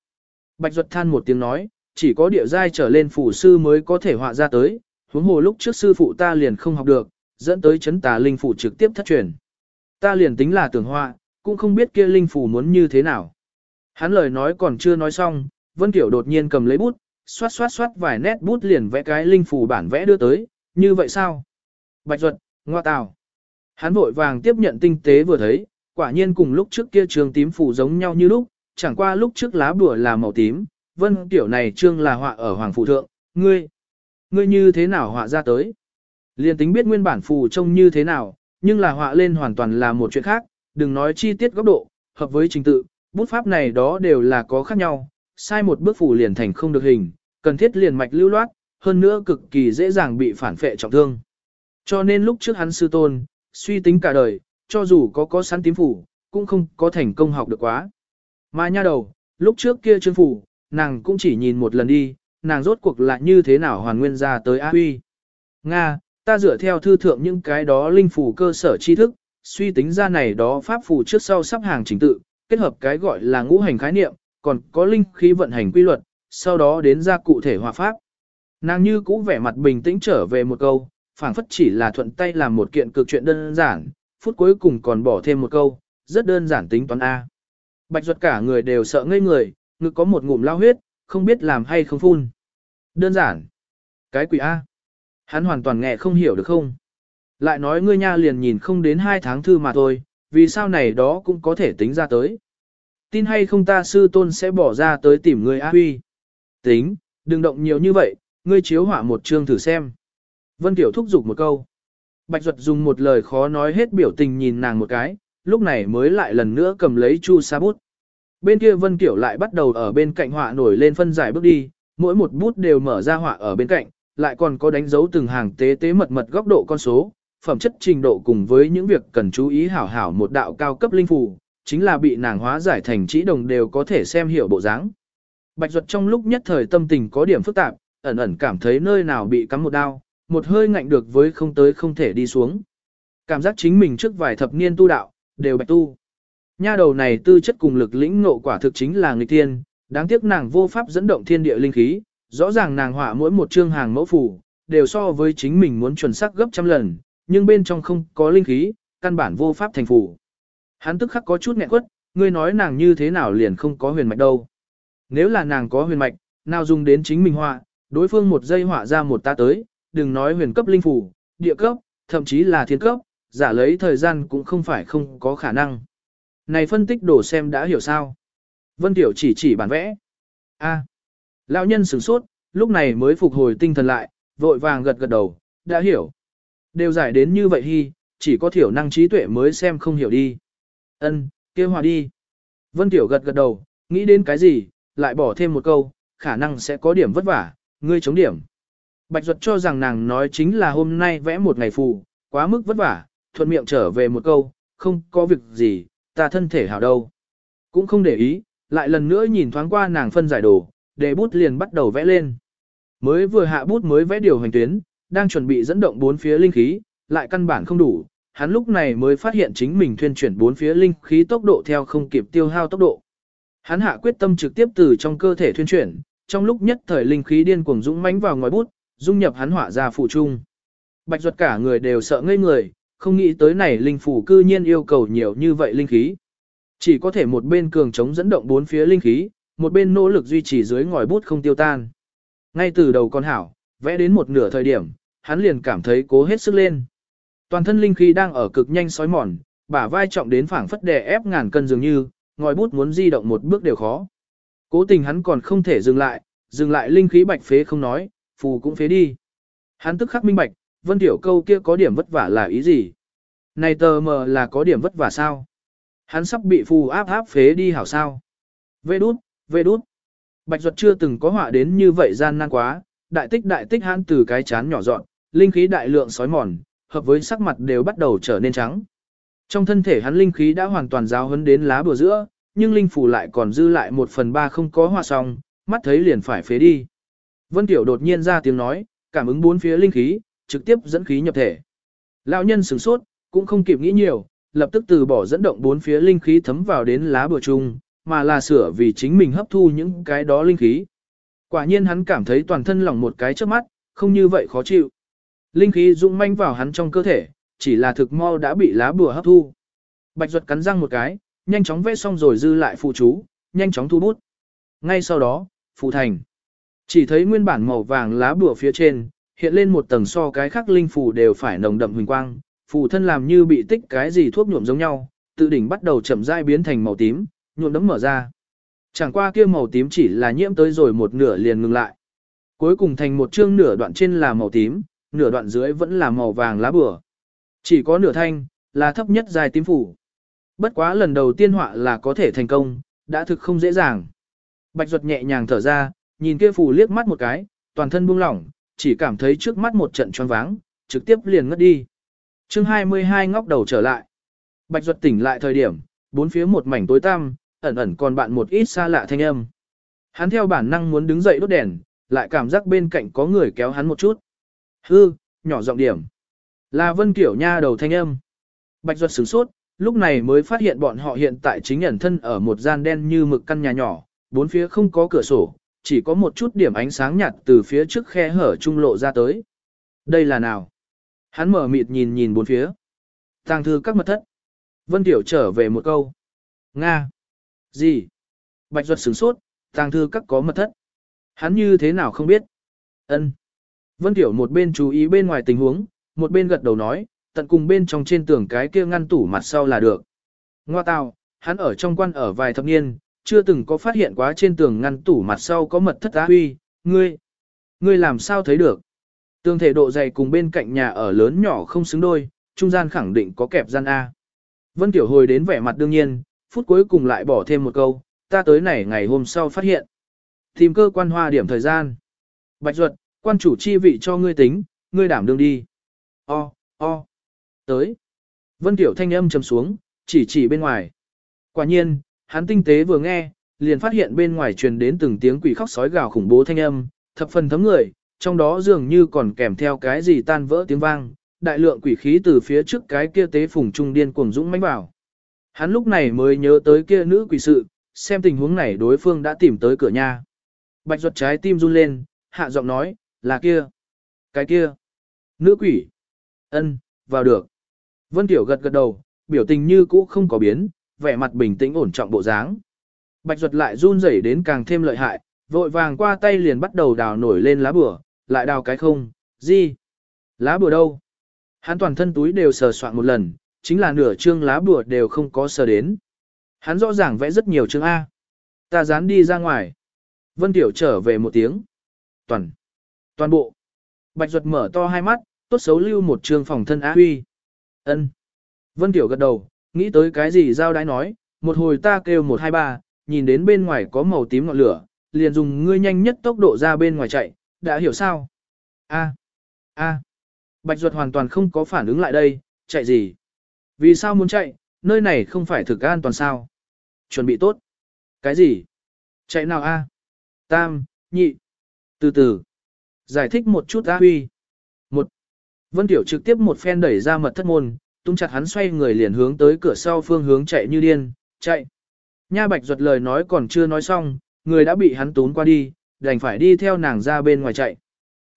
A: Bạch Duật than một tiếng nói, chỉ có địa giai trở lên phủ sư mới có thể họa ra tới, huống hồ lúc trước sư phụ ta liền không học được, dẫn tới chấn tà linh phủ trực tiếp thất truyền. ta liền tính là tưởng họa, cũng không biết kia linh phủ muốn như thế nào. Hắn lời nói còn chưa nói xong, Vân Tiểu đột nhiên cầm lấy bút, xoát xoát xoát vài nét bút liền vẽ cái linh phủ bản vẽ đưa tới, như vậy sao? Bạch Duật, ngoa tào. Hắn vội vàng tiếp nhận tinh tế vừa thấy, quả nhiên cùng lúc trước kia trường tím phủ giống nhau như lúc, chẳng qua lúc trước lá bùa là màu tím, Vân Tiểu này trương là họa ở Hoàng Phủ Thượng, ngươi, ngươi như thế nào họa ra tới? Liên tính biết nguyên bản phù trông như thế nào, nhưng là họa lên hoàn toàn là một chuyện khác, đừng nói chi tiết góc độ, hợp với trình tự, bút pháp này đó đều là có khác nhau, sai một bước phù liền thành không được hình, cần thiết liền mạch lưu loát, hơn nữa cực kỳ dễ dàng bị phản phệ trọng thương. Cho nên lúc trước hắn sư tôn, suy tính cả đời, cho dù có có sẵn tím phủ, cũng không có thành công học được quá. Mà nha đầu, lúc trước kia chương phủ, nàng cũng chỉ nhìn một lần đi, nàng rốt cuộc lại như thế nào hoàn nguyên ra tới A Huy. Nga, ta dựa theo thư thượng những cái đó linh phủ cơ sở tri thức, suy tính ra này đó pháp phù trước sau sắp hàng trình tự, kết hợp cái gọi là ngũ hành khái niệm, còn có linh khí vận hành quy luật, sau đó đến ra cụ thể hòa pháp. Nàng như cũ vẻ mặt bình tĩnh trở về một câu, phảng phất chỉ là thuận tay làm một kiện cực chuyện đơn giản, phút cuối cùng còn bỏ thêm một câu, rất đơn giản tính toán A. Bạch ruột cả người đều sợ ngây người, ngực có một ngụm lao huyết, không biết làm hay không phun. Đơn giản. Cái quỷ A. Hắn hoàn toàn nghe không hiểu được không? Lại nói ngươi nha liền nhìn không đến hai tháng thư mà thôi, vì sao này đó cũng có thể tính ra tới. Tin hay không ta sư tôn sẽ bỏ ra tới tìm ngươi A Huy. Tính, đừng động nhiều như vậy, ngươi chiếu họa một chương thử xem. Vân Tiểu thúc giục một câu. Bạch Duật dùng một lời khó nói hết biểu tình nhìn nàng một cái, lúc này mới lại lần nữa cầm lấy chu sa bút. Bên kia Vân Kiểu lại bắt đầu ở bên cạnh họa nổi lên phân giải bước đi, mỗi một bút đều mở ra họa ở bên cạnh, lại còn có đánh dấu từng hàng tế tế mật mật góc độ con số, phẩm chất trình độ cùng với những việc cần chú ý hảo hảo một đạo cao cấp linh phù, chính là bị nàng hóa giải thành chỉ đồng đều có thể xem hiểu bộ dáng. Bạch Duật trong lúc nhất thời tâm tình có điểm phức tạp, ẩn ẩn cảm thấy nơi nào bị cắm một đao, một hơi ngạnh được với không tới không thể đi xuống. Cảm giác chính mình trước vài thập niên tu đạo, đều bạch tu. Nha đầu này tư chất cùng lực lĩnh ngộ quả thực chính là nghịch thiên, đáng tiếc nàng vô pháp dẫn động thiên địa linh khí, rõ ràng nàng họa mỗi một chương hàng mẫu phủ, đều so với chính mình muốn chuẩn xác gấp trăm lần, nhưng bên trong không có linh khí, căn bản vô pháp thành phủ. Hắn tức khắc có chút nghẹn quất, ngươi nói nàng như thế nào liền không có huyền mạch đâu. Nếu là nàng có huyền mạch, nào dùng đến chính mình họa, đối phương một giây họa ra một ta tới, đừng nói huyền cấp linh phủ, địa cấp, thậm chí là thiên cấp, giả lấy thời gian cũng không phải không có khả năng. Này phân tích đổ xem đã hiểu sao. Vân Tiểu chỉ chỉ bản vẽ. A. Lão nhân sửng sốt, lúc này mới phục hồi tinh thần lại, vội vàng gật gật đầu, đã hiểu. Đều giải đến như vậy hi, chỉ có thiểu năng trí tuệ mới xem không hiểu đi. Ân, kêu hòa đi. Vân Tiểu gật gật đầu, nghĩ đến cái gì, lại bỏ thêm một câu, khả năng sẽ có điểm vất vả, ngươi chống điểm. Bạch Duật cho rằng nàng nói chính là hôm nay vẽ một ngày phù, quá mức vất vả, thuận miệng trở về một câu, không có việc gì, ta thân thể hảo đâu. Cũng không để ý, lại lần nữa nhìn thoáng qua nàng phân giải đồ, để bút liền bắt đầu vẽ lên. Mới vừa hạ bút mới vẽ điều hành tuyến, đang chuẩn bị dẫn động bốn phía linh khí, lại căn bản không đủ, hắn lúc này mới phát hiện chính mình thuyên chuyển bốn phía linh khí tốc độ theo không kịp tiêu hao tốc độ. Hắn hạ quyết tâm trực tiếp từ trong cơ thể thuyên chuyển, trong lúc nhất thời linh khí điên cuồng dũng mãnh vào ngòi bút, dung nhập hắn hỏa ra phụ trung. Bạch ruột cả người đều sợ ngây người, không nghĩ tới này linh phủ cư nhiên yêu cầu nhiều như vậy linh khí. Chỉ có thể một bên cường chống dẫn động bốn phía linh khí, một bên nỗ lực duy trì dưới ngòi bút không tiêu tan. Ngay từ đầu con hảo, vẽ đến một nửa thời điểm, hắn liền cảm thấy cố hết sức lên. Toàn thân linh khí đang ở cực nhanh sói mòn, bả vai trọng đến phảng phất đè ép ngàn cân dường như, ngòi bút muốn di động một bước đều khó. Cố tình hắn còn không thể dừng lại, dừng lại linh khí bạch phế không nói, phù cũng phế đi. Hắn tức khắc minh bạch, vân tiểu câu kia có điểm vất vả là ý gì? Này tờ mờ là có điểm vất vả sao? Hắn sắp bị phù áp áp phế đi hảo sao? Vê đút, vê đút. Bạch Duật chưa từng có họa đến như vậy gian nan quá, đại tích đại tích hắn từ cái chán nhỏ dọn, linh khí đại lượng sói mòn, hợp với sắc mặt đều bắt đầu trở nên trắng. Trong thân thể hắn linh khí đã hoàn toàn giáo hấn đến lá bùa giữa, nhưng linh phủ lại còn dư lại một phần ba không có hòa xong, mắt thấy liền phải phế đi. Vân Tiểu đột nhiên ra tiếng nói, cảm ứng bốn phía linh khí, trực tiếp dẫn khí nhập thể. Lão nhân sửng sốt, cũng không kịp nghĩ nhiều, lập tức từ bỏ dẫn động bốn phía linh khí thấm vào đến lá bừa chung, mà là sửa vì chính mình hấp thu những cái đó linh khí. Quả nhiên hắn cảm thấy toàn thân lỏng một cái trước mắt, không như vậy khó chịu. Linh khí dũng manh vào hắn trong cơ thể, chỉ là thực mau đã bị lá bùa hấp thu. Bạch Duật cắn răng một cái, nhanh chóng vẽ xong rồi dư lại phụ chú, nhanh chóng thu bút. Ngay sau đó, phụ thành. Chỉ thấy nguyên bản màu vàng lá bùa phía trên, hiện lên một tầng so cái khác linh phù đều phải nồng đậm huỳnh quang, phù thân làm như bị tích cái gì thuốc nhuộm giống nhau, tự đỉnh bắt đầu chậm rãi biến thành màu tím, nhuộm đấm mở ra. Chẳng qua kia màu tím chỉ là nhiễm tới rồi một nửa liền ngừng lại. Cuối cùng thành một chương nửa đoạn trên là màu tím, nửa đoạn dưới vẫn là màu vàng lá bùa. Chỉ có nửa thanh, là thấp nhất dài tím phủ. Bất quá lần đầu tiên họa là có thể thành công, đã thực không dễ dàng. Bạch ruột nhẹ nhàng thở ra, nhìn kia phù liếc mắt một cái, toàn thân buông lỏng, chỉ cảm thấy trước mắt một trận choáng váng, trực tiếp liền ngất đi. chương 22 ngóc đầu trở lại. Bạch duật tỉnh lại thời điểm, bốn phía một mảnh tối tăm, ẩn ẩn còn bạn một ít xa lạ thanh âm. Hắn theo bản năng muốn đứng dậy đốt đèn, lại cảm giác bên cạnh có người kéo hắn một chút. Hư, nhỏ giọng điểm. Là Vân Kiểu Nha đầu thanh âm. Bạch duật sửng sốt, lúc này mới phát hiện bọn họ hiện tại chính ẩn thân ở một gian đen như mực căn nhà nhỏ, bốn phía không có cửa sổ, chỉ có một chút điểm ánh sáng nhạt từ phía trước khe hở trung lộ ra tới. Đây là nào? Hắn mở mịt nhìn nhìn bốn phía. Tàng thư các mật thất. Vân Tiểu trở về một câu. Nga. Gì? Bạch Duật sửng sốt, tàng thư các có mật thất. Hắn như thế nào không biết? Ân. Vân Tiểu một bên chú ý bên ngoài tình huống, một bên gật đầu nói, tận cùng bên trong trên tường cái kia ngăn tủ mặt sau là được. Ngoa tào, hắn ở trong quan ở vài thập niên, chưa từng có phát hiện quá trên tường ngăn tủ mặt sau có mật thất á huy, ngươi, ngươi làm sao thấy được. Tường thể độ dày cùng bên cạnh nhà ở lớn nhỏ không xứng đôi, trung gian khẳng định có kẹp gian A. Vân Tiểu hồi đến vẻ mặt đương nhiên, phút cuối cùng lại bỏ thêm một câu, ta tới này ngày hôm sau phát hiện. Tìm cơ quan hoa điểm thời gian. Bạch Duật, quan chủ chi vị cho ngươi tính, ngươi đảm đương đi. O, o, tới. Vân Tiểu thanh âm trầm xuống, chỉ chỉ bên ngoài. Quả nhiên, hắn tinh tế vừa nghe, liền phát hiện bên ngoài truyền đến từng tiếng quỷ khóc sói gào khủng bố thanh âm, thập phần thấm người, trong đó dường như còn kèm theo cái gì tan vỡ tiếng vang, đại lượng quỷ khí từ phía trước cái kia tế phùng trung điên cuồng dũng mãnh vào. Hắn lúc này mới nhớ tới kia nữ quỷ sự, xem tình huống này đối phương đã tìm tới cửa nhà. Bạch ruột trái tim run lên, hạ giọng nói, là kia, cái kia, nữ quỷ, ân, vào được. Vân Tiểu gật gật đầu, biểu tình như cũ không có biến, vẻ mặt bình tĩnh ổn trọng bộ dáng. Bạch ruột lại run rẩy đến càng thêm lợi hại, vội vàng qua tay liền bắt đầu đào nổi lên lá bửa, lại đào cái không, gì? Lá bửa đâu? Hắn toàn thân túi đều sờ soạn một lần, chính là nửa chương lá bùa đều không có sờ đến. Hắn rõ ràng vẽ rất nhiều chương A. Ta dán đi ra ngoài. Vân Tiểu trở về một tiếng. Toàn. Toàn bộ. Bạch Duật mở to hai mắt, tốt xấu lưu một chương phòng thân á huy. ân Vân Tiểu gật đầu, nghĩ tới cái gì giao đái nói, một hồi ta kêu một hai ba, nhìn đến bên ngoài có màu tím ngọn lửa, liền dùng ngươi nhanh nhất tốc độ ra bên ngoài chạy, đã hiểu sao? A. A. Bạch Duật hoàn toàn không có phản ứng lại đây, chạy gì? Vì sao muốn chạy, nơi này không phải thực an toàn sao? Chuẩn bị tốt. Cái gì? Chạy nào a? Tam, nhị. Từ từ. Giải thích một chút A Huy. Một. Vân Tiểu trực tiếp một phen đẩy ra mật thất môn, tung chặt hắn xoay người liền hướng tới cửa sau phương hướng chạy như điên, chạy. Nha Bạch ruột lời nói còn chưa nói xong, người đã bị hắn tún qua đi, đành phải đi theo nàng ra bên ngoài chạy.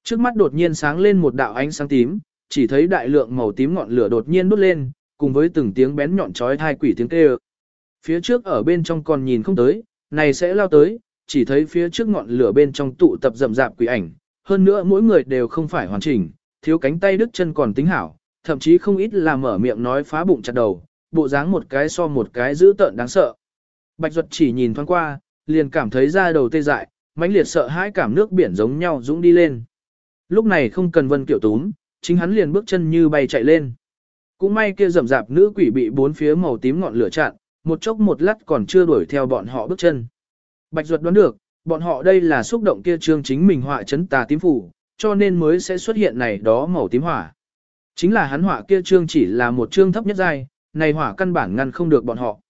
A: Trước mắt đột nhiên sáng lên một đạo ánh sáng tím, chỉ thấy đại lượng màu tím ngọn lửa đột nhiên đốt lên, cùng với từng tiếng bén nhọn chói thai quỷ tiếng kêu. Phía trước ở bên trong còn nhìn không tới, này sẽ lao tới, chỉ thấy phía trước ngọn lửa bên trong tụ tập rậm rạp quỷ ảnh, hơn nữa mỗi người đều không phải hoàn chỉnh, thiếu cánh tay đứt chân còn tính hảo, thậm chí không ít là mở miệng nói phá bụng chặt đầu, bộ dáng một cái so một cái dữ tợn đáng sợ. Bạch Duật chỉ nhìn thoáng qua, liền cảm thấy da đầu tê dại, mãnh liệt sợ hãi cảm nước biển giống nhau dũng đi lên. Lúc này không cần Vân Kiểu túm, chính hắn liền bước chân như bay chạy lên. Cũng may kia rầm rạp nữ quỷ bị bốn phía màu tím ngọn lửa chặn, một chốc một lát còn chưa đuổi theo bọn họ bước chân. Bạch Duật đoán được, bọn họ đây là xúc động kia trương chính mình họa chấn tà tím phủ, cho nên mới sẽ xuất hiện này đó màu tím hỏa. Chính là hắn hỏa kia trương chỉ là một trương thấp nhất giai, này hỏa căn bản ngăn không được bọn họ.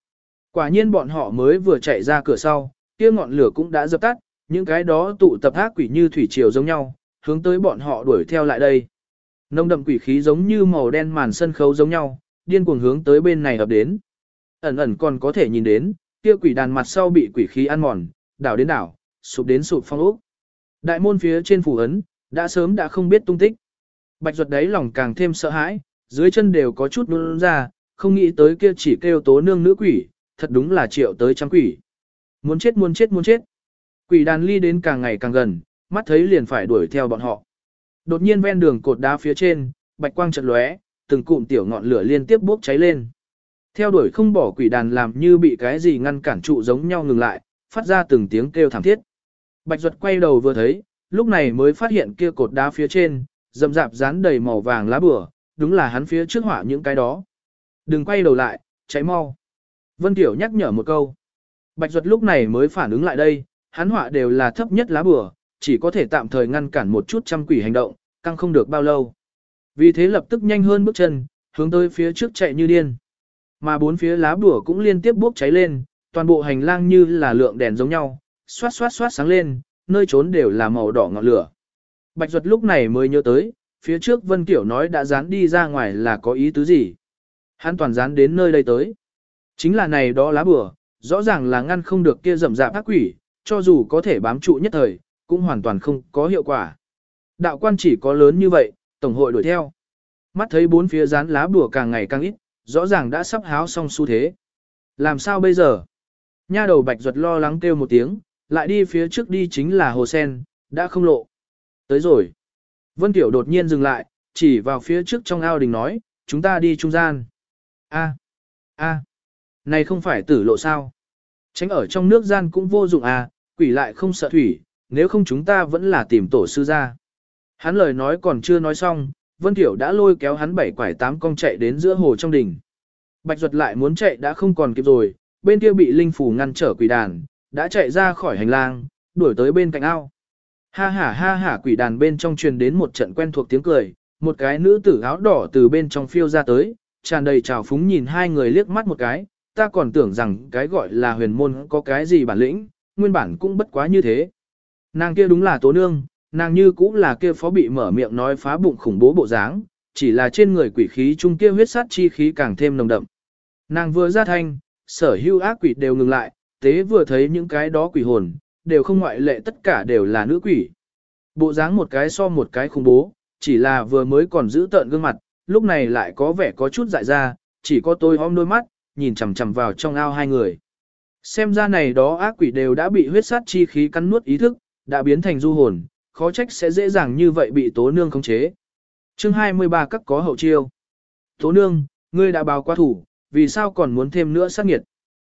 A: Quả nhiên bọn họ mới vừa chạy ra cửa sau, kia ngọn lửa cũng đã dập tắt, những cái đó tụ tập ác quỷ như thủy triều giống nhau, hướng tới bọn họ đuổi theo lại đây. Nông đậm quỷ khí giống như màu đen màn sân khấu giống nhau, điên cuồng hướng tới bên này ập đến. Ẩn ẩn còn có thể nhìn đến, kia quỷ đàn mặt sau bị quỷ khí ăn mòn, đảo đến đảo, sụp đến sụp phong ốc. Đại môn phía trên phủ ấn, đã sớm đã không biết tung tích. Bạch ruột đấy lòng càng thêm sợ hãi, dưới chân đều có chút nôn ra, không nghĩ tới kia chỉ kêu tố nương nữ quỷ, thật đúng là triệu tới trăm quỷ. Muốn chết muốn chết muốn chết. Quỷ đàn ly đến càng ngày càng gần, mắt thấy liền phải đuổi theo bọn họ. Đột nhiên ven đường cột đá phía trên, bạch quang chợt lóe, từng cụm tiểu ngọn lửa liên tiếp bốc cháy lên. Theo đuổi không bỏ quỷ đàn làm như bị cái gì ngăn cản trụ giống nhau ngừng lại, phát ra từng tiếng kêu thảm thiết. Bạch Duật quay đầu vừa thấy, lúc này mới phát hiện kia cột đá phía trên, rậm rạp dán đầy màu vàng lá bửa, đúng là hắn phía trước họa những cái đó. Đừng quay đầu lại, cháy mau. Vân Tiểu nhắc nhở một câu. Bạch Duật lúc này mới phản ứng lại đây, hắn họa đều là thấp nhất lá bửa, chỉ có thể tạm thời ngăn cản một chút trăm quỷ hành động, căng không được bao lâu. Vì thế lập tức nhanh hơn bước chân, hướng tới phía trước chạy như điên. Mà bốn phía lá bùa cũng liên tiếp bốc cháy lên, toàn bộ hành lang như là lượng đèn giống nhau, xoát xoát xoát sáng lên, nơi trốn đều là màu đỏ ngọn lửa. Bạch Duật lúc này mới nhớ tới, phía trước Vân Kiểu nói đã dán đi ra ngoài là có ý tứ gì. Hắn toàn dán đến nơi đây tới. Chính là này đó lá bừa, rõ ràng là ngăn không được kia rầm rạp ác quỷ, cho dù có thể bám trụ nhất thời, cũng hoàn toàn không có hiệu quả. Đạo quan chỉ có lớn như vậy, tổng hội đuổi theo. Mắt thấy bốn phía dán lá bùa càng ngày càng ít, rõ ràng đã sắp háo xong xu thế. Làm sao bây giờ? Nha đầu bạch ruột lo lắng kêu một tiếng, lại đi phía trước đi chính là hồ sen, đã không lộ. Tới rồi. Vân Tiểu đột nhiên dừng lại, chỉ vào phía trước trong ao đình nói, chúng ta đi trung gian. A, a, này không phải tử lộ sao? Tránh ở trong nước gian cũng vô dụng à, quỷ lại không sợ thủy, nếu không chúng ta vẫn là tìm tổ sư ra. Hắn lời nói còn chưa nói xong, Vân Tiểu đã lôi kéo hắn bảy quải tám cong chạy đến giữa hồ trong đỉnh. Bạch Duật lại muốn chạy đã không còn kịp rồi, bên kia bị linh phủ ngăn trở quỷ đàn, đã chạy ra khỏi hành lang, đuổi tới bên cạnh ao. Ha ha ha ha quỷ đàn bên trong truyền đến một trận quen thuộc tiếng cười, một cái nữ tử áo đỏ từ bên trong phiêu ra tới, tràn đầy trào phúng nhìn hai người liếc mắt một cái, ta còn tưởng rằng cái gọi là huyền môn có cái gì bản lĩnh, nguyên bản cũng bất quá như thế. Nàng kia đúng là tố nương, nàng như cũng là kia phó bị mở miệng nói phá bụng khủng bố bộ dáng, chỉ là trên người quỷ khí trung kia huyết sát chi khí càng thêm nồng đậm. Nàng vừa ra thanh, sở hữu ác quỷ đều ngừng lại, tế vừa thấy những cái đó quỷ hồn, đều không ngoại lệ tất cả đều là nữ quỷ. Bộ dáng một cái so một cái khủng bố, chỉ là vừa mới còn giữ tợn gương mặt, lúc này lại có vẻ có chút dại ra, chỉ có tôi om đôi mắt, nhìn chằm chằm vào trong ao hai người. Xem ra này đó ác quỷ đều đã bị huyết sát chi khí cắn nuốt ý thức, đã biến thành du hồn, khó trách sẽ dễ dàng như vậy bị tố nương khống chế. chương 23 các có hậu chiêu. Tố nương, ngươi đã báo qua thủ, vì sao còn muốn thêm nữa sát nghiệt?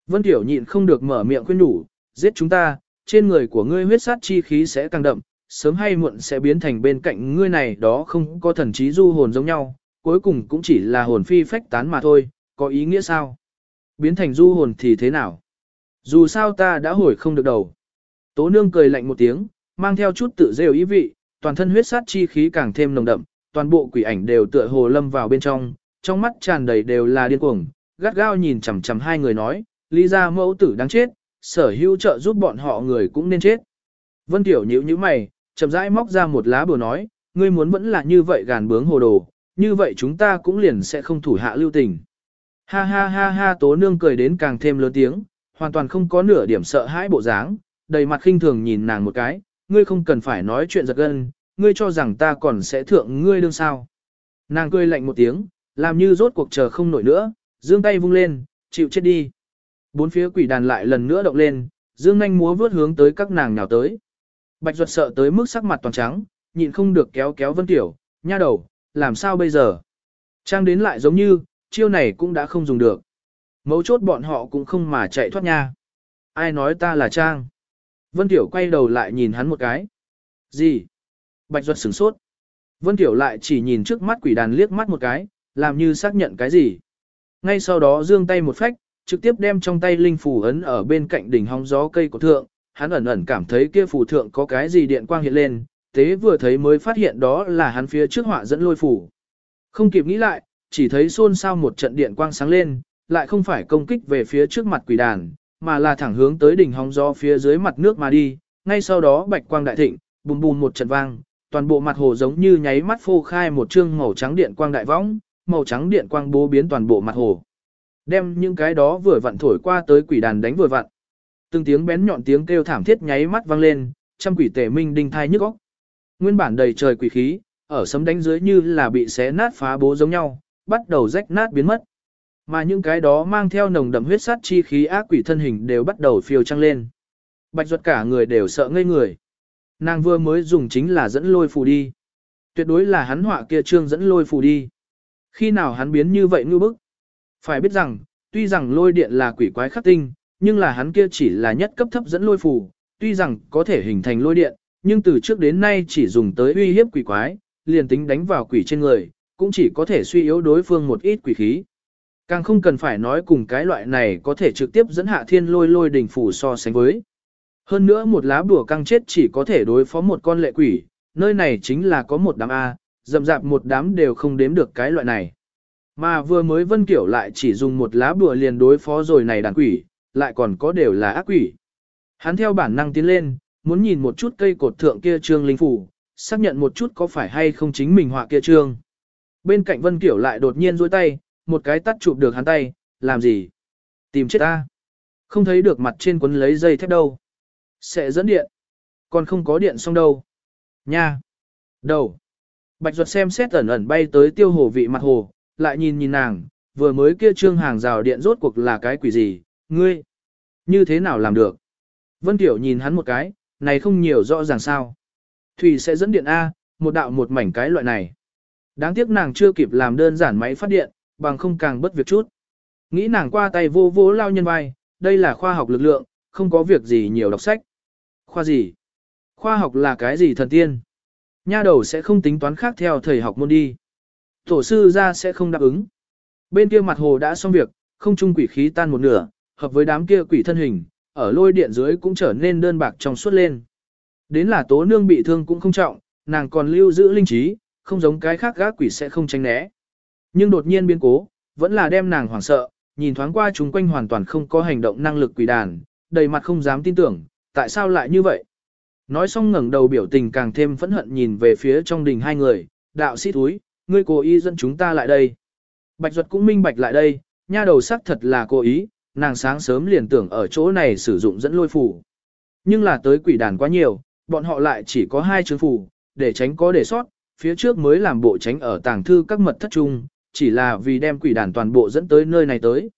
A: Vân Tiểu nhịn không được mở miệng khuyên nhủ, giết chúng ta, trên người của ngươi huyết sát chi khí sẽ càng đậm, sớm hay muộn sẽ biến thành bên cạnh ngươi này đó không có thần trí du hồn giống nhau, cuối cùng cũng chỉ là hồn phi phách tán mà thôi, có ý nghĩa sao? Biến thành du hồn thì thế nào? Dù sao ta đã hồi không được đầu. Tố nương cười lạnh một tiếng, mang theo chút tự rêu ý vị, toàn thân huyết sát chi khí càng thêm nồng đậm, toàn bộ quỷ ảnh đều tựa hồ lâm vào bên trong, trong mắt tràn đầy đều là điên cuồng, gắt gao nhìn chằm chằm hai người nói, lý gia mẫu tử đáng chết, sở hữu trợ giúp bọn họ người cũng nên chết. Vân Tiểu nhíu nhíu mày, chậm rãi móc ra một lá bùa nói, ngươi muốn vẫn là như vậy gàn bướng hồ đồ, như vậy chúng ta cũng liền sẽ không thủ hạ lưu tình. Ha ha ha ha tố nương cười đến càng thêm lớn tiếng, hoàn toàn không có nửa điểm sợ hãi bộ dáng, đầy mặt khinh thường nhìn nàng một cái, ngươi không cần phải nói chuyện giật gân, ngươi cho rằng ta còn sẽ thượng ngươi đương sao. Nàng cười lạnh một tiếng, làm như rốt cuộc chờ không nổi nữa, dương tay vung lên, chịu chết đi. Bốn phía quỷ đàn lại lần nữa động lên, dương nhanh múa vướt hướng tới các nàng nhào tới. Bạch duật sợ tới mức sắc mặt toàn trắng, nhịn không được kéo kéo Vân Tiểu, nha đầu, làm sao bây giờ? Trang đến lại giống như, chiêu này cũng đã không dùng được. Mấu chốt bọn họ cũng không mà chạy thoát nha. Ai nói ta là Trang? Vân Tiểu quay đầu lại nhìn hắn một cái. Gì? Bạch Duật sửng sốt. Vân Tiểu lại chỉ nhìn trước mắt quỷ đàn liếc mắt một cái, làm như xác nhận cái gì. Ngay sau đó dương tay một phách, trực tiếp đem trong tay linh phù ấn ở bên cạnh đỉnh hóng gió cây của thượng. Hắn ẩn ẩn cảm thấy kia phù thượng có cái gì điện quang hiện lên, tế vừa thấy mới phát hiện đó là hắn phía trước họa dẫn lôi phù. Không kịp nghĩ lại, chỉ thấy xôn xao một trận điện quang sáng lên, lại không phải công kích về phía trước mặt quỷ đàn, mà là thẳng hướng tới đỉnh hóng gió phía dưới mặt nước mà đi, ngay sau đó bạch quang đại thịnh, bùm bùm một trận vang, toàn bộ mặt hồ giống như nháy mắt phô khai một trương màu trắng điện quang đại võng, màu trắng điện quang bố biến toàn bộ mặt hồ. Đem những cái đó vừa vặn thổi qua tới quỷ đàn đánh vừa vặn. Từng tiếng bén nhọn tiếng kêu thảm thiết nháy mắt vang lên, trăm quỷ tể minh đinh thai nhức óc. Nguyên bản đầy trời quỷ khí, ở sấm đánh dưới như là bị xé nát phá bố giống nhau, bắt đầu rách nát biến mất. Mà những cái đó mang theo nồng đậm huyết sát chi khí ác quỷ thân hình đều bắt đầu phiêu trăng lên. Bạch ruột cả người đều sợ ngây người. Nàng vừa mới dùng chính là dẫn lôi phù đi. Tuyệt đối là hắn họa kia trương dẫn lôi phù đi. Khi nào hắn biến như vậy ngư bức? Phải biết rằng, tuy rằng lôi điện là quỷ quái khắc tinh, nhưng là hắn kia chỉ là nhất cấp thấp dẫn lôi phù, tuy rằng có thể hình thành lôi điện, nhưng từ trước đến nay chỉ dùng tới uy hiếp quỷ quái, liền tính đánh vào quỷ trên người, cũng chỉ có thể suy yếu đối phương một ít quỷ khí. Càng không cần phải nói cùng cái loại này có thể trực tiếp dẫn hạ thiên lôi lôi đỉnh phủ so sánh với. Hơn nữa một lá bùa căng chết chỉ có thể đối phó một con lệ quỷ, nơi này chính là có một đám A, dầm dạp một đám đều không đếm được cái loại này. Mà vừa mới Vân Kiểu lại chỉ dùng một lá bùa liền đối phó rồi này đàn quỷ, lại còn có đều là ác quỷ. Hắn theo bản năng tiến lên, muốn nhìn một chút cây cột thượng kia trương linh phủ, xác nhận một chút có phải hay không chính mình họa kia trương. Bên cạnh Vân Kiểu lại đột nhiên duỗi tay, một cái tắt chụp được hắn tay, làm gì? Tìm chết ta. Không thấy được mặt trên quấn lấy dây thép đâu. Sẽ dẫn điện. Còn không có điện xong đâu. Nha. Đầu. Bạch ruột xem xét ẩn ẩn bay tới tiêu hồ vị mặt hồ, lại nhìn nhìn nàng, vừa mới kia trương hàng rào điện rốt cuộc là cái quỷ gì, ngươi. Như thế nào làm được? Vân Tiểu nhìn hắn một cái, này không nhiều rõ ràng sao. Thủy sẽ dẫn điện A, một đạo một mảnh cái loại này. Đáng tiếc nàng chưa kịp làm đơn giản máy phát điện, bằng không càng bất việc chút. Nghĩ nàng qua tay vô vô lao nhân vai, đây là khoa học lực lượng, không có việc gì nhiều đọc sách. Khoa gì? Khoa học là cái gì thần tiên? Nha đầu sẽ không tính toán khác theo thầy học môn đi. Tổ sư ra sẽ không đáp ứng. Bên kia mặt hồ đã xong việc, không trung quỷ khí tan một nửa, hợp với đám kia quỷ thân hình, ở lôi điện dưới cũng trở nên đơn bạc trong suốt lên. Đến là tố nương bị thương cũng không trọng, nàng còn lưu giữ linh trí, không giống cái khác gác quỷ sẽ không tránh né. Nhưng đột nhiên biến cố, vẫn là đem nàng hoảng sợ, nhìn thoáng qua chúng quanh hoàn toàn không có hành động năng lực quỷ đàn, đầy mặt không dám tin tưởng, tại sao lại như vậy? Nói xong ngẩng đầu biểu tình càng thêm phẫn hận nhìn về phía trong đình hai người, đạo sĩ túi, ngươi cố ý dẫn chúng ta lại đây. Bạch Duật cũng minh bạch lại đây, nha đầu sắc thật là cố ý, nàng sáng sớm liền tưởng ở chỗ này sử dụng dẫn lôi phù. Nhưng là tới quỷ đàn quá nhiều, bọn họ lại chỉ có hai chứng phù, để tránh có để sót, phía trước mới làm bộ tránh ở tàng thư các mật thất trung, chỉ là vì đem quỷ đàn toàn bộ dẫn tới nơi này tới.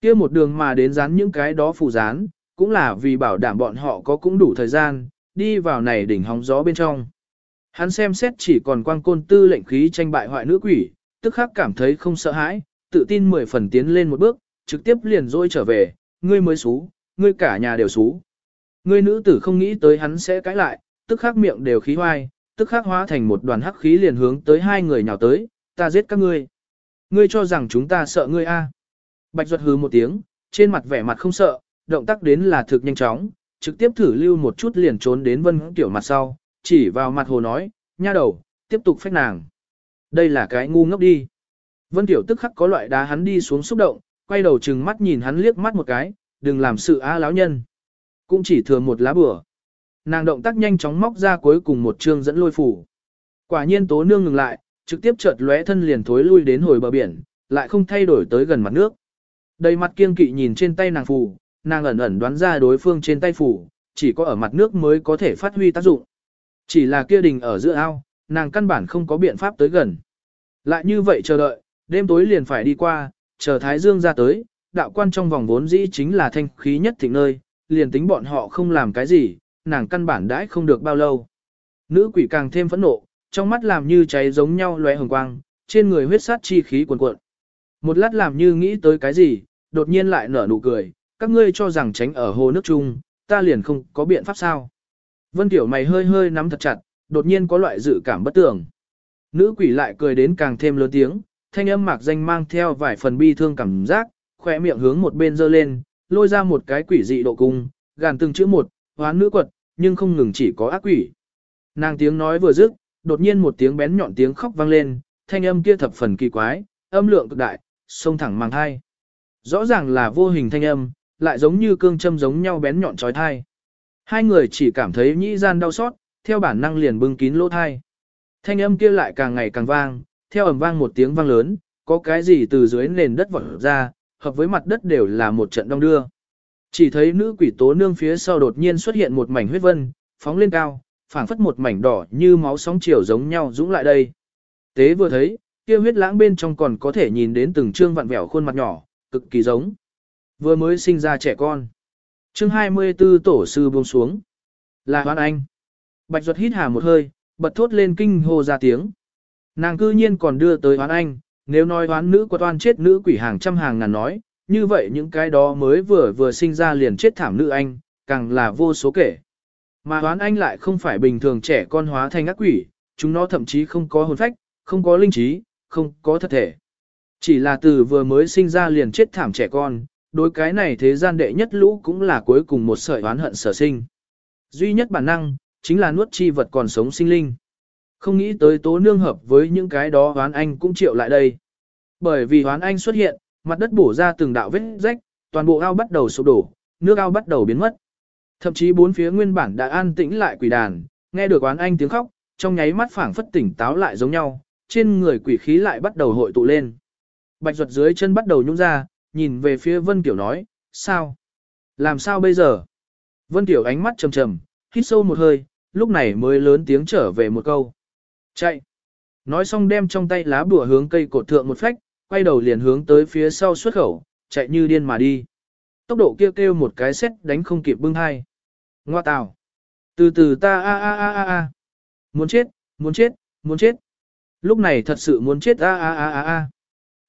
A: kia một đường mà đến dán những cái đó phù dán, cũng là vì bảo đảm bọn họ có cũng đủ thời gian, đi vào này đỉnh hóng gió bên trong. Hắn xem xét chỉ còn quang côn tư lệnh khí tranh bại hoại nữ quỷ, tức khắc cảm thấy không sợ hãi, tự tin mười phần tiến lên một bước, trực tiếp liền dôi trở về, ngươi mới xú, ngươi cả nhà đều xú. Ngươi nữ tử không nghĩ tới hắn sẽ cãi lại, tức khắc miệng đều khí hoai, tức khắc hóa thành một đoàn hắc khí liền hướng tới hai người nhào tới, ta giết các ngươi. Ngươi cho rằng chúng ta sợ ngươi a? Bạch Duật hứ một tiếng, trên mặt vẻ mặt không sợ, động tác đến là thực nhanh chóng, trực tiếp thử lưu một chút liền trốn đến Vân Tiểu mặt sau, chỉ vào mặt hồ nói, nha đầu, tiếp tục phách nàng. Đây là cái ngu ngốc đi. Vân Tiểu tức khắc có loại đá hắn đi xuống xúc động, quay đầu chừng mắt nhìn hắn liếc mắt một cái, đừng làm sự á láo nhân. Cũng chỉ thừa một lá bửa. Nàng động tác nhanh chóng móc ra cuối cùng một chương dẫn lôi phủ. Quả nhiên tố nương ngừng lại, trực tiếp chợt lóe thân liền thối lui đến hồi bờ biển, lại không thay đổi tới gần mặt nước. Đầy mặt kiên kỵ nhìn trên tay nàng phù, nàng ẩn ẩn đoán ra đối phương trên tay phủ, chỉ có ở mặt nước mới có thể phát huy tác dụng. Chỉ là kia đình ở giữa ao, nàng căn bản không có biện pháp tới gần. Lại như vậy chờ đợi, đêm tối liền phải đi qua, chờ Thái Dương ra tới, đạo quan trong vòng vốn dĩ chính là thanh khí nhất thịnh nơi, liền tính bọn họ không làm cái gì, nàng căn bản đãi không được bao lâu. Nữ quỷ càng thêm phẫn nộ, trong mắt làm như cháy giống nhau lóe hồng quang, trên người huyết sát chi khí cuồn cuộn. Một lát làm như nghĩ tới cái gì, đột nhiên lại nở nụ cười, các ngươi cho rằng tránh ở hồ nước chung, ta liền không có biện pháp sao. Vân Tiểu mày hơi hơi nắm thật chặt, đột nhiên có loại dự cảm bất tưởng. Nữ quỷ lại cười đến càng thêm lớn tiếng, thanh âm mạc danh mang theo vài phần bi thương cảm giác, khỏe miệng hướng một bên dơ lên, lôi ra một cái quỷ dị độ cung, gàn từng chữ một, hoán nữ quật, nhưng không ngừng chỉ có ác quỷ. Nàng tiếng nói vừa dứt, đột nhiên một tiếng bén nhọn tiếng khóc vang lên, thanh âm kia thập phần kỳ quái, âm lượng cực đại, xông thẳng mang hai. Rõ ràng là vô hình thanh âm, lại giống như cương châm giống nhau bén nhọn trói thai. Hai người chỉ cảm thấy nhĩ gian đau xót, theo bản năng liền bưng kín lỗ thai. Thanh âm kia lại càng ngày càng vang, theo ầm vang một tiếng vang lớn, có cái gì từ dưới nền đất vọt ra, hợp với mặt đất đều là một trận đông đưa. Chỉ thấy nữ quỷ tố nương phía sau đột nhiên xuất hiện một mảnh huyết vân, phóng lên cao, phảng phất một mảnh đỏ như máu sóng chiều giống nhau dũng lại đây. Tế vừa thấy, kia huyết lãng bên trong còn có thể nhìn đến từng trương vặn vẹo khuôn mặt nhỏ, cực kỳ giống. Vừa mới sinh ra trẻ con. Chương 24 tổ sư buông xuống. Là Hoan Anh. Bạch Duật hít hà một hơi, bật thốt lên kinh hô ra tiếng. Nàng cư nhiên còn đưa tới Hoan Anh, nếu nói hoán nữ của toan chết nữ quỷ hàng trăm hàng ngàn nói, như vậy những cái đó mới vừa vừa sinh ra liền chết thảm nữ anh, càng là vô số kể. Mà hoán anh lại không phải bình thường trẻ con hóa thành ác quỷ, chúng nó thậm chí không có hồn phách, không có linh trí, không có thật thể. Chỉ là từ vừa mới sinh ra liền chết thảm trẻ con, đối cái này thế gian đệ nhất lũ cũng là cuối cùng một sợi oán hận sở sinh. Duy nhất bản năng, chính là nuốt chi vật còn sống sinh linh. Không nghĩ tới tố nương hợp với những cái đó oán anh cũng chịu lại đây. Bởi vì oán anh xuất hiện, mặt đất bổ ra từng đạo vết rách, toàn bộ ao bắt đầu sụp đổ, nước ao bắt đầu biến mất. Thậm chí bốn phía nguyên bản đã an tĩnh lại quỷ đàn, nghe được oán anh tiếng khóc, trong nháy mắt phảng phất tỉnh táo lại giống nhau, trên người quỷ khí lại bắt đầu hội tụ lên. Bạch ruột dưới chân bắt đầu nhung ra, nhìn về phía Vân Tiểu nói, sao? Làm sao bây giờ? Vân Tiểu ánh mắt trầm trầm, hít sâu một hơi, lúc này mới lớn tiếng trở về một câu. Chạy! Nói xong đem trong tay lá bùa hướng cây cột thượng một phách, quay đầu liền hướng tới phía sau xuất khẩu, chạy như điên mà đi. Tốc độ kia kêu, kêu một cái xét đánh không kịp bưng hai. Ngoa tào! Từ từ ta a a a a a. Muốn chết, muốn chết, muốn chết. Lúc này thật sự muốn chết a a a a a.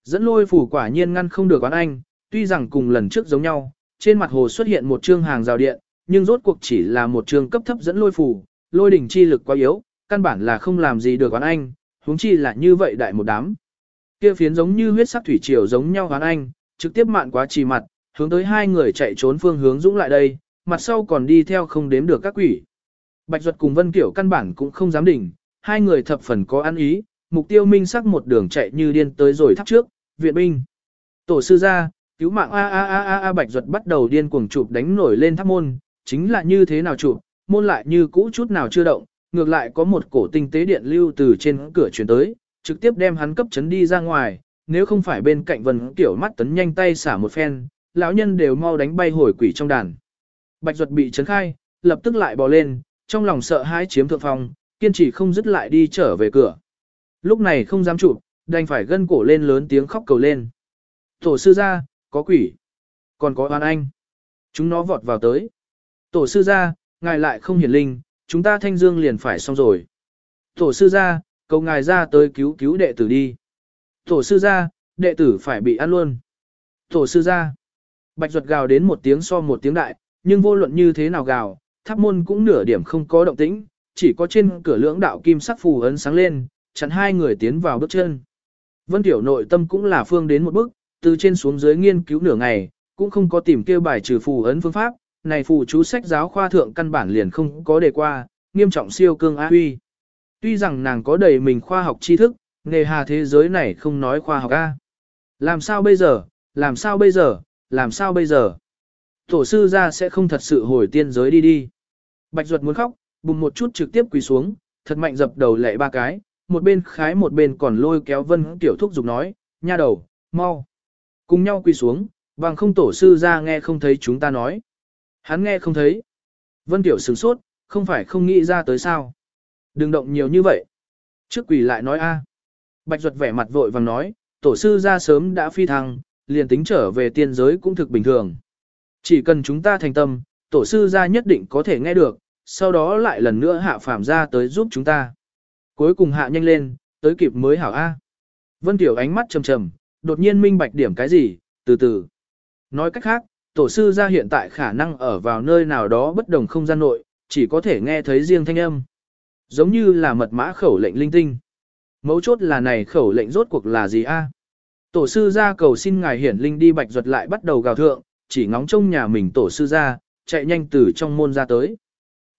A: Dẫn lôi phủ quả nhiên ngăn không được quán anh, tuy rằng cùng lần trước giống nhau, trên mặt hồ xuất hiện một chương hàng rào điện, nhưng rốt cuộc chỉ là một chương cấp thấp dẫn lôi phủ, lôi đỉnh chi lực quá yếu, căn bản là không làm gì được quán anh, huống chi là như vậy đại một đám. Kia phiến giống như huyết sắc thủy triều giống nhau quán anh, trực tiếp mạn quá trì mặt, hướng tới hai người chạy trốn phương hướng dũng lại đây, mặt sau còn đi theo không đếm được các quỷ. Bạch Duật cùng Vân Kiểu căn bản cũng không dám đỉnh, hai người thập phần có ăn ý, mục tiêu minh sắc một đường chạy như điên tới rồi tháp trước, viện binh. Tổ sư ra, cứu mạng a a a a a Bạch Duật bắt đầu điên cuồng chụp đánh nổi lên tháp môn, chính là như thế nào chụp, môn lại như cũ chút nào chưa động, ngược lại có một cổ tinh tế điện lưu từ trên cửa chuyển tới, trực tiếp đem hắn cấp chấn đi ra ngoài, nếu không phải bên cạnh Vân Kiểu mắt tấn nhanh tay xả một phen, lão nhân đều mau đánh bay hồi quỷ trong đàn. Bạch Duật bị chấn khai, lập tức lại bò lên, trong lòng sợ hãi chiếm thượng phong, kiên trì không dứt lại đi trở về cửa. Lúc này không dám chụp, đành phải gân cổ lên lớn tiếng khóc cầu lên. Tổ sư ra, có quỷ, còn có oan anh. Chúng nó vọt vào tới. Tổ sư ra, ngài lại không hiển linh, chúng ta thanh dương liền phải xong rồi. Tổ sư ra, cầu ngài ra tới cứu cứu đệ tử đi. Tổ sư ra, đệ tử phải bị ăn luôn. Tổ sư ra. Bạch ruột gào đến một tiếng so một tiếng đại, nhưng vô luận như thế nào gào, tháp môn cũng nửa điểm không có động tĩnh, chỉ có trên cửa lưỡng đạo kim sắc phù ấn sáng lên, chặn hai người tiến vào bước chân. Vân Tiểu nội tâm cũng là phương đến một bước, từ trên xuống dưới nghiên cứu nửa ngày, cũng không có tìm kêu bài trừ phù ấn phương pháp, này phù chú sách giáo khoa thượng căn bản liền không có đề qua, nghiêm trọng siêu cương á huy. Tuy rằng nàng có đầy mình khoa học tri thức, nghề hà thế giới này không nói khoa học A. Làm sao bây giờ, làm sao bây giờ, làm sao bây giờ? Tổ sư ra sẽ không thật sự hồi tiên giới đi đi. Bạch ruột muốn khóc, bùng một chút trực tiếp quỳ xuống, thật mạnh dập đầu lệ ba cái, một bên khái một bên còn lôi kéo vân tiểu thúc giục nói, nha đầu, mau. Cùng nhau quỳ xuống, bằng không tổ sư ra nghe không thấy chúng ta nói. Hắn nghe không thấy. Vân tiểu sửng sốt, không phải không nghĩ ra tới sao. Đừng động nhiều như vậy. Trước quỳ lại nói a. Bạch ruột vẻ mặt vội vàng nói, tổ sư ra sớm đã phi thăng, liền tính trở về tiên giới cũng thực bình thường. Chỉ cần chúng ta thành tâm, tổ sư ra nhất định có thể nghe được, sau đó lại lần nữa hạ phàm ra tới giúp chúng ta. Cuối cùng hạ nhanh lên, tới kịp mới hảo A. Vân Tiểu ánh mắt trầm trầm, đột nhiên minh bạch điểm cái gì, từ từ. Nói cách khác, tổ sư ra hiện tại khả năng ở vào nơi nào đó bất đồng không gian nội, chỉ có thể nghe thấy riêng thanh âm. Giống như là mật mã khẩu lệnh linh tinh. Mấu chốt là này khẩu lệnh rốt cuộc là gì a? Tổ sư ra cầu xin ngài hiển linh đi bạch ruột lại bắt đầu gào thượng, chỉ ngóng trông nhà mình tổ sư ra, chạy nhanh từ trong môn ra tới.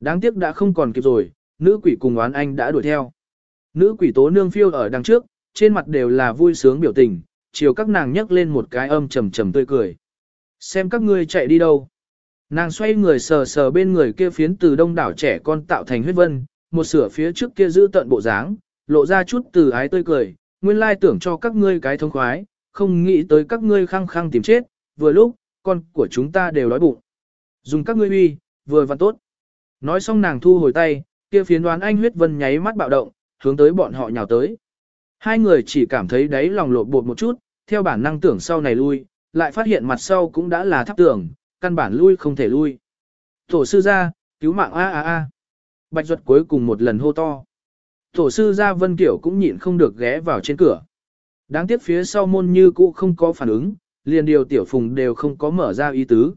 A: Đáng tiếc đã không còn kịp rồi, nữ quỷ cùng oán anh đã đuổi theo. Nữ quỷ tố nương phiêu ở đằng trước, trên mặt đều là vui sướng biểu tình, chiều các nàng nhấc lên một cái âm trầm trầm tươi cười. Xem các ngươi chạy đi đâu. Nàng xoay người sờ sờ bên người kia phiến từ đông đảo trẻ con tạo thành huyết vân, một sửa phía trước kia giữ tận bộ dáng, lộ ra chút từ ái tươi cười, nguyên lai tưởng cho các ngươi cái thông khoái, không nghĩ tới các ngươi khăng khăng tìm chết, vừa lúc, con của chúng ta đều đói bụng. Dùng các ngươi uy, vừa và tốt. Nói xong nàng thu hồi tay, kia phiến đoán anh huyết vân nháy mắt bạo động, hướng tới bọn họ nhào tới. Hai người chỉ cảm thấy đáy lòng lột bột một chút, theo bản năng tưởng sau này lui, lại phát hiện mặt sau cũng đã là tháp tường, căn bản lui không thể lui. Tổ sư ra, cứu mạng a a a. Bạch Duật cuối cùng một lần hô to. Tổ sư ra Vân Kiểu cũng nhịn không được ghé vào trên cửa. Đáng tiếc phía sau môn như cũ không có phản ứng, liền điều tiểu phùng đều không có mở ra ý tứ.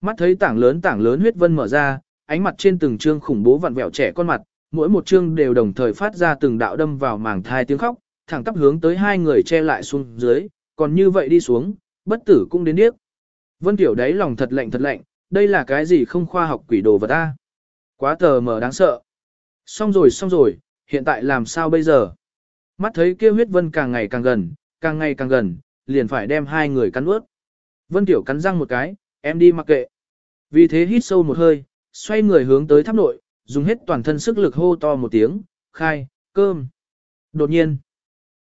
A: Mắt thấy tảng lớn tảng lớn huyết vân mở ra, ánh mặt trên từng trương khủng bố vặn vẹo trẻ con mặt, mỗi một chương đều đồng thời phát ra từng đạo đâm vào màng thai tiếng khóc, thẳng tắp hướng tới hai người che lại xuống dưới, còn như vậy đi xuống, bất tử cũng đến điếc. Vân Tiểu đấy lòng thật lạnh thật lạnh, đây là cái gì không khoa học quỷ đồ vật ta. Quá tờ mờ đáng sợ. Xong rồi xong rồi, hiện tại làm sao bây giờ? Mắt thấy kia huyết vân càng ngày càng gần, càng ngày càng gần, liền phải đem hai người cắn ướt. Vân Tiểu cắn răng một cái, em đi mặc kệ. Vì thế hít sâu một hơi, xoay người hướng tới tháp nội, dùng hết toàn thân sức lực hô to một tiếng, khai, cơm. Đột nhiên,